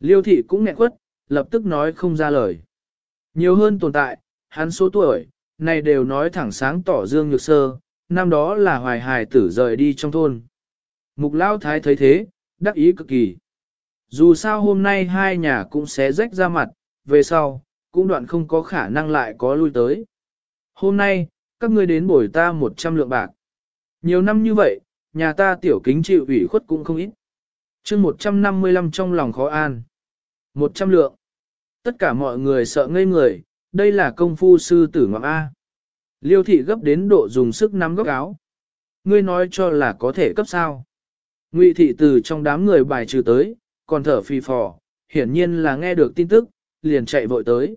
Liêu Thị cũng nghẹn quất, lập tức nói không ra lời. Nhiều hơn tồn tại, hắn số tuổi, này đều nói thẳng sáng tỏ Dương Nhược Sơ, năm đó là hoài hài tử rời đi trong thôn. Mục lao thái thấy thế, đắc ý cực kỳ. Dù sao hôm nay hai nhà cũng sẽ rách ra mặt, về sau, cũng đoạn không có khả năng lại có lui tới. Hôm nay, các ngươi đến bồi ta 100 lượng bạc. Nhiều năm như vậy, nhà ta tiểu kính chịu ủy khuất cũng không ít. chương 155 trong lòng khó an. 100 lượng. Tất cả mọi người sợ ngây người, đây là công phu sư tử ngọc A. Liêu thị gấp đến độ dùng sức nắm góc áo. Ngươi nói cho là có thể cấp sao. Ngụy thị từ trong đám người bài trừ tới, còn thở phì phò, hiển nhiên là nghe được tin tức, liền chạy vội tới.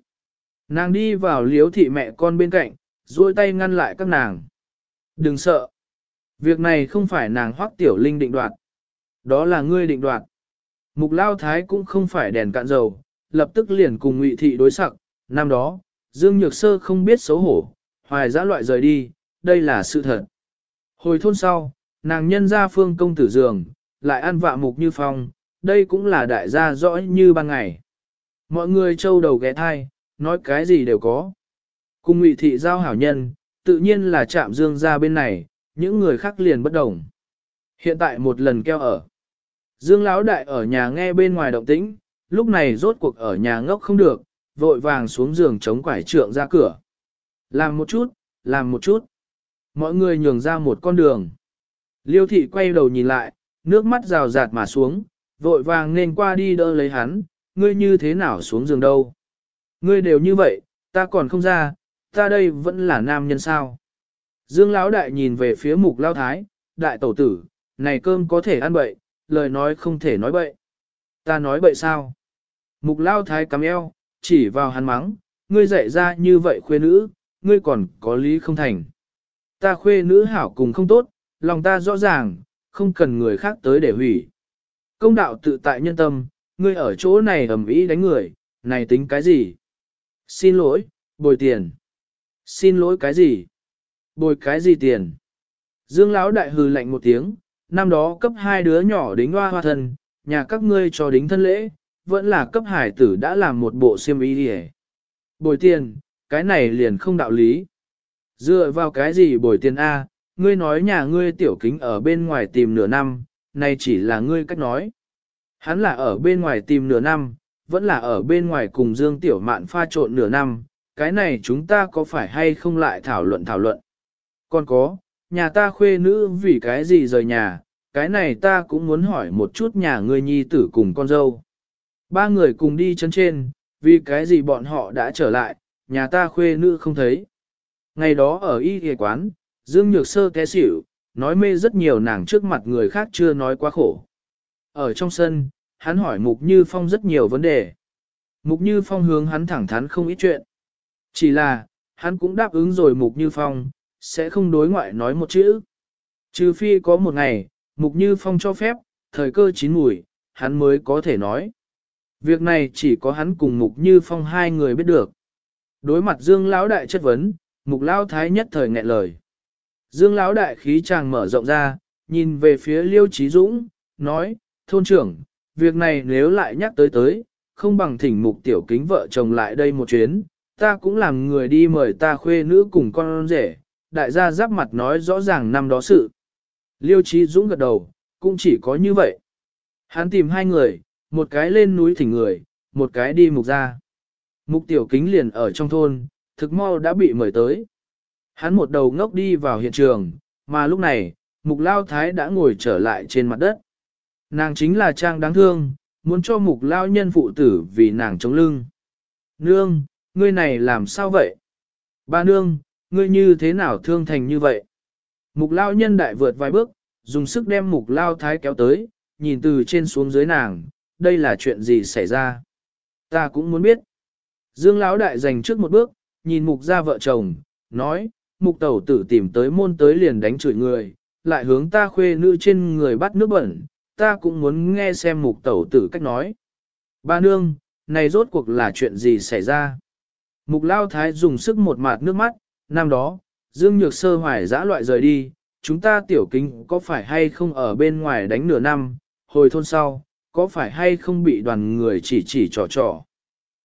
Nàng đi vào liếu thị mẹ con bên cạnh, duỗi tay ngăn lại các nàng. Đừng sợ. Việc này không phải nàng hoác tiểu linh định đoạt. Đó là ngươi định đoạt. Mục lao thái cũng không phải đèn cạn dầu, lập tức liền cùng ngụy thị đối sặc. Năm đó, Dương Nhược Sơ không biết xấu hổ, hoài dã loại rời đi, đây là sự thật. Hồi thôn sau, nàng nhân ra phương công tử giường, lại ăn vạ mục như phong, đây cũng là đại gia rõ như ban ngày. Mọi người trâu đầu ghé thai, nói cái gì đều có. Cùng ngụy thị giao hảo nhân, tự nhiên là chạm dương ra bên này, những người khác liền bất đồng. Hiện tại một lần keo ở. Dương Lão Đại ở nhà nghe bên ngoài động tĩnh, lúc này rốt cuộc ở nhà ngốc không được, vội vàng xuống giường chống quải trượng ra cửa. Làm một chút, làm một chút. Mọi người nhường ra một con đường. Liêu thị quay đầu nhìn lại, nước mắt rào rạt mà xuống, vội vàng nên qua đi đỡ lấy hắn, ngươi như thế nào xuống giường đâu. Ngươi đều như vậy, ta còn không ra, ta đây vẫn là nam nhân sao. Dương Lão Đại nhìn về phía mục lao thái, đại tổ tử, này cơm có thể ăn bậy, lời nói không thể nói bậy. Ta nói bậy sao? Mục lao thái cắm eo, chỉ vào hắn mắng, ngươi dạy ra như vậy khuê nữ, ngươi còn có lý không thành. Ta khuê nữ hảo cùng không tốt, lòng ta rõ ràng, không cần người khác tới để hủy. Công đạo tự tại nhân tâm, ngươi ở chỗ này ầm ĩ đánh người, này tính cái gì? Xin lỗi, bồi tiền. Xin lỗi cái gì? Bồi cái gì tiền? Dương Lão đại hừ lạnh một tiếng, năm đó cấp hai đứa nhỏ đính hoa hoa thân, nhà các ngươi cho đính thân lễ, vẫn là cấp hải tử đã làm một bộ xiêm y đi Bồi tiền, cái này liền không đạo lý. Dựa vào cái gì bồi tiền A, ngươi nói nhà ngươi tiểu kính ở bên ngoài tìm nửa năm, này chỉ là ngươi cách nói. Hắn là ở bên ngoài tìm nửa năm, vẫn là ở bên ngoài cùng Dương Tiểu Mạn pha trộn nửa năm, cái này chúng ta có phải hay không lại thảo luận thảo luận. Còn có, nhà ta khuê nữ vì cái gì rời nhà, cái này ta cũng muốn hỏi một chút nhà ngươi nhi tử cùng con dâu. Ba người cùng đi chân trên, vì cái gì bọn họ đã trở lại, nhà ta khuê nữ không thấy. Ngày đó ở y ghề quán, Dương Nhược Sơ té xỉu, nói mê rất nhiều nàng trước mặt người khác chưa nói quá khổ. Ở trong sân, hắn hỏi Mục Như Phong rất nhiều vấn đề. Mục Như Phong hướng hắn thẳng thắn không ít chuyện. Chỉ là, hắn cũng đáp ứng rồi Mục Như Phong, sẽ không đối ngoại nói một chữ. Trừ phi có một ngày, Mục Như Phong cho phép, thời cơ chín mùi, hắn mới có thể nói. Việc này chỉ có hắn cùng Mục Như Phong hai người biết được. Đối mặt Dương Lão Đại chất vấn, Mục Lão Thái nhất thời nghẹn lời. Dương Lão Đại khí chàng mở rộng ra, nhìn về phía Liêu Trí Dũng, nói, thôn trưởng, việc này nếu lại nhắc tới tới, không bằng thỉnh Mục Tiểu Kính vợ chồng lại đây một chuyến, ta cũng làm người đi mời ta khuê nữ cùng con rể, đại gia giáp mặt nói rõ ràng năm đó sự. Liêu Trí Dũng gật đầu, cũng chỉ có như vậy. Hắn tìm hai người, một cái lên núi thỉnh người, một cái đi mục ra. Mục tiểu kính liền ở trong thôn, thực mau đã bị mời tới. Hắn một đầu ngốc đi vào hiện trường, mà lúc này, mục lao thái đã ngồi trở lại trên mặt đất. Nàng chính là trang đáng thương, muốn cho mục lao nhân phụ tử vì nàng chống lưng. Nương, ngươi này làm sao vậy? Ba nương, ngươi như thế nào thương thành như vậy? Mục lao nhân đại vượt vài bước, dùng sức đem mục lao thái kéo tới, nhìn từ trên xuống dưới nàng, đây là chuyện gì xảy ra? Ta cũng muốn biết. Dương Lão đại dành trước một bước, nhìn mục ra vợ chồng, nói, mục tẩu tử tìm tới môn tới liền đánh chửi người, lại hướng ta khuê nữ trên người bắt nước bẩn, ta cũng muốn nghe xem mục tẩu tử cách nói. Ba nương, này rốt cuộc là chuyện gì xảy ra? Mục lao thái dùng sức một mạt nước mắt, năm đó, Dương Nhược Sơ hoài dã loại rời đi, chúng ta tiểu kính có phải hay không ở bên ngoài đánh nửa năm, hồi thôn sau, có phải hay không bị đoàn người chỉ chỉ trò trò.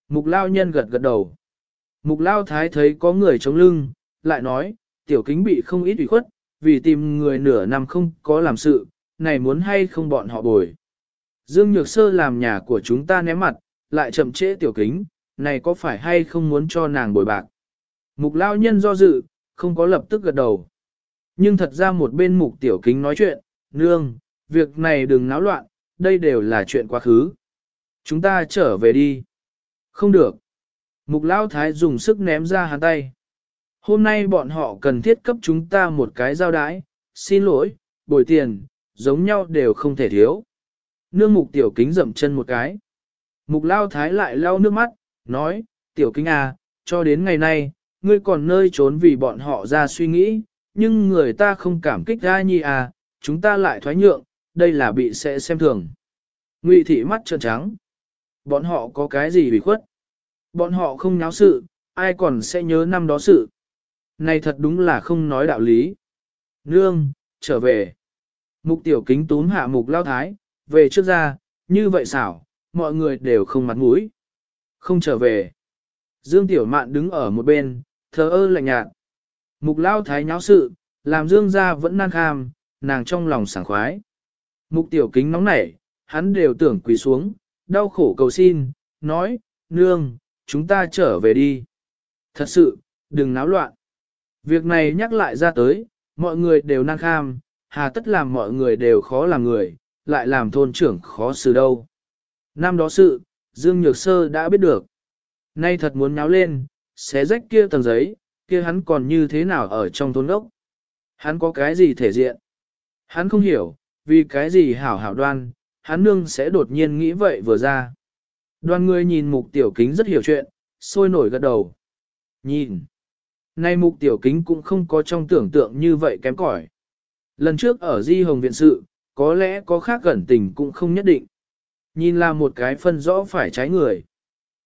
Mục lao nhân gật gật đầu. Mục lao thái thấy có người chống lưng, lại nói, tiểu kính bị không ít ủy khuất, vì tìm người nửa năm không có làm sự, này muốn hay không bọn họ bồi. Dương Nhược Sơ làm nhà của chúng ta ném mặt, lại chậm trễ tiểu kính, này có phải hay không muốn cho nàng bồi bạc. Mục lao nhân do dự, không có lập tức gật đầu. Nhưng thật ra một bên mục tiểu kính nói chuyện, nương, việc này đừng náo loạn, đây đều là chuyện quá khứ. Chúng ta trở về đi. Không được. Mục lao thái dùng sức ném ra hắn tay. Hôm nay bọn họ cần thiết cấp chúng ta một cái giao đái, xin lỗi, bồi tiền, giống nhau đều không thể thiếu. Nương mục tiểu kính dậm chân một cái. Mục lao thái lại lau nước mắt, nói, tiểu kính à, cho đến ngày nay, ngươi còn nơi trốn vì bọn họ ra suy nghĩ, nhưng người ta không cảm kích ra nhi à, chúng ta lại thoái nhượng, đây là bị sẽ xem thường. Ngụy thị mắt trợn trắng. Bọn họ có cái gì bị khuất? Bọn họ không nháo sự, ai còn sẽ nhớ năm đó sự? Này thật đúng là không nói đạo lý. Nương, trở về. Mục tiểu kính túm hạ mục lao thái, về trước ra, như vậy xảo, mọi người đều không mặt mũi. Không trở về. Dương tiểu mạn đứng ở một bên, thờ ơ lạnh nhạt. Mục lao thái nháo sự, làm dương gia vẫn nan kham, nàng trong lòng sảng khoái. Mục tiểu kính nóng nảy, hắn đều tưởng quỳ xuống, đau khổ cầu xin, nói, nương, chúng ta trở về đi. Thật sự, đừng náo loạn. Việc này nhắc lại ra tới, mọi người đều năng kham, hà tất làm mọi người đều khó làm người, lại làm thôn trưởng khó xử đâu. Năm đó sự, Dương Nhược Sơ đã biết được. Nay thật muốn nháo lên, xé rách kia tầng giấy, kia hắn còn như thế nào ở trong thôn ốc. Hắn có cái gì thể diện? Hắn không hiểu, vì cái gì hảo hảo đoan, hắn nương sẽ đột nhiên nghĩ vậy vừa ra. Đoàn người nhìn mục tiểu kính rất hiểu chuyện, sôi nổi gật đầu. Nhìn. Nay mục tiểu kính cũng không có trong tưởng tượng như vậy kém cỏi. Lần trước ở Di Hồng Viện Sự, có lẽ có khác gần tình cũng không nhất định. Nhìn là một cái phân rõ phải trái người.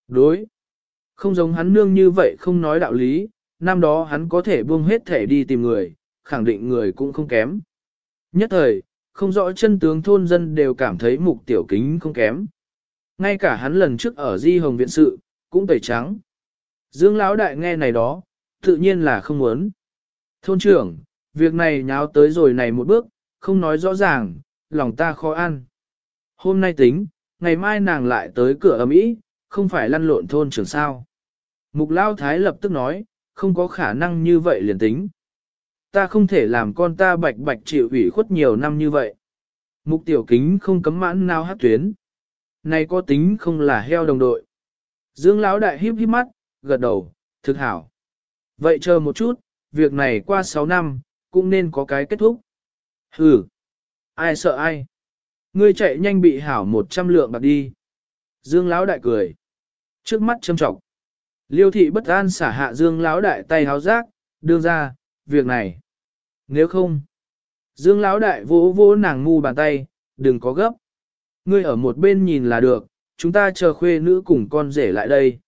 Đối. Không giống hắn nương như vậy không nói đạo lý, năm đó hắn có thể buông hết thể đi tìm người, khẳng định người cũng không kém. Nhất thời, không rõ chân tướng thôn dân đều cảm thấy mục tiểu kính không kém. Ngay cả hắn lần trước ở Di Hồng Viện Sự, cũng tẩy trắng. Dương Lão Đại nghe này đó, tự nhiên là không muốn. Thôn trưởng, việc này nháo tới rồi này một bước, không nói rõ ràng, lòng ta khó ăn. Hôm nay tính, ngày mai nàng lại tới cửa ấm ý, không phải lăn lộn thôn trưởng sao. Mục Lao Thái lập tức nói, không có khả năng như vậy liền tính. Ta không thể làm con ta bạch bạch chịu ủy khuất nhiều năm như vậy. Mục tiểu kính không cấm mãn nào hát tuyến. Này có tính không là heo đồng đội. Dương Lão đại híp híp mắt, gật đầu, thực hảo. Vậy chờ một chút, việc này qua 6 năm, cũng nên có cái kết thúc. Hừ, ai sợ ai. Ngươi chạy nhanh bị hảo 100 lượng bạc đi. Dương Lão đại cười. Trước mắt châm trọng. Liêu thị bất an xả hạ Dương Lão đại tay háo rác, đưa ra, việc này. Nếu không, Dương Lão đại vỗ vỗ nàng ngu bàn tay, đừng có gấp. Ngươi ở một bên nhìn là được, chúng ta chờ khuê nữ cùng con rể lại đây.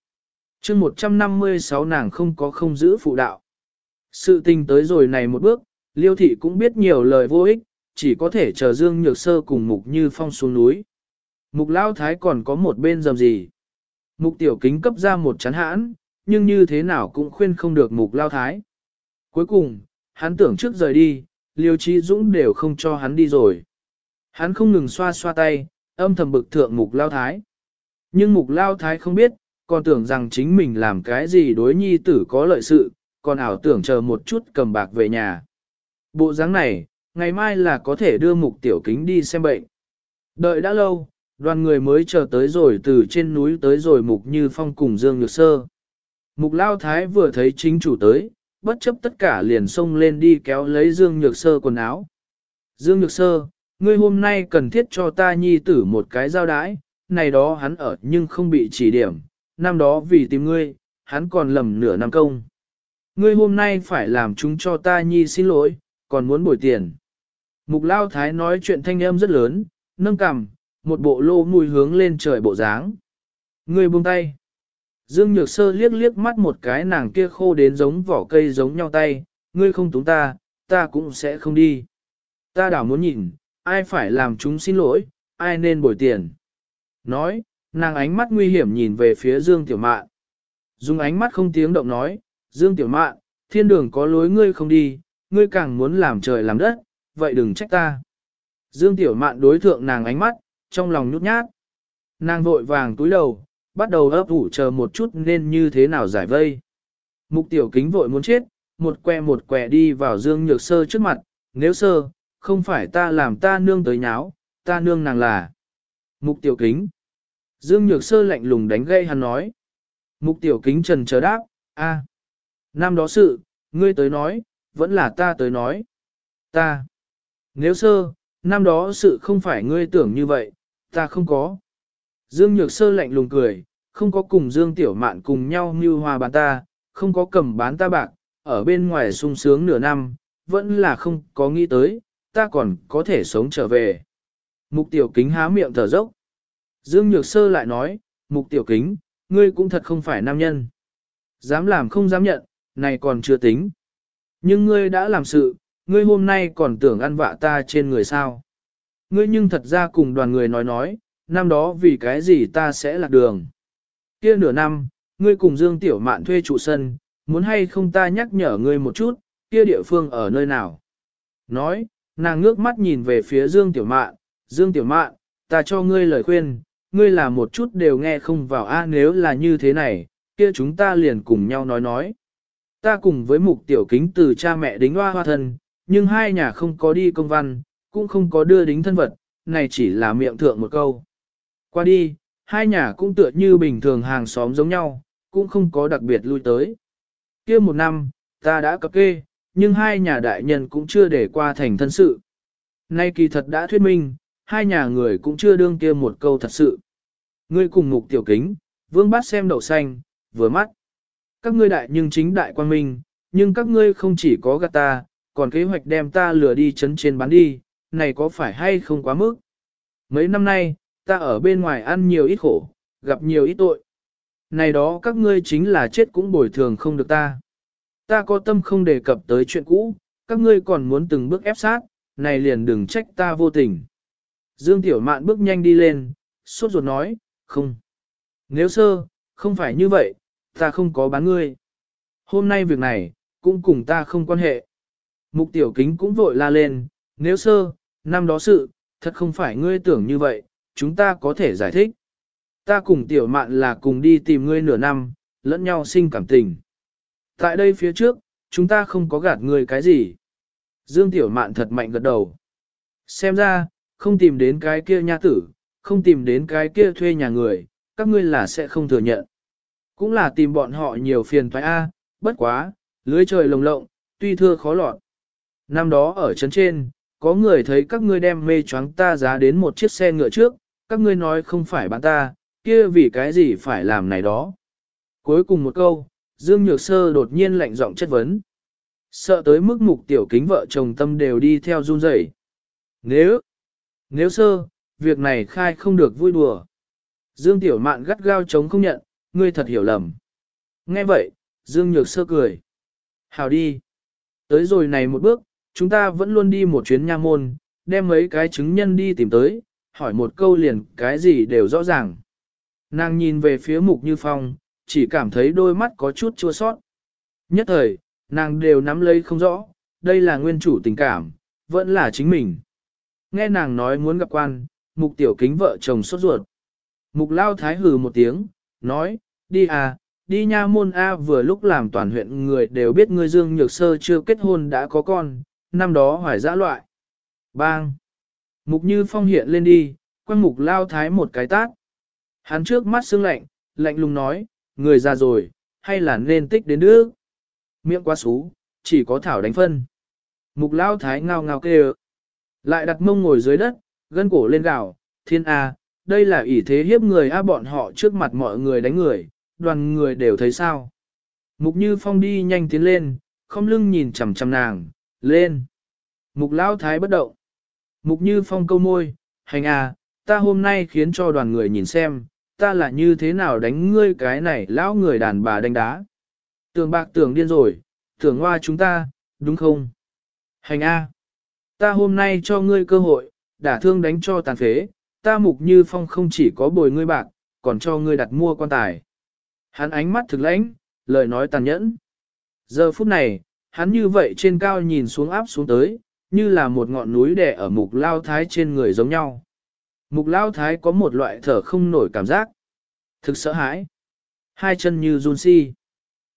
chương 156 nàng không có không giữ phụ đạo. Sự tình tới rồi này một bước, Liêu thị cũng biết nhiều lời vô ích, chỉ có thể chờ Dương Nhược Sơ cùng Mục Như Phong xuống núi. Mục lão Thái còn có một bên dầm gì. Mục Tiểu Kính cấp ra một chán hãn, nhưng như thế nào cũng khuyên không được Mục Lao Thái. Cuối cùng, hắn tưởng trước rời đi, Liêu Trí Dũng đều không cho hắn đi rồi. Hắn không ngừng xoa xoa tay, âm thầm bực thượng Mục Lao Thái. Nhưng Mục Lao Thái không biết, còn tưởng rằng chính mình làm cái gì đối nhi tử có lợi sự, còn ảo tưởng chờ một chút cầm bạc về nhà. Bộ dáng này, ngày mai là có thể đưa Mục Tiểu Kính đi xem bệnh. Đợi đã lâu, đoàn người mới chờ tới rồi từ trên núi tới rồi Mục Như Phong cùng Dương Nhược Sơ. Mục Lao Thái vừa thấy chính chủ tới, bất chấp tất cả liền xông lên đi kéo lấy Dương Nhược Sơ quần áo. Dương Nhược Sơ, ngươi hôm nay cần thiết cho ta nhi tử một cái giao đái, này đó hắn ở nhưng không bị chỉ điểm, năm đó vì tìm ngươi, hắn còn lầm nửa năm công. Ngươi hôm nay phải làm chúng cho ta nhi xin lỗi, còn muốn bồi tiền. Mục Lao Thái nói chuyện thanh âm rất lớn, nâng cằm, một bộ lô mùi hướng lên trời bộ dáng. Ngươi buông tay. Dương Nhược Sơ liếc liếc mắt một cái nàng kia khô đến giống vỏ cây giống nhau tay, ngươi không túng ta, ta cũng sẽ không đi. Ta đảo muốn nhìn, ai phải làm chúng xin lỗi, ai nên bồi tiền. Nói, nàng ánh mắt nguy hiểm nhìn về phía Dương Tiểu Mạn. Dùng ánh mắt không tiếng động nói, Dương Tiểu Mạn, thiên đường có lối ngươi không đi, ngươi càng muốn làm trời làm đất, vậy đừng trách ta. Dương Tiểu Mạn đối thượng nàng ánh mắt, trong lòng nhút nhát. Nàng vội vàng túi đầu, bắt đầu ấp ủ chờ một chút nên như thế nào giải vây. Mục tiểu kính vội muốn chết, một que một que đi vào dương nhược sơ trước mặt, nếu sơ, không phải ta làm ta nương tới nháo, ta nương nàng là. Mục tiểu kính. Dương nhược sơ lạnh lùng đánh gây hắn nói. Mục tiểu kính trần chờ đáp, a, Năm đó sự, ngươi tới nói, vẫn là ta tới nói. Ta. Nếu sơ, năm đó sự không phải ngươi tưởng như vậy, ta không có. Dương Nhược Sơ lạnh lùng cười, không có cùng Dương Tiểu Mạn cùng nhau mưu hòa bán ta, không có cầm bán ta bạc, ở bên ngoài sung sướng nửa năm, vẫn là không có nghĩ tới, ta còn có thể sống trở về. Mục Tiểu Kính há miệng thở dốc. Dương Nhược Sơ lại nói, Mục Tiểu Kính, ngươi cũng thật không phải nam nhân. Dám làm không dám nhận, này còn chưa tính. Nhưng ngươi đã làm sự, ngươi hôm nay còn tưởng ăn vạ ta trên người sao. Ngươi nhưng thật ra cùng đoàn người nói nói, năm đó vì cái gì ta sẽ lạc đường. Kia nửa năm, ngươi cùng Dương Tiểu Mạn thuê trụ sân, muốn hay không ta nhắc nhở ngươi một chút, kia địa phương ở nơi nào. Nói, nàng ngước mắt nhìn về phía Dương Tiểu Mạn, Dương Tiểu Mạn, ta cho ngươi lời khuyên, ngươi là một chút đều nghe không vào a nếu là như thế này, kia chúng ta liền cùng nhau nói nói. Ta cùng với mục tiểu kính từ cha mẹ đính hoa hoa thân, nhưng hai nhà không có đi công văn, cũng không có đưa đính thân vật, này chỉ là miệng thượng một câu. Qua đi, hai nhà cũng tựa như bình thường hàng xóm giống nhau, cũng không có đặc biệt lui tới. kia một năm, ta đã cập kê, nhưng hai nhà đại nhân cũng chưa để qua thành thân sự. Nay kỳ thật đã thuyết minh, hai nhà người cũng chưa đương kia một câu thật sự. Ngươi cùng mục tiểu kính, vương bát xem đậu xanh, vừa mắt. Các ngươi đại nhưng chính đại quan minh, nhưng các ngươi không chỉ có gạt ta, còn kế hoạch đem ta lừa đi chấn trên bán đi, này có phải hay không quá mức? Mấy năm nay, ta ở bên ngoài ăn nhiều ít khổ, gặp nhiều ít tội. Này đó các ngươi chính là chết cũng bồi thường không được ta. Ta có tâm không đề cập tới chuyện cũ, các ngươi còn muốn từng bước ép sát, này liền đừng trách ta vô tình. Dương Tiểu Mạn bước nhanh đi lên, suốt ruột nói, không. Nếu sơ, không phải như vậy, ta không có bán ngươi. Hôm nay việc này, cũng cùng ta không quan hệ. Mục Tiểu Kính cũng vội la lên, nếu sơ, năm đó sự, thật không phải ngươi tưởng như vậy, chúng ta có thể giải thích. Ta cùng tiểu mạn là cùng đi tìm ngươi nửa năm, lẫn nhau sinh cảm tình. Tại đây phía trước, chúng ta không có gạt người cái gì. Dương Tiểu Mạn thật mạnh gật đầu. Xem ra, không tìm đến cái kia nha tử, không tìm đến cái kia thuê nhà người, các ngươi là sẽ không thừa nhận. Cũng là tìm bọn họ nhiều phiền toái A, bất quá, lưới trời lồng lộng, tuy thưa khó lọt. Năm đó ở trấn trên, có người thấy các ngươi đem mê choáng ta giá đến một chiếc xe ngựa trước, các ngươi nói không phải bán ta, kia vì cái gì phải làm này đó. Cuối cùng một câu, Dương Nhược Sơ đột nhiên lạnh giọng chất vấn. Sợ tới mức mục tiểu kính vợ chồng tâm đều đi theo run rẩy. Nếu, nếu sơ, việc này khai không được vui đùa. Dương Tiểu Mạn gắt gao chống không nhận, ngươi thật hiểu lầm. Nghe vậy, Dương Nhược Sơ cười. Hào đi. Tới rồi này một bước, chúng ta vẫn luôn đi một chuyến nha môn, đem mấy cái chứng nhân đi tìm tới, hỏi một câu liền cái gì đều rõ ràng. Nàng nhìn về phía mục như phong, chỉ cảm thấy đôi mắt có chút chua sót. Nhất thời, nàng đều nắm lấy không rõ, đây là nguyên chủ tình cảm, vẫn là chính mình. Nghe nàng nói muốn gặp quan, mục tiểu kính vợ chồng sốt ruột. Mục lao thái hừ một tiếng, nói, đi à, đi nha môn A vừa lúc làm toàn huyện người đều biết ngươi Dương Nhược Sơ chưa kết hôn đã có con, năm đó hoài dã loại. Bang! Mục như phong hiện lên đi, quăng mục lao thái một cái tát. Hắn trước mắt sương lạnh, lạnh lùng nói, người già rồi, hay là nên tích đến nước. Miệng quá xú, chỉ có thảo đánh phân. Mục lao thái ngao ngao kêu. Lại đặt mông ngồi dưới đất, gân cổ lên gạo, thiên A, đây là ỷ thế hiếp người A bọn họ trước mặt mọi người đánh người, đoàn người đều thấy sao. Mục như phong đi nhanh tiến lên, không lưng nhìn chằm chằm nàng, lên. Mục lao thái bất động. Mục như phong câu môi, hành à, ta hôm nay khiến cho đoàn người nhìn xem, ta là như thế nào đánh ngươi cái này lão người đàn bà đánh đá. Tưởng bạc tưởng điên rồi, tưởng hoa chúng ta, đúng không? Hành a, ta hôm nay cho ngươi cơ hội, đả thương đánh cho tàn phế, ta mục như phong không chỉ có bồi ngươi bạc, còn cho ngươi đặt mua quan tài. Hắn ánh mắt thực lãnh, lời nói tàn nhẫn. Giờ phút này, hắn như vậy trên cao nhìn xuống áp xuống tới, như là một ngọn núi đè ở mục lao thái trên người giống nhau. Mục lao thái có một loại thở không nổi cảm giác. Thực sợ hãi. Hai chân như run si.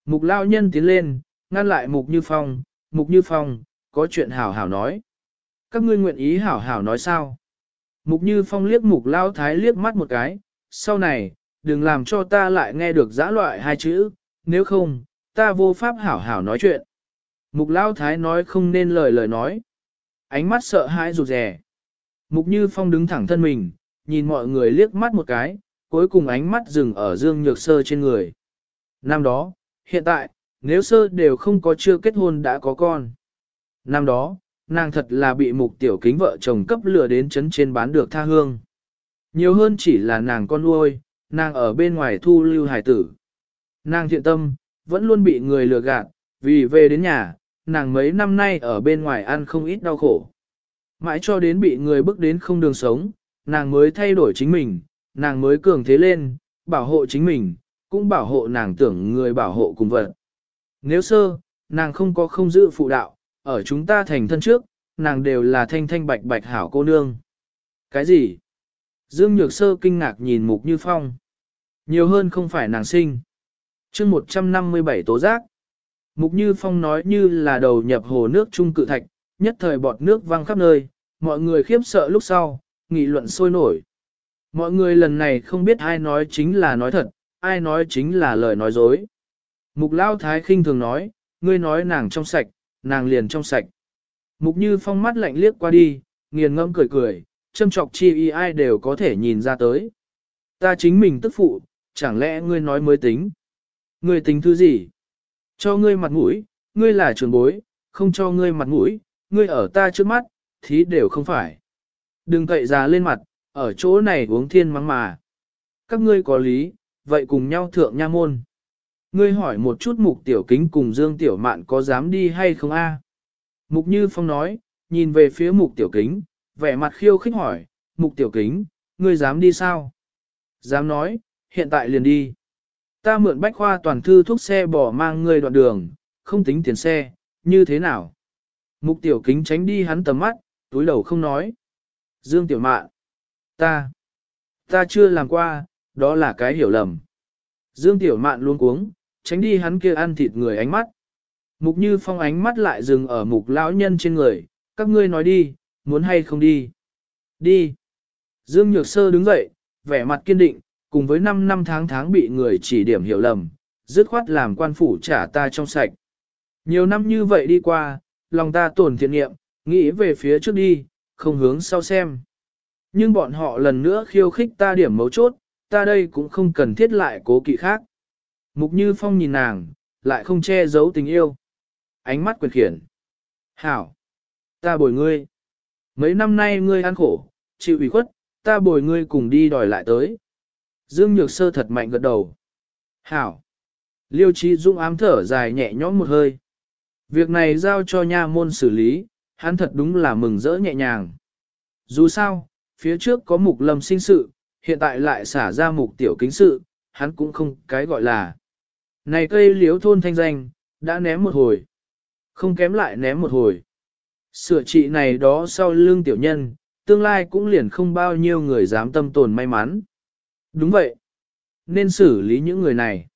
Mục lao nhân tiến lên, ngăn lại mục như phong, mục như phong, có chuyện hảo hảo nói. Các ngươi nguyện ý hảo hảo nói sao? Mục như phong liếc mục lao thái liếc mắt một cái, sau này, đừng làm cho ta lại nghe được giã loại hai chữ, nếu không, ta vô pháp hảo hảo nói chuyện. Mục lao thái nói không nên lời lời nói. Ánh mắt sợ hãi rụt rè. Mục như phong đứng thẳng thân mình, nhìn mọi người liếc mắt một cái, cuối cùng ánh mắt dừng ở dương nhược sơ trên người. Năm đó, hiện tại, nếu sơ đều không có chưa kết hôn đã có con. Năm đó, nàng thật là bị mục tiểu kính vợ chồng cấp lừa đến chấn trên bán được tha hương. Nhiều hơn chỉ là nàng con nuôi, nàng ở bên ngoài thu lưu hải tử. Nàng thiện tâm, vẫn luôn bị người lừa gạt, vì về đến nhà, nàng mấy năm nay ở bên ngoài ăn không ít đau khổ. Mãi cho đến bị người bước đến không đường sống, nàng mới thay đổi chính mình, nàng mới cường thế lên, bảo hộ chính mình, cũng bảo hộ nàng tưởng người bảo hộ cùng vật. Nếu sơ, nàng không có không giữ phụ đạo, ở chúng ta thành thân trước, nàng đều là thanh thanh bạch bạch hảo cô nương. Cái gì? Dương Nhược Sơ kinh ngạc nhìn Mục Như Phong. Nhiều hơn không phải nàng sinh. chương 157 tố giác. Mục Như Phong nói như là đầu nhập hồ nước trung cự thạch, nhất thời bọt nước văng khắp nơi, mọi người khiếp sợ lúc sau, nghị luận sôi nổi. Mọi người lần này không biết ai nói chính là nói thật, ai nói chính là lời nói dối. Mục Lao Thái khinh thường nói, ngươi nói nàng trong sạch, nàng liền trong sạch. Mục Như Phong mắt lạnh liếc qua đi, nghiền ngẫm cười cười, châm chọc chi y ai đều có thể nhìn ra tới. Ta chính mình tức phụ, chẳng lẽ ngươi nói mới tính? Ngươi tính thứ gì? Cho ngươi mặt mũi, ngươi là trường bối, không cho ngươi mặt mũi, ngươi ở ta trước mắt, thí đều không phải. Đừng cậy ra lên mặt, ở chỗ này uống thiên mắng mà. Các ngươi có lý, vậy cùng nhau thượng nha môn. Ngươi hỏi một chút mục tiểu kính cùng Dương Tiểu Mạn có dám đi hay không a? Mục Như Phong nói, nhìn về phía mục tiểu kính, vẻ mặt khiêu khích hỏi, mục tiểu kính, ngươi dám đi sao? Dám nói, hiện tại liền đi. Ta mượn bách khoa toàn thư thuốc xe bỏ mang ngươi đoạn đường, không tính tiền xe, như thế nào? Mục tiểu kính tránh đi hắn tầm mắt, túi đầu không nói. Dương tiểu mạn, ta, ta chưa làm qua, đó là cái hiểu lầm. Dương Tiểu Mạn luôn cuống, tránh đi hắn kia ăn thịt người ánh mắt. Mục Như Phong ánh mắt lại dừng ở mục lão nhân trên người, các ngươi nói đi, muốn hay không đi. Đi. Dương Nhược Sơ đứng dậy, vẻ mặt kiên định, cùng với 5 năm tháng tháng bị người chỉ điểm hiểu lầm, dứt khoát làm quan phủ trả ta trong sạch. Nhiều năm như vậy đi qua, lòng ta tổn thiện nghiệm, nghĩ về phía trước đi, không hướng sau xem. Nhưng bọn họ lần nữa khiêu khích ta điểm mấu chốt, ta đây cũng không cần thiết lại cố kỵ khác. Mục Như Phong nhìn nàng, lại không che giấu tình yêu. Ánh mắt quyền khiển. Hảo! Ta bồi ngươi. Mấy năm nay ngươi ăn khổ, chịu ủy khuất, ta bồi ngươi cùng đi đòi lại tới. Dương Nhược Sơ thật mạnh gật đầu. Hảo! Liêu Trí Dũng ám thở dài nhẹ nhõm một hơi. Việc này giao cho nha môn xử lý, hắn thật đúng là mừng rỡ nhẹ nhàng. Dù sao, phía trước có mục lâm sinh sự, hiện tại lại xả ra mục tiểu kính sự, hắn cũng không cái gọi là. Này cây liếu thôn thanh danh, đã ném một hồi. Không kém lại ném một hồi. Sửa trị này đó sau lưng tiểu nhân, tương lai cũng liền không bao nhiêu người dám tâm tồn may mắn. Đúng vậy. Nên xử lý những người này.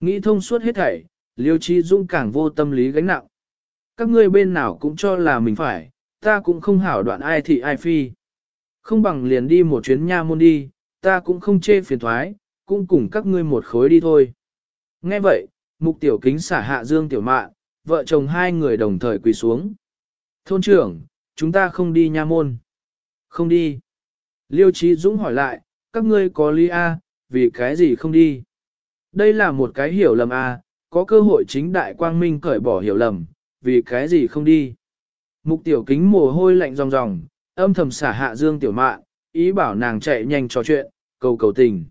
Nghĩ thông suốt hết thảy, liêu trí dũng càng vô tâm lý gánh nặng. Các ngươi bên nào cũng cho là mình phải, ta cũng không hảo đoạn ai thị ai phi. Không bằng liền đi một chuyến nha môn đi, ta cũng không chê phiền thoái, cũng cùng các ngươi một khối đi thôi. Nghe vậy, mục tiểu kính xả hạ dương tiểu mạ, vợ chồng hai người đồng thời quỳ xuống. Thôn trưởng, chúng ta không đi nha môn. Không đi. Liêu Trí Dũng hỏi lại, các ngươi có lý A, vì cái gì không đi? Đây là một cái hiểu lầm A, có cơ hội chính đại quang minh cởi bỏ hiểu lầm, vì cái gì không đi? Mục tiểu kính mồ hôi lạnh ròng ròng, âm thầm xả hạ Dương Tiểu Mạn, ý bảo nàng chạy nhanh trò chuyện, cầu cầu tình.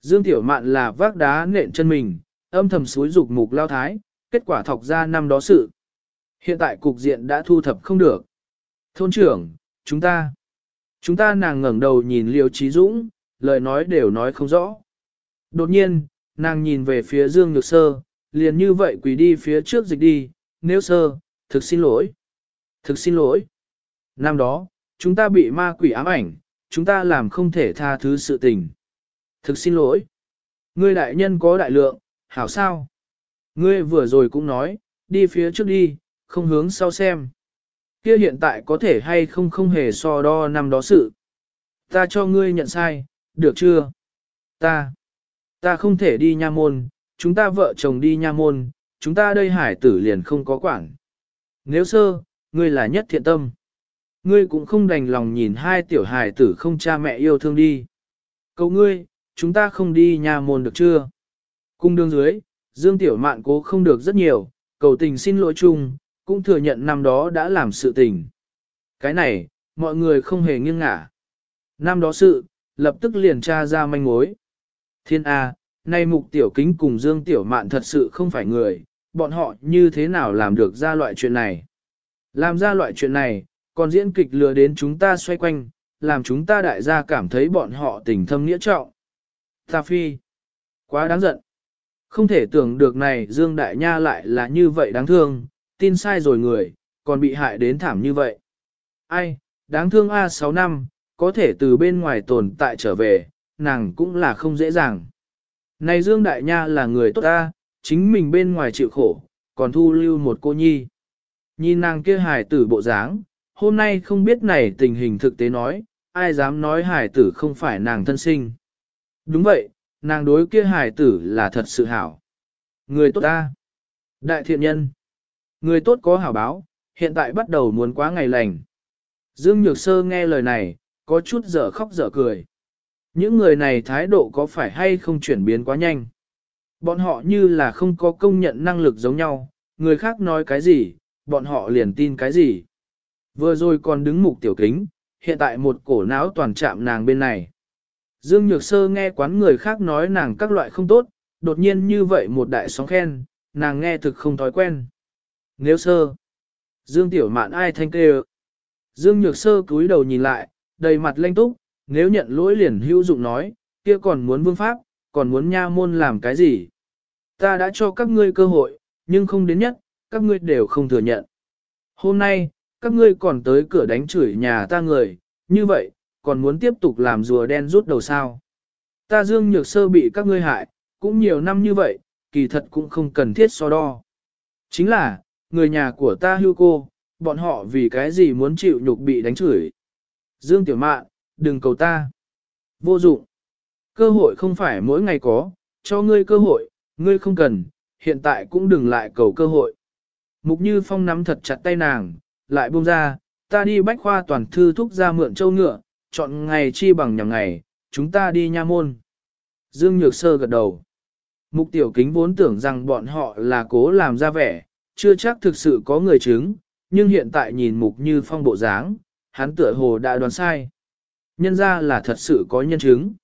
Dương Tiểu Mạn là vác đá nện chân mình, âm thầm suối dục mục lao thái, kết quả thọc ra năm đó sự. Hiện tại cục diện đã thu thập không được. Thôn trưởng, chúng ta, chúng ta nàng ngẩng đầu nhìn Liêu Trí Dũng, lời nói đều nói không rõ. Đột nhiên, nàng nhìn về phía Dương Nhược Sơ, liền như vậy quỳ đi phía trước dịch đi, nếu sơ, thực xin lỗi. Thực xin lỗi. Năm đó, chúng ta bị ma quỷ ám ảnh, chúng ta làm không thể tha thứ sự tình. Thực xin lỗi. Ngươi đại nhân có đại lượng, hảo sao? Ngươi vừa rồi cũng nói, đi phía trước đi, không hướng sau xem. Kia hiện tại có thể hay không không hề so đo năm đó sự. Ta cho ngươi nhận sai, được chưa? Ta, ta không thể đi nha môn, chúng ta vợ chồng đi nha môn, chúng ta đây hải tử liền không có quản. Nếu sơ, ngươi là nhất thiện tâm. Ngươi cũng không đành lòng nhìn hai tiểu hải tử không cha mẹ yêu thương đi. Cầu ngươi, chúng ta không đi nhà môn được chưa? Cung đường dưới, Dương Tiểu Mạn cố không được rất nhiều, cầu tình xin lỗi chung, cũng thừa nhận năm đó đã làm sự tình. Cái này, mọi người không hề nghiêng ngả. Năm đó sự, lập tức liền tra ra manh mối. Thiên A, nay mục tiểu kính cùng Dương Tiểu Mạn thật sự không phải người, bọn họ như thế nào làm được ra loại chuyện này. Làm ra loại chuyện này, còn diễn kịch lừa đến chúng ta xoay quanh, làm chúng ta đại gia cảm thấy bọn họ tình thâm nghĩa trọng. Ta phi, quá đáng giận. Không thể tưởng được này Dương Đại Nha lại là như vậy đáng thương, tin sai rồi người, còn bị hại đến thảm như vậy. Ai, đáng thương A 6 năm, có thể từ bên ngoài tồn tại trở về, nàng cũng là không dễ dàng. Này Dương Đại Nha là người tốt ta, chính mình bên ngoài chịu khổ, còn thu lưu một cô nhi. Nhìn nàng kia hài tử bộ dáng, hôm nay không biết này tình hình thực tế nói, ai dám nói hài tử không phải nàng thân sinh. Đúng vậy, nàng đối kia hài tử là thật sự hảo. Người tốt ta. Đại thiện nhân. Người tốt có hảo báo, hiện tại bắt đầu muốn quá ngày lành. Dương Nhược Sơ nghe lời này, có chút dở khóc dở cười. Những người này thái độ có phải hay không chuyển biến quá nhanh? Bọn họ như là không có công nhận năng lực giống nhau, người khác nói cái gì, bọn họ liền tin cái gì. Vừa rồi còn đứng mục tiểu kính, hiện tại một cổ não toàn chạm nàng bên này. Dương Nhược Sơ nghe quán người khác nói nàng các loại không tốt, đột nhiên như vậy một đại sóng khen, nàng nghe thực không thói quen. Nếu sơ, Dương Tiểu Mạn ai thanh kêu. Dương Nhược Sơ cúi đầu nhìn lại, đầy mặt lanh túc, nếu nhận lỗi liền hữu dụng nói, kia còn muốn vương pháp, còn muốn nha môn làm cái gì. Ta đã cho các ngươi cơ hội, nhưng không đến nhất, các ngươi đều không thừa nhận. Hôm nay, các ngươi còn tới cửa đánh chửi nhà ta người, như vậy, còn muốn tiếp tục làm rùa đen rút đầu sao. Ta dương nhược sơ bị các ngươi hại, cũng nhiều năm như vậy, kỳ thật cũng không cần thiết so đo. Chính là, người nhà của ta hưu cô, bọn họ vì cái gì muốn chịu nhục bị đánh chửi. Dương Tiểu Mạn, đừng cầu ta. Vô dụng. Cơ hội không phải mỗi ngày có, cho ngươi cơ hội, ngươi không cần, hiện tại cũng đừng lại cầu cơ hội. Mục Như Phong nắm thật chặt tay nàng, lại buông ra, ta đi bách khoa toàn thư thúc ra mượn châu ngựa, chọn ngày chi bằng nhằm ngày, chúng ta đi nha môn. Dương Nhược Sơ gật đầu. Mục Tiểu Kính vốn tưởng rằng bọn họ là cố làm ra vẻ, chưa chắc thực sự có người chứng, nhưng hiện tại nhìn Mục Như Phong bộ dáng, hắn tựa hồ đã đoán sai. Nhân ra là thật sự có nhân chứng.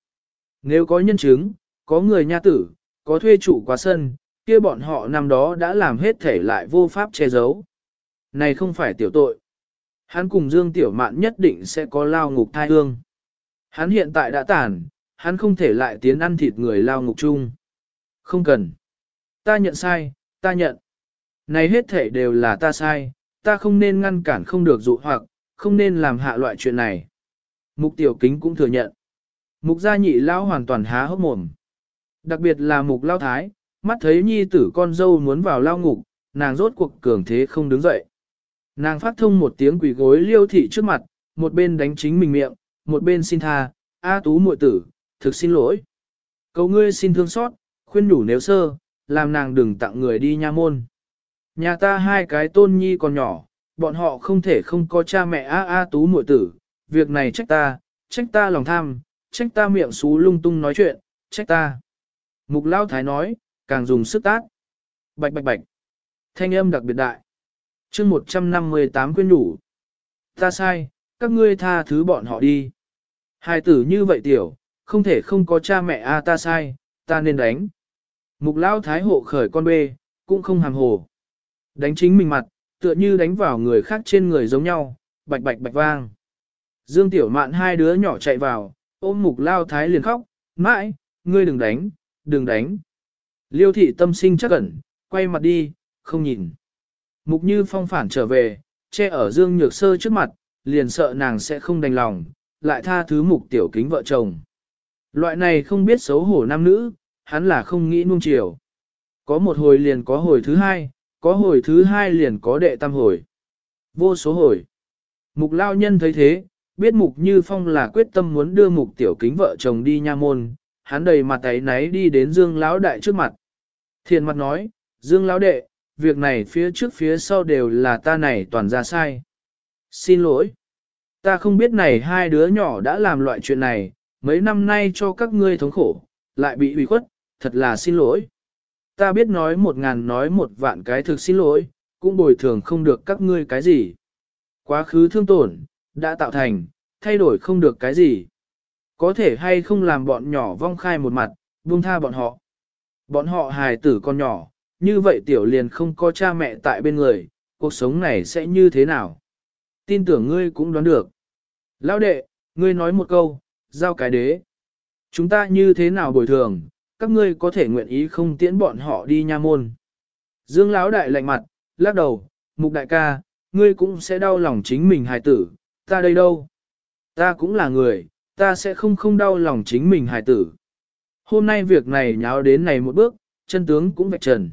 Nếu có nhân chứng, có người nha tử, có thuê chủ quá sân, kia bọn họ năm đó đã làm hết thể lại vô pháp che giấu. Này không phải tiểu tội. Hắn cùng Dương Tiểu Mạn nhất định sẽ có lao ngục thai hương. Hắn hiện tại đã tàn, hắn không thể lại tiến ăn thịt người lao ngục chung. Không cần. Ta nhận sai, ta nhận. Này hết thể đều là ta sai, ta không nên ngăn cản không được dụ hoặc, không nên làm hạ loại chuyện này. Mục tiểu kính cũng thừa nhận. Mục gia nhị lao hoàn toàn há hốc mồm. Đặc biệt là mục lao thái, mắt thấy nhi tử con dâu muốn vào lao ngục, nàng rốt cuộc cường thế không đứng dậy. Nàng phát thông một tiếng quỷ gối liêu thị trước mặt, một bên đánh chính mình miệng, một bên xin tha, A tú muội tử, thực xin lỗi. Cầu ngươi xin thương xót, khuyên đủ nếu sơ, làm nàng đừng tặng người đi nha môn. Nhà ta hai cái tôn nhi còn nhỏ, bọn họ không thể không có cha mẹ A A tú muội tử, việc này trách ta, trách ta lòng tham, trách ta miệng xú lung tung nói chuyện, trách ta. Mục Lao Thái nói, càng dùng sức tát. Bạch bạch bạch. Thanh âm đặc biệt đại. chương 158 quyên nhủ. Ta sai, các ngươi tha thứ bọn họ đi. Hai tử như vậy tiểu, không thể không có cha mẹ a ta sai, ta nên đánh. Mục Lao Thái hộ khởi con bê, cũng không hàm hồ. Đánh chính mình mặt, tựa như đánh vào người khác trên người giống nhau, bạch bạch bạch vang. Dương Tiểu Mạn hai đứa nhỏ chạy vào, ôm mục lao thái liền khóc, mãi, ngươi đừng đánh, đừng đánh. Liêu thị tâm sinh chắc ẩn, quay mặt đi, không nhìn. Mục như phong phản trở về, che ở Dương Nhược Sơ trước mặt, liền sợ nàng sẽ không đành lòng, lại tha thứ mục tiểu kính vợ chồng. Loại này không biết xấu hổ nam nữ, hắn là không nghĩ nuông chiều. Có một hồi liền có hồi thứ hai, có hồi thứ hai liền có đệ tam hồi. Vô số hồi. Mục lao nhân thấy thế, biết mục như phong là quyết tâm muốn đưa mục tiểu kính vợ chồng đi nha môn, hắn đầy mặt ấy náy đi đến dương lão đại trước mặt. Thiền mặt nói, dương lão đệ, việc này phía trước phía sau đều là ta này toàn ra sai. Xin lỗi. Ta không biết này hai đứa nhỏ đã làm loại chuyện này, mấy năm nay cho các ngươi thống khổ, lại bị ủy khuất, thật là xin lỗi ta biết nói một ngàn nói một vạn cái thực xin lỗi, cũng bồi thường không được các ngươi cái gì. Quá khứ thương tổn, đã tạo thành, thay đổi không được cái gì. Có thể hay không làm bọn nhỏ vong khai một mặt, buông tha bọn họ. Bọn họ hài tử con nhỏ, như vậy tiểu liền không có cha mẹ tại bên người, cuộc sống này sẽ như thế nào? Tin tưởng ngươi cũng đoán được. Lão đệ, ngươi nói một câu, giao cái đế. Chúng ta như thế nào bồi thường, các ngươi có thể nguyện ý không tiễn bọn họ đi nha môn. Dương Lão đại lạnh mặt, lắc đầu, mục đại ca, ngươi cũng sẽ đau lòng chính mình hài tử, ta đây đâu? Ta cũng là người, ta sẽ không không đau lòng chính mình hài tử. Hôm nay việc này nháo đến này một bước, chân tướng cũng vạch trần.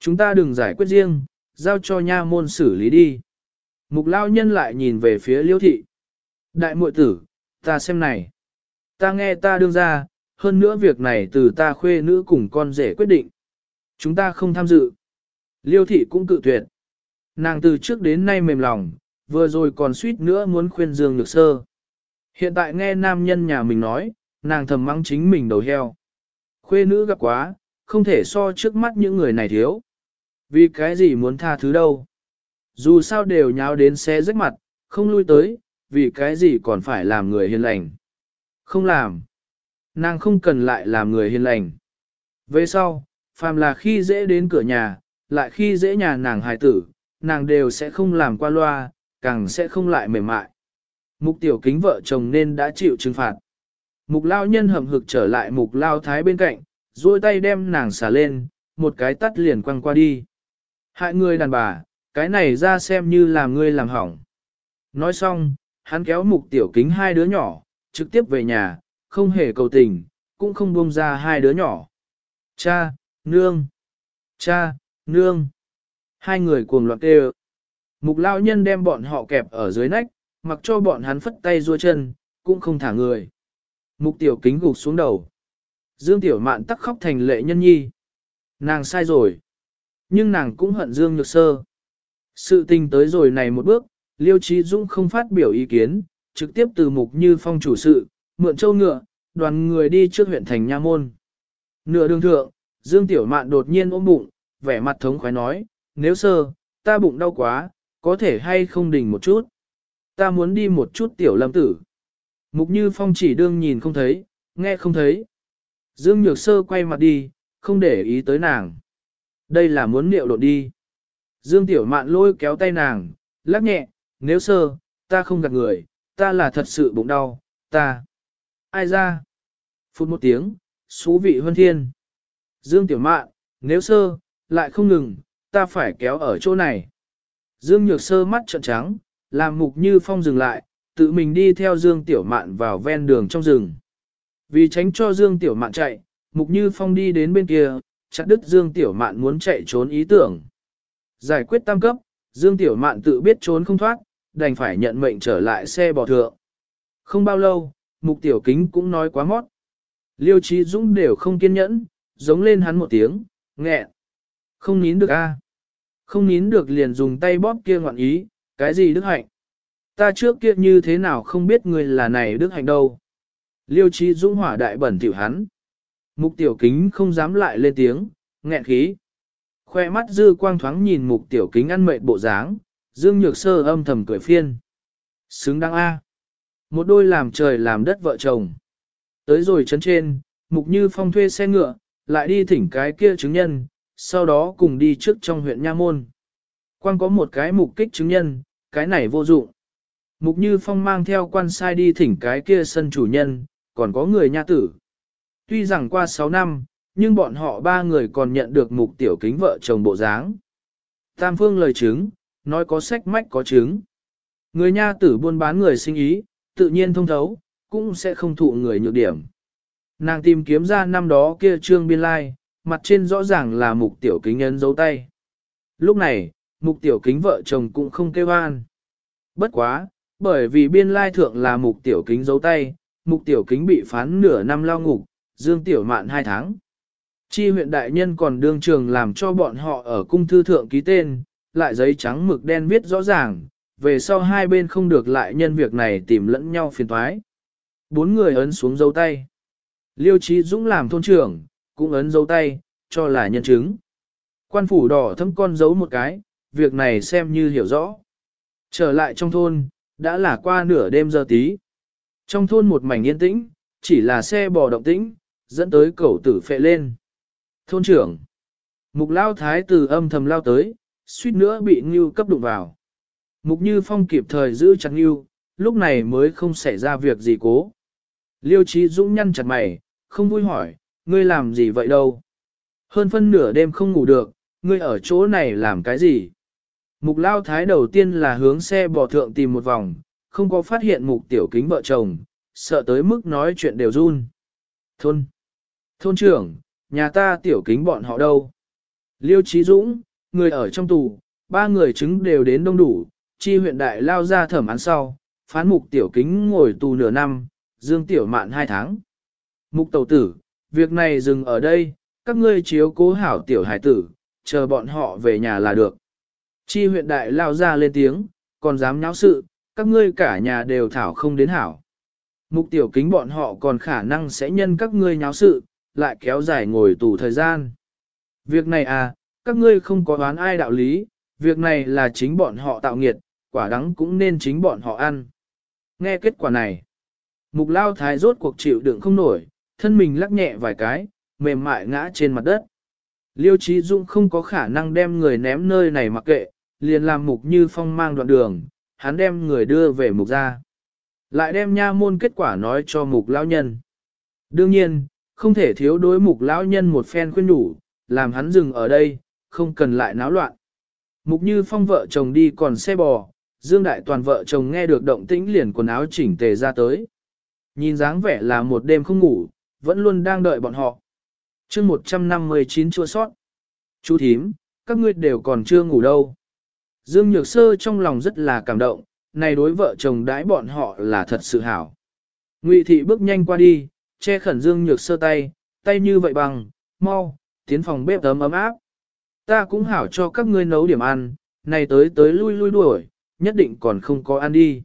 Chúng ta đừng giải quyết riêng, giao cho nha môn xử lý đi. Mục lao nhân lại nhìn về phía liêu thị. Đại muội tử, ta xem này. Ta nghe ta đương ra, hơn nữa việc này từ ta khuê nữ cùng con rể quyết định. Chúng ta không tham dự. Liêu thị cũng cự tuyệt. Nàng từ trước đến nay mềm lòng, vừa rồi còn suýt nữa muốn khuyên Dương Nhược Sơ. Hiện tại nghe nam nhân nhà mình nói, nàng thầm mắng chính mình đầu heo. Khuê nữ gặp quá, không thể so trước mắt những người này thiếu. Vì cái gì muốn tha thứ đâu. Dù sao đều nháo đến xe rách mặt, không lui tới, vì cái gì còn phải làm người hiền lành. Không làm. Nàng không cần lại làm người hiền lành. Về sau, phàm là khi dễ đến cửa nhà, lại khi dễ nhà nàng hài tử, nàng đều sẽ không làm qua loa, càng sẽ không lại mềm mại. Mục tiểu kính vợ chồng nên đã chịu trừng phạt. Mục lao nhân hầm hực trở lại mục lao thái bên cạnh, duỗi tay đem nàng xả lên, một cái tắt liền quăng qua đi. Hại người đàn bà, cái này ra xem như làm ngươi làm hỏng. Nói xong, hắn kéo mục tiểu kính hai đứa nhỏ, trực tiếp về nhà, không hề cầu tình, cũng không buông ra hai đứa nhỏ. Cha, nương. Cha, nương. Hai người cuồng loạn kêu. Mục lao nhân đem bọn họ kẹp ở dưới nách, mặc cho bọn hắn phất tay rua chân, cũng không thả người. Mục tiểu kính gục xuống đầu. Dương tiểu mạn tắc khóc thành lệ nhân nhi. Nàng sai rồi. Nhưng nàng cũng hận Dương Nhược Sơ. Sự tình tới rồi này một bước, Liêu Trí Dũng không phát biểu ý kiến, trực tiếp từ mục như phong chủ sự, mượn châu ngựa, đoàn người đi trước huyện thành Nha Môn. Nửa đường thượng, Dương Tiểu Mạn đột nhiên ôm bụng, vẻ mặt thống khoái nói, nếu sơ, ta bụng đau quá, có thể hay không đình một chút. Ta muốn đi một chút Tiểu Lâm Tử. Mục Như Phong chỉ đương nhìn không thấy, nghe không thấy. Dương Nhược Sơ quay mặt đi, không để ý tới nàng. Đây là muốn liệu lộn đi. Dương Tiểu Mạn lôi kéo tay nàng, lắc nhẹ, nếu sơ, ta không gạt người, ta là thật sự bụng đau, ta. Ai ra? Phút một tiếng, xú vị huân thiên. Dương Tiểu Mạn, nếu sơ, lại không ngừng, ta phải kéo ở chỗ này. Dương Nhược Sơ mắt trợn trắng, làm mục như phong dừng lại, tự mình đi theo Dương Tiểu Mạn vào ven đường trong rừng. Vì tránh cho Dương Tiểu Mạn chạy, mục như phong đi đến bên kia, chặt đứt Dương Tiểu Mạn muốn chạy trốn ý tưởng. Giải quyết tam cấp, Dương Tiểu Mạn tự biết trốn không thoát, đành phải nhận mệnh trở lại xe bò thượng. Không bao lâu, mục tiểu kính cũng nói quá mót. Liêu trí dũng đều không kiên nhẫn, giống lên hắn một tiếng, nghẹn. Không nín được a, Không nín được liền dùng tay bóp kia ngoạn ý, cái gì đức hạnh. Ta trước kia như thế nào không biết người là này đức hạnh đâu. Liêu trí dũng hỏa đại bẩn tiểu hắn. Mục tiểu kính không dám lại lên tiếng, nghẹn khí. Khoe mắt dư quang thoáng nhìn mục tiểu kính ăn mệt bộ dáng, dương nhược sơ âm thầm cười phiên. Xứng đáng A. Một đôi làm trời làm đất vợ chồng. Tới rồi chấn trên, mục như phong thuê xe ngựa, lại đi thỉnh cái kia chứng nhân, sau đó cùng đi trước trong huyện Nha Môn. Quan có một cái mục kích chứng nhân, cái này vô dụng. Mục như phong mang theo quan sai đi thỉnh cái kia sân chủ nhân, còn có người nha tử. Tuy rằng qua 6 năm, nhưng bọn họ ba người còn nhận được mục tiểu kính vợ chồng bộ dáng. Tam phương lời chứng, nói có sách mách có chứng. Người nha tử buôn bán người sinh ý, tự nhiên thông thấu, cũng sẽ không thụ người nhược điểm. Nàng tìm kiếm ra năm đó kia trương biên lai, mặt trên rõ ràng là mục tiểu kính ấn dấu tay. Lúc này, mục tiểu kính vợ chồng cũng không kêu an. Bất quá, bởi vì biên lai thượng là mục tiểu kính dấu tay, mục tiểu kính bị phán nửa năm lao ngục, dương tiểu mạn hai tháng. Chi huyện đại nhân còn đương trường làm cho bọn họ ở cung thư thượng ký tên, lại giấy trắng mực đen viết rõ ràng, về sau hai bên không được lại nhân việc này tìm lẫn nhau phiền thoái. Bốn người ấn xuống dấu tay. Liêu Trí Dũng làm thôn trưởng, cũng ấn dấu tay, cho là nhân chứng. Quan phủ đỏ thâm con dấu một cái, việc này xem như hiểu rõ. Trở lại trong thôn, đã là qua nửa đêm giờ tí. Trong thôn một mảnh yên tĩnh, chỉ là xe bò động tĩnh, dẫn tới cẩu tử phệ lên. Thôn trưởng. Mục lao thái từ âm thầm lao tới, suýt nữa bị Ngưu cấp đụng vào. Mục Như Phong kịp thời giữ chặt Ngưu, lúc này mới không xảy ra việc gì cố. Liêu Trí Dũng nhăn chặt mày, không vui hỏi, ngươi làm gì vậy đâu? Hơn phân nửa đêm không ngủ được, ngươi ở chỗ này làm cái gì? Mục lao thái đầu tiên là hướng xe bò thượng tìm một vòng, không có phát hiện mục tiểu kính vợ chồng, sợ tới mức nói chuyện đều run. Thôn! Thôn trưởng, nhà ta tiểu kính bọn họ đâu? Liêu Trí Dũng, người ở trong tù, ba người chứng đều đến đông đủ, chi huyện đại lao ra thẩm án sau, phán mục tiểu kính ngồi tù nửa năm, dương tiểu mạn hai tháng. Mục tẩu tử, việc này dừng ở đây, các ngươi chiếu cố hảo tiểu hải tử, chờ bọn họ về nhà là được. Chi huyện đại lao ra lên tiếng, còn dám nháo sự, các ngươi cả nhà đều thảo không đến hảo. Mục tiểu kính bọn họ còn khả năng sẽ nhân các ngươi nháo sự, lại kéo dài ngồi tù thời gian. Việc này à, các ngươi không có đoán ai đạo lý, việc này là chính bọn họ tạo nghiệt, quả đắng cũng nên chính bọn họ ăn. Nghe kết quả này, mục lao thái rốt cuộc chịu đựng không nổi, thân mình lắc nhẹ vài cái, mềm mại ngã trên mặt đất. Liêu Trí Dung không có khả năng đem người ném nơi này mặc kệ, liền làm mục như phong mang đoạn đường, hắn đem người đưa về mục ra. Lại đem nha môn kết quả nói cho mục lao nhân. Đương nhiên, không thể thiếu đối mục lão nhân một phen khuyên nhủ, làm hắn dừng ở đây, không cần lại náo loạn. Mục như phong vợ chồng đi còn xe bò, Dương Đại Toàn vợ chồng nghe được động tĩnh liền quần áo chỉnh tề ra tới. Nhìn dáng vẻ là một đêm không ngủ, vẫn luôn đang đợi bọn họ. chương 159 chua sót. Chú thím, các ngươi đều còn chưa ngủ đâu. Dương Nhược Sơ trong lòng rất là cảm động, này đối vợ chồng đãi bọn họ là thật sự hảo. Ngụy Thị bước nhanh qua đi, che khẩn Dương Nhược Sơ tay, tay như vậy bằng, mau, tiến phòng bếp ấm ấm áp. Ta cũng hảo cho các ngươi nấu điểm ăn, này tới tới lui lui đuổi, nhất định còn không có ăn đi.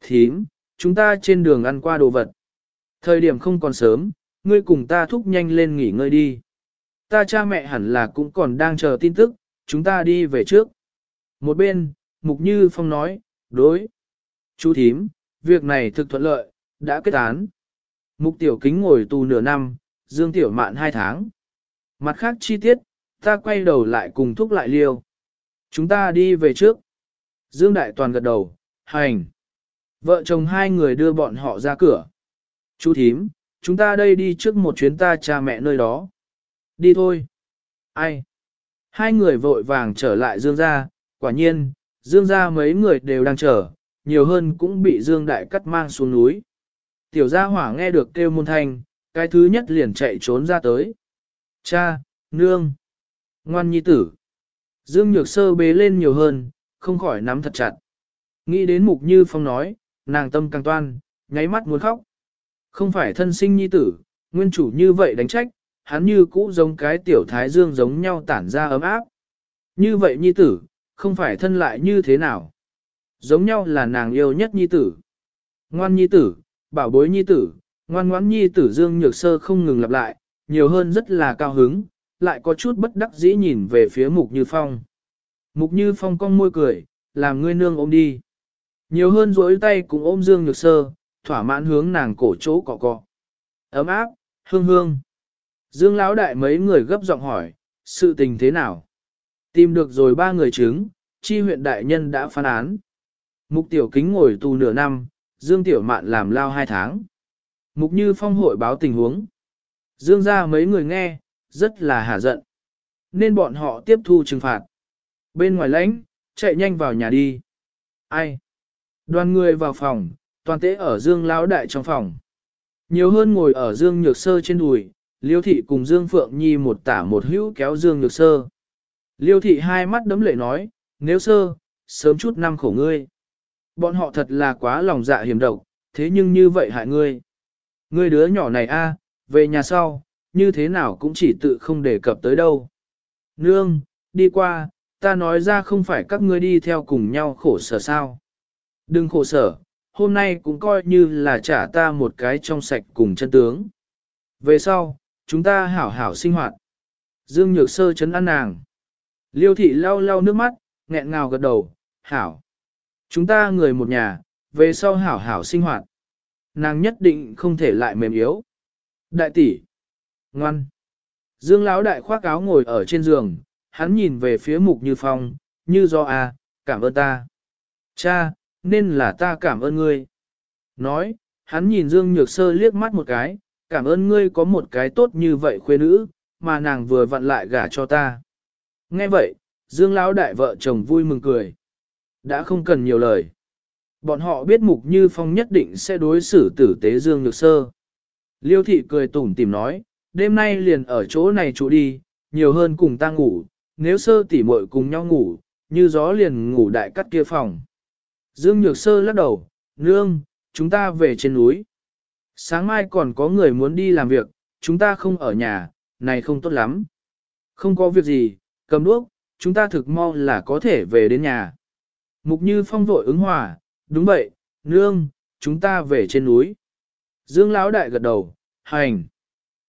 Thím, chúng ta trên đường ăn qua đồ vật. Thời điểm không còn sớm, ngươi cùng ta thúc nhanh lên nghỉ ngơi đi. Ta cha mẹ hẳn là cũng còn đang chờ tin tức, chúng ta đi về trước. Một bên, Mục Như Phong nói, đối. Chú thím, việc này thực thuận lợi, đã kết án. Mục Tiểu Kính ngồi tù nửa năm, Dương Tiểu Mạn hai tháng. Mặt khác chi tiết, ta quay đầu lại cùng thúc lại liêu. Chúng ta đi về trước. Dương Đại Toàn gật đầu, hành. Vợ chồng hai người đưa bọn họ ra cửa. Chú thím, chúng ta đây đi trước một chuyến ta cha mẹ nơi đó. Đi thôi. Ai? Hai người vội vàng trở lại Dương gia, quả nhiên, Dương gia mấy người đều đang chờ, nhiều hơn cũng bị Dương Đại cắt mang xuống núi. Tiểu gia hỏa nghe được kêu môn thanh, cái thứ nhất liền chạy trốn ra tới. Cha, nương, ngoan nhi tử. Dương Nhược Sơ bế lên nhiều hơn, không khỏi nắm thật chặt. Nghĩ đến Mục Như Phong nói, nàng tâm càng toan, nháy mắt muốn khóc. Không phải thân sinh nhi tử, nguyên chủ như vậy đánh trách, hắn như cũ giống cái tiểu thái dương giống nhau tản ra ấm áp. Như vậy nhi tử, không phải thân lại như thế nào. Giống nhau là nàng yêu nhất nhi tử. Ngoan nhi tử, bảo bối nhi tử, ngoan ngoãn nhi tử dương nhược sơ không ngừng lặp lại, nhiều hơn rất là cao hứng, lại có chút bất đắc dĩ nhìn về phía mục như phong. Mục như phong cong môi cười, làm ngươi nương ôm đi. Nhiều hơn rỗi tay cùng ôm dương nhược sơ, thỏa mãn hướng nàng cổ chỗ cọ cọ. Ấm áp, hương hương. Dương lão đại mấy người gấp giọng hỏi, sự tình thế nào? Tìm được rồi ba người chứng, chi huyện đại nhân đã phán án. Mục tiểu kính ngồi tù nửa năm, Dương tiểu mạn làm lao hai tháng. Mục như phong hội báo tình huống. Dương ra mấy người nghe, rất là hả giận. Nên bọn họ tiếp thu trừng phạt. Bên ngoài lãnh, chạy nhanh vào nhà đi. Ai? Đoàn người vào phòng, toàn tế ở Dương lão đại trong phòng. Nhiều hơn ngồi ở Dương Nhược Sơ trên đùi, Liêu Thị cùng Dương Phượng Nhi một tả một hữu kéo Dương Nhược Sơ. Liêu Thị hai mắt đấm lệ nói, nếu sơ, sớm chút năm khổ ngươi. Bọn họ thật là quá lòng dạ hiểm độc, thế nhưng như vậy hại ngươi. Ngươi đứa nhỏ này a, về nhà sau, như thế nào cũng chỉ tự không đề cập tới đâu. Nương, đi qua, ta nói ra không phải các ngươi đi theo cùng nhau khổ sở sao. Đừng khổ sở, hôm nay cũng coi như là trả ta một cái trong sạch cùng chân tướng. Về sau, chúng ta hảo hảo sinh hoạt. Dương Nhược Sơ chấn an nàng. Liêu thị lau lau nước mắt, nghẹn ngào gật đầu, hảo. Chúng ta người một nhà, về sau hảo hảo sinh hoạt. Nàng nhất định không thể lại mềm yếu. Đại tỷ, ngoan. Dương Lão đại khoác áo ngồi ở trên giường, hắn nhìn về phía mục như phong, như do à, cảm ơn ta. Cha, nên là ta cảm ơn ngươi. Nói, hắn nhìn Dương Nhược Sơ liếc mắt một cái, cảm ơn ngươi có một cái tốt như vậy khuê nữ, mà nàng vừa vặn lại gả cho ta. Nghe vậy, Dương Lão đại vợ chồng vui mừng cười. Đã không cần nhiều lời. Bọn họ biết Mục Như Phong nhất định sẽ đối xử tử tế Dương Nhược Sơ. Liêu thị cười tủm tìm nói, đêm nay liền ở chỗ này trụ đi, nhiều hơn cùng ta ngủ, nếu sơ tỉ muội cùng nhau ngủ, như gió liền ngủ đại cắt kia phòng. Dương Nhược Sơ lắc đầu, nương, chúng ta về trên núi. Sáng mai còn có người muốn đi làm việc, chúng ta không ở nhà, này không tốt lắm. Không có việc gì, cầm đuốc, chúng ta thực mau là có thể về đến nhà. Mục Như Phong vội ứng hòa, đúng vậy, nương, chúng ta về trên núi. Dương Lão Đại gật đầu, hành.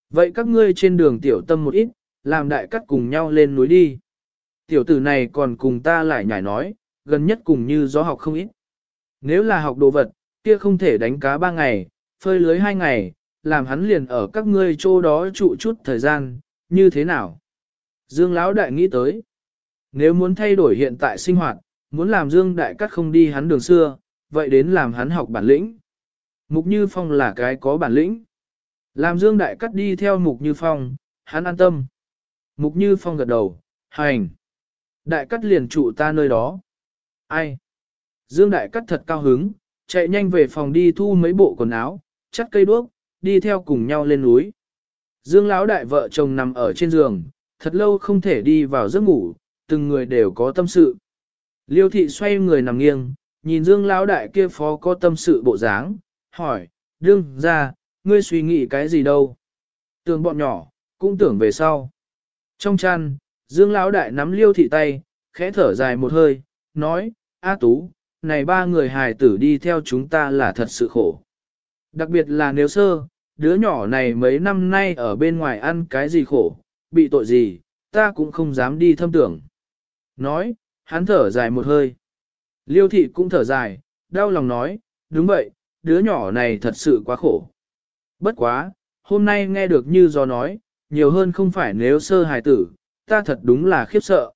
Vậy các ngươi trên đường tiểu tâm một ít, làm đại cắt cùng nhau lên núi đi. Tiểu tử này còn cùng ta lại nhảy nói, gần nhất cùng như gió học không ít. Nếu là học đồ vật, kia không thể đánh cá ba ngày, phơi lưới hai ngày, làm hắn liền ở các ngươi chỗ đó trụ chút thời gian, như thế nào? Dương Lão Đại nghĩ tới, nếu muốn thay đổi hiện tại sinh hoạt, muốn làm Dương Đại Cắt không đi hắn đường xưa, vậy đến làm hắn học bản lĩnh. Mục Như Phong là cái có bản lĩnh. Làm Dương Đại Cắt đi theo Mục Như Phong, hắn an tâm. Mục Như Phong gật đầu, hành. Đại Cắt liền trụ ta nơi đó. Ai? Dương Đại Cắt thật cao hứng, chạy nhanh về phòng đi thu mấy bộ quần áo, chắt cây đuốc, đi theo cùng nhau lên núi. Dương lão đại vợ chồng nằm ở trên giường, thật lâu không thể đi vào giấc ngủ, từng người đều có tâm sự. Liêu thị xoay người nằm nghiêng, nhìn Dương lão đại kia phó có tâm sự bộ dáng, hỏi, đương ra, ngươi suy nghĩ cái gì đâu? Tưởng bọn nhỏ, cũng tưởng về sau. Trong chăn, Dương lão đại nắm liêu thị tay, khẽ thở dài một hơi, nói, A Tú, này ba người hài tử đi theo chúng ta là thật sự khổ. Đặc biệt là nếu sơ, đứa nhỏ này mấy năm nay ở bên ngoài ăn cái gì khổ, bị tội gì, ta cũng không dám đi thâm tưởng. Nói, hắn thở dài một hơi. Liêu thị cũng thở dài, đau lòng nói, đúng vậy, đứa nhỏ này thật sự quá khổ. Bất quá, hôm nay nghe được như do nói, nhiều hơn không phải nếu sơ hài tử, ta thật đúng là khiếp sợ.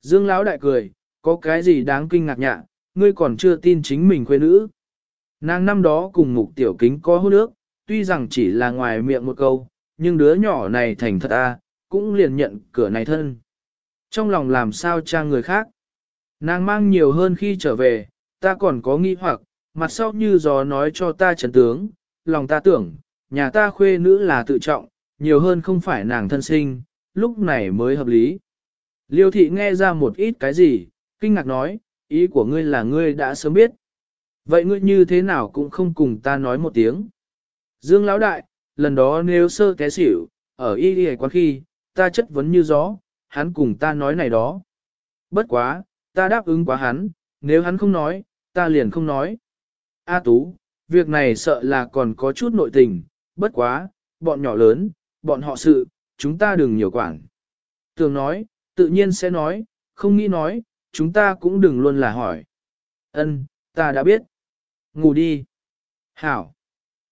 Dương Lão đại cười, có cái gì đáng kinh ngạc nhạ, ngươi còn chưa tin chính mình quê nữ. Nàng năm đó cùng mục tiểu kính có hôn ước, tuy rằng chỉ là ngoài miệng một câu, nhưng đứa nhỏ này thành thật a, cũng liền nhận cửa này thân. Trong lòng làm sao trang người khác. Nàng mang nhiều hơn khi trở về, ta còn có nghi hoặc, mặt sau như gió nói cho ta trấn tướng, lòng ta tưởng, nhà ta khuê nữ là tự trọng, nhiều hơn không phải nàng thân sinh, lúc này mới hợp lý. Liêu thị nghe ra một ít cái gì, kinh ngạc nói, ý của ngươi là ngươi đã sớm biết. Vậy ngươi như thế nào cũng không cùng ta nói một tiếng. Dương Lão Đại, lần đó nếu sơ té xỉu, ở y y quán khi, ta chất vấn như gió, hắn cùng ta nói này đó. Bất quá, ta đáp ứng quá hắn, nếu hắn không nói, ta liền không nói. A Tú, việc này sợ là còn có chút nội tình, bất quá, bọn nhỏ lớn, bọn họ sự, chúng ta đừng nhiều quản. Tường nói, tự nhiên sẽ nói, không nghĩ nói, chúng ta cũng đừng luôn là hỏi. Ân, ta đã biết. Ngủ đi. Hảo.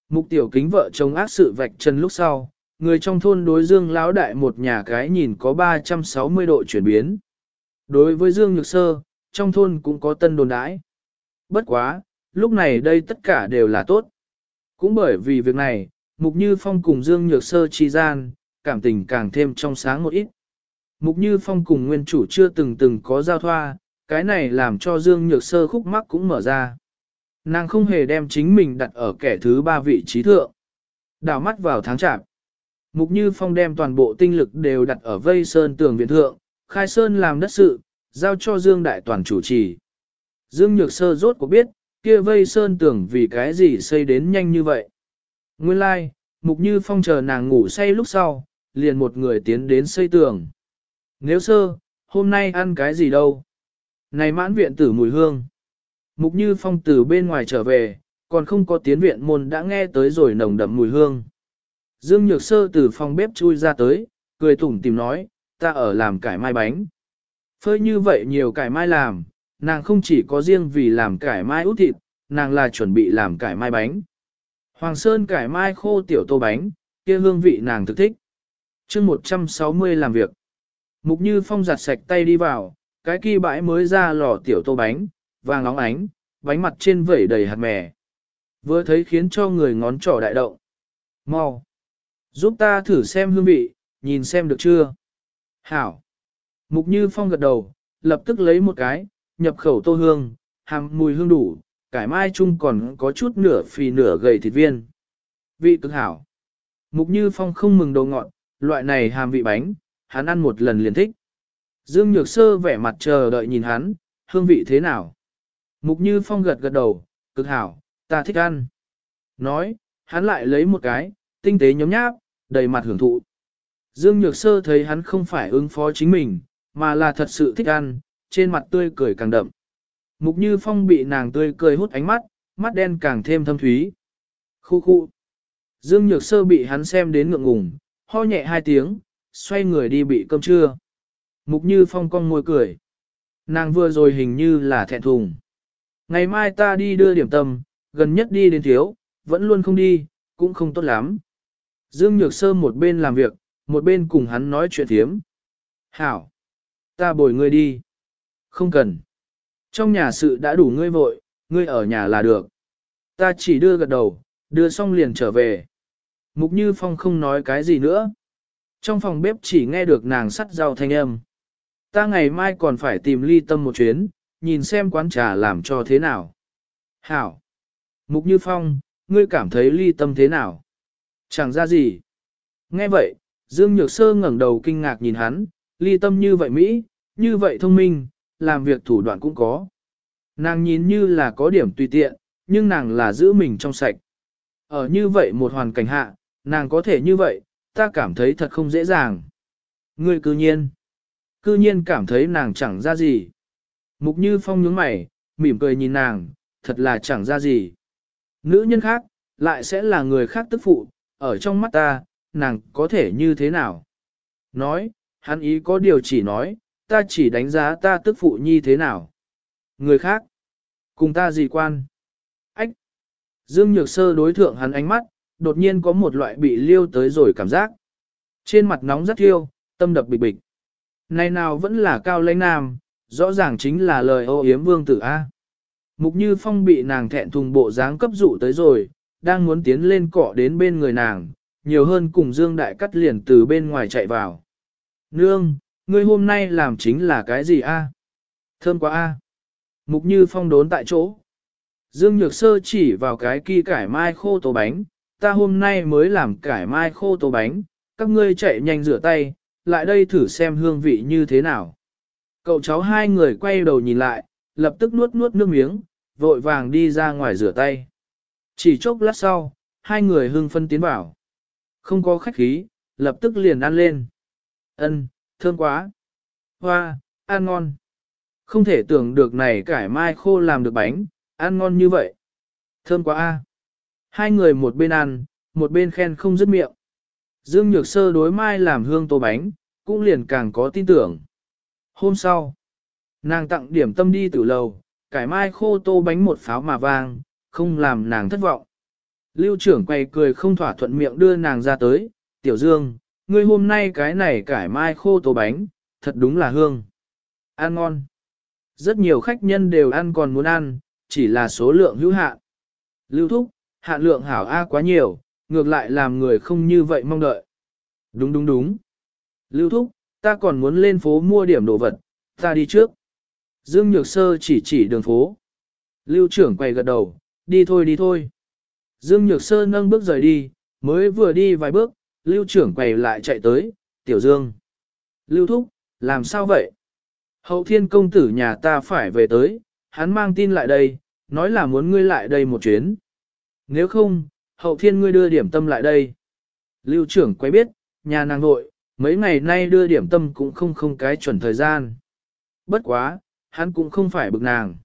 Mục tiểu kính vợ chồng ác sự vạch chân lúc sau, người trong thôn đối Dương Lão Đại một nhà cái nhìn có 360 độ chuyển biến. Đối với Dương Nhược Sơ, trong thôn cũng có tân đồn đãi. Bất quá, lúc này đây tất cả đều là tốt. Cũng bởi vì việc này, Mục Như Phong cùng Dương Nhược Sơ chi gian, cảm tình càng thêm trong sáng một ít. Mục Như Phong cùng nguyên chủ chưa từng từng có giao thoa, cái này làm cho Dương Nhược Sơ khúc mắc cũng mở ra. Nàng không hề đem chính mình đặt ở kẻ thứ ba vị trí thượng. Đào mắt vào tháng chạp. Mục Như Phong đem toàn bộ tinh lực đều đặt ở vây sơn tường viện thượng, khai sơn làm đất sự, giao cho Dương Đại Toàn chủ trì. Dương Nhược Sơ rốt cuộc biết, kia vây sơn tường vì cái gì xây đến nhanh như vậy. Nguyên lai, like, Mục Như Phong chờ nàng ngủ say lúc sau, liền một người tiến đến xây tường. Nếu sơ, hôm nay ăn cái gì đâu? Này mãn viện tử mùi hương. Mục Như Phong từ bên ngoài trở về, còn không có tiến viện môn đã nghe tới rồi nồng đậm mùi hương. Dương Nhược Sơ từ phòng bếp chui ra tới, cười tủm tìm nói, ta ở làm cải mai bánh. Phơi như vậy nhiều cải mai làm, nàng không chỉ có riêng vì làm cải mai út thịt, nàng là chuẩn bị làm cải mai bánh. Hoàng Sơn cải mai khô tiểu tô bánh, kia hương vị nàng thực thích. chương 160 làm việc. Mục Như Phong giặt sạch tay đi vào, cái kia bãi mới ra lò tiểu tô bánh, vàng óng ánh, bánh mặt trên vẩy đầy hạt mè. Vừa thấy khiến cho người ngón trỏ đại động. Mau! Giúp ta thử xem hương vị, nhìn xem được chưa? Hảo! Mục Như Phong gật đầu, lập tức lấy một cái, nhập khẩu tô hương, hàm mùi hương đủ, cải mai chung còn có chút nửa phì nửa gầy thịt viên. Vị cực hảo! Mục Như Phong không mừng đồ ngọn, loại này hàm vị bánh, hắn ăn một lần liền thích. Dương Nhược Sơ vẻ mặt chờ đợi nhìn hắn, hương vị thế nào? Mục Như Phong gật gật đầu, cực hảo, ta thích ăn. Nói, hắn lại lấy một cái, tinh tế nhóm nháp, đầy mặt hưởng thụ. Dương Nhược Sơ thấy hắn không phải ứng phó chính mình, mà là thật sự thích ăn, trên mặt tươi cười càng đậm. Mục Như Phong bị nàng tươi cười hút ánh mắt, mắt đen càng thêm thâm thúy. Khu khu. Dương Nhược Sơ bị hắn xem đến ngượng ngùng, ho nhẹ hai tiếng, xoay người đi bị cơm trưa. Mục Như Phong cong môi cười. Nàng vừa rồi hình như là thẹn thùng. Ngày mai ta đi đưa điểm tâm, gần nhất đi đến thiếu, vẫn luôn không đi, cũng không tốt lắm. Dương Nhược Sơ một bên làm việc, một bên cùng hắn nói chuyện thiếm. Hảo! Ta bồi ngươi đi. Không cần. Trong nhà sự đã đủ ngươi vội, ngươi ở nhà là được. Ta chỉ đưa gật đầu, đưa xong liền trở về. Mục Như Phong không nói cái gì nữa. Trong phòng bếp chỉ nghe được nàng sắt rau thanh âm. Ta ngày mai còn phải tìm ly tâm một chuyến, nhìn xem quán trà làm cho thế nào. Hảo! Mục Như Phong, ngươi cảm thấy ly tâm thế nào? Chẳng ra gì. Nghe vậy, Dương Nhược Sơ ngẩng đầu kinh ngạc nhìn hắn, ly tâm như vậy Mỹ, như vậy thông minh, làm việc thủ đoạn cũng có. Nàng nhìn như là có điểm tùy tiện, nhưng nàng là giữ mình trong sạch. Ở như vậy một hoàn cảnh hạ, nàng có thể như vậy, ta cảm thấy thật không dễ dàng. Ngươi cư nhiên, cư nhiên cảm thấy nàng chẳng ra gì. Mục Như Phong nhướng mày, mỉm cười nhìn nàng, thật là chẳng ra gì. Nữ nhân khác, lại sẽ là người khác tức phụ, ở trong mắt ta, nàng có thể như thế nào? Nói, hắn ý có điều chỉ nói, ta chỉ đánh giá ta tức phụ nhi thế nào? Người khác, cùng ta gì quan? Ách! Dương Nhược Sơ đối thượng hắn ánh mắt, đột nhiên có một loại bị liêu tới rồi cảm giác. Trên mặt nóng rất thiêu, tâm đập bịch bịch. Này nào vẫn là cao lãnh nam, rõ ràng chính là lời ô yếm vương tử A. Mục Như Phong bị nàng thẹn thùng bộ dáng cấp dụ tới rồi, đang muốn tiến lên cọ đến bên người nàng, nhiều hơn cùng Dương Đại Cắt liền từ bên ngoài chạy vào. Nương, ngươi hôm nay làm chính là cái gì a? Thơm quá a. Mục Như Phong đốn tại chỗ. Dương Nhược Sơ chỉ vào cái kỳ cải mai khô tổ bánh, ta hôm nay mới làm cải mai khô tổ bánh, các ngươi chạy nhanh rửa tay, lại đây thử xem hương vị như thế nào. Cậu cháu hai người quay đầu nhìn lại, lập tức nuốt nuốt nước miếng, vội vàng đi ra ngoài rửa tay. Chỉ chốc lát sau, hai người hưng phân tiến vào. Không có khách khí, lập tức liền ăn lên. Ân, thơm quá. Hoa, ăn ngon. Không thể tưởng được này cải mai khô làm được bánh, ăn ngon như vậy. Thơm quá a. Hai người một bên ăn, một bên khen không dứt miệng. Dương Nhược Sơ đối mai làm hương tô bánh, cũng liền càng có tin tưởng. Hôm sau, nàng tặng điểm tâm đi từ lầu, cải mai khô tô bánh một pháo mà vang, không làm nàng thất vọng. Lưu trưởng quay cười không thỏa thuận miệng đưa nàng ra tới, tiểu dương, ngươi hôm nay cái này cải mai khô tổ bánh, thật đúng là hương. Ăn ngon. Rất nhiều khách nhân đều ăn còn muốn ăn, chỉ là số lượng hữu hạn. Lưu thúc, hạn lượng hảo A quá nhiều, ngược lại làm người không như vậy mong đợi. Đúng đúng đúng. Lưu thúc, ta còn muốn lên phố mua điểm đồ vật, ta đi trước. Dương Nhược Sơ chỉ chỉ đường phố. Lưu trưởng quay gật đầu, đi thôi đi thôi. Dương Nhược Sơ nâng bước rời đi, mới vừa đi vài bước, lưu trưởng quay lại chạy tới, tiểu Dương. Lưu thúc, làm sao vậy? Hậu thiên công tử nhà ta phải về tới, hắn mang tin lại đây, nói là muốn ngươi lại đây một chuyến. Nếu không, hậu thiên ngươi đưa điểm tâm lại đây. Lưu trưởng quay biết, nhà nàng nội, mấy ngày nay đưa điểm tâm cũng không không cái chuẩn thời gian. Bất quá, hắn cũng không phải bực nàng.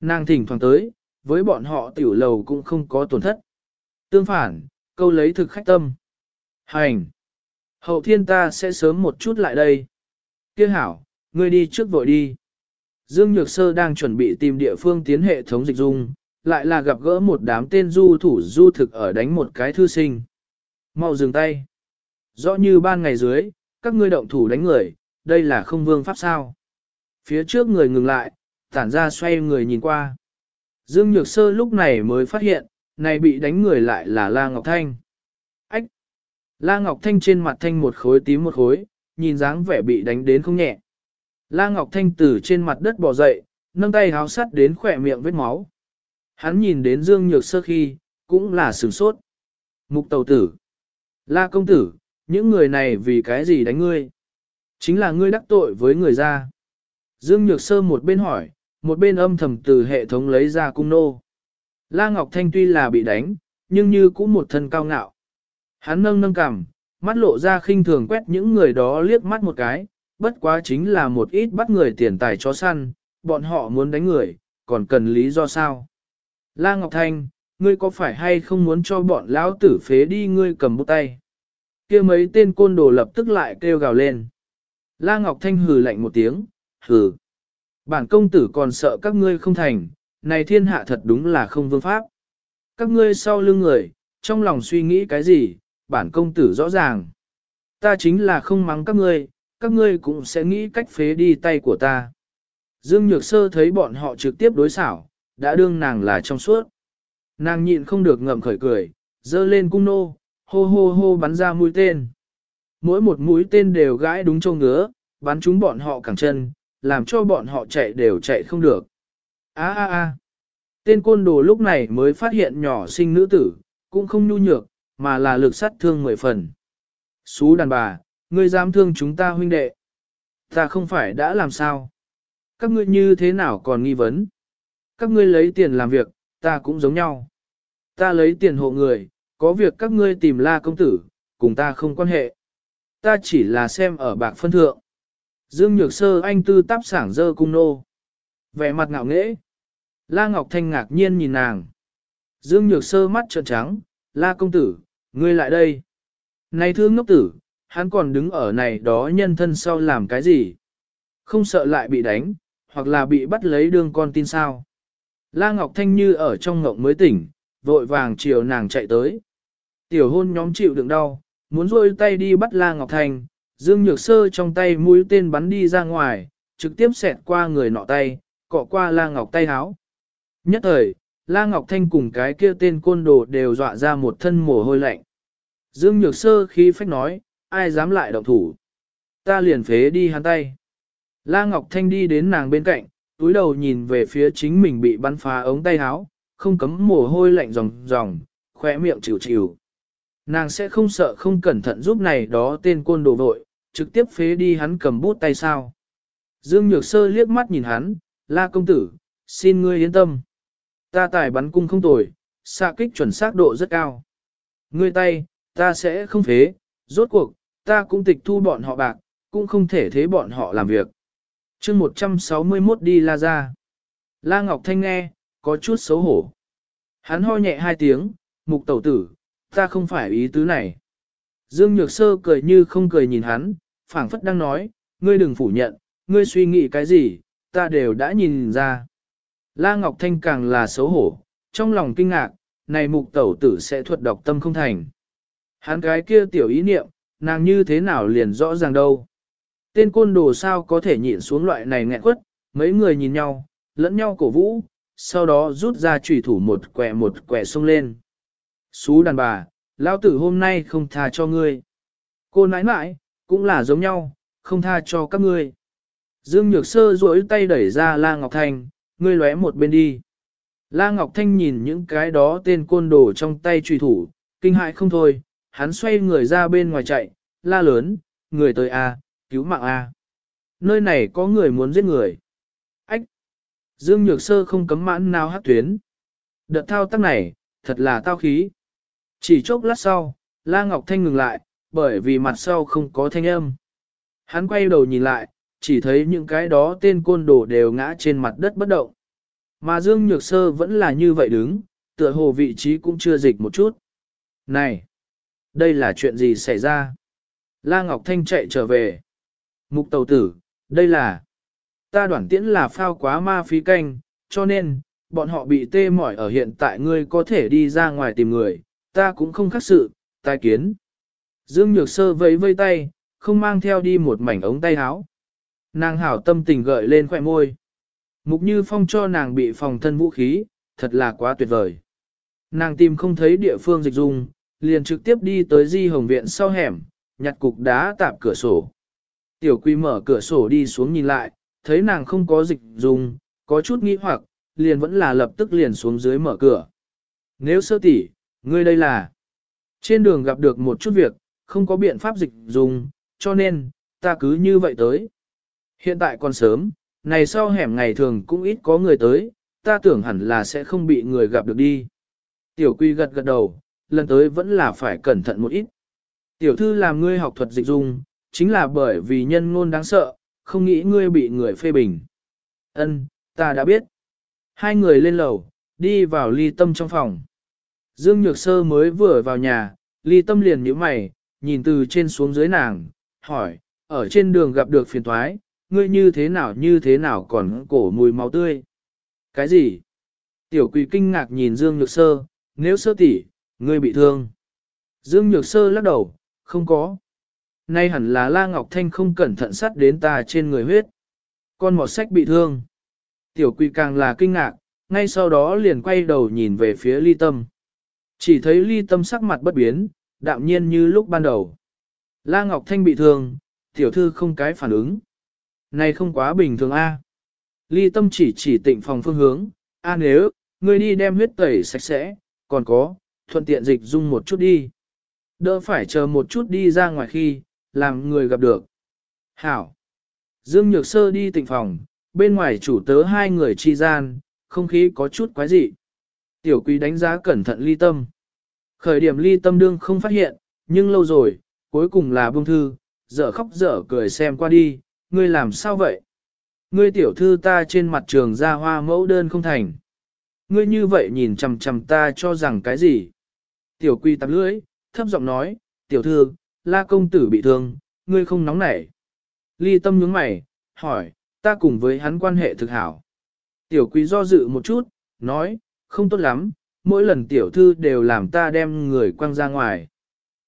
Nàng thỉnh thoảng tới, với bọn họ tiểu lầu cũng không có tổn thất. Tương phản, câu lấy thực khách tâm. Hành! Hậu thiên ta sẽ sớm một chút lại đây. Kiếc hảo, ngươi đi trước vội đi. Dương Nhược Sơ đang chuẩn bị tìm địa phương tiến hệ thống dịch dung, lại là gặp gỡ một đám tên du thủ du thực ở đánh một cái thư sinh. Mau dừng tay. Rõ như ban ngày dưới, các ngươi động thủ đánh người, đây là không vương pháp sao. Phía trước người ngừng lại, tản ra xoay người nhìn qua. Dương Nhược Sơ lúc này mới phát hiện, này bị đánh người lại là La Ngọc Thanh. La Ngọc Thanh trên mặt thanh một khối tím một khối, nhìn dáng vẻ bị đánh đến không nhẹ. La Ngọc Thanh từ trên mặt đất bò dậy, nâng tay háo sắt đến khỏe miệng vết máu. Hắn nhìn đến Dương Nhược Sơ khi, cũng là sửng sốt. Mục tàu tử. La công tử, những người này vì cái gì đánh ngươi? Chính là ngươi đắc tội với người ra. Dương Nhược Sơ một bên hỏi, một bên âm thầm từ hệ thống lấy ra cung nô. La Ngọc Thanh tuy là bị đánh, nhưng như cũng một thân cao ngạo. Hắn nâng nâng cằm, mắt lộ ra khinh thường quét những người đó liếc mắt một cái, bất quá chính là một ít bắt người tiền tài chó săn, bọn họ muốn đánh người, còn cần lý do sao? La Ngọc Thanh, ngươi có phải hay không muốn cho bọn lão tử phế đi ngươi cầm bút tay? kia mấy tên côn đồ lập tức lại kêu gào lên. La Ngọc Thanh hừ lạnh một tiếng, hừ. Bản công tử còn sợ các ngươi không thành, này thiên hạ thật đúng là không vương pháp. Các ngươi sau lưng người, trong lòng suy nghĩ cái gì, bản công tử rõ ràng. Ta chính là không mắng các ngươi, các ngươi cũng sẽ nghĩ cách phế đi tay của ta. Dương Nhược Sơ thấy bọn họ trực tiếp đối xảo, đã đương nàng là trong suốt. Nàng nhịn không được ngậm khởi cười, dơ lên cung nô, hô hô hô bắn ra mũi tên. Mỗi một mũi tên đều gãi đúng châu ngứa, bắn chúng bọn họ cẳng chân, làm cho bọn họ chạy đều chạy không được. Á á á! Tên côn đồ lúc này mới phát hiện nhỏ sinh nữ tử, cũng không nhu nhược, mà là lực sát thương mười phần. Xú đàn bà, ngươi dám thương chúng ta huynh đệ. Ta không phải đã làm sao. Các ngươi như thế nào còn nghi vấn. Các ngươi lấy tiền làm việc, ta cũng giống nhau. Ta lấy tiền hộ người, có việc các ngươi tìm la công tử, cùng ta không quan hệ. Ta chỉ là xem ở bạc phân thượng. Dương Nhược Sơ anh tư táp sảng dơ cung nô. Vẻ mặt ngạo nghễ. La Ngọc Thanh ngạc nhiên nhìn nàng. Dương Nhược Sơ mắt trợn trắng, La công tử, ngươi lại đây. Này thương ngốc tử, hắn còn đứng ở này đó nhân thân sau làm cái gì? Không sợ lại bị đánh, hoặc là bị bắt lấy đương con tin sao? La Ngọc Thanh như ở trong ngộng mới tỉnh, vội vàng chiều nàng chạy tới. Tiểu hôn nhóm chịu đựng đau, muốn rôi tay đi bắt La Ngọc Thanh, Dương Nhược Sơ trong tay mũi tên bắn đi ra ngoài, trực tiếp xẹt qua người nọ tay, cọ qua La Ngọc tay háo. Nhất thời, La Ngọc Thanh cùng cái kia tên côn đồ đều dọa ra một thân mồ hôi lạnh. Dương Nhược Sơ khi phách nói, ai dám lại động thủ. Ta liền phế đi hắn tay. La Ngọc Thanh đi đến nàng bên cạnh, túi đầu nhìn về phía chính mình bị bắn phá ống tay áo, không cấm mồ hôi lạnh ròng ròng, khỏe miệng chịu chịu. Nàng sẽ không sợ không cẩn thận giúp này đó tên côn đồ vội, trực tiếp phế đi hắn cầm bút tay sao. Dương Nhược Sơ liếc mắt nhìn hắn, la công tử, xin ngươi yên tâm. Ta tải bắn cung không tồi, xạ kích chuẩn xác độ rất cao. Ngươi tay, ta sẽ không phế, rốt cuộc, ta cũng tịch thu bọn họ bạc, cũng không thể thế bọn họ làm việc. chương 161 đi la ra. La Ngọc Thanh nghe, có chút xấu hổ. Hắn ho nhẹ hai tiếng, mục tẩu tử, ta không phải ý tứ này. Dương Nhược Sơ cười như không cười nhìn hắn, phảng phất đang nói, ngươi đừng phủ nhận, ngươi suy nghĩ cái gì, ta đều đã nhìn ra. La Ngọc Thanh càng là xấu hổ, trong lòng kinh ngạc, này mục tẩu tử sẽ thuật độc tâm không thành. Hắn cái kia tiểu ý niệm, nàng như thế nào liền rõ ràng đâu. Tên côn đồ sao có thể nhịn xuống loại này nghẹn quất, mấy người nhìn nhau, lẫn nhau cổ vũ, sau đó rút ra chủy thủ một quẹ một quẹ xông lên. Xú đàn bà, lão tử hôm nay không tha cho ngươi. Cô nãi nãi, cũng là giống nhau, không tha cho các ngươi. Dương Nhược Sơ duỗi tay đẩy ra La Ngọc Thanh, ngươi lóe một bên đi. La Ngọc Thanh nhìn những cái đó tên côn đồ trong tay trùy thủ, kinh hại không thôi, hắn xoay người ra bên ngoài chạy, la lớn, người tới A, cứu mạng A. Nơi này có người muốn giết người. Ách! Dương Nhược Sơ không cấm mãn nào hát tuyến. Đợt thao tác này, thật là tao khí. Chỉ chốc lát sau, La Ngọc Thanh ngừng lại, bởi vì mặt sau không có thanh âm. Hắn quay đầu nhìn lại, chỉ thấy những cái đó tên côn đồ đều ngã trên mặt đất bất động. Mà Dương Nhược Sơ vẫn là như vậy đứng, tựa hồ vị trí cũng chưa dịch một chút. Này! Đây là chuyện gì xảy ra? La Ngọc Thanh chạy trở về. Mục tàu tử, đây là... Ta đoản tiễn là phao quá ma phí canh, cho nên, bọn họ bị tê mỏi ở hiện tại ngươi có thể đi ra ngoài tìm người, ta cũng không khác sự, tai kiến. Dương Nhược Sơ vẫy vây tay, không mang theo đi một mảnh ống tay áo. Nàng hảo tâm tình gợi lên khỏe môi. Mục Như Phong cho nàng bị phòng thân vũ khí, thật là quá tuyệt vời. Nàng tìm không thấy địa phương dịch dung, liền trực tiếp đi tới di hồng viện sau hẻm, nhặt cục đá tạp cửa sổ. Tiểu quy mở cửa sổ đi xuống nhìn lại, thấy nàng không có dịch dùng có chút nghi hoặc, liền vẫn là lập tức liền xuống dưới mở cửa. Nếu sơ tỷ, ngươi đây là... Trên đường gặp được một chút việc, không có biện pháp dịch dùng, cho nên, ta cứ như vậy tới. Hiện tại còn sớm, này sau hẻm ngày thường cũng ít có người tới, ta tưởng hẳn là sẽ không bị người gặp được đi. Tiểu quy gật gật đầu, lần tới vẫn là phải cẩn thận một ít. Tiểu thư làm ngươi học thuật dịch dung, chính là bởi vì nhân ngôn đáng sợ, không nghĩ ngươi bị người phê bình. Ân, ta đã biết. Hai người lên lầu, đi vào ly tâm trong phòng. Dương Nhược Sơ mới vừa vào nhà, ly tâm liền nhíu mày, nhìn từ trên xuống dưới nàng, hỏi, ở trên đường gặp được phiền thoái, ngươi như thế nào như thế nào còn cổ mùi máu tươi. Cái gì? Tiểu quỷ kinh ngạc nhìn Dương Nhược Sơ, nếu sơ tỷ, ngươi bị thương. Dương Nhược Sơ lắc đầu, không có. Nay hẳn là La Ngọc Thanh không cẩn thận sắt đến ta trên người huyết. Con mọt sách bị thương. Tiểu quỷ càng là kinh ngạc, ngay sau đó liền quay đầu nhìn về phía ly tâm. Chỉ thấy ly tâm sắc mặt bất biến, đạm nhiên như lúc ban đầu. La Ngọc Thanh bị thương, tiểu thư không cái phản ứng. Này không quá bình thường a. Ly tâm chỉ chỉ tịnh phòng phương hướng, a nếu, ngươi đi đem huyết tẩy sạch sẽ, còn có, thuận tiện dịch dung một chút đi. Đỡ phải chờ một chút đi ra ngoài khi, làm người gặp được. Hảo. Dương Nhược Sơ đi tịnh phòng, bên ngoài chủ tớ hai người chi gian, không khí có chút quái dị. Tiểu quý đánh giá cẩn thận ly tâm. Khởi điểm ly tâm đương không phát hiện, nhưng lâu rồi, cuối cùng là bông thư, dở khóc dở cười xem qua đi, ngươi làm sao vậy? Ngươi tiểu thư ta trên mặt trường ra hoa mẫu đơn không thành. Ngươi như vậy nhìn chằm chằm ta cho rằng cái gì? Tiểu quy tắm lưỡi, thấp giọng nói, tiểu thư, la công tử bị thương, ngươi không nóng nảy. Ly tâm nhướng mày, hỏi, ta cùng với hắn quan hệ thực hảo. Tiểu quý do dự một chút, nói, không tốt lắm, mỗi lần tiểu thư đều làm ta đem người quăng ra ngoài.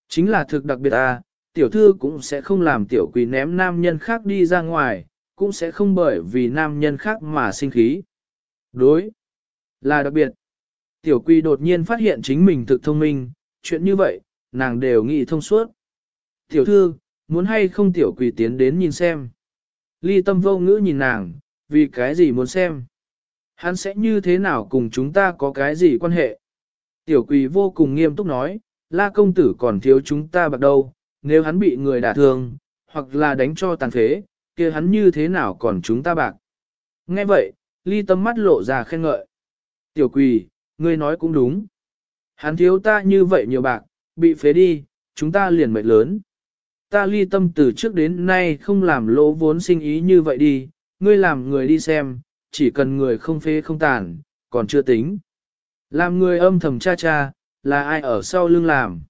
Chính là thực đặc biệt ta, tiểu thư cũng sẽ không làm tiểu quý ném nam nhân khác đi ra ngoài, cũng sẽ không bởi vì nam nhân khác mà sinh khí. Đối, là đặc biệt. Tiểu quy đột nhiên phát hiện chính mình thực thông minh, chuyện như vậy, nàng đều nghĩ thông suốt. Tiểu thư, muốn hay không tiểu quỳ tiến đến nhìn xem. Ly tâm vô ngữ nhìn nàng, vì cái gì muốn xem. Hắn sẽ như thế nào cùng chúng ta có cái gì quan hệ? Tiểu quỳ vô cùng nghiêm túc nói, la công tử còn thiếu chúng ta bạc đâu, nếu hắn bị người đả thương, hoặc là đánh cho tàn phế, kia hắn như thế nào còn chúng ta bạc? Nghe vậy, ly tâm mắt lộ ra khen ngợi. Tiểu quỳ, ngươi nói cũng đúng. Hắn thiếu ta như vậy nhiều bạc, bị phế đi, chúng ta liền mệt lớn. Ta ly tâm từ trước đến nay không làm lỗ vốn sinh ý như vậy đi, ngươi làm người đi xem, chỉ cần người không phế không tàn, còn chưa tính. Làm người âm thầm cha cha, là ai ở sau lưng làm.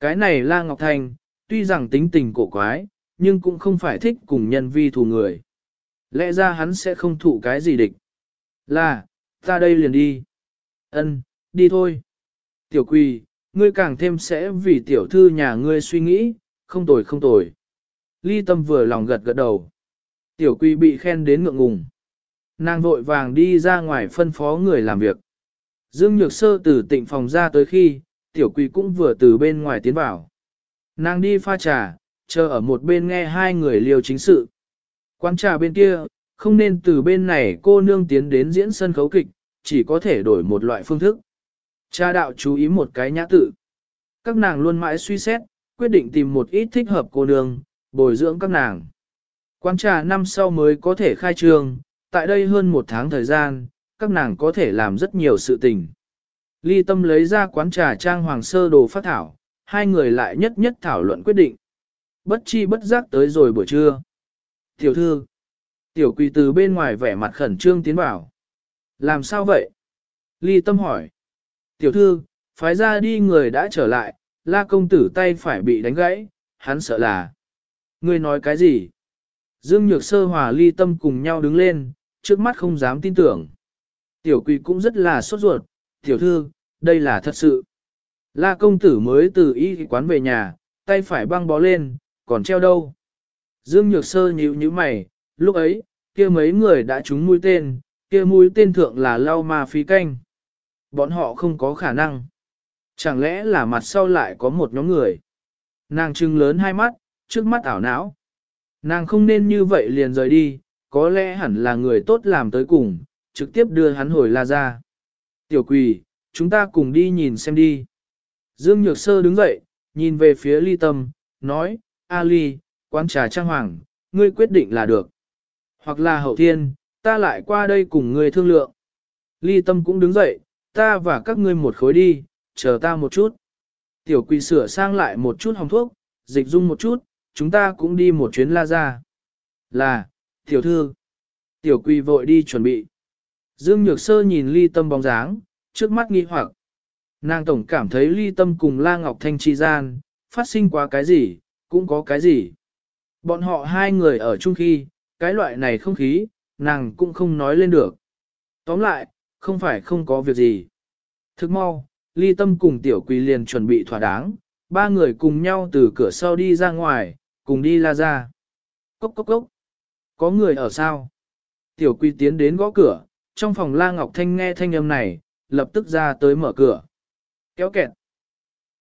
Cái này La Ngọc Thành, tuy rằng tính tình cổ quái, nhưng cũng không phải thích cùng nhân vi thù người. Lẽ ra hắn sẽ không thụ cái gì địch. Là, ta đây liền đi. Ân, đi thôi. Tiểu quỳ, ngươi càng thêm sẽ vì tiểu thư nhà ngươi suy nghĩ, không tồi không tồi. Ly tâm vừa lòng gật gật đầu. Tiểu quỳ bị khen đến ngượng ngùng. Nàng vội vàng đi ra ngoài phân phó người làm việc. Dương Nhược Sơ từ tịnh phòng ra tới khi, tiểu quỳ cũng vừa từ bên ngoài tiến vào. Nàng đi pha trà, chờ ở một bên nghe hai người liều chính sự. Quán trà bên kia, không nên từ bên này cô nương tiến đến diễn sân khấu kịch, chỉ có thể đổi một loại phương thức. Cha đạo chú ý một cái nhã tự. Các nàng luôn mãi suy xét, quyết định tìm một ít thích hợp cô nương, bồi dưỡng các nàng. Quán trà năm sau mới có thể khai trương, tại đây hơn một tháng thời gian, các nàng có thể làm rất nhiều sự tình. Ly tâm lấy ra quán trà trang hoàng sơ đồ phát thảo, hai người lại nhất nhất thảo luận quyết định. Bất chi bất giác tới rồi buổi trưa. Tiểu thư, tiểu quỳ từ bên ngoài vẻ mặt khẩn trương tiến vào. Làm sao vậy? Ly tâm hỏi. Tiểu thư, phái ra đi người đã trở lại, la công tử tay phải bị đánh gãy, hắn sợ là. Ngươi nói cái gì? Dương Nhược Sơ hòa ly tâm cùng nhau đứng lên, trước mắt không dám tin tưởng. Tiểu quỷ cũng rất là sốt ruột, tiểu thư, đây là thật sự. La công tử mới từ y quán về nhà, tay phải băng bó lên, còn treo đâu. Dương Nhược Sơ nhíu nhíu mày, lúc ấy, kia mấy người đã trúng mũi tên, kia mũi tên thượng là lau ma phí canh. Bọn họ không có khả năng. Chẳng lẽ là mặt sau lại có một nhóm người? Nàng trưng lớn hai mắt, trước mắt ảo não. Nàng không nên như vậy liền rời đi, có lẽ hẳn là người tốt làm tới cùng, trực tiếp đưa hắn hồi la ra. Tiểu quỳ, chúng ta cùng đi nhìn xem đi. Dương Nhược Sơ đứng dậy, nhìn về phía ly tâm, nói, A ly, quán trà trang hoàng, ngươi quyết định là được. Hoặc là hậu thiên, ta lại qua đây cùng ngươi thương lượng. Ly tâm cũng đứng dậy, ta và các ngươi một khối đi, chờ ta một chút. Tiểu quỷ sửa sang lại một chút hồng thuốc, dịch dung một chút, chúng ta cũng đi một chuyến la ra. Là, tiểu thư. Tiểu quỷ vội đi chuẩn bị. Dương Nhược Sơ nhìn ly tâm bóng dáng, trước mắt nghi hoặc. Nàng tổng cảm thấy ly tâm cùng La Ngọc Thanh chi gian, phát sinh quá cái gì, cũng có cái gì. Bọn họ hai người ở chung khi, cái loại này không khí, nàng cũng không nói lên được. Tóm lại, không phải không có việc gì. Thức mau, ly tâm cùng tiểu quỳ liền chuẩn bị thỏa đáng, ba người cùng nhau từ cửa sau đi ra ngoài, cùng đi la ra. Cốc cốc cốc. Có người ở sao? Tiểu quỳ tiến đến gõ cửa, trong phòng la ngọc thanh nghe thanh âm này, lập tức ra tới mở cửa. Kéo kẹt.